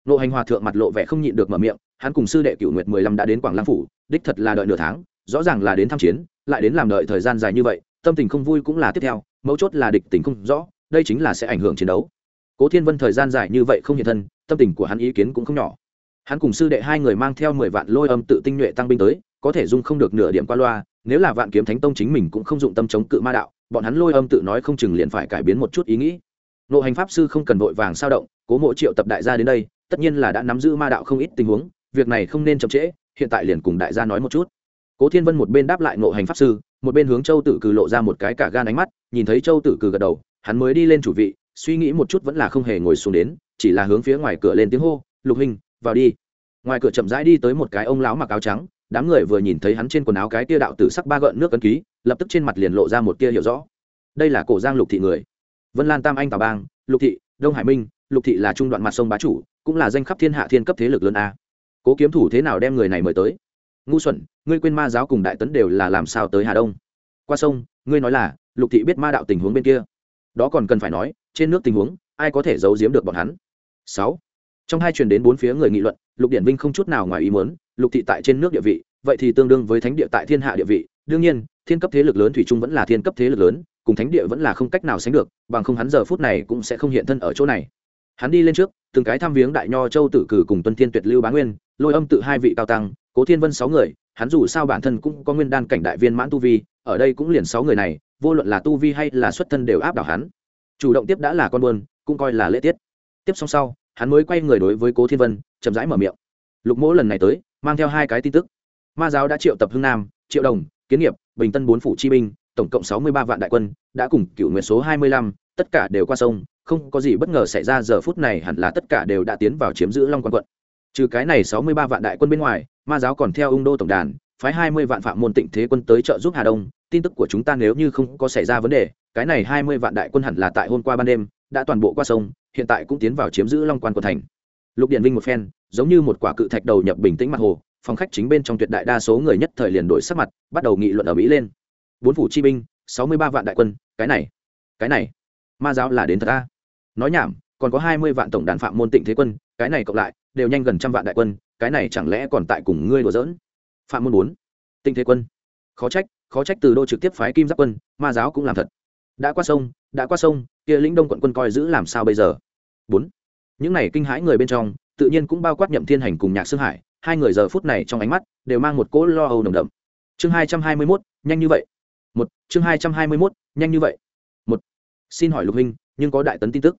Nộ hành hòa thượng mặt lộ vẻ không nhịn được mở miệng, hắn cùng sư đệ cựu nguyệt mười lăm đã đến quảng lăng phủ, đích thật là đợi nửa tháng, rõ ràng là đến tham chiến, lại đến làm đợi thời gian dài như vậy, tâm tình không vui cũng là tiếp theo, mấu chốt là địch tình không rõ, đây chính là sẽ ảnh hưởng chiến đấu. Cố thiên vân thời gian dài như vậy không hiện thân tâm tình của hắn ý kiến cũng không nhỏ. Hắn cùng sư đệ hai người mang theo mười vạn lôi âm tự tinh nhuệ tăng binh tới, có thể dung không được nửa điểm qua loa, nếu là vạn kiếm thánh tông chính mình cũng không dụng tâm chống cự ma đạo, bọn hắn lôi âm tự nói không chừng liền phải cải biến một chút ý nghĩ. Nộ hành pháp sư không cần vội vàng sao động, cố mộ triệu tập đại gia đến đây, tất nhiên là đã nắm giữ ma đạo không ít tình huống, việc này không nên chậm trễ, hiện tại liền cùng đại gia nói một chút. Cố thiên vân một bên đáp lại nộ hành pháp sư, một bên hướng châu tử cừ lộ ra một cái cả gan ánh mắt, nhìn thấy châu tử cừ gật đầu, hắn mới đi lên chủ vị, suy nghĩ một chút vẫn là không hề ngồi xuống đến chỉ là hướng phía ngoài cửa lên tiếng hô, lục hình vào đi. Ngoài cửa chậm rãi đi tới một cái ông lão mặc áo trắng, đám người vừa nhìn thấy hắn trên quần áo cái tia đạo tử sắc ba gợn nước ấn ký, lập tức trên mặt liền lộ ra một tia hiểu rõ. Đây là cổ giang lục thị người. Vân lan tam anh tà bang, lục thị, đông hải minh, lục thị là trung đoạn mặt sông bá chủ, cũng là danh khắp thiên hạ thiên cấp thế lực lớn a. Cố kiếm thủ thế nào đem người này mời tới? Ngu xuẩn, ngươi quên ma giáo cùng đại tấn đều là làm sao tới hà đông? Qua sông, ngươi nói là, lục thị biết ma đạo tình huống bên kia. Đó còn cần phải nói, trên nước tình huống, ai có thể giấu giếm được bọn hắn? Sáu. Trong hai truyền đến bốn phía người nghị luận, lục điển vinh không chút nào ngoài ý muốn, lục thị tại trên nước địa vị, vậy thì tương đương với thánh địa tại thiên hạ địa vị. Đương nhiên, thiên cấp thế lực lớn thủy trung vẫn là thiên cấp thế lực lớn, cùng thánh địa vẫn là không cách nào sánh được, bằng không hắn giờ phút này cũng sẽ không hiện thân ở chỗ này. Hắn đi lên trước, từng cái tham viếng đại nho châu tử cử cùng tuân thiên tuyệt lưu bá nguyên, lôi âm tự hai vị cao tăng, cố thiên vân sáu người, hắn dù sao bản thân cũng có nguyên đan cảnh đại viên mãn tu vi, ở đây cũng liền sáu người này, vô luận là tu vi hay là xuất thân đều áp đảo hắn. Chủ động tiếp đã là con buôn cũng coi là lễ tiết tiếp xong sau, hắn mới quay người đối với cố thiên vân, chậm rãi mở miệng. Lục mỗ lần này tới, mang theo hai cái tin tức. Ma giáo đã triệu tập hưng nam, triệu đồng, kiến nghiệp, bình tân bốn phủ chi binh, tổng cộng sáu mươi ba vạn đại quân, đã cùng cựu nguyện số hai mươi lăm, tất cả đều qua sông, không có gì bất ngờ xảy ra, giờ phút này hẳn là tất cả đều đã tiến vào chiếm giữ long quan quận. Trừ cái này sáu mươi ba vạn đại quân bên ngoài, ma giáo còn theo ung đô tổng đàn, phái hai mươi vạn phạm môn tịnh thế quân tới trợ giúp hà đông. Tin tức của chúng ta nếu như không có xảy ra vấn đề, cái này hai mươi vạn đại quân hẳn là tại hôm qua ban đêm, đã toàn bộ qua sông hiện tại cũng tiến vào chiếm giữ long quan quận thành. Lục điện vinh một phen, giống như một quả cự thạch đầu nhập bình tĩnh mặt hồ, phòng khách chính bên trong tuyệt đại đa số người nhất thời liền đổi sắc mặt, bắt đầu nghị luận ở mỹ lên. Bốn phủ chi binh, sáu mươi ba vạn đại quân, cái này cái này, ma giáo là đến thật ta nói nhảm, còn có hai mươi vạn tổng đàn phạm môn tịnh thế quân, cái này cộng lại, đều nhanh gần trăm vạn đại quân, cái này chẳng lẽ còn tại cùng ngươi đùa giỡn? Phạm môn bốn, tịnh thế quân. Khó trách khó trách từ đô trực tiếp phái kim giáp quân, ma giáo cũng làm thật. Đã qua sông, đã qua sông kia lĩnh đông quận quân coi giữ làm sao bây giờ? Bốn. Những này kinh hãi người bên trong, tự nhiên cũng bao quát nhậm thiên hành cùng nhạc sương hải, hai người giờ phút này trong ánh mắt đều mang một cỗ lo âu nồng đậm. Chương hai trăm hai mươi mốt, nhanh như vậy. Một. Chương hai trăm hai mươi mốt, nhanh như vậy. Một. Xin hỏi lục huynh, nhưng có đại tấn tin tức?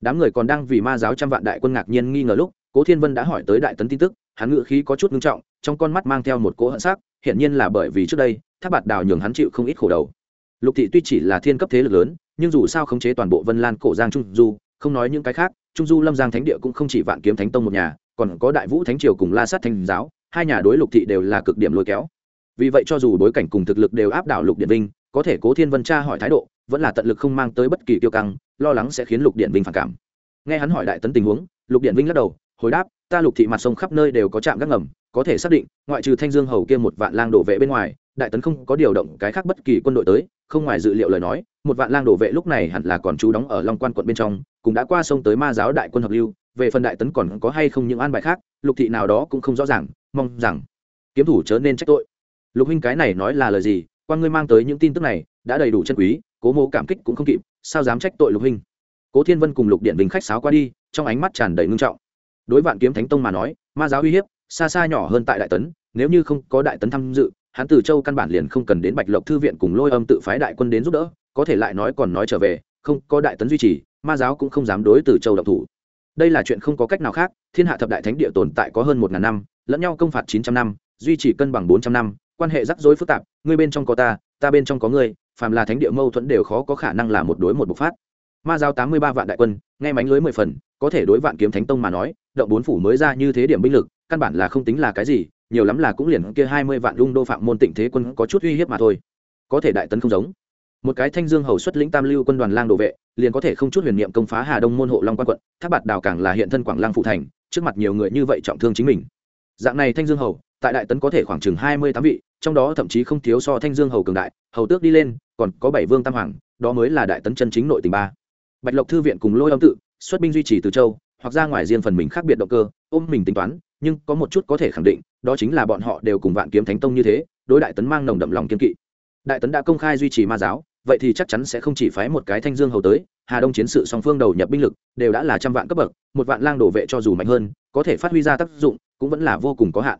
Đám người còn đang vì ma giáo trăm vạn đại quân ngạc nhiên nghi ngờ lúc, cố thiên vân đã hỏi tới đại tấn tin tức, hắn ngự khí có chút ngưng trọng, trong con mắt mang theo một cỗ hận sắc, hiển nhiên là bởi vì trước đây tháp bạt đào nhường hắn chịu không ít khổ đầu. Lục thị tuy chỉ là thiên cấp thế lực lớn nhưng dù sao khống chế toàn bộ vân lan, cổ giang, trung du, không nói những cái khác, trung du, lâm giang thánh địa cũng không chỉ vạn kiếm thánh tông một nhà, còn có đại vũ thánh triều cùng la sát thanh giáo, hai nhà đối lục thị đều là cực điểm lôi kéo. Vì vậy cho dù bối cảnh cùng thực lực đều áp đảo lục điện vinh, có thể cố thiên vân tra hỏi thái độ, vẫn là tận lực không mang tới bất kỳ tiêu căng, lo lắng sẽ khiến lục điện vinh phản cảm. Nghe hắn hỏi đại tấn tình huống, lục điện vinh lắc đầu, hồi đáp, ta lục thị mặt sông khắp nơi đều có trạm gác ngầm, có thể xác định, ngoại trừ thanh dương hầu kia một vạn lang đổ vệ bên ngoài đại tấn không có điều động cái khác bất kỳ quân đội tới, không ngoài dự liệu lời nói, một vạn lang đổ vệ lúc này hẳn là còn trú đóng ở long quan quận bên trong, cũng đã qua sông tới ma giáo đại quân hợp lưu, về phần đại tấn còn có hay không những an bài khác, lục thị nào đó cũng không rõ ràng, mong rằng kiếm thủ chớ nên trách tội. Lục huynh cái này nói là lời gì, quan ngươi mang tới những tin tức này, đã đầy đủ chân quý, cố mô cảm kích cũng không kịp, sao dám trách tội lục huynh? Cố thiên vân cùng lục điện bình khách sáo qua đi, trong ánh mắt tràn đầy ngưng trọng. Đối vạn kiếm thánh tông mà nói, ma giáo uy hiếp, xa xa nhỏ hơn tại đại tấn, nếu như không có đại tấn tham dự hắn từ châu căn bản liền không cần đến bạch lộc thư viện cùng lôi âm tự phái đại quân đến giúp đỡ, có thể lại nói còn nói trở về, không, có đại tấn duy trì, ma giáo cũng không dám đối từ châu độc thủ. Đây là chuyện không có cách nào khác, thiên hạ thập đại thánh địa tồn tại có hơn một ngàn năm, lẫn nhau công phạt chín trăm năm, duy trì cân bằng bốn trăm năm, quan hệ rắc rối phức tạp, ngươi bên trong có ta ta bên trong có ngươi, phàm là thánh địa mâu thuẫn đều khó có khả năng là một đối một bộc phát. Ma giao tám mươi ba vạn đại quân, nghe mánh lưới mười phần, có thể đối vạn kiếm thánh tông mà nói, động bốn phủ mới ra như thế điểm binh lực, căn bản là không tính là cái gì nhiều lắm là cũng liền kia hai mươi vạn lung đô phạm môn tịnh thế quân có chút uy hiếp mà thôi. Có thể đại tấn không giống. Một cái thanh dương hầu xuất lĩnh tam lưu quân đoàn lang đồ vệ, liền có thể không chút huyền niệm công phá hà đông môn hộ long quan quận tháp bạt đào càng là hiện thân quảng lang phụ thành, trước mặt nhiều người như vậy trọng thương chính mình. Dạng này thanh dương hầu, tại đại tấn có thể khoảng chừng hai mươi tám vị, trong đó thậm chí không thiếu so thanh dương hầu cường đại, hầu tước đi lên, còn có bảy vương tam hoàng, đó mới là đại tấn chân chính nội tình ba. Bạch lộc thư viện cùng lôi âm tự, xuất binh duy trì từ châu, hoặc ra ngoài riêng phần mình khác biệt động cơ, ôm mình tính toán, nhưng có một chút có thể khẳng định đó chính là bọn họ đều cùng vạn kiếm thánh tông như thế, đối đại tấn mang nồng đậm lòng kiên kỵ. Đại tấn đã công khai duy trì ma giáo, vậy thì chắc chắn sẽ không chỉ phái một cái thanh dương hầu tới, hà đông chiến sự song phương đầu nhập binh lực đều đã là trăm vạn cấp bậc, một vạn lang đổ vệ cho dù mạnh hơn, có thể phát huy ra tác dụng cũng vẫn là vô cùng có hạn.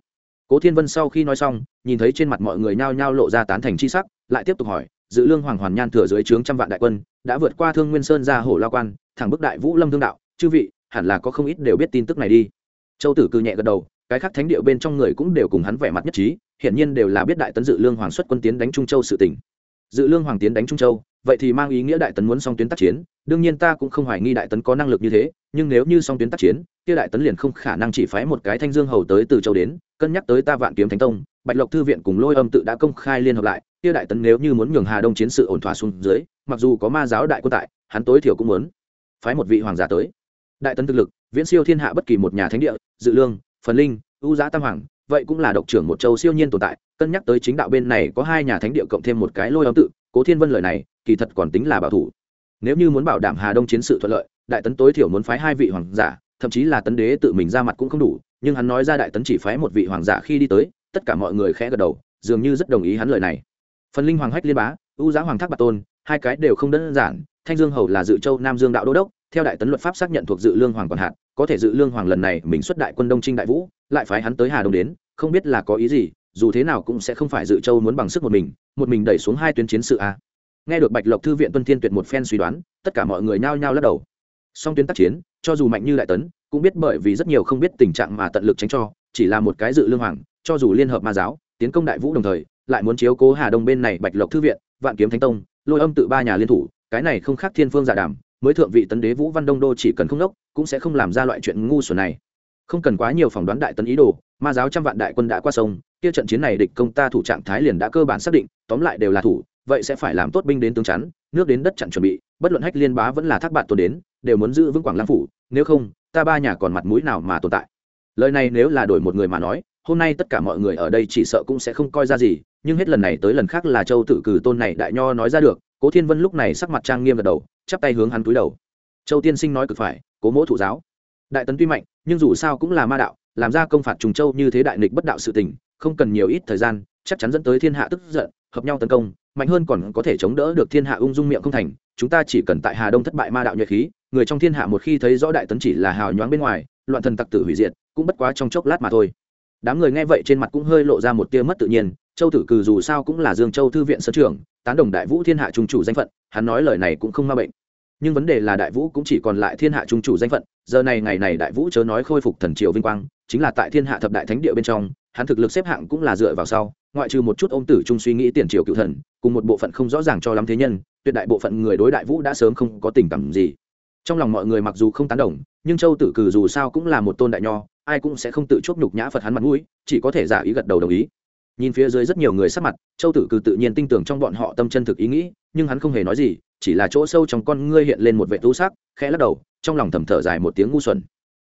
Cố thiên vân sau khi nói xong, nhìn thấy trên mặt mọi người nhao nhao lộ ra tán thành chi sắc, lại tiếp tục hỏi, dự lương hoàng hoàn nhan thừa dưới trướng trăm vạn đại quân, đã vượt qua thương nguyên sơn ra hồ lao quan, thẳng bức đại vũ lâm thương đạo, chư vị, hẳn là có không ít đều biết tin tức này đi. Châu tử cư nhẹ gật đầu cái khác thánh địa bên trong người cũng đều cùng hắn vẻ mặt nhất trí, hiển nhiên đều là biết đại tấn dự lương hoàng xuất quân tiến đánh trung châu sự tỉnh dự lương hoàng tiến đánh trung châu, vậy thì mang ý nghĩa đại tấn muốn song tuyến tác chiến, đương nhiên ta cũng không hoài nghi đại tấn có năng lực như thế, nhưng nếu như song tuyến tác chiến, kia đại tấn liền không khả năng chỉ phái một cái thanh dương hầu tới từ châu đến, cân nhắc tới ta vạn kiếm thánh tông, bạch lộc thư viện cùng lôi âm tự đã công khai liên hợp lại, kia đại tấn nếu như muốn nhường hà đông chiến sự ổn thỏa xuống dưới, mặc dù có ma giáo đại quân tại, hắn tối thiểu cũng muốn phái một vị hoàng giả tới. Đại tấn thực lực, viễn siêu thiên hạ bất kỳ một nhà thánh địa, dự lương phần linh, ưu giã tam hoàng, vậy cũng là độc trưởng một châu siêu nhiên tồn tại, cân nhắc tới chính đạo bên này có hai nhà thánh địa cộng thêm một cái lôi âm tự, cố thiên vân lời này, kỳ thật còn tính là bảo thủ. Nếu như muốn bảo đảm hà đông chiến sự thuận lợi, đại tấn tối thiểu muốn phái hai vị hoàng giả, thậm chí là tấn đế tự mình ra mặt cũng không đủ, nhưng hắn nói ra đại tấn chỉ phái một vị hoàng giả khi đi tới, tất cả mọi người khẽ gật đầu, dường như rất đồng ý hắn lời này. Phần linh hoàng hách liên bá, ưu giá hoàng thác bạc tôn, hai cái đều không đơn giản, thanh dương hầu là dự châu nam dương đạo đô đốc theo đại tấn luật pháp xác nhận thuộc dự lương hoàng còn hạn, có thể dự lương hoàng lần này mình xuất đại quân đông trinh đại vũ, lại phái hắn tới hà đông đến, không biết là có ý gì, dù thế nào cũng sẽ không phải dự châu muốn bằng sức một mình một mình đẩy xuống hai tuyến chiến sự a. Nghe được bạch lộc thư viện tuân thiên tuyệt một phen suy đoán, tất cả mọi người nhao nhao lắc đầu. Song tuyến tác chiến, cho dù mạnh như đại tấn, cũng biết bởi vì rất nhiều không biết tình trạng mà tận lực tránh cho, chỉ là một cái dự lương hoàng, cho dù liên hợp ma giáo, tiến công đại vũ đồng thời, lại muốn chiếu cố hà đông bên này bạch lộc thư viện, vạn kiếm thánh tông, lôi âm tự ba nhà liên thủ, cái này không khác thiên phương giả đàm mới thượng vị tấn đế vũ văn đông đô chỉ cần không đốc, cũng sẽ không làm ra loại chuyện ngu xuẩn này. Không cần quá nhiều phỏng đoán đại tấn ý đồ, ma giáo trăm vạn đại quân đã qua sông, kia trận chiến này địch công ta thủ trạng thái liền đã cơ bản xác định, tóm lại đều là thủ, vậy sẽ phải làm tốt binh đến tướng chắn, nước đến đất chặn chuẩn bị, bất luận hách liên bá vẫn là thác bạn tuần đến, đều muốn giữ vững quảng lăng phủ, nếu không, ta ba nhà còn mặt mũi nào mà tồn tại. Lời này nếu là đổi một người mà nói, hôm nay tất cả mọi người ở đây chỉ sợ cũng sẽ không coi ra gì, nhưng hết lần này tới lần khác là châu tự cử tôn này đại nho nói ra được, cố thiên vân lúc này sắc mặt trang nghiêm gật đầu chắp tay hướng hắn túi đầu. Châu tiên sinh nói cực phải, cố mỗ thủ giáo. Đại tấn tuy mạnh, nhưng dù sao cũng là ma đạo, làm ra công phạt trùng châu như thế đại nghịch bất đạo sự tình, không cần nhiều ít thời gian, chắc chắn dẫn tới thiên hạ tức giận, hợp nhau tấn công, mạnh hơn còn có thể chống đỡ được thiên hạ ung dung miệng không thành, chúng ta chỉ cần tại hà đông thất bại ma đạo nhuệ khí, người trong thiên hạ một khi thấy rõ đại tấn chỉ là hào nhoáng bên ngoài, loạn thần tặc tử hủy diệt, cũng bất quá trong chốc lát mà thôi. Đám người nghe vậy trên mặt cũng hơi lộ ra một tia mất tự nhiên, châu tử cừ dù sao cũng là dương châu thư viện sở trưởng, tán đồng đại vũ thiên hạ trung chủ danh phận, hắn nói lời này cũng không ma bệnh nhưng vấn đề là đại vũ cũng chỉ còn lại thiên hạ trung chủ danh phận, giờ này ngày này đại vũ chớ nói khôi phục thần triều vinh quang, chính là tại thiên hạ thập đại thánh địa bên trong, hắn thực lực xếp hạng cũng là dựa vào sau, ngoại trừ một chút ông tử trung suy nghĩ tiền triều cựu thần, cùng một bộ phận không rõ ràng cho lắm thế nhân, tuyệt đại bộ phận người đối đại vũ đã sớm không có tình cảm gì. Trong lòng mọi người mặc dù không tán đồng, nhưng châu tử cử dù sao cũng là một tôn đại nho, ai cũng sẽ không tự chuốc nhục nhã phật hắn mặt mũi, chỉ có thể giả ý gật đầu đồng ý nhìn phía dưới rất nhiều người sắc mặt, châu tử Cư tự nhiên tin tưởng trong bọn họ tâm chân thực ý nghĩ, nhưng hắn không hề nói gì, chỉ là chỗ sâu trong con ngươi hiện lên một vệ tu sắc, khẽ lắc đầu, trong lòng thầm thở dài một tiếng ngu xuẩn.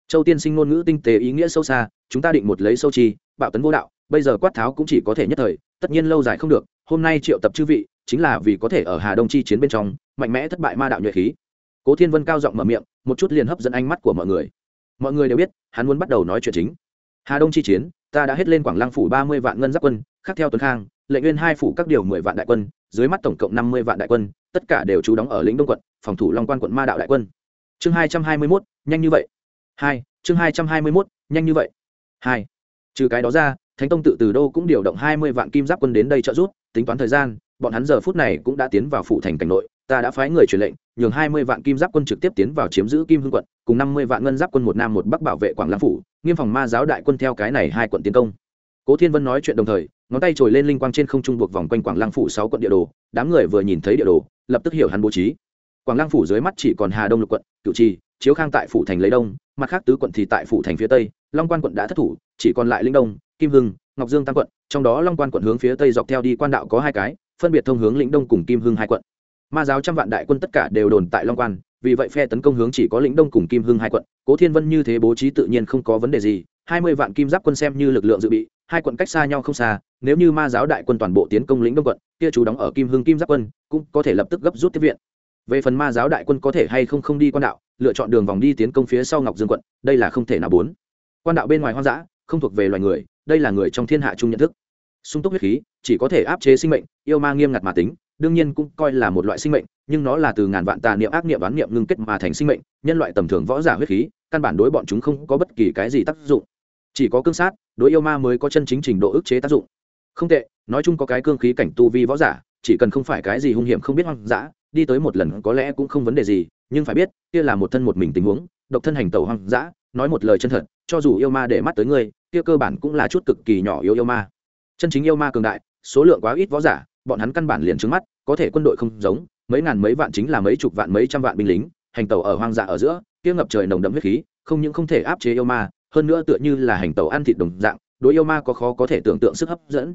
Châu tiên sinh ngôn ngữ tinh tế ý nghĩa sâu xa, chúng ta định một lấy sâu chi, bạo tấn vô đạo, bây giờ quát tháo cũng chỉ có thể nhất thời, tất nhiên lâu dài không được, hôm nay triệu tập chư vị, chính là vì có thể ở hà đông chi chiến bên trong, mạnh mẽ thất bại ma đạo nhuệ khí. Cố thiên vân cao giọng mở miệng, một chút liền hấp dẫn ánh mắt của mọi người. Mọi người đều biết, hắn muốn bắt đầu nói chuyện chính. Hà đông chi chiến ta đã hết lên quảng lăng phủ ba mươi vạn ngân giáp quân, khác theo tuấn khang, lệnh nguyên hai phủ các điều mười vạn đại quân, dưới mắt tổng cộng năm mươi vạn đại quân, tất cả đều trú đóng ở lĩnh đông quận, phòng thủ long quan quận ma đạo đại quân. Chương hai trăm hai mươi mốt, nhanh như vậy. Hai, chương hai trăm hai mươi mốt, nhanh như vậy. Hai, trừ cái đó ra, thánh tông tự từ đô cũng điều động hai mươi vạn kim giáp quân đến đây trợ giúp, tính toán thời gian, bọn hắn giờ phút này cũng đã tiến vào phủ thành cảnh nội, ta đã phái người truyền lệnh, nhường hai mươi vạn kim giáp quân trực tiếp tiến vào chiếm giữ kim hương quận, cùng năm mươi vạn ngân giáp quân một nam một bắc bảo vệ quảng lăng phủ nghiêm phòng ma giáo đại quân theo cái này hai quận tiến công. Cố thiên vân nói chuyện đồng thời, ngón tay trồi lên linh quang trên không trung buộc vòng quanh quảng lăng phủ sáu quận địa đồ, đám người vừa nhìn thấy địa đồ, lập tức hiểu hắn bố trí. Quảng lăng phủ dưới mắt chỉ còn hà đông lục quận cựu trì, chiếu khang tại phủ thành lấy đông, mặt khác tứ quận thì tại phủ thành phía tây, long quan quận đã thất thủ, chỉ còn lại linh đông, kim hưng, ngọc dương tam quận, trong đó long quan quận hướng phía tây dọc theo đi quan đạo có hai cái, phân biệt thông hướng lĩnh đông cùng kim hưng hai quận. Ma giáo trăm vạn đại quân tất cả đều đồn tại long quan vì vậy phe tấn công hướng chỉ có lĩnh đông cùng kim hưng hai quận, cố thiên vân như thế bố trí tự nhiên không có vấn đề gì, hai mươi vạn kim giáp quân xem như lực lượng dự bị, hai quận cách xa nhau không xa, nếu như ma giáo đại quân toàn bộ tiến công lĩnh đông quận, kia chú đóng ở kim hưng kim giáp quân, cũng có thể lập tức gấp rút tiếp viện. Về phần ma giáo đại quân có thể hay không không đi quan đạo, lựa chọn đường vòng đi tiến công phía sau ngọc dương quận, đây là không thể nào bốn. Quan đạo bên ngoài hoang dã, không thuộc về loài người, đây là người trong thiên hạ chung nhận thức. Sung túc huyết khí, chỉ có thể áp chế sinh mệnh, yêu ma nghiêm ngặt mà tính đương nhiên cũng coi là một loại sinh mệnh, nhưng nó là từ ngàn vạn tà niệm ác niệm oán niệm ngưng kết mà thành sinh mệnh, nhân loại tầm thường võ giả huyết khí, căn bản đối bọn chúng không có bất kỳ cái gì tác dụng. Chỉ có cương sát, đối yêu ma mới có chân chính trình độ ức chế tác dụng. Không tệ, nói chung có cái cương khí cảnh tu vi võ giả, chỉ cần không phải cái gì hung hiểm không biết hoang dã, đi tới một lần có lẽ cũng không vấn đề gì, nhưng phải biết, kia là một thân một mình tình huống, độc thân hành tẩu hoang dã, nói một lời chân thật, cho dù yêu ma để mắt tới ngươi, kia cơ bản cũng là chút cực kỳ nhỏ yêu yêu ma. Chân chính yêu ma cường đại, số lượng quá ít võ giả bọn hắn căn bản liền trước mắt, có thể quân đội không giống, mấy ngàn mấy vạn chính là mấy chục vạn mấy trăm vạn binh lính, hành tẩu ở hoang dã ở giữa, kia ngập trời nồng đậm huyết khí, không những không thể áp chế yêu ma, hơn nữa tựa như là hành tẩu ăn thịt đồng dạng, đối yêu ma có khó có thể tưởng tượng sức hấp dẫn.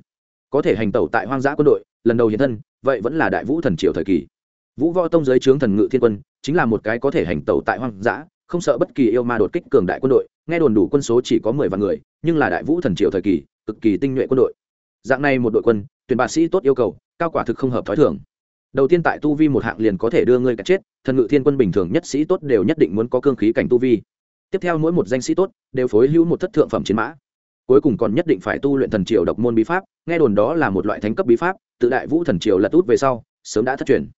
Có thể hành tẩu tại hoang dã quân đội, lần đầu hiện thân, vậy vẫn là đại vũ thần triều thời kỳ. Vũ võ tông giới trướng thần ngự thiên quân, chính là một cái có thể hành tẩu tại hoang dã, không sợ bất kỳ yêu ma đột kích cường đại quân đội, nghe đồn đủ quân số chỉ có mười vạn người, nhưng là đại vũ thần triều thời kỳ, cực kỳ tinh nhuệ quân đội dạng này một đội quân, tuyển bạc sĩ tốt yêu cầu, cao quả thực không hợp thói thường. Đầu tiên tại tu vi một hạng liền có thể đưa ngươi cả chết, thần ngự thiên quân bình thường nhất sĩ tốt đều nhất định muốn có cương khí cảnh tu vi. Tiếp theo mỗi một danh sĩ tốt đều phối hữu một thất thượng phẩm chiến mã. Cuối cùng còn nhất định phải tu luyện thần triều độc môn bí pháp, nghe đồn đó là một loại thánh cấp bí pháp, tự đại vũ thần triều lật út về sau, sớm đã thất truyền.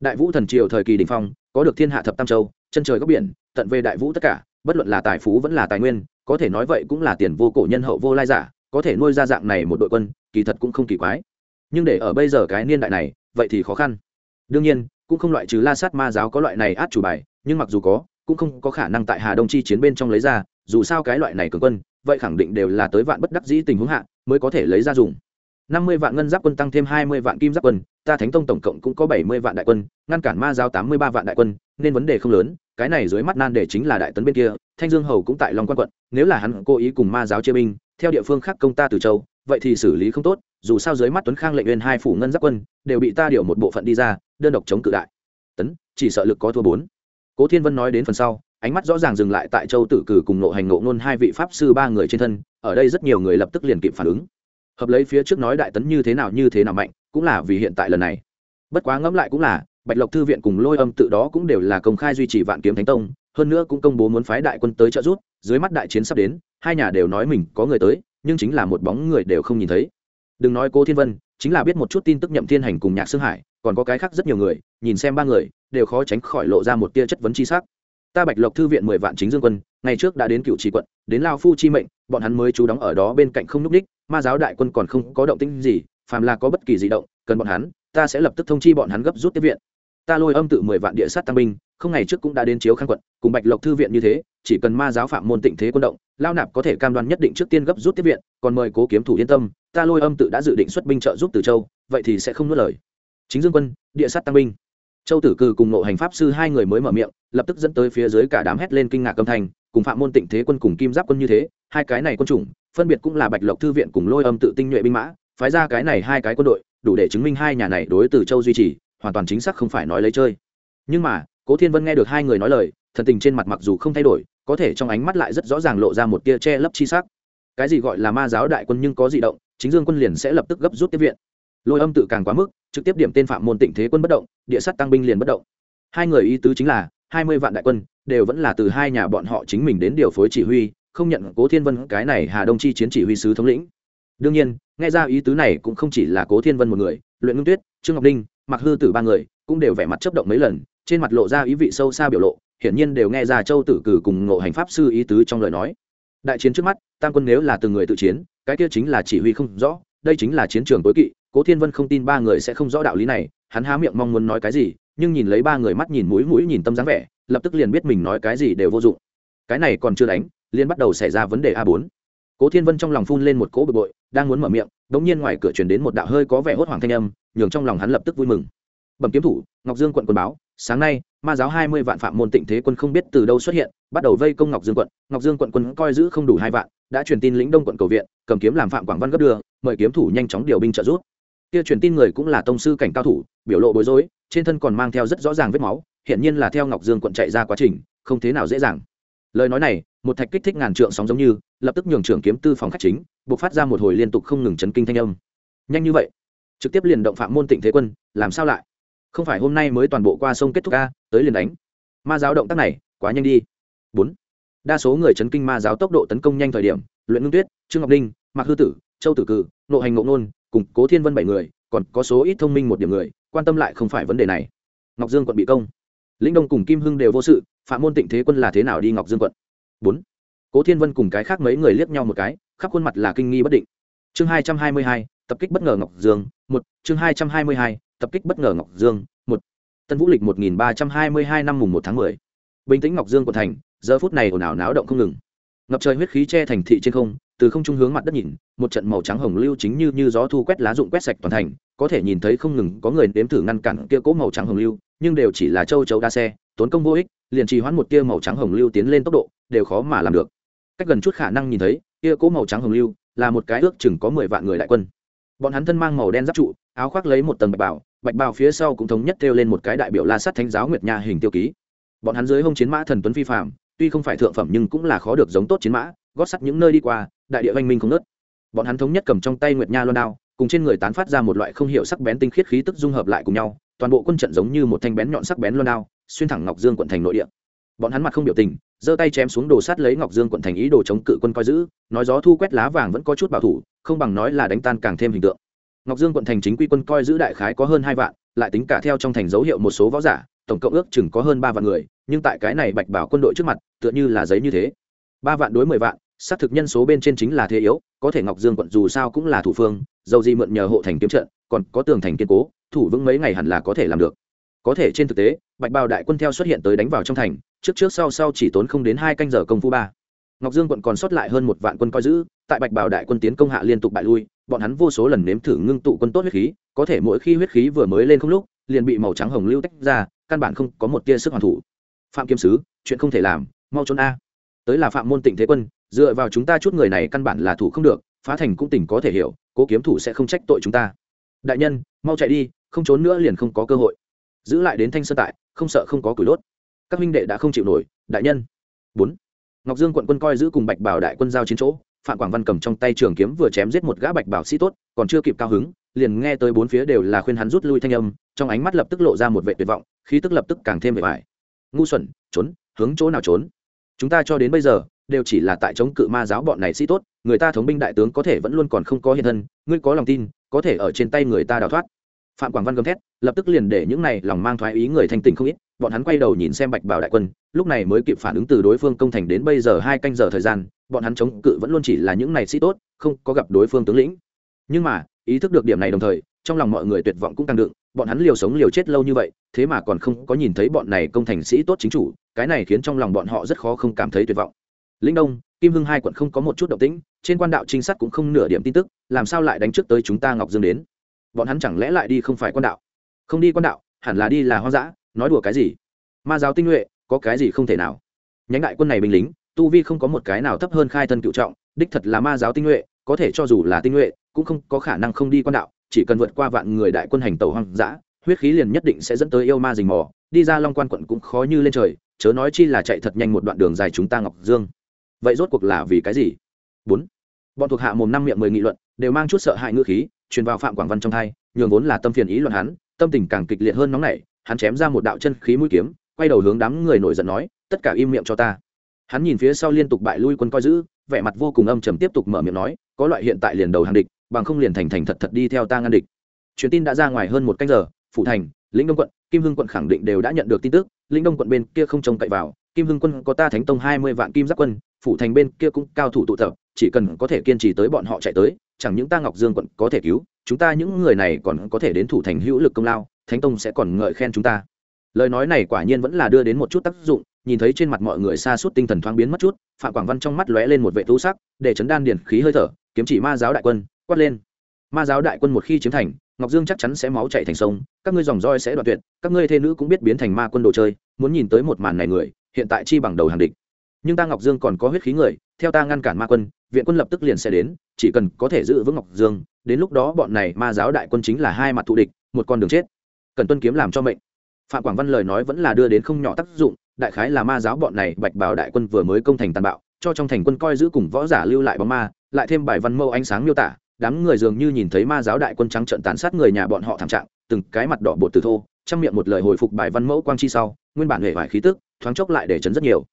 Đại vũ thần triều thời kỳ đình phong, có được thiên hạ thập tam châu, chân trời góc biển, tận về đại vũ tất cả, bất luận là tài phú vẫn là tài nguyên, có thể nói vậy cũng là tiền vô cổ nhân hậu vô lai giả, có thể nuôi ra dạng này một đội quân kỳ thật cũng không kỳ quái. Nhưng để ở bây giờ cái niên đại này, vậy thì khó khăn. Đương nhiên, cũng không loại trừ la sát ma giáo có loại này át chủ bài, nhưng mặc dù có, cũng không có khả năng tại hà đông chi chiến bên trong lấy ra, dù sao cái loại này cường quân, vậy khẳng định đều là tới vạn bất đắc dĩ tình huống hạ, mới có thể lấy ra dùng. Năm mươi vạn ngân giáp quân tăng thêm hai mươi vạn kim giáp quân, ta thánh tông tổng cộng cũng có bảy mươi vạn đại quân, ngăn cản ma giao tám mươi ba vạn đại quân, nên vấn đề không lớn, cái này dưới mắt nan để chính là đại tấn bên kia, thanh dương hầu cũng tại long quan quận, nếu là hắn cố ý cùng ma giáo chia binh, theo địa phương khác công ta từ châu vậy thì xử lý không tốt, dù sao dưới mắt tuấn khang lệnh viên hai phủ ngân giáp quân đều bị ta điều một bộ phận đi ra, đơn độc chống cự đại. Tấn, chỉ sợ lực có thua bốn. Cố thiên vân nói đến phần sau, ánh mắt rõ ràng dừng lại tại châu tử cử cùng nộ hành nộ ngôn hai vị pháp sư ba người trên thân, ở đây rất nhiều người lập tức liền kịp phản ứng. Hợp lấy phía trước nói đại tấn như thế nào như thế nào mạnh, cũng là vì hiện tại lần này. Bất quá ngẫm lại cũng là, bạch lộc thư viện cùng lôi âm tự đó cũng đều là công khai duy trì vạn kiếm thánh tông, hơn nữa cũng công bố muốn phái đại quân tới trợ giúp, dưới mắt đại chiến sắp đến, hai nhà đều nói mình có người tới nhưng chính là một bóng người đều không nhìn thấy. Đừng nói cô thiên vân, chính là biết một chút tin tức nhậm thiên hành cùng nhạc xương hải, còn có cái khác rất nhiều người, nhìn xem ba người, đều khó tránh khỏi lộ ra một tia chất vấn chi sắc. Ta bạch lộc thư viện mười vạn chính dương quân, ngày trước đã đến cựu trì quận, đến lao phu chi mệnh, bọn hắn mới trú đóng ở đó bên cạnh không núp đích ma giáo đại quân còn không có động tĩnh gì, phàm là có bất kỳ di động, cần bọn hắn, ta sẽ lập tức thông chi bọn hắn gấp rút tiếp viện ta lôi âm tự mười vạn địa sát tăng binh, không ngày trước cũng đã đến chiếu khang quận, cùng bạch lộc thư viện như thế, chỉ cần ma giáo phạm môn tịnh thế quân động, lao nạp có thể cam đoan nhất định trước tiên gấp rút tiếp viện, còn mời cố kiếm thủ yên tâm, ta lôi âm tự đã dự định xuất binh trợ giúp từ châu, vậy thì sẽ không nuốt lời. Chính dương quân, địa sát tăng binh. Châu tử cừ cùng nộ hành pháp sư hai người mới mở miệng, lập tức dẫn tới phía dưới cả đám hét lên kinh ngạc âm thanh, cùng phạm môn tịnh thế quân cùng kim giáp quân như thế, hai cái này quân chủng, phân biệt cũng là bạch lộc thư viện cùng lôi âm tự tinh nhuệ binh mã, phái ra cái này hai cái quân đội, đủ để chứng minh hai nhà này đối từ châu duy trì hoàn toàn chính xác không phải nói lấy chơi. Nhưng mà, cố thiên vân nghe được hai người nói lời, thần tình trên mặt mặc dù không thay đổi, có thể trong ánh mắt lại rất rõ ràng lộ ra một tia che lấp chi sắc. Cái gì gọi là ma giáo đại quân nhưng có di động, chính dương quân liền sẽ lập tức gấp rút tiếp viện. Lôi âm tự càng quá mức, trực tiếp điểm tên phạm môn tịnh thế quân bất động, địa sắt tăng binh liền bất động. Hai người ý tứ chính là, hai mươi vạn đại quân, đều vẫn là từ hai nhà bọn họ chính mình đến điều phối chỉ huy, không nhận cố thiên vân cái này hà đông chi chiến chỉ huy sứ thống lĩnh. Đương nhiên, nghe ra ý tứ này cũng không chỉ là cố thiên vân một người, luyện ngưng tuyết, trương ngọc đinh mặc hư tử ba người cũng đều vẻ mặt chấp động mấy lần, trên mặt lộ ra ý vị sâu xa biểu lộ, hiển nhiên đều nghe ra châu tử cử cùng ngộ hành pháp sư ý tứ trong lời nói. Đại chiến trước mắt, tam quân nếu là từng người tự chiến, cái kia chính là chỉ huy không rõ, đây chính là chiến trường tối kỵ, cố thiên vân không tin ba người sẽ không rõ đạo lý này, hắn há miệng mong muốn nói cái gì, nhưng nhìn lấy ba người mắt nhìn mũi mũi nhìn tâm dáng vẻ, lập tức liền biết mình nói cái gì đều vô dụng. Cái này còn chưa đánh liên bắt đầu xảy ra vấn đề a bốn cố thiên vân trong lòng phun lên một cỗ bực bội, đang muốn mở miệng đ ỗ n g nhiên ngoài cửa chuyển đến một đạo hơi có vẻ hốt hoảng thanh âm, nhường trong lòng hắn lập tức vui mừng. Bẩm kiếm thủ, ngọc dương quận quân báo, sáng nay, ma giáo hai mươi vạn phạm môn tịnh thế quân không biết từ đâu xuất hiện, bắt đầu vây công ngọc dương quận. Ngọc dương quận quân coi giữ không đủ hai vạn, đã truyền tin lĩnh đông quận cầu viện, cầm kiếm làm phạm quảng văn gấp đưa, mời kiếm thủ nhanh chóng điều binh trợ giúp. Kia truyền tin người cũng là tông sư cảnh cao thủ, biểu lộ bối rối, trên thân còn mang theo rất rõ ràng vết máu hiện nhiên là theo ngọc dương quận chạy ra quá trình, không thế nào dễ dàng. Lời nói này một thạch kích thích ngàn trượng sóng giống như, lập tức nhường trưởng kiếm tư phòng khách chính buộc phát ra một hồi liên tục không ngừng chấn kinh thanh âm. Nhanh như vậy, trực tiếp liền động phạm môn tịnh thế quân, làm sao lại? Không phải hôm nay mới toàn bộ qua sông kết thúc ca tới liền đánh. Ma giáo động tác này, quá nhanh đi. Bốn. Đa số người chấn kinh ma giáo tốc độ tấn công nhanh thời điểm, luyện ngưng tuyết, trương ngọc ninh mạc hư tử, châu tử cử, nộ hành ngộ nôn cùng cố thiên vân bảy người, còn có số ít thông minh một điểm người, quan tâm lại không phải vấn đề này. Ngọc dương quận bị công. Lĩnh đông cùng kim hưng đều vô sự, phạm môn tịnh thế quân là thế nào đi ngọc dương quận? Bốn. Cố thiên vân cùng cái khác mấy người liếc nhau một cái, khắp khuôn mặt là kinh nghi bất định. Chương hai trăm hai mươi hai, tập kích bất ngờ ngọc dương, một. Chương hai trăm hai mươi hai, tập kích bất ngờ ngọc dương, một. Tân vũ lịch một nghìn ba trăm hai mươi hai năm mùng một tháng mười. Bình tĩnh ngọc dương của thành, giờ phút này ồn ào náo động không ngừng. Ngập trời huyết khí che thành thị trên không, từ không trung hướng mặt đất nhìn, một trận màu trắng hồng lưu chính như như gió thu quét lá rụng quét sạch toàn thành, có thể nhìn thấy không ngừng có người nếm thử ngăn cản kia cố màu trắng hồng lưu, nhưng đều chỉ là châu chấu đa xe, tốn công vô ích liền trì hoãn một tia màu trắng hồng lưu tiến lên tốc độ, đều khó mà làm được. Cách gần chút khả năng nhìn thấy, kia cố màu trắng hồng lưu là một cái ước chừng có mười vạn người đại quân. Bọn hắn thân mang màu đen giáp trụ, áo khoác lấy một tầng bạch bào bạch bào phía sau cũng thống nhất kêu lên một cái đại biểu la sắt thánh giáo nguyệt nha hình tiêu ký. Bọn hắn dưới hông chiến mã thần tuấn phi phạm tuy không phải thượng phẩm nhưng cũng là khó được giống tốt chiến mã, gót sắt những nơi đi qua, đại địa văn minh không nớt bọn hắn thống nhất cầm trong tay nguyệt nha loan đao, cùng trên người tán phát ra một loại không hiểu sắc bén tinh khiết khí tức dung hợp lại cùng nhau, toàn bộ quân trận giống như một thanh bén nhọn sắc bén loan đao xuyên thẳng ngọc dương quận thành nội địa. Bọn hắn mặt không biểu tình, giơ tay chém xuống đồ sát lấy ngọc dương quận thành ý đồ chống cự quân coi giữ, nói gió thu quét lá vàng vẫn có chút bảo thủ, không bằng nói là đánh tan càng thêm hình tượng. Ngọc dương quận thành chính quy quân coi giữ đại khái có hơn hai vạn, lại tính cả theo trong thành dấu hiệu một số võ giả, tổng cộng ước chừng có hơn ba vạn người, nhưng tại cái này bạch bảo quân đội trước mặt, tựa như là giấy như thế. Ba vạn đối mười vạn, xác thực nhân số bên trên chính là thế yếu, có thể ngọc dương quận dù sao cũng là thủ phương, dầu gì mượn nhờ hộ thành kiếm trận, còn có tường thành kiên cố, thủ vững mấy ngày hẳn là có thể làm được có thể trên thực tế, bạch bào đại quân theo xuất hiện tới đánh vào trong thành, trước trước sau sau chỉ tốn không đến hai canh giờ công phu ba. Ngọc dương quận còn sót lại hơn một vạn quân coi giữ, tại bạch bào đại quân tiến công hạ liên tục bại lui, bọn hắn vô số lần nếm thử ngưng tụ quân tốt huyết khí, có thể mỗi khi huyết khí vừa mới lên không lúc, liền bị màu trắng hồng lưu tách ra, căn bản không có một tia sức hoàn thủ. Phạm kiếm sứ, chuyện không thể làm, mau trốn a. Tới là phạm môn tịnh thế quân, dựa vào chúng ta chút người này căn bản là thủ không được, phá thành cũng tỉnh có thể hiểu, cố kiếm thủ sẽ không trách tội chúng ta. Đại nhân, mau chạy đi, không trốn nữa liền không có cơ hội giữ lại đến thanh sơn tại, không sợ không có củi đốt. Các minh đệ đã không chịu nổi, đại nhân. Bốn. Ngọc dương quận quân coi giữ cùng bạch bảo đại quân giao chiến chỗ, phạm quảng văn cầm trong tay trường kiếm vừa chém giết một gã bạch bảo sĩ tốt, còn chưa kịp cao hứng, liền nghe tới bốn phía đều là khuyên hắn rút lui thanh âm, trong ánh mắt lập tức lộ ra một vệ tuyệt vọng, khí tức lập tức càng thêm vẻ vải ngu xuẩn, trốn, hướng chỗ nào trốn? Chúng ta cho đến bây giờ, đều chỉ là tại chống cự ma giáo bọn này sĩ tốt, người ta thống binh đại tướng có thể vẫn luôn còn không có hiện thân, ngươi có lòng tin, có thể ở trên tay người ta đào thoát phạm quảng văn gầm thét, lập tức liền để những này lòng mang thoái ý người thanh tình không ít, bọn hắn quay đầu nhìn xem bạch bảo đại quân, lúc này mới kịp phản ứng từ đối phương công thành đến bây giờ hai canh giờ thời gian, bọn hắn chống cự vẫn luôn chỉ là những này sĩ tốt, không có gặp đối phương tướng lĩnh. Nhưng mà, ý thức được điểm này đồng thời, trong lòng mọi người tuyệt vọng cũng tăng đựng, bọn hắn liều sống liều chết lâu như vậy, thế mà còn không có nhìn thấy bọn này công thành sĩ tốt chính chủ, cái này khiến trong lòng bọn họ rất khó không cảm thấy tuyệt vọng. Linh đông, kim hưng hai quận không có một chút động tĩnh, trên quan đạo trinh sát cũng không nửa điểm tin tức, làm sao lại đánh trước tới chúng ta ngọc dương đến? Bọn hắn chẳng lẽ lại đi không phải quan đạo? Không đi quan đạo, hẳn là đi là hoang dã, nói đùa cái gì? Ma giáo tinh nhuệ, có cái gì không thể nào? Nhánh đại quân này binh lính, tu vi không có một cái nào thấp hơn khai thân cựu trọng, đích thật là ma giáo tinh nhuệ, có thể cho dù là tinh nhuệ, cũng không có khả năng không đi quan đạo, chỉ cần vượt qua vạn người đại quân hành tàu hoang dã, huyết khí liền nhất định sẽ dẫn tới yêu ma rình mò, đi ra long quan quận cũng khó như lên trời, chớ nói chi là chạy thật nhanh một đoạn đường dài chúng ta ngọc dương. Vậy rốt cuộc là vì cái gì? Bốn. Bọn thuộc hạ mồm năm miệng mười nghị luận, đều mang chút sợ hãi ngữ khí truyền vào phạm quảng văn trong thai, nhường vốn là tâm phiền ý luận hắn, tâm tình càng kịch liệt hơn nóng nảy, hắn chém ra một đạo chân khí mũi kiếm, quay đầu hướng đám người nổi giận nói, tất cả im miệng cho ta. Hắn nhìn phía sau liên tục bại lui quân coi giữ, vẻ mặt vô cùng âm trầm tiếp tục mở miệng nói, có loại hiện tại liền đầu hàng địch, bằng không liền thành thành thật thật đi theo ta ngăn địch. Truyền tin đã ra ngoài hơn một canh giờ, phủ thành, lĩnh đông quận, kim hưng quận khẳng định đều đã nhận được tin tức, lĩnh đông quận bên kia không trông cậy vào, kim hưng quân có ta thánh tông hai mươi vạn kim giáp quân, phủ thành bên kia cũng cao thủ tụ tập, chỉ cần có thể kiên trì tới bọn họ chạy tới chẳng những ta ngọc dương quận có thể cứu, chúng ta những người này còn có thể đến thủ thành hữu lực công lao, thánh tông sẽ còn ngợi khen chúng ta. Lời nói này quả nhiên vẫn là đưa đến một chút tác dụng, nhìn thấy trên mặt mọi người xa suốt tinh thần thoáng biến mất chút, phạm quảng văn trong mắt lóe lên một vệ thú sắc, để chấn đan điển khí hơi thở, kiếm chỉ ma giáo đại quân, quát lên. Ma giáo đại quân một khi chiếm thành, ngọc dương chắc chắn sẽ máu chạy thành sông, các ngươi dòng roi sẽ đoạn tuyệt, các ngươi thê nữ cũng biết biến thành ma quân đồ chơi, muốn nhìn tới một màn này người, hiện tại chi bằng đầu hàng địch. Nhưng ta ngọc dương còn có huyết khí người, theo ta ngăn cản ma quân viện quân lập tức liền sẽ đến, chỉ cần có thể giữ vững ngọc dương, đến lúc đó bọn này ma giáo đại quân chính là hai mặt thù địch, một con đường chết. Cần tuân kiếm làm cho mệnh. Phạm quảng văn lời nói vẫn là đưa đến không nhỏ tác dụng, đại khái là ma giáo bọn này bạch bảo đại quân vừa mới công thành tàn bạo, cho trong thành quân coi giữ cùng võ giả lưu lại bóng ma, lại thêm bài văn mâu ánh sáng miêu tả, đám người dường như nhìn thấy ma giáo đại quân trắng trận tàn sát người nhà bọn họ thảm trạng, từng cái mặt đỏ bột từ thô, trong miệng một lời hồi phục bài văn mẫu quang chi sau, nguyên bản hệ vải khí tức, thoáng chốc lại để chấn rất nhiều.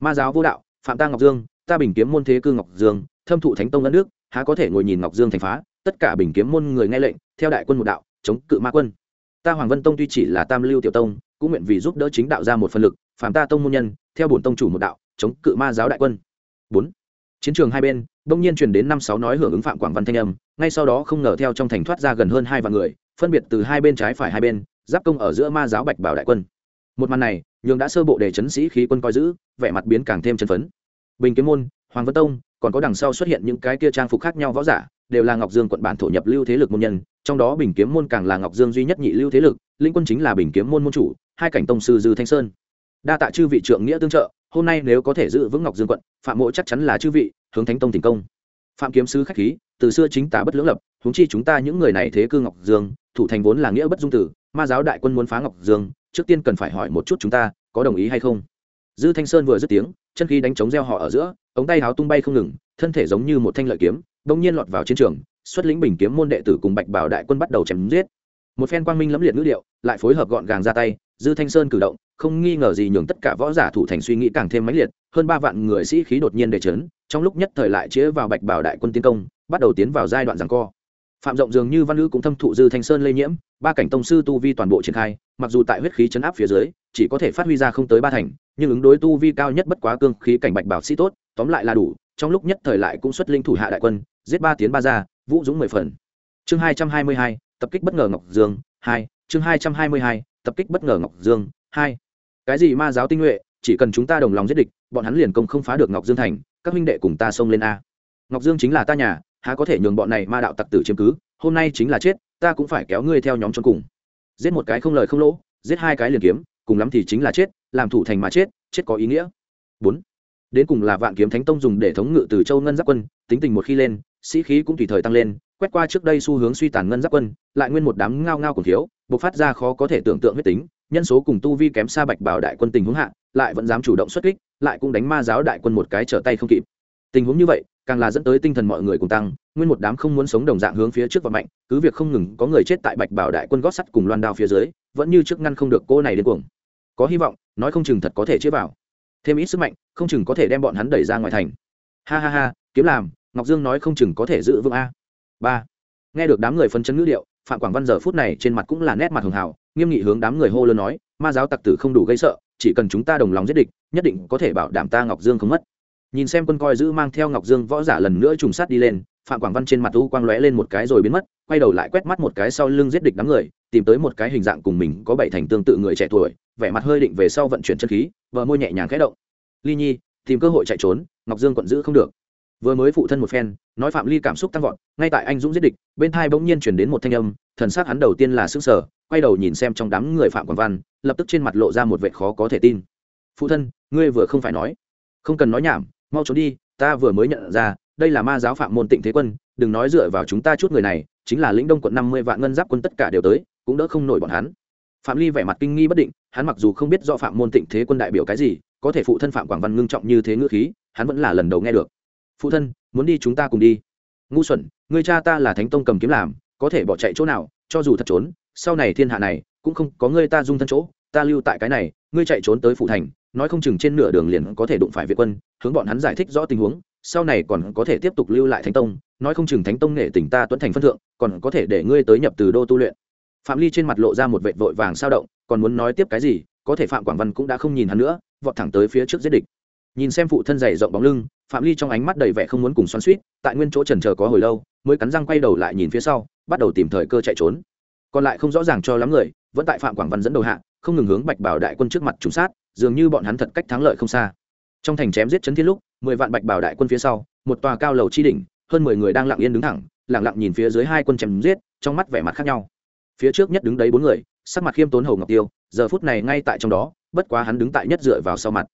Ma giáo vô đạo, phạm ta ngọc dương ta bình kiếm môn thế cư ngọc dương, thâm thụ thánh tông đất nước, há có thể ngồi nhìn ngọc dương thành phá? Tất cả bình kiếm môn người nghe lệnh, theo đại quân một đạo, chống cự ma quân. Ta hoàng vân tông tuy chỉ là tam lưu tiểu tông, cũng nguyện vì giúp đỡ chính đạo ra một phần lực phạm ta tông môn nhân, theo bổn tông chủ một đạo, chống cự ma giáo đại quân. Bốn. Chiến trường hai bên, đông nhiên truyền đến năm sáu nói hưởng ứng phạm quảng văn thanh âm, ngay sau đó không ngờ theo trong thành thoát ra gần hơn hai vạn người, phân biệt từ hai bên trái phải hai bên, giáp công ở giữa ma giáo bạch bảo đại quân. Một màn này, nhường đã sơ bộ để chấn sĩ khí quân coi giữ, vẻ mặt biến càng thêm chân phấn bình kiếm môn, hoàng vân tông, còn có đằng sau xuất hiện những cái kia trang phục khác nhau võ giả, đều là ngọc dương quận bản thổ nhập lưu thế lực môn nhân, trong đó bình kiếm môn càng là ngọc dương duy nhất nhị lưu thế lực, linh quân chính là bình kiếm môn môn chủ, hai cảnh tông sư dư thanh sơn. Đa tạ chư vị trượng nghĩa tương trợ, hôm nay nếu có thể giữ vững ngọc dương quận, phạm mộ chắc chắn là chư vị, hướng thánh tông thành công. Phạm kiếm sứ khách khí, từ xưa chính tả bất lưỡng lập, huống chi chúng ta những người này thế cư ngọc dương, thủ thành vốn là nghĩa bất dung tử, ma giáo đại quân muốn phá ngọc dương, trước tiên cần phải hỏi một chút chúng ta, có đồng ý hay không? Dư thanh sơn vừa dứt tiếng chân khí đánh chống gieo họ ở giữa, ống tay háo tung bay không ngừng, thân thể giống như một thanh lợi kiếm, bỗng nhiên lọt vào chiến trường, xuất lĩnh bình kiếm môn đệ tử cùng bạch bảo đại quân bắt đầu chém giết. Một phen quang minh lẫm liệt ngữ điệu, lại phối hợp gọn gàng ra tay, dư thanh sơn cử động, không nghi ngờ gì nhường tất cả võ giả thủ thành suy nghĩ càng thêm mãnh liệt, hơn ba vạn người sĩ khí đột nhiên để chấn, trong lúc nhất thời lại chĩa vào bạch bảo đại quân tiến công, bắt đầu tiến vào giai đoạn giằng co. Phạm rộng dường như văn lữ cũng thâm thụ dư thanh sơn lây nhiễm, ba cảnh tông sư tu vi toàn bộ triển khai, mặc dù tại huyết khí chấn áp phía dưới, chỉ có thể phát huy ra không tới ba thành nhưng ứng đối tu vi cao nhất bất quá cương khí cảnh bạch bảo sĩ tốt, tóm lại là đủ, trong lúc nhất thời lại cũng xuất linh thủ hạ đại quân, giết ba tiến ba ra vũ dũng mười phần. Chương hai trăm hai mươi hai, tập kích bất ngờ ngọc dương, hai, chương hai trăm hai mươi hai, tập kích bất ngờ ngọc dương, hai. Cái gì ma giáo tinh nhuệ, chỉ cần chúng ta đồng lòng giết địch, bọn hắn liền công không phá được ngọc dương thành, các huynh đệ cùng ta xông lên a. Ngọc dương chính là ta nhà, há có thể nhường bọn này ma đạo tặc tử chiếm cứ, hôm nay chính là chết, ta cũng phải kéo ngươi theo nhóm cho cùng. Giết một cái không lời không lỗ, giết hai cái liền kiếm, cùng lắm thì chính là chết làm thủ thành mà chết chết có ý nghĩa. Bốn, đến cùng là vạn kiếm thánh tông dùng để thống ngự từ châu ngân giáp quân, tính tình một khi lên, sĩ khí cũng tùy thời tăng lên, quét qua trước đây xu hướng suy tàn ngân giáp quân, lại nguyên một đám ngao ngao cổ thiếu, bộc phát ra khó có thể tưởng tượng huyết tính, nhân số cùng tu vi kém xa bạch bảo đại quân tình huống hạ, lại vẫn dám chủ động xuất kích, lại cũng đánh ma giáo đại quân một cái trở tay không kịp. Tình huống như vậy, càng là dẫn tới tinh thần mọi người cùng tăng, nguyên một đám không muốn sống đồng dạng hướng phía trước và mạnh, cứ việc không ngừng có người chết tại bạch bảo đại quân gót sắt cùng loan đao phía dưới, vẫn như trước ngăn không được cô này đến cuồng có hy vọng, nói không chừng thật có thể chữa vào. Thêm ít sức mạnh, không chừng có thể đem bọn hắn đẩy ra ngoài thành. Ha ha ha, kiếm làm, ngọc dương nói không chừng có thể giữ vững a. Ba. Nghe được đám người phân chân ngữ điệu, phạm quảng văn giờ phút này trên mặt cũng là nét mặt hường hảo, nghiêm nghị hướng đám người hô lớn nói, ma giáo tặc tử không đủ gây sợ, chỉ cần chúng ta đồng lòng giết địch, nhất định có thể bảo đảm ta ngọc dương không mất. Nhìn xem quân coi giữ mang theo ngọc dương võ giả lần nữa trùng sát đi lên, phạm quảng văn trên mặt u quang lóe lên một cái rồi biến mất, quay đầu lại quét mắt một cái sau lưng giết địch đám người, tìm tới một cái hình dạng cùng mình có bảy thành tương tự người trẻ tuổi vẻ mặt hơi định về sau vận chuyển chân khí vợ môi nhẹ nhàng khẽ động. Ly nhi, tìm cơ hội chạy trốn, ngọc dương quận giữ không được. Vừa mới phụ thân một phen, nói phạm ly cảm xúc tăng vọt, ngay tại anh dũng giết địch, bên thai bỗng nhiên chuyển đến một thanh âm, thần s á c hắn đầu tiên là xứng sở quay đầu nhìn xem trong đám người phạm quảng văn, lập tức trên mặt lộ ra một vệ khó có thể tin. Phụ thân, ngươi vừa không phải nói. Không cần nói nhảm, mau trốn đi, ta vừa mới nhận ra, đây là ma giáo phạm môn tịnh thế quân, đừng nói dựa vào chúng ta chút người này, chính là lĩnh đông quận năm mươi vạn ngân giáp quân tất cả đều tới, cũng đỡ không nổi bọn hắn phạm ly vẻ mặt kinh nghi bất định, hắn mặc dù không biết do phạm môn tịnh thế quân đại biểu cái gì, có thể phụ thân phạm quảng văn ngưng trọng như thế ngữ khí, hắn vẫn là lần đầu nghe được. Phụ thân, muốn đi chúng ta cùng đi. Ngu xuẩn, người cha ta là thánh tông cầm kiếm làm, có thể bỏ chạy chỗ nào, cho dù thật trốn, sau này thiên hạ này, cũng không có người ta dung thân chỗ, ta lưu tại cái này, ngươi chạy trốn tới phụ thành, nói không chừng trên nửa đường liền có thể đụng phải việt quân, hướng bọn hắn giải thích rõ tình huống, sau này còn có thể tiếp tục lưu lại thánh tông, nói không chừng thánh tông nghệ tỉnh ta tuấn thành phân thượng, còn có thể để ngươi tới nhập từ đô tu luyện phạm ly trên mặt lộ ra một vệ vội vàng sao động, còn muốn nói tiếp cái gì, có thể phạm quảng văn cũng đã không nhìn hắn nữa, vọt thẳng tới phía trước giết địch. Nhìn xem phụ thân dày rộng bóng lưng, phạm ly trong ánh mắt đầy vẻ không muốn cùng xoắn suýt tại nguyên chỗ trần chờ có hồi lâu, mới cắn răng quay đầu lại nhìn phía sau, bắt đầu tìm thời cơ chạy trốn. Còn lại không rõ ràng cho lắm người, vẫn tại phạm quảng văn dẫn đầu hạ, không ngừng hướng bạch bảo đại quân trước mặt trùng sát, dường như bọn hắn thật cách thắng lợi không xa. Trong thành chém giết chấn thiên lúc, mười vạn bạch bảo đại quân phía sau, một tòa cao lầu chi đỉnh, hơn mười người đang lặng yên đứng thẳng, lặng lặng nhìn phía dưới hai quân chém giết, trong mắt vẻ mặt khác nhau phía trước nhất đứng đấy bốn người, sắc mặt khiêm tốn hầu ngọc tiêu, giờ phút này ngay tại trong đó, bất quá hắn đứng tại nhất dựa vào sau mặt.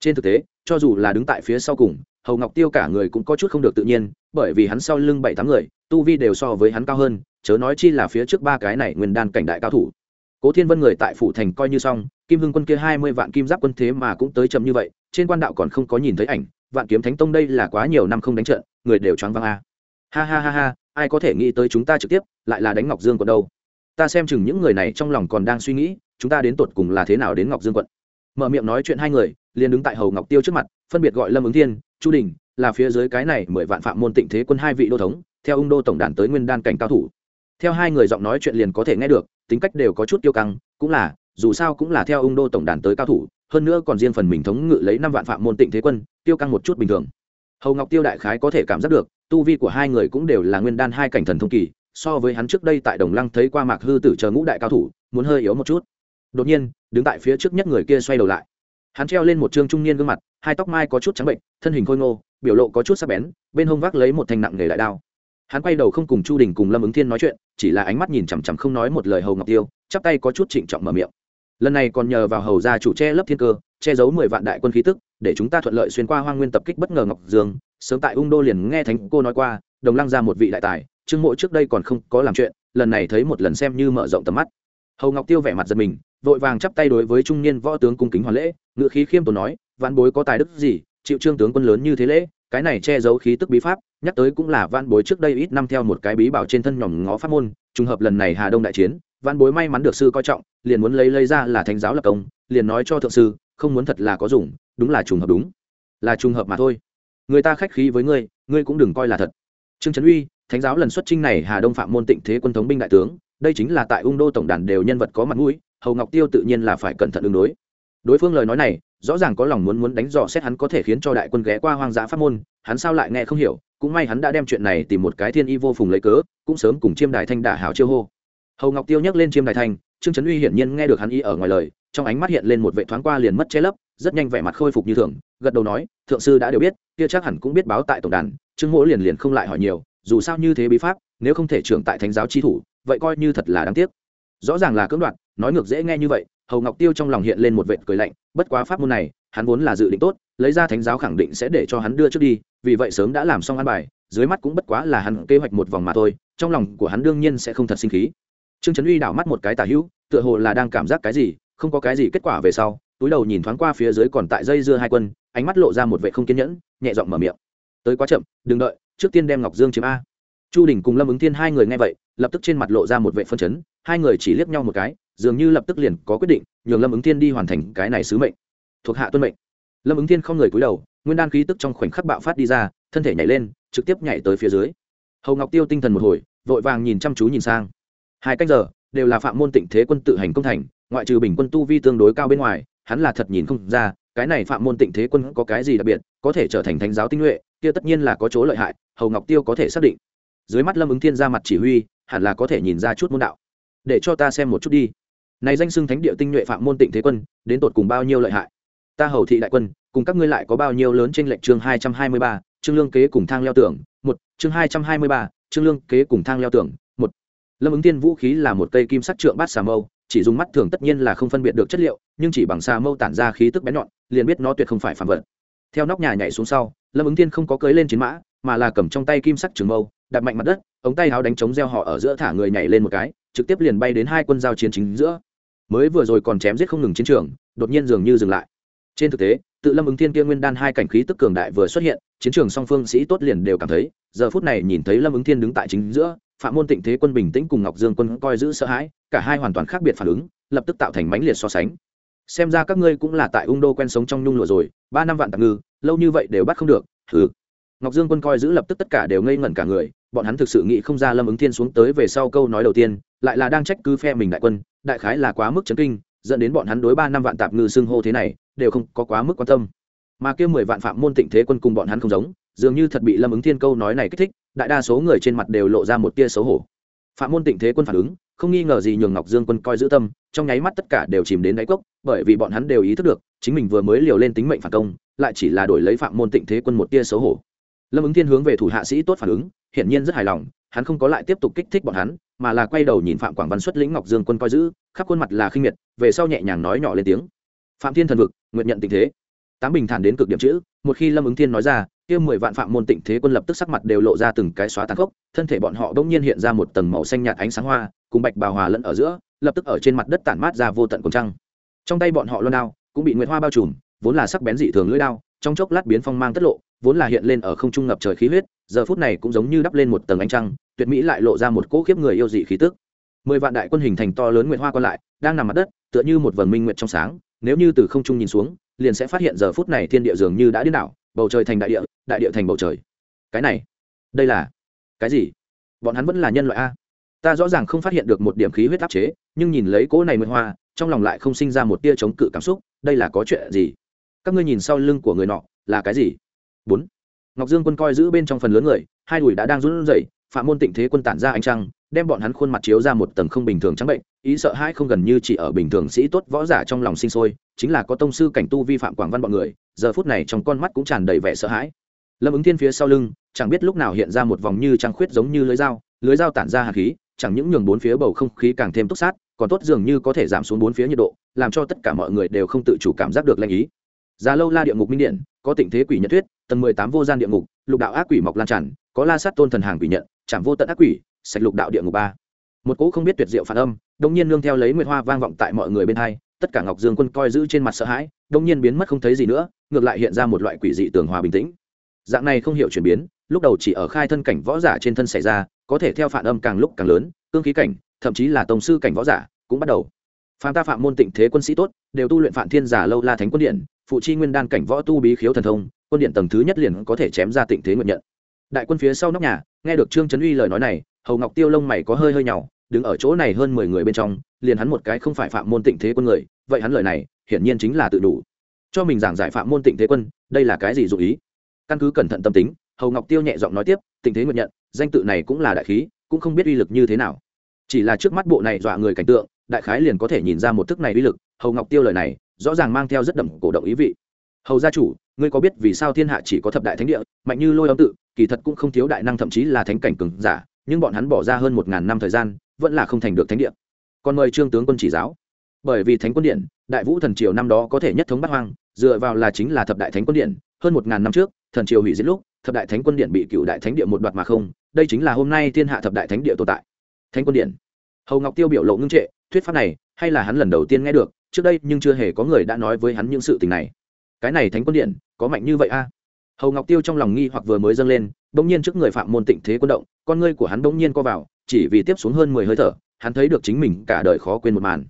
Trên thực tế, cho dù là đứng tại phía sau cùng, hầu ngọc tiêu cả người cũng có chút không được tự nhiên, bởi vì hắn sau lưng bảy tám người, tu vi đều so với hắn cao hơn, chớ nói chi là phía trước ba cái này nguyên đan cảnh đại cao thủ. Cố thiên vân người tại phủ thành coi như xong, kim hưng quân kia hai mươi vạn kim giáp quân thế mà cũng tới chậm như vậy, trên quan đạo còn không có nhìn thấy ảnh, vạn kiếm thánh tông đây là quá nhiều năm không đánh trận, người đều choáng văng a. Ha ha ha ha, ai có thể nghĩ tới chúng ta trực tiếp, lại là đánh ngọc dương còn đâu ta xem chừng những người này trong lòng còn đang suy nghĩ, chúng ta đến tột cùng là thế nào đến ngọc dương quận. Mở miệng nói chuyện hai người, liền đứng tại hầu ngọc tiêu trước mặt, phân biệt gọi lâm ứng thiên, chu đình, là phía dưới cái này mười vạn phạm môn tịnh thế quân hai vị đô thống, theo ung đô tổng đàn tới nguyên đan cảnh cao thủ. Theo hai người giọng nói chuyện liền có thể nghe được, tính cách đều có chút tiêu căng, cũng là, dù sao cũng là theo ung đô tổng đàn tới cao thủ, hơn nữa còn riêng phần mình thống ngự lấy năm vạn phạm môn tịnh thế quân tiêu căng một chút bình thường. Hầu ngọc tiêu đại khái có thể cảm giác được, tu vi của hai người cũng đều là nguyên đan hai cảnh thần thông kỳ so với hắn trước đây tại đồng lăng thấy qua mạc hư tử chờ ngũ đại cao thủ, muốn hơi yếu một chút. Đột nhiên, đứng tại phía trước nhất người kia xoay đầu lại. Hắn treo lên một trương trung niên gương mặt, hai tóc mai có chút trắng bệnh, thân hình khôi ngô, biểu lộ có chút sắc bén, bên hông vác lấy một thanh nặng nghề đại đao. Hắn quay đầu không cùng chu đình cùng lâm ứng thiên nói chuyện, chỉ là ánh mắt nhìn chằm chằm không nói một lời hầu ngọc tiêu, chắp tay có chút trịnh trọng mở miệng. Lần này còn nhờ vào hầu gia chủ che lấp thiên cơ, che giấu mười vạn đại quân khí tức, để chúng ta thuận lợi xuyên qua hoang nguyên tập kích bất ngờ ngọc dương. Sớm tại ung đô liền nghe thánh cô nói qua, đồng lăng ra một vị đại tài trương mộ trước đây còn không có làm chuyện, lần này thấy một lần xem như mở rộng tầm mắt. Hầu ngọc tiêu vẻ mặt giật mình, vội vàng chắp tay đối với trung niên võ tướng cung kính hoàn lễ ngự khí khiêm tốn nói văn bối có tài đức gì, chịu trương tướng quân lớn như thế lễ, cái này che giấu khí tức bí pháp, nhắc tới cũng là văn bối trước đây ít năm theo một cái bí bảo trên thân nhòm ngó pháp môn, trùng hợp lần này hà đông đại chiến văn bối may mắn được sư coi trọng, liền muốn lấy lấy ra là thánh giáo lập công, liền nói cho thượng sư, không muốn thật là có dùng, đúng là trùng hợp đúng, là trùng hợp mà thôi. Người ta khách khí với ngươi ngươi cũng đừng coi là thật. Trương trấn uy thánh giáo lần xuất trinh này hà đông phạm môn tịnh thế quân thống binh đại tướng, đây chính là tại ung đô tổng đàn đều nhân vật có mặt mũi, hầu ngọc tiêu tự nhiên là phải cẩn thận ứng đối. Đối phương lời nói này, rõ ràng có lòng muốn muốn đánh dò xét hắn có thể khiến cho đại quân ghé qua hoang dã pháp môn, hắn sao lại nghe không hiểu, cũng may hắn đã đem chuyện này tìm một cái thiên y vô phùng lấy cớ, cũng sớm cùng chiêm đại thanh đả hảo chiêu hô. Hầu ngọc tiêu nhắc lên chiêm đại thanh, trương trấn uy hiển nhiên nghe được hắn y ở ngoài lời, trong ánh mắt hiện lên một vệ thoáng qua liền mất che lấp, rất nhanh vẻ mặt khôi phục như thường, gật đầu nói, thượng sư đã đều biết, kia chắc hẳn cũng biết báo tại tổng đàn, trương mỗ liền liền không lại hỏi nhiều dù sao như thế bí pháp, nếu không thể trưởng tại thánh giáo chi thủ, vậy coi như thật là đáng tiếc. Rõ ràng là cưỡng đoạt, nói ngược dễ nghe như vậy, hầu ngọc tiêu trong lòng hiện lên một vệt cười lạnh, bất quá pháp môn này, hắn vốn là dự định tốt, lấy ra thánh giáo khẳng định sẽ để cho hắn đưa trước đi, vì vậy sớm đã làm xong ăn bài, dưới mắt cũng bất quá là hắn kế hoạch một vòng mà thôi, trong lòng của hắn đương nhiên sẽ không thật sinh khí. Trương trấn uy đảo mắt một cái tả hữu, tựa hồ là đang cảm giác cái gì, không có cái gì kết quả về sau, túi đầu nhìn thoáng qua phía dưới còn tại dây dưa hai quân, ánh mắt lộ ra một vệ không kiên nhẫn, nhẹ giọng mở miệng. Tới quá chậm, đừng đợi trước tiên đem ngọc dương chiếm a. Chu đình cùng lâm ứng thiên hai người nghe vậy, lập tức trên mặt lộ ra một vệ phân chấn, hai người chỉ liếc nhau một cái, dường như lập tức liền có quyết định, nhường lâm ứng thiên đi hoàn thành cái này sứ mệnh. Thuộc hạ tuân mệnh. Lâm ứng thiên không người cúi đầu, nguyên đan khí tức trong khoảnh khắc bạo phát đi ra, thân thể nhảy lên, trực tiếp nhảy tới phía dưới. Hầu ngọc tiêu tinh thần một hồi, vội vàng nhìn chăm chú nhìn sang. Hai cách giờ, đều là phạm môn tịnh thế quân tự hành công thành, ngoại trừ bình quân tu vi tương đối cao bên ngoài, hắn là thật nhìn không ra, cái này phạm môn tịnh thế quân có cái gì đặc biệt, có thể trở thành thánh giáo tinh nhuệ kia tất nhiên là có chỗ lợi hại, hầu ngọc tiêu có thể xác định. Dưới mắt lâm ứng thiên ra mặt chỉ huy, hẳn là có thể nhìn ra chút môn đạo. Để cho ta xem một chút đi. Này danh xưng thánh địa tinh nhuệ phạm môn tịnh thế quân, đến tột cùng bao nhiêu lợi hại? Ta hầu thị đại quân, cùng các ngươi lại có bao nhiêu lớn trên lệnh chương hai trăm hai mươi ba chương lương kế cùng thang leo tưởng, một, chương hai trăm hai mươi ba chương lương kế cùng thang leo tưởng, một. Lâm ứng tiên vũ khí là một cây kim sắc trượng bát xà mâu, chỉ dùng mắt thường tất nhiên là không phân biệt được chất liệu, nhưng chỉ bằng xà mâu tản ra khí tức bén nhọn, liền biết nó tuyệt không phải phàm vật. Theo nóc nhà nhảy xuống sau lâm ứng Thiên không có cưới lên chiến mã, mà là cầm trong tay kim sắc trường mâu đặt mạnh mặt đất, ống tay háo đánh chống gieo họ ở giữa thả người nhảy lên một cái, trực tiếp liền bay đến hai quân giao chiến chính giữa. Mới vừa rồi còn chém giết không ngừng chiến trường, đột nhiên dường như dừng lại. Trên thực tế, tự lâm ứng thiên kia nguyên đan hai cảnh khí tức cường đại vừa xuất hiện, chiến trường song phương sĩ tốt liền đều cảm thấy, giờ phút này nhìn thấy lâm ứng thiên đứng tại chính giữa, phạm môn tịnh thế quân bình tĩnh cùng ngọc dương quân coi giữ sợ hãi, cả hai hoàn toàn khác biệt phản ứng, lập tức tạo thành mãnh liệt so sánh. Xem ra các ngươi cũng là tại ung đô quen sống trong nhung lụa rồi, ba năm vạn tạm ngư lâu như vậy đều bắt không được thử ngọc dương quân coi giữ lập tức tất cả đều ngây ngẩn cả người, bọn hắn thực sự nghĩ không ra lâm ứng thiên xuống tới về sau câu nói đầu tiên, lại là đang trách cứ phe mình đại quân, đại khái là quá mức chấn kinh, dẫn đến bọn hắn đối ba năm vạn tạp ngư xưng hô thế này, đều không có quá mức quan tâm. Mà kia mười vạn phạm môn tịnh thế quân cùng bọn hắn không giống, dường như thật bị lâm ứng thiên câu nói này kích thích, đại đa số người trên mặt đều lộ ra một tia xấu hổ. Phạm môn tịnh thế quân phản ứng, không nghi ngờ gì nhường ngọc dương quân coi giữ tâm trong nháy mắt tất cả đều chìm đến đáy cốc, bởi vì bọn hắn đều ý thức được, chính mình vừa mới liều lên tính mệnh phản công, lại chỉ là đổi lấy phạm môn tịnh thế quân một tia xấu hổ. Lâm ứng thiên hướng về thủ hạ sĩ tốt phản ứng, hiển nhiên rất hài lòng, hắn không có lại tiếp tục kích thích bọn hắn, mà là quay đầu nhìn phạm quảng văn xuất lĩnh ngọc dương quân coi giữ, khắp khuôn mặt là khinh miệt, về sau nhẹ nhàng nói nhỏ lên tiếng. Phạm thiên thần vực, nguyện nhận tình thế. Tám bình thản đến cực điểm chữ, một khi lâm ứng thiên nói ra, kia mười vạn phạm môn tịnh thế quân lập tức sắc mặt đều lộ ra từng cái xóa tàn khốc, thân thể bọn họ bỗng nhiên hiện ra một tầng màu xanh nhạt ánh sáng hoa, cùng bạch bào hòa lẫn ở giữa lập tức ở trên mặt đất tản mát ra vô tận cùng trăng. Trong tay bọn họ luôn đao cũng bị nguyệt hoa bao trùm, vốn là sắc bén dị thường lưỡi đao, trong chốc lát biến phong mang tất lộ, vốn là hiện lên ở không trung ngập trời khí huyết, giờ phút này cũng giống như đắp lên một tầng ánh trăng, tuyệt mỹ lại lộ ra một cỗ khiếp người yêu dị khí tức. Mười vạn đại quân hình thành to lớn nguyệt hoa còn lại, đang nằm mặt đất, tựa như một vầng minh nguyệt trong sáng, nếu như từ không trung nhìn xuống, liền sẽ phát hiện giờ phút này thiên địa dường như đã điên đảo, bầu trời thành đại địa đại địa thành bầu trời. Cái này, đây là cái gì? Bọn hắn vẫn là nhân loại a ta rõ ràng không phát hiện được một điểm khí huyết áp chế, nhưng nhìn lấy cỗ này nguyệt hoa, trong lòng lại không sinh ra một tia chống cự cảm xúc, đây là có chuyện gì? Các ngươi nhìn sau lưng của người nọ, là cái gì? Bốn. Ngọc dương quân coi giữ bên trong phần lớn người, hai đùi đã đang run rẩy, phạm môn tịnh thế quân tản ra ánh trăng, đem bọn hắn khuôn mặt chiếu ra một tầng không bình thường trắng bệnh, ý sợ hãi không gần như chỉ ở bình thường sĩ tốt võ giả trong lòng sinh sôi, chính là có tông sư cảnh tu vi phạm quảng văn bọn người, giờ phút này trong con mắt cũng tràn đầy vẻ sợ hãi. Lâm ứng thiên phía sau lưng, chẳng biết lúc nào hiện ra một vòng như trăng khuyết giống như lưới dao lưới dao tản ra hạt khí chẳng những nhường bốn phía bầu không khí càng thêm túc sát, còn tốt dường như có thể giảm xuống bốn phía nhiệt độ, làm cho tất cả mọi người đều không tự chủ cảm giác được lanh ý. Già lâu la địa ngục minh điện, có tình thế quỷ nhật thuyết, tầng mười tám vô gian địa ngục, lục đạo ác quỷ mọc lan tràn, có la sát tôn thần hàng quỷ nhận, chạm vô tận ác quỷ, sạch lục đạo địa ngục ba. Một cỗ không biết tuyệt diệu phản âm, đông nhiên nương theo lấy nguyệt hoa vang vọng tại mọi người bên hai, tất cả ngọc dương quân coi giữ trên mặt sợ hãi, đông nhiên biến mất không thấy gì nữa, ngược lại hiện ra một loại quỷ dị tường hòa bình tĩnh. Dạng này không hiểu chuyển biến lúc đầu chỉ ở khai thân cảnh võ giả trên thân xảy ra, có thể theo phản âm càng lúc càng lớn, cương khí cảnh, thậm chí là tổng sư cảnh võ giả, cũng bắt đầu. Phạm ta phạm môn tịnh thế quân sĩ tốt, đều tu luyện phạm thiên giả lâu la thánh quân điện, phụ chi nguyên đan cảnh võ tu bí khiếu thần thông, quân điện tầng thứ nhất liền có thể chém ra tịnh thế nguyện nhận. Đại quân phía sau nóc nhà, nghe được trương trấn uy lời nói này, hầu ngọc tiêu lông mày có hơi hơi nhỏ đứng ở chỗ này hơn mười người bên trong, liền hắn một cái không phải phạm môn tịnh thế quân người, vậy hắn lời này, hiển nhiên chính là tự đủ. Cho mình giảng giải phạm môn tịnh thế quân, đây là cái gì dụ ý? Căn cứ cẩn thận tâm tính hầu ngọc tiêu nhẹ giọng nói tiếp, tình thế nguyện nhận, danh tự này cũng là đại khí, cũng không biết uy lực như thế nào. Chỉ là trước mắt bộ này dọa người cảnh tượng, đại khái liền có thể nhìn ra một thức này uy lực, hầu ngọc tiêu lời này, rõ ràng mang theo rất đậm cổ động ý vị. Hầu gia chủ, ngươi có biết vì sao thiên hạ chỉ có thập đại thánh địa, mạnh như lôi âm tự, kỳ thật cũng không thiếu đại năng thậm chí là thánh cảnh cường giả, nhưng bọn hắn bỏ ra hơn một ngàn năm thời gian, vẫn là không thành được thánh địa. Còn mời trương tướng quân chỉ giáo. Bởi vì thánh quân điện, đại vũ thần triều năm đó có thể nhất thống bắt hoang, dựa vào là chính là thập đại thánh quân điện, hơn một ngàn năm trước, thần triều hủy diệt lúc thập đại thánh quân điện bị cựu đại thánh địa một đoạt mà không, đây chính là hôm nay thiên hạ thập đại thánh địa tồn tại. Thánh quân điện. Hầu ngọc tiêu biểu lộ ngưng trệ, thuyết pháp này, hay là hắn lần đầu tiên nghe được, trước đây nhưng chưa hề có người đã nói với hắn những sự tình này. Cái này thánh quân điện, có mạnh như vậy a? Hầu ngọc tiêu trong lòng nghi hoặc vừa mới dâng lên, bỗng nhiên trước người phạm môn tịnh thế quân động, con ngươi của hắn bỗng nhiên co vào, chỉ vì tiếp xuống hơn mười hơi thở, hắn thấy được chính mình cả đời khó quên một màn.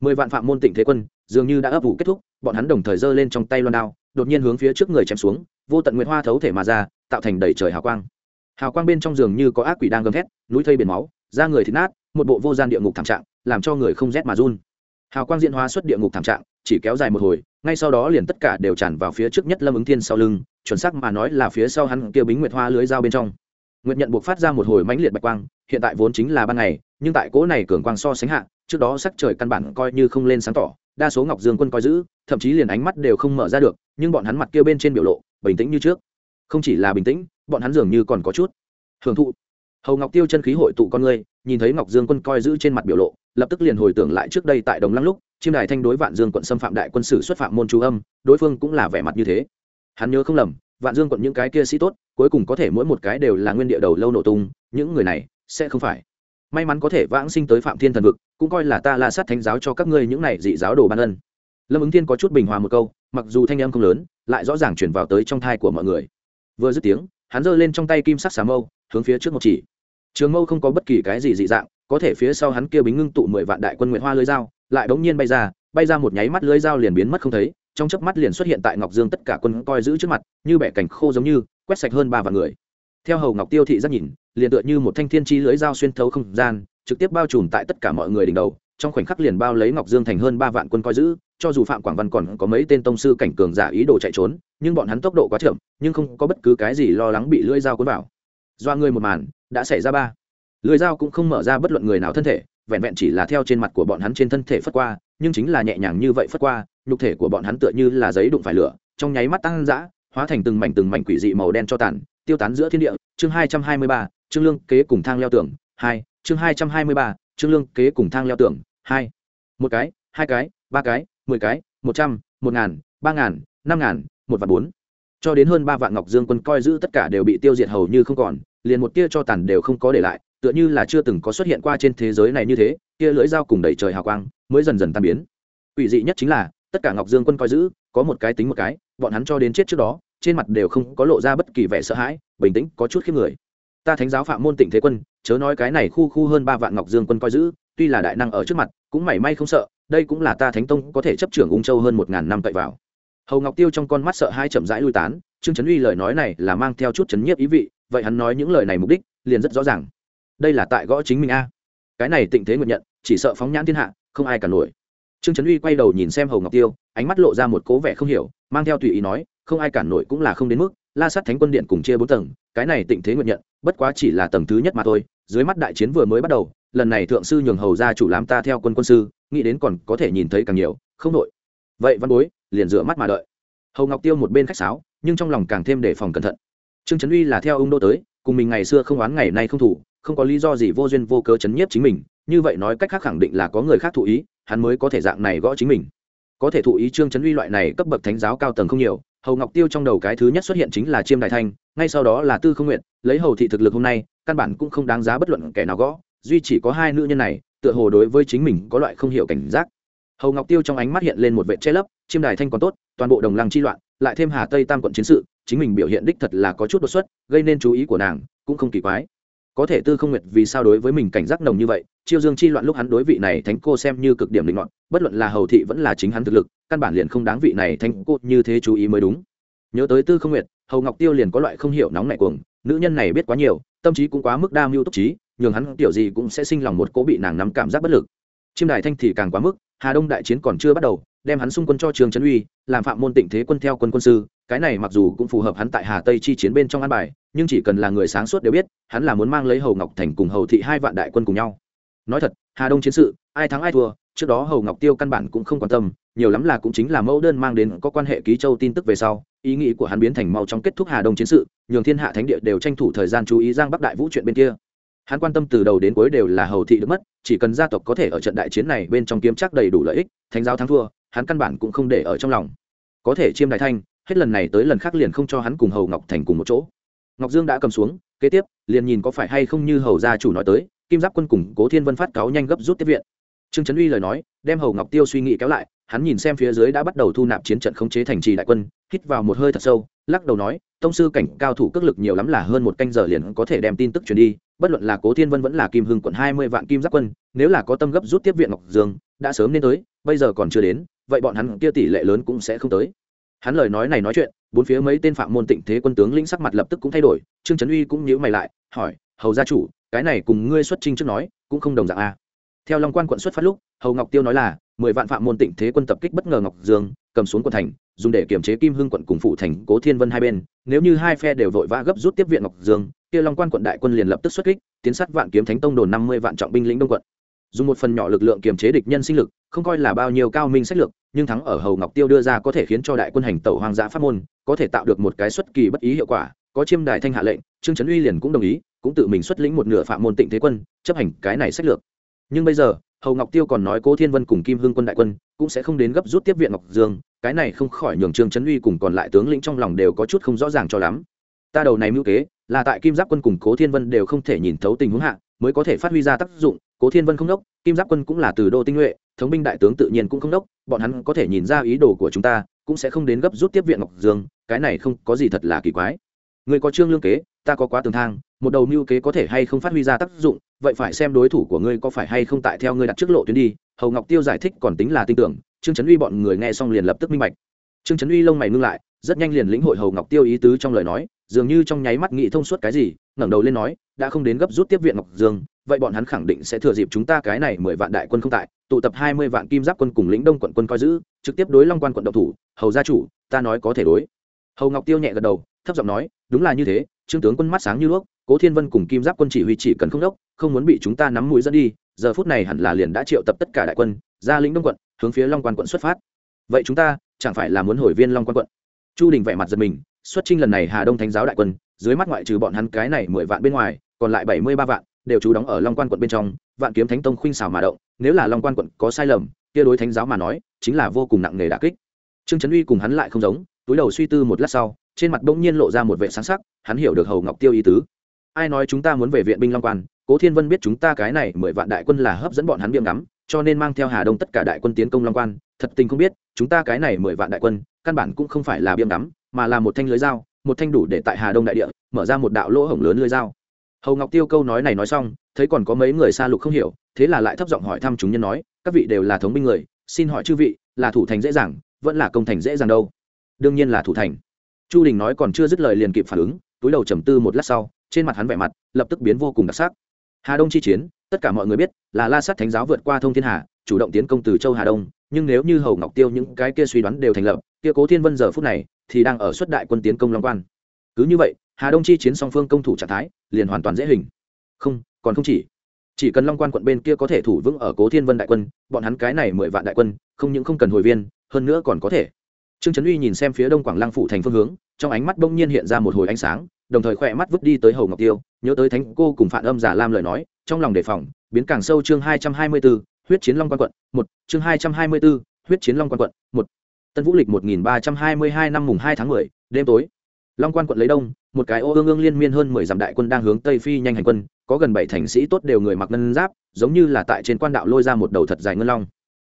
Mười vạn phạm môn tịnh thế quân dường như đã ấp ủ kết thúc, bọn hắn đồng thời giơ lên trong tay loan đao, đột nhiên hướng phía trước người chém xuống, vô tận nguyệt hoa thấu thể mà ra, tạo thành đầy trời hào quang. Hào quang bên trong giường như có ác quỷ đang gầm thét, núi thây biển máu, da người thịt nát, một bộ vô gian địa ngục thảm trạng, làm cho người không rét mà run. Hào quang diễn hóa xuất địa ngục thảm trạng, chỉ kéo dài một hồi, ngay sau đó liền tất cả đều tràn vào phía trước nhất lâm ứng thiên sau lưng, chuẩn xác mà nói là phía sau hắn kia bính nguyệt hoa lưới dao bên trong. Nguyệt nhận buộc phát ra một hồi mãnh liệt bạch quang, hiện tại vốn chính là ban ngày, nhưng tại cỗ này cường quang so sánh hạ, trước đó sắc trời căn bản coi như không lên sáng tỏ đa số ngọc dương quân coi giữ, thậm chí liền ánh mắt đều không mở ra được, nhưng bọn hắn mặt kia bên trên biểu lộ, bình tĩnh như trước. Không chỉ là bình tĩnh, bọn hắn dường như còn có chút hưởng thụ. Hầu ngọc tiêu chân khí hội tụ con người, nhìn thấy ngọc dương quân coi giữ trên mặt biểu lộ, lập tức liền hồi tưởng lại trước đây tại đồng lăng lúc, chiêm đài thanh đối vạn dương quận xâm phạm đại quân sử xuất phạm môn chú âm, đối phương cũng là vẻ mặt như thế. Hắn nhớ không lầm, vạn dương quận những cái kia sĩ tốt, cuối cùng có thể mỗi một cái đều là nguyên địa đầu lâu nổ tung, những người này sẽ không phải may mắn có thể vãng sinh tới phạm thiên thần vực, cũng coi là ta la sát thánh giáo cho các ngươi những này dị giáo đồ ban ân. Lâm ứng thiên có chút bình hòa một câu, mặc dù thanh âm không lớn, lại rõ ràng chuyển vào tới trong thai của mọi người. Vừa dứt tiếng, hắn giơ lên trong tay kim sắc xà mâu, hướng phía trước một chỉ. Trường mâu không có bất kỳ cái gì dị dạng, có thể phía sau hắn kia bính ngưng tụ mười vạn đại quân nguyện hoa lưới dao, lại bỗng nhiên bay ra bay ra một nháy mắt lưới dao liền biến mất không thấy, trong chớp mắt liền xuất hiện tại ngọc dương tất cả quân coi giữ trước mặt, như bẻ cảnh khô giống như, quét sạch hơn ba vạn người. Theo hầu ngọc tiêu thị rất nhìn liền tựa như một thanh thiên chi lưới dao xuyên thấu không gian, trực tiếp bao trùm tại tất cả mọi người đỉnh đầu, trong khoảnh khắc liền bao lấy ngọc dương thành hơn ba vạn quân coi giữ, cho dù phạm quảng văn còn có mấy tên tông sư cảnh cường giả ý đồ chạy trốn, nhưng bọn hắn tốc độ quá chậm, nhưng không có bất cứ cái gì lo lắng bị lưỡi dao cuốn vào. Do người một màn, đã xảy ra ba. Lưỡi dao cũng không mở ra bất luận người nào thân thể, vẹn vẹn chỉ là theo trên mặt của bọn hắn trên thân thể phất qua, nhưng chính là nhẹ nhàng như vậy phất qua, nhục thể của bọn hắn tựa như là giấy đụng phải lửa, trong nháy mắt tăng dã, hóa thành từng mảnh từng mảnh quỷ dị màu đen cho tàn, tiêu tán giữa thiên địa. Chương hai trăm hai mươi ba chương lương kế cùng thang leo tường hai, chương hai trăm hai mươi ba chương lương kế cùng thang leo tường hai. Một cái, hai cái, ba cái, mười cái, một trăm, một ngàn, ba ngàn, năm ngàn, một vạn bốn. Cho đến hơn ba vạn ngọc dương quân coi giữ tất cả đều bị tiêu diệt hầu như không còn, liền một tia cho tàn đều không có để lại, tựa như là chưa từng có xuất hiện qua trên thế giới này như thế kia lưỡi dao cùng đầy trời hào quang mới dần dần tan biến. Quỷ dị nhất chính là, tất cả ngọc dương quân coi giữ, có một cái tính một cái, bọn hắn cho đến chết trước đó, trên mặt đều không có lộ ra bất kỳ vẻ sợ hãi, bình tĩnh, có chút khiếp người ta thánh giáo phạm môn tịnh thế quân, chớ nói cái này khu khu hơn ba vạn ngọc dương quân coi giữ, tuy là đại năng ở trước mặt, cũng mảy may không sợ, đây cũng là ta thánh tông có thể chấp trưởng ung châu hơn một ngàn năm cậy vào. Hầu ngọc tiêu trong con mắt sợ hai chậm rãi lui tán, trương trấn uy lời nói này là mang theo chút chấn nhiếp ý vị, vậy hắn nói những lời này mục đích, liền rất rõ ràng. Đây là tại gõ chính mình a. Cái này tịnh thế nguyện nhận, chỉ sợ phóng nhãn thiên hạ, không ai cả nổi. Trương trấn uy quay đầu nhìn xem hầu ngọc tiêu, ánh mắt lộ ra một cố vẻ không hiểu, mang theo tùy ý nói, không ai cản nổi cũng là không đến mức la sát thánh quân điện cùng chia bốn tầng, cái này tịnh thế nguyện nhận, bất quá chỉ là tầng thứ nhất mà thôi, dưới mắt đại chiến vừa mới bắt đầu, lần này thượng sư nhường hầu ra chủ làm ta theo quân quân sư, nghĩ đến còn có thể nhìn thấy càng nhiều, không nội. vậy văn bối, liền rửa mắt mà đợi. Hầu ngọc tiêu một bên khách sáo, nhưng trong lòng càng thêm đề phòng cẩn thận. Trương trấn uy là theo ông đô tới, cùng mình ngày xưa không oán ngày nay không thủ, không có lý do gì vô duyên vô cớ chấn nhiếp chính mình, như vậy nói cách khác khẳng định là có người khác thụ ý, hắn mới có thể dạng này gõ chính mình. Có thể thụ ý trương trấn uy loại này cấp bậc thánh giáo cao tầng không nhiều hầu ngọc tiêu trong đầu cái thứ nhất xuất hiện chính là chiêm đại thanh, ngay sau đó là tư không nguyện lấy hầu thị thực lực hôm nay, căn bản cũng không đáng giá bất luận kẻ nào gõ, duy chỉ có hai nữ nhân này, tựa hồ đối với chính mình có loại không hiểu cảnh giác. Hầu ngọc tiêu trong ánh mắt hiện lên một vệ che lấp, chiêm đài thanh còn tốt, toàn bộ đồng lăng chi loạn, lại thêm hà tây tam quận chiến sự, chính mình biểu hiện đích thật là có chút đột xuất, gây nên chú ý của nàng, cũng không kỳ quái có thể tư không nguyệt vì sao đối với mình cảnh giác nồng như vậy, chiêu dương chi loạn lúc hắn đối vị này thánh cô xem như cực điểm định luận bất luận là hầu thị vẫn là chính hắn thực lực, căn bản liền không đáng vị này thánh cô như thế chú ý mới đúng. Nhớ tới tư không nguyệt, hầu ngọc tiêu liền có loại không hiểu nóng nảy cuồng, nữ nhân này biết quá nhiều, tâm trí cũng quá mức đa mưu túc trí, nhường hắn tiểu gì cũng sẽ sinh lòng một cố bị nàng nắm cảm giác bất lực. Chiêm đại thanh thì càng quá mức, hà đông đại chiến còn chưa bắt đầu, đem hắn xung quân cho trường trấn uy, làm phạm môn tịnh thế quân theo quân quân sư cái này mặc dù cũng phù hợp hắn tại hà tây chi chiến bên trong an bài, nhưng chỉ cần là người sáng suốt đều biết, hắn là muốn mang lấy hầu ngọc thành cùng hầu thị hai vạn đại quân cùng nhau. Nói thật, hà đông chiến sự, ai thắng ai thua, trước đó hầu ngọc tiêu căn bản cũng không quan tâm, nhiều lắm là cũng chính là mẫu đơn mang đến có quan hệ ký châu tin tức về sau, ý nghĩ của hắn biến thành mau trong kết thúc hà đông chiến sự, nhường thiên hạ thánh địa đều tranh thủ thời gian chú ý giang bắc đại vũ chuyện bên kia. Hắn quan tâm từ đầu đến cuối đều là hầu thị được mất, chỉ cần gia tộc có thể ở trận đại chiến này bên trong kiếm chắc đầy đủ lợi ích, thánh giáo thắng thua, hắn căn bản cũng không để ở trong lòng. Có thể chiêm đại thanh hết lần này tới lần khác liền không cho hắn cùng hầu ngọc thành cùng một chỗ ngọc dương đã cầm xuống kế tiếp liền nhìn có phải hay không như hầu gia chủ nói tới kim giáp quân cùng cố thiên vân phát cáo nhanh gấp rút tiếp viện trương trấn uy lời nói đem hầu ngọc tiêu suy nghĩ kéo lại hắn nhìn xem phía dưới đã bắt đầu thu nạp chiến trận khống chế thành trì đại quân hít vào một hơi thật sâu lắc đầu nói tông sư cảnh cao thủ cước lực nhiều lắm là hơn một canh giờ liền có thể đem tin tức truyền đi bất luận là cố thiên vân vẫn là kim hưng quận hai mươi vạn kim giáp quân nếu là có tâm gấp rút tiếp viện ngọc dương đã sớm nên tới bây giờ còn chưa đến vậy bọn hắn kia tỷ lệ lớn cũng sẽ không tới hắn lời nói này nói chuyện, bốn phía mấy tên phạm môn tịnh thế quân tướng lĩnh sắc mặt lập tức cũng thay đổi, trương trấn uy cũng nhíu mày lại, hỏi, hầu gia chủ, cái này cùng ngươi xuất trinh trước nói, cũng không đồng dạng a theo long quan quận xuất phát lúc, hầu ngọc tiêu nói là, mười vạn phạm môn tịnh thế quân tập kích bất ngờ ngọc dương, cầm xuống quận thành, dùng để kiểm chế kim hưng quận cùng phụ thành, cố thiên vân hai bên. Nếu như hai phe đều vội vã gấp rút tiếp viện ngọc dương, kia long quan quận đại quân liền lập tức xuất kích, tiến sát vạn kiếm thánh tông đồn năm mươi vạn trọng binh lĩnh đông quận dùng một phần nhỏ lực lượng kiềm chế địch nhân sinh lực, không coi là bao nhiêu cao minh sách lược, nhưng thắng ở hầu ngọc tiêu đưa ra có thể khiến cho đại quân hành tẩu hoang dã pháp môn, có thể tạo được một cái xuất kỳ bất ý hiệu quả, có chiêm đài thanh hạ lệnh, trương trấn uy liền cũng đồng ý, cũng tự mình xuất lĩnh một nửa phạm môn tịnh thế quân, chấp hành cái này sách lược. Nhưng bây giờ, hầu ngọc tiêu còn nói cố thiên vân cùng kim hưng quân đại quân, cũng sẽ không đến gấp rút tiếp viện ngọc dương, cái này không khỏi nhường trương trấn uy cùng còn lại tướng lĩnh trong lòng đều có chút không rõ ràng cho lắm. Ta đầu này mưu kế, là tại kim giáp quân cùng cố thiên vân đều không thể nhìn thấu tình huống hạ mới có thể phát huy ra tác dụng, cố thiên vân không đốc, kim giáp quân cũng là từ đô tinh nhuệ, thống binh đại tướng tự nhiên cũng không đốc, bọn hắn có thể nhìn ra ý đồ của chúng ta, cũng sẽ không đến gấp rút tiếp viện ngọc dương, cái này không có gì thật là kỳ quái. Người có trương lương kế, ta có quá tường thang, một đầu mưu kế có thể hay không phát huy ra tác dụng, vậy phải xem đối thủ của ngươi có phải hay không tại theo ngươi đặt trước lộ tuyến đi. Hầu ngọc tiêu giải thích còn tính là tin tưởng, trương trấn uy bọn người nghe xong liền lập tức minh bạch. Trương trấn uy lông mày ngưng lại, rất nhanh liền lĩnh hội hầu ngọc tiêu ý tứ trong lời nói, dường như trong nháy mắt nghĩ thông suốt cái gì ngẩng đầu lên nói, đã không đến gấp rút tiếp viện ngọc dương, vậy bọn hắn khẳng định sẽ thừa dịp chúng ta cái này mười vạn đại quân không tại, tụ tập hai mươi vạn kim giáp quân cùng lĩnh đông quận quân coi giữ, trực tiếp đối long quan quận độc thủ, hầu gia chủ, ta nói có thể đối. Hầu ngọc tiêu nhẹ gật đầu, thấp giọng nói, đúng là như thế, trương tướng quân mắt sáng như đuốc, cố thiên vân cùng kim giáp quân chỉ huy chỉ cần không đốc, không muốn bị chúng ta nắm mũi dẫn đi, giờ phút này hẳn là liền đã triệu tập tất cả đại quân, ra lĩnh đông quận, hướng phía long quan quận xuất phát. Vậy chúng ta chẳng phải là muốn hồi viên long quan quận? Chu đình vẻ mặt giật mình xuất trinh lần này hà đông thánh giáo đại quân, dưới mắt ngoại trừ bọn hắn cái này mười vạn bên ngoài, còn lại bảy mươi ba vạn đều trú đóng ở long quan quận bên trong, vạn kiếm thánh tông khuynh xảo mà động, nếu là long quan quận có sai lầm, kia đối thánh giáo mà nói, chính là vô cùng nặng nề đà kích. Trương trấn uy cùng hắn lại không giống, túi đầu suy tư một lát sau, trên mặt bỗng nhiên lộ ra một vệ sáng sắc, hắn hiểu được hầu ngọc tiêu ý tứ. Ai nói chúng ta muốn về viện binh long quan, cố thiên vân biết chúng ta cái này mười vạn đại quân là hấp dẫn bọn hắn biếm ngắm, cho nên mang theo hà đông tất cả đại quân tiến công long quan, thật tình không biết, chúng ta cái này mười vạn đại quân, căn bản cũng không phải là biếm ngắm mà là một thanh lưới dao, một thanh đủ để tại hà đông đại địa, mở ra một đạo lỗ hổng lớn lưới dao. Hầu ngọc tiêu câu nói này nói xong, thấy còn có mấy người xa lục không hiểu, thế là lại thấp giọng hỏi thăm chúng nhân nói, các vị đều là thống binh người, xin hỏi chư vị, là thủ thành dễ dàng, vẫn là công thành dễ dàng đâu? Đương nhiên là thủ thành. Chu đình nói còn chưa dứt lời liền kịp phản ứng, túi đầu trầm tư một lát sau, trên mặt hắn vẻ mặt lập tức biến vô cùng đặc sắc. Hà đông chi chiến, tất cả mọi người biết, là la sát thánh giáo vượt qua thông thiên hà, chủ động tiến công từ châu hà đông, nhưng nếu như hầu ngọc tiêu những cái kia suy đoán đều thành lập, kia cố thiên vân giờ phút này thì đang ở xuất đại quân tiến công long quan. Cứ như vậy, hà đông chi chiến song phương công thủ trạng thái liền hoàn toàn dễ hình. Không, còn không chỉ. Chỉ cần long quan quận bên kia có thể thủ vững ở cố thiên vân đại quân, bọn hắn cái này mười vạn đại quân, không những không cần hồi viên, hơn nữa còn có thể. Trương trấn uy nhìn xem phía đông quảng lăng phủ thành phương hướng, trong ánh mắt bỗng nhiên hiện ra một hồi ánh sáng, đồng thời khỏe mắt vứt đi tới hầu ngọc tiêu, nhớ tới thánh cô cùng phản âm giả lam lời nói, trong lòng đề phòng, biến càng sâu chương hai trăm hai mươi b ố huyết chiến long quan quận, một, chương hai trăm hai mươi b ố huyết chiến long quan quận, một tân vũ lịch một nghìn ba trăm hai mươi hai năm mùng hai tháng mười, đêm tối. Long quan quận lấy đông, một cái ô ương ương liên miên hơn mười dặm đại quân đang hướng tây phi nhanh hành quân, có gần bảy thành sĩ tốt đều người mặc ngân giáp, giống như là tại trên quan đạo lôi ra một đầu thật dài ngân long.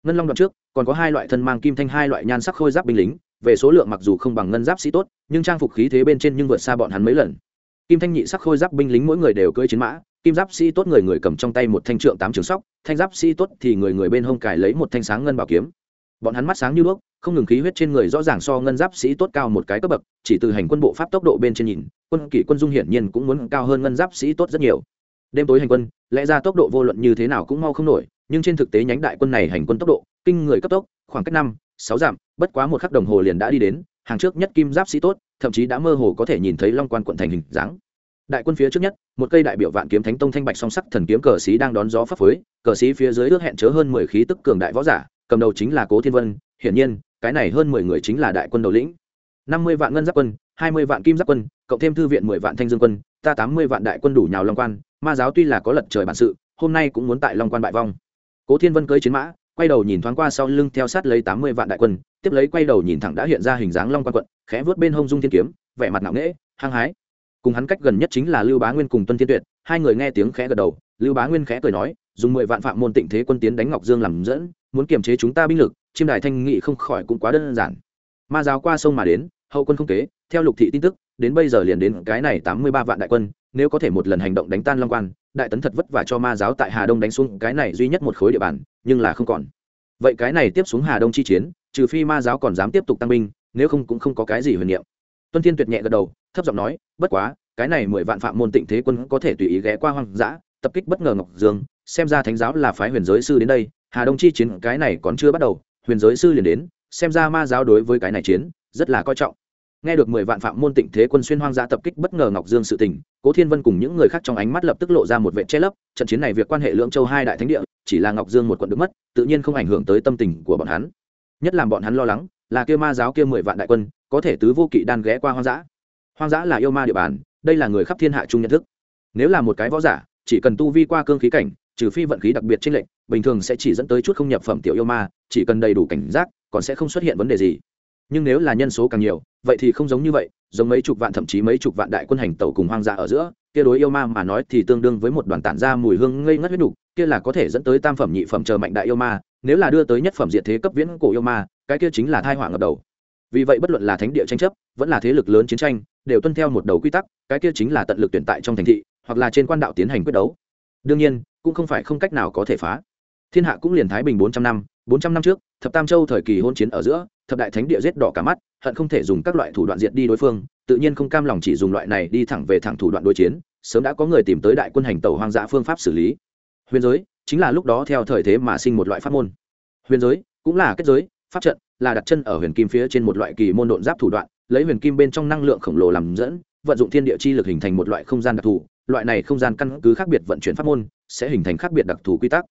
Ngân long đoạn trước, còn có hai loại thân mang kim thanh, hai loại nhan sắc khôi giáp binh lính, về số lượng mặc dù không bằng ngân giáp sĩ tốt, nhưng trang phục khí thế bên trên nhưng vượt xa bọn hắn mấy lần. Kim thanh nhị sắc khôi giáp binh lính mỗi người đều cưỡi chiến mã, kim giáp sĩ tốt người người cầm trong tay một thanh trượng tám trường sóc, thanh giáp sĩ tốt thì người người bên hông cài lấy một thanh sáng ngân bảo kiếm bọn hắn mắt sáng như đuốc, không ngừng khí huyết trên người rõ ràng so ngân giáp sĩ tốt cao một cái cấp bậc, chỉ từ hành quân bộ pháp tốc độ bên trên nhìn, quân kỷ quân dung hiển nhiên cũng muốn cao hơn ngân giáp sĩ tốt rất nhiều. Đêm tối hành quân, lẽ ra tốc độ vô luận như thế nào cũng mau không nổi, nhưng trên thực tế nhánh đại quân này hành quân tốc độ, kinh người cấp tốc, khoảng cách năm, sáu dặm, bất quá một khắc đồng hồ liền đã đi đến, hàng trước nhất kim giáp sĩ tốt, thậm chí đã mơ hồ có thể nhìn thấy long quan quận thành hình dáng. Đại quân phía trước nhất, một cây đại biểu vạn kiếm thánh tông thanh bạch song sắc thần kiếm cờ sĩ đang đón gió pháp phới, cờ sĩ phía dưới ước hẹn chớ hơn mười khí tức cường đại võ giả cầm đầu chính là cố thiên vân, hiển nhiên, cái này hơn mười người chính là đại quân đầu lĩnh. Năm mươi vạn ngân giáp quân, hai mươi vạn kim giáp quân, cộng thêm thư viện mười vạn thanh dương quân, ta tám mươi vạn đại quân đủ nhào long quan, ma giáo tuy là có lật trời bản sự, hôm nay cũng muốn tại long quan bại vong. Cố thiên vân cưới chiến mã, quay đầu nhìn thoáng qua sau lưng theo sát lấy tám mươi vạn đại quân, tiếp lấy quay đầu nhìn thẳng đã hiện ra hình dáng long quan quận, khẽ vớt bên hông dung thiên kiếm, vẻ mặt nặng nễ hăng hái. Cùng hắn cách gần nhất chính là lưu bá nguyên cùng tuân thiên tuyệt, hai người nghe tiếng khẽ gật đầu, lưu bá nguyên khẽ cười nói dùng mười vạn phạm môn tịnh thế quân tiến đánh ngọc dương làm dẫn, muốn kiềm chế chúng ta binh lực, chiêm đài thanh nghị không khỏi cũng quá đơn giản. Ma giáo qua sông mà đến, hậu quân không kế, theo lục thị tin tức, đến bây giờ liền đến cái này tám mươi ba vạn đại quân, nếu có thể một lần hành động đánh tan long quan, đại tấn thật vất vả cho ma giáo tại hà đông đánh xuống cái này duy nhất một khối địa bàn, nhưng là không còn. Vậy cái này tiếp xuống hà đông chi chiến, trừ phi ma giáo còn dám tiếp tục tăng binh, nếu không cũng không có cái gì huyền niệm. Tuân thiên tuyệt nhẹ gật đầu, thấp giọng nói, bất quá, cái này mười vạn phạm môn tịnh thế quân có thể tùy ý ghé qua hoang dã, tập kích bất ngờ ngọc dương xem ra thánh giáo là phái huyền giới sư đến đây, hà đông chi chiến cái này còn chưa bắt đầu, huyền giới sư liền đến, xem ra ma giáo đối với cái này chiến, rất là coi trọng. Nghe được mười vạn phạm môn tịnh thế quân xuyên hoang dã tập kích bất ngờ ngọc dương sự tình, cố thiên vân cùng những người khác trong ánh mắt lập tức lộ ra một vệ che lấp, trận chiến này việc quan hệ lưỡng châu hai đại thánh địa, chỉ là ngọc dương một quận được mất, tự nhiên không ảnh hưởng tới tâm tình của bọn hắn. Nhất làm bọn hắn lo lắng, là kia ma giáo kia mười vạn đại quân, có thể tứ vô kỵ đan ghé qua hoang dã. Hoang dã là yêu ma địa bàn, đây là người khắp thiên hạ chung nhận thức. Nếu là một cái võ giả, chỉ cần tu vi qua cương khí cảnh trừ phi vận khí đặc biệt trên lệnh bình thường sẽ chỉ dẫn tới chút không nhập phẩm tiểu yêu ma, chỉ cần đầy đủ cảnh giác, còn sẽ không xuất hiện vấn đề gì. Nhưng nếu là nhân số càng nhiều, vậy thì không giống như vậy, giống mấy chục vạn thậm chí mấy chục vạn đại quân hành tàu cùng hoang dã ở giữa, kia đối yêu ma mà nói thì tương đương với một đoàn tản ra mùi hương ngây ngất huyết đục kia là có thể dẫn tới tam phẩm nhị phẩm chờ mạnh đại yêu ma, nếu là đưa tới nhất phẩm diệt thế cấp viễn cổ yêu ma, cái kia chính là thai họa ngập đầu. Vì vậy bất luận là thánh địa tranh chấp, vẫn là thế lực lớn chiến tranh, đều tuân theo một đầu quy tắc, cái kia chính là tận lực tuyển tại trong thành thị, hoặc là trên quan đạo tiến hành quyết đấu. Đương nhiên cũng không phải không cách nào có thể phá. Thiên hạ cũng liền thái bình bốn trăm năm, bốn trăm năm trước, thập tam châu thời kỳ hôn chiến ở giữa, thập đại thánh địa giết đỏ cả mắt, hận không thể dùng các loại thủ đoạn diệt đi đối phương, tự nhiên không cam lòng chỉ dùng loại này đi thẳng về thẳng thủ đoạn đối chiến, sớm đã có người tìm tới đại quân hành tàu hoang dã phương pháp xử lý. Huyền giới, chính là lúc đó theo thời thế mà sinh một loại pháp môn. Huyền giới, cũng là kết giới, pháp trận, là đặt chân ở huyền kim phía trên một loại kỳ môn độn giáp thủ đoạn, lấy huyền kim bên trong năng lượng khổng lồ làm dẫn, vận dụng thiên địa chi lực hình thành một loại không gian đặc thù, loại này không gian căn cứ khác biệt vận chuyển pháp môn sẽ hình thành khác biệt đặc thù quy tắc.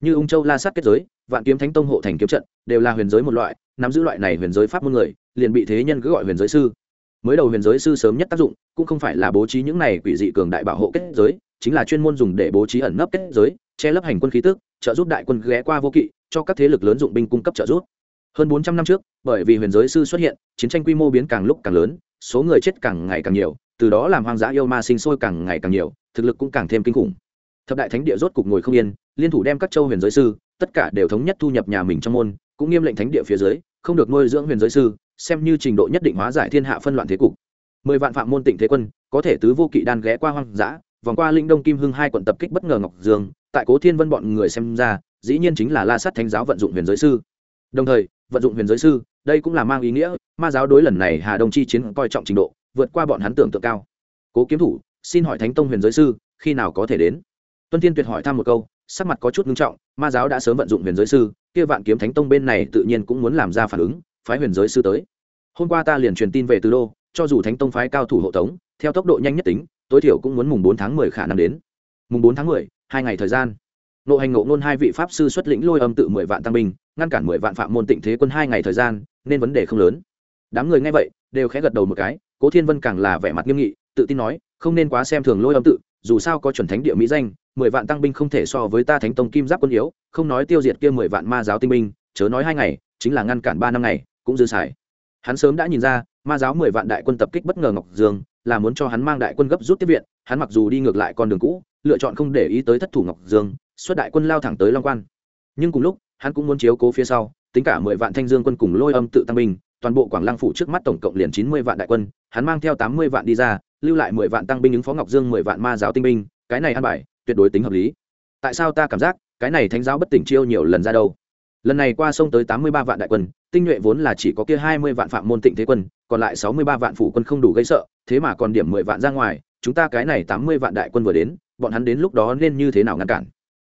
Như ung châu la sát kết giới, vạn kiếm thánh tông hộ thành kiếm trận, đều là huyền giới một loại, nắm giữ loại này huyền giới pháp môn người, liền bị thế nhân cứ gọi huyền giới sư. Mới đầu huyền giới sư sớm nhất tác dụng, cũng không phải là bố trí những này quỷ dị cường đại bảo hộ kết giới, chính là chuyên môn dùng để bố trí ẩn nấp kết giới, che lấp hành quân khí tức, trợ giúp đại quân ghé qua vô kỵ, cho các thế lực lớn dụng binh cung cấp trợ giúp. Hơn bốn trăm năm trước, bởi vì huyền giới sư xuất hiện, chiến tranh quy mô biến càng lúc càng lớn, số người chết càng ngày càng nhiều, từ đó làm hoang dã yêu ma sinh sôi càng ngày càng nhiều, thực lực cũng càng thêm kinh khủng thập đại thánh địa rốt cục ngồi không yên, liên thủ đem các châu huyền giới sư, tất cả đều thống nhất thu nhập nhà mình trong môn, cũng nghiêm lệnh thánh địa phía dưới, không được nuôi dưỡng huyền giới sư, xem như trình độ nhất định hóa giải thiên hạ phân loạn thế cục. Mười vạn phạm môn tịnh thế quân, có thể tứ vô kỵ đan ghé qua hoang dã, vòng qua linh đông kim hưng hai quận tập kích bất ngờ ngọc dương, tại cố thiên vân bọn người xem ra, dĩ nhiên chính là la sát thánh giáo vận dụng huyền giới sư. Đồng thời, vận dụng huyền giới sư, đây cũng là mang ý nghĩa, ma giáo đối lần này hà đông chi chiến coi trọng trình độ, vượt qua bọn hắn tưởng tượng cao. Cố kiếm thủ, xin hỏi thánh tông huyền giới sư, khi nào có thể đến? Tuân Thiên tuyệt hỏi thăm một câu, sắc mặt có chút nghiêm trọng, ma giáo đã sớm vận dụng huyền giới sư, kia vạn kiếm thánh tông bên này tự nhiên cũng muốn làm ra phản ứng, phái huyền giới sư tới. Hôm qua ta liền truyền tin về từ đô, cho dù thánh tông phái cao thủ hộ tống, theo tốc độ nhanh nhất tính, tối thiểu cũng muốn mùng bốn tháng mười khả năng đến. Mùng bốn tháng mười, hai ngày thời gian. Nộ hành ngộ ngôn hai vị pháp sư xuất lĩnh lôi âm tự mười vạn tăng binh, ngăn cản mười vạn phạm môn tịnh thế quân hai ngày thời gian, nên vấn đề không lớn. Đám người nghe vậy, đều khẽ gật đầu một cái, cố thiên vân càng là vẻ mặt nghiêm nghị, tự tin nói, không nên quá xem thường lôi âm tự, dù sao có chuẩn thánh địa mỹ danh mười vạn tăng binh không thể so với ta thánh tông kim giáp quân yếu, không nói tiêu diệt kia mười vạn ma giáo tinh binh, chớ nói hai ngày, chính là ngăn cản ba năm ngày, cũng dư xài. Hắn sớm đã nhìn ra, ma giáo mười vạn đại quân tập kích bất ngờ ngọc dương, là muốn cho hắn mang đại quân gấp rút tiếp viện, hắn mặc dù đi ngược lại con đường cũ, lựa chọn không để ý tới thất thủ ngọc dương, xuất đại quân lao thẳng tới long quan. Nhưng cùng lúc, hắn cũng muốn chiếu cố phía sau, tính cả mười vạn thanh dương quân cùng lôi âm tự tăng binh, toàn bộ quảng lăng phủ trước mắt tổng cộng liền chín mươi vạn đại quân, hắn mang theo tám mươi vạn đi ra, lưu lại mười vạn tăng binh ứng phó ngọc dương mười vạn ma giáo tinh binh, cái này ăn bài tuyệt đối tính hợp lý. Tại sao ta cảm giác cái này thánh giáo bất tỉnh chiêu nhiều lần ra đâu? Lần này qua sông tới tám mươi ba vạn đại quân, tinh nhuệ vốn là chỉ có kia hai mươi vạn phạm môn tịnh thế quân, còn lại sáu mươi ba vạn phủ quân không đủ gây sợ, thế mà còn điểm mười vạn ra ngoài, chúng ta cái này tám mươi vạn đại quân vừa đến, bọn hắn đến lúc đó nên như thế nào ngăn cản?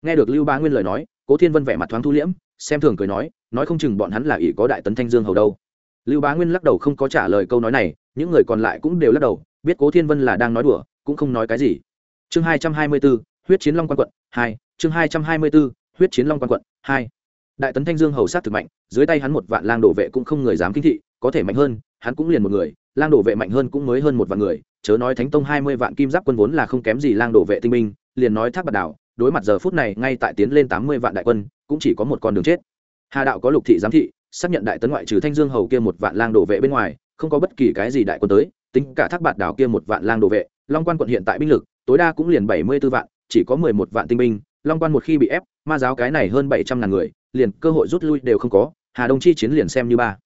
Nghe được lưu bá nguyên lời nói, cố thiên vân vẻ mặt thoáng thu liễm, xem thường cười nói nói không chừng bọn hắn là ỷ có đại tấn thanh dương hầu đâu. Lưu bá nguyên lắc đầu không có trả lời câu nói này, những người còn lại cũng đều lắc đầu, biết cố thiên vân là đang nói đùa, cũng không nói cái gì. Chương hai trăm hai mươi b ố huyết chiến long quan quận, hai, chương hai trăm hai mươi b ố huyết chiến long quan quận, hai. Đại tấn thanh dương hầu sát thực mạnh, dưới tay hắn một vạn lang đổ vệ cũng không người dám kinh thị, có thể mạnh hơn, hắn cũng liền một người, lang đổ vệ mạnh hơn cũng mới hơn một vạn người, chớ nói thánh tông hai mươi vạn kim giáp quân vốn là không kém gì lang đổ vệ tinh minh liền nói thác bạt đảo, đối mặt giờ phút này ngay tại tiến lên tám mươi vạn đại quân, cũng chỉ có một con đường chết. Hà đạo có lục thị giám thị, xác nhận đại tấn ngoại trừ thanh dương hầu kia một vạn lang đổ vệ bên ngoài, không có bất kỳ cái gì đại quân tới, tính cả thác bạt đảo kia một vạn lang đổ vệ, long quan quận hiện tại binh lực, tối đa cũng liền bảy mươi b ố vạn chỉ có mười một vạn tinh binh, long quan một khi bị ép, ma giáo cái này hơn bảy trăm ngàn người, liền cơ hội rút lui đều không có, hà đông chi chiến liền xem như ba.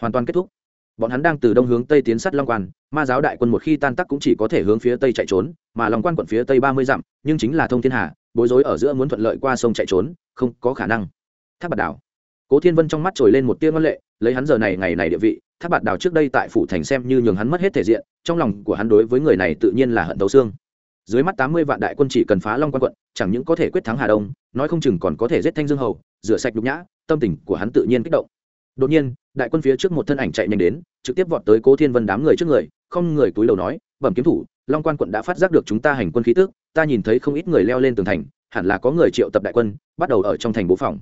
Hoàn toàn kết thúc. Bọn hắn đang từ đông hướng tây tiến sát long quan, ma giáo đại quân một khi tan tắc cũng chỉ có thể hướng phía tây chạy trốn, mà long quan quận phía tây ba mươi dặm, nhưng chính là thông thiên hà, bối rối ở giữa muốn thuận lợi qua sông chạy trốn, không có khả năng. Tháp bạt đảo. Cố thiên vân trong mắt trồi lên một tia ngân lệ, lấy hắn giờ này ngày này địa vị tháp bạt đảo trước đây tại phủ thành xem như nhường hắn mất hết thể diện, trong lòng của hắn đối với người này tự nhiên là hận tấu xương dưới mắt tám mươi vạn đại quân chỉ cần phá long quan quận, chẳng những có thể quyết thắng hà đông, nói không chừng còn có thể giết thanh dương hầu, rửa sạch nhục nhã, tâm tình của hắn tự nhiên kích động. Đột nhiên, đại quân phía trước một thân ảnh chạy nhanh đến, trực tiếp vọt tới cố thiên vân đám người trước người, không người túi đầu nói, bẩm kiếm thủ, long quan quận đã phát giác được chúng ta hành quân khí tước ta nhìn thấy không ít người leo lên tường thành, hẳn là có người triệu tập đại quân, bắt đầu ở trong thành bố phòng.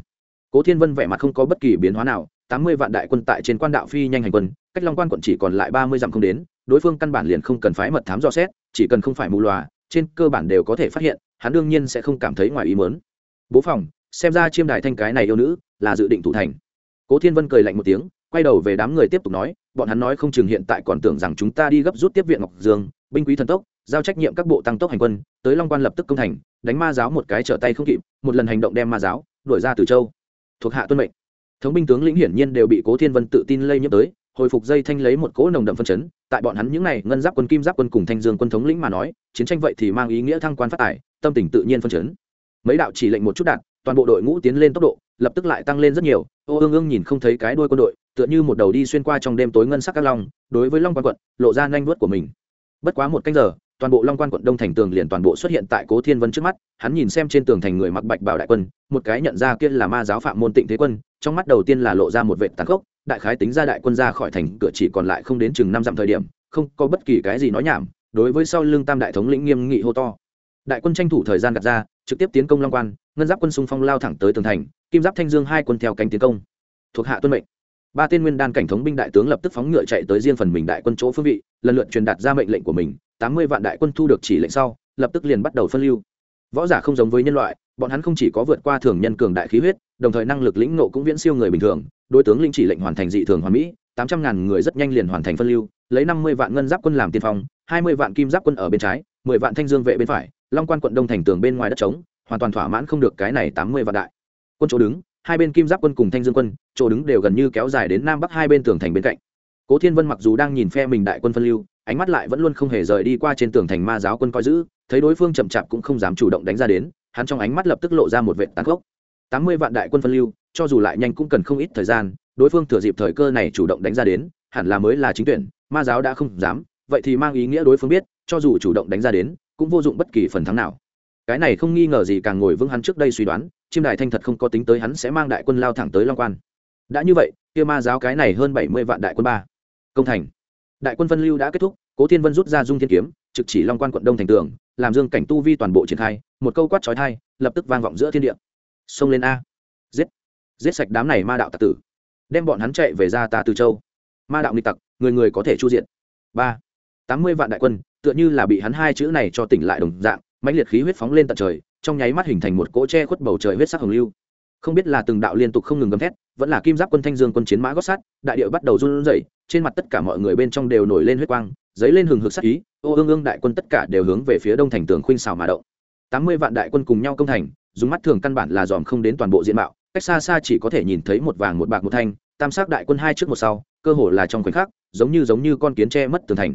Cố thiên vân vẻ mặt không có bất kỳ biến hóa nào, tám mươi vạn đại quân tại trên quan đạo phi nhanh hành quân, cách long quan quận chỉ còn lại ba mươi dặm không đến, đối phương căn bản liền không cần phái mật thám dò xét, chỉ cần không phải mù loà trên cơ bản đều có thể phát hiện, hắn đương nhiên sẽ không cảm thấy ngoài ý mớn bố phòng, xem ra chiêm đài thanh cái này yêu nữ là dự định thủ thành. Cố thiên vân cười lạnh một tiếng, quay đầu về đám người tiếp tục nói, bọn hắn nói không chừng hiện tại còn tưởng rằng chúng ta đi gấp rút tiếp viện ngọc dương, binh quý thần tốc, giao trách nhiệm các bộ tăng tốc hành quân, tới long quan lập tức công thành, đánh ma giáo một cái trở tay không kịp, một lần hành động đem ma giáo đuổi ra từ châu. Thuộc hạ tuân mệnh. Thống binh tướng lĩnh hiển nhiên đều bị cố thiên vân tự tin lây nhiễm tới hồi phục dây thanh lấy một cỗ nồng đậm phân chấn, tại bọn hắn những n à y ngân giáp quân, kim giáp quân cùng thanh dương quân thống lĩnh mà nói, chiến tranh vậy thì mang ý nghĩa thăng quan phát tài, tâm tình tự nhiên phân chấn. Mấy đạo chỉ lệnh một chút đạn toàn bộ đội ngũ tiến lên tốc độ, lập tức lại tăng lên rất nhiều, ô ương ương nhìn không thấy cái đuôi quân đội, tựa như một đầu đi xuyên qua trong đêm tối ngân sắc các long, đối với long quan quận, lộ ra nhanh vuốt của mình. Bất quá một canh giờ, toàn bộ long quan quận đông thành tường liền toàn bộ xuất hiện tại cố thiên vân trước mắt, hắn nhìn xem trên tường thành người mặc bạch bảo đại quân, một cái nhận ra kia là ma giáo phạm môn tịnh thế quân, trong mắt đầu tiên là lộ ra một vệ tàn khốc đại khái tính ra đại quân ra khỏi thành cửa chỉ còn lại không đến chừng năm dặm thời điểm, không có bất kỳ cái gì nói nhảm, đối với sau lưng tam đại thống lĩnh nghiêm nghị hô to. Đại quân tranh thủ thời gian đặt ra, trực tiếp tiến công long quan, ngân giáp quân xung phong lao thẳng tới tường thành, kim giáp thanh dương hai quân theo cánh tiến công. Thuộc hạ tuân mệnh. Ba tên nguyên đan cảnh thống binh đại tướng lập tức phóng ngựa chạy tới riêng phần mình đại quân chỗ phương vị, lần lượt truyền đạt ra mệnh lệnh của mình, tám mươi vạn đại quân thu được chỉ lệnh sau, lập tức liền bắt đầu phân lưu. Võ giả không giống với nhân loại, bọn hắn không chỉ có vượt qua thường nhân cường đại khí huyết, đồng thời năng lực lĩnh nộ cũng viễn siêu người bình thường đối tướng linh chỉ lệnh hoàn thành dị thường hoàn mỹ, tám trăm ngàn người rất nhanh liền hoàn thành phân lưu, lấy năm mươi vạn ngân giáp quân làm tiên phong, hai mươi vạn kim giáp quân ở bên trái, mười vạn thanh dương vệ bên phải, long quan quận đông thành tường bên ngoài đất trống, hoàn toàn thỏa mãn không được cái này tám mươi vạn đại. Quân chỗ đứng, hai bên kim giáp quân cùng thanh dương quân, chỗ đứng đều gần như kéo dài đến nam bắc hai bên tường thành bên cạnh. Cố thiên vân mặc dù đang nhìn phe mình đại quân phân lưu, ánh mắt lại vẫn luôn không hề rời đi qua trên tường thành ma giáo quân coi giữ, thấy đối phương chậm chạp cũng không dám chủ động đánh ra đến, hắn trong ánh mắt lập tức lộ ra một vệ tàn khốc. Tám mươi vạn đại quân phân lưu cho dù lại nhanh cũng cần không ít thời gian, đối phương thừa dịp thời cơ này chủ động đánh ra đến, hẳn là mới là chính tuyển, ma giáo đã không dám, vậy thì mang ý nghĩa đối phương biết, cho dù chủ động đánh ra đến, cũng vô dụng bất kỳ phần thắng nào. Cái này không nghi ngờ gì càng ngồi vững hắn trước đây suy đoán chiêm đại thanh thật không có tính tới hắn sẽ mang đại quân lao thẳng tới long quan. Đã như vậy, kia ma giáo cái này hơn bảy mươi vạn đại quân ba. Công thành. Đại quân phân lưu đã kết thúc, cố thiên vân rút ra dung thiên kiếm, trực chỉ long quan quận đông thành tường, làm dương cảnh tu vi toàn bộ triển khai, một câu quát trói thai, lập tức vang vọng giữa thiên địa. Xông lên a giết sạch đám này ma đạo tặc tử, đem bọn hắn chạy về ra ta từ châu. Ma đạo nghịch tặc, người người có thể chu diện. Ba, tám mươi vạn đại quân, tựa như là bị hắn hai chữ này cho tỉnh lại đồng dạng, mãnh liệt khí huyết phóng lên tận trời, trong nháy mắt hình thành một cỗ che khuất bầu trời huyết sắc hồng lưu. Không biết là từng đạo liên tục không ngừng gầm thét, vẫn là kim giáp quân thanh dương quân chiến mã gót sát, đại địa bắt đầu run rẩy, trên mặt tất cả mọi người bên trong đều nổi lên huyết quang, dấy lên hừng hực sắc ý, ô ương ương đại quân tất cả đều hướng về phía đông thành tường khuynh xào mà động. Tám mươi vạn đại quân cùng nhau công thành, dùng mắt thường căn bản là dòm không đến toàn bộ diện mạo cách xa xa chỉ có thể nhìn thấy một vàng một bạc một thanh, tam sắc đại quân hai trước một sau, cơ hồ là trong khoảnh khắc, giống như giống như con kiến tre mất tường thành.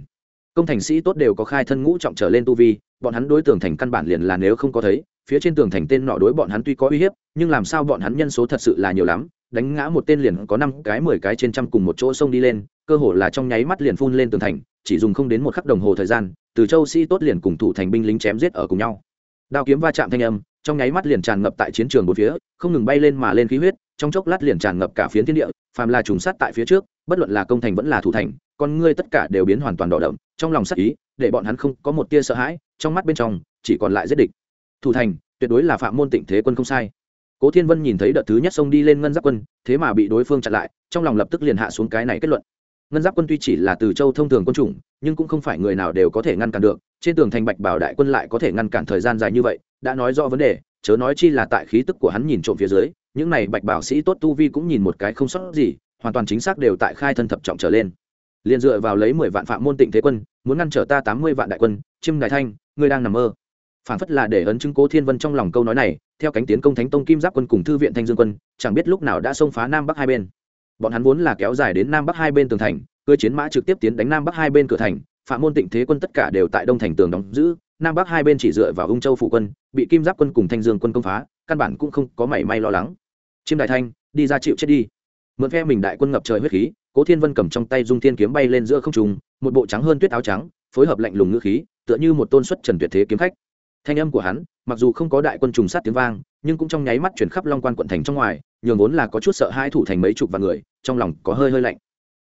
Công thành sĩ tốt đều có khai thân ngũ trọng trở lên tu vi, bọn hắn đối tường thành căn bản liền là nếu không có thấy, phía trên tường thành tên nọ đối bọn hắn tuy có uy hiếp, nhưng làm sao bọn hắn nhân số thật sự là nhiều lắm, đánh ngã một tên liền có năm cái, mười cái trên trăm cùng một chỗ sông đi lên, cơ hồ là trong nháy mắt liền phun lên tường thành, chỉ dùng không đến một khắc đồng hồ thời gian, từ châu sĩ tốt liền cùng thủ thành binh lính chém giết ở cùng nhau. Đao kiếm va chạm thanh âm trong nháy mắt liền tràn ngập tại chiến trường bốn phía, không ngừng bay lên mà lên khí huyết, trong chốc lát liền tràn ngập cả phiến thiên địa, phàm là trùng sát tại phía trước, bất luận là công thành vẫn là thủ thành, con ngươi tất cả đều biến hoàn toàn đỏ đậm, trong lòng sắc ý, để bọn hắn không có một tia sợ hãi, trong mắt bên trong, chỉ còn lại giết địch. Thủ thành, tuyệt đối là phạm môn tịnh thế quân không sai. Cố thiên vân nhìn thấy đợt thứ nhất xông đi lên ngân giáp quân, thế mà bị đối phương chặn lại, trong lòng lập tức liền hạ xuống cái này kết luận. Ngân giáp quân tuy chỉ là từ châu thông thường quân chủng, nhưng cũng không phải người nào đều có thể ngăn cản được, trên tường thành bạch bảo đại quân lại có thể ngăn cản thời gian dài như vậy đã nói rõ vấn đề, chớ nói chi là tại khí tức của hắn nhìn trộm phía dưới, những này bạch bảo sĩ tốt tu vi cũng nhìn một cái không sót gì, hoàn toàn chính xác đều tại khai thân thập trọng trở lên. Liền dựa vào lấy mười vạn phạm môn tịnh thế quân, muốn ngăn trở ta tám mươi vạn đại quân, chiêm đại thanh, ngươi đang nằm mơ. Phản phất là để ấn chứng cố thiên vân trong lòng câu nói này, theo cánh tiến công thánh tông kim giáp quân cùng thư viện thanh dương quân, chẳng biết lúc nào đã xông phá nam bắc hai bên. Bọn hắn vốn là kéo dài đến nam bắc hai bên tường thành cơ chiến mã trực tiếp tiến đánh nam bắc hai bên cửa thành phạm môn tịnh thế quân tất cả đều tại đông thành tường đóng giữ, nam bắc hai bên chỉ dựa vào ung châu phụ quân, bị kim giáp quân cùng thanh dương quân công phá, căn bản cũng không có mảy may lo lắng. Chiêm đại thanh, đi ra chịu chết đi. Mượn phe mình đại quân ngập trời huyết khí, cố thiên vân cầm trong tay dung thiên kiếm bay lên giữa không trùng một bộ trắng hơn tuyết áo trắng, phối hợp lạnh lùng ngữ khí, tựa như một tôn xuất trần tuyệt thế kiếm khách. Thanh âm của hắn, mặc dù không có đại quân trùng sát tiếng vang, nhưng cũng trong nháy mắt chuyển khắp long quan quận thành trong ngoài, nhường vốn là có chút sợ hai thủ thành mấy chục vạn người, trong lòng có hơi hơi lạnh.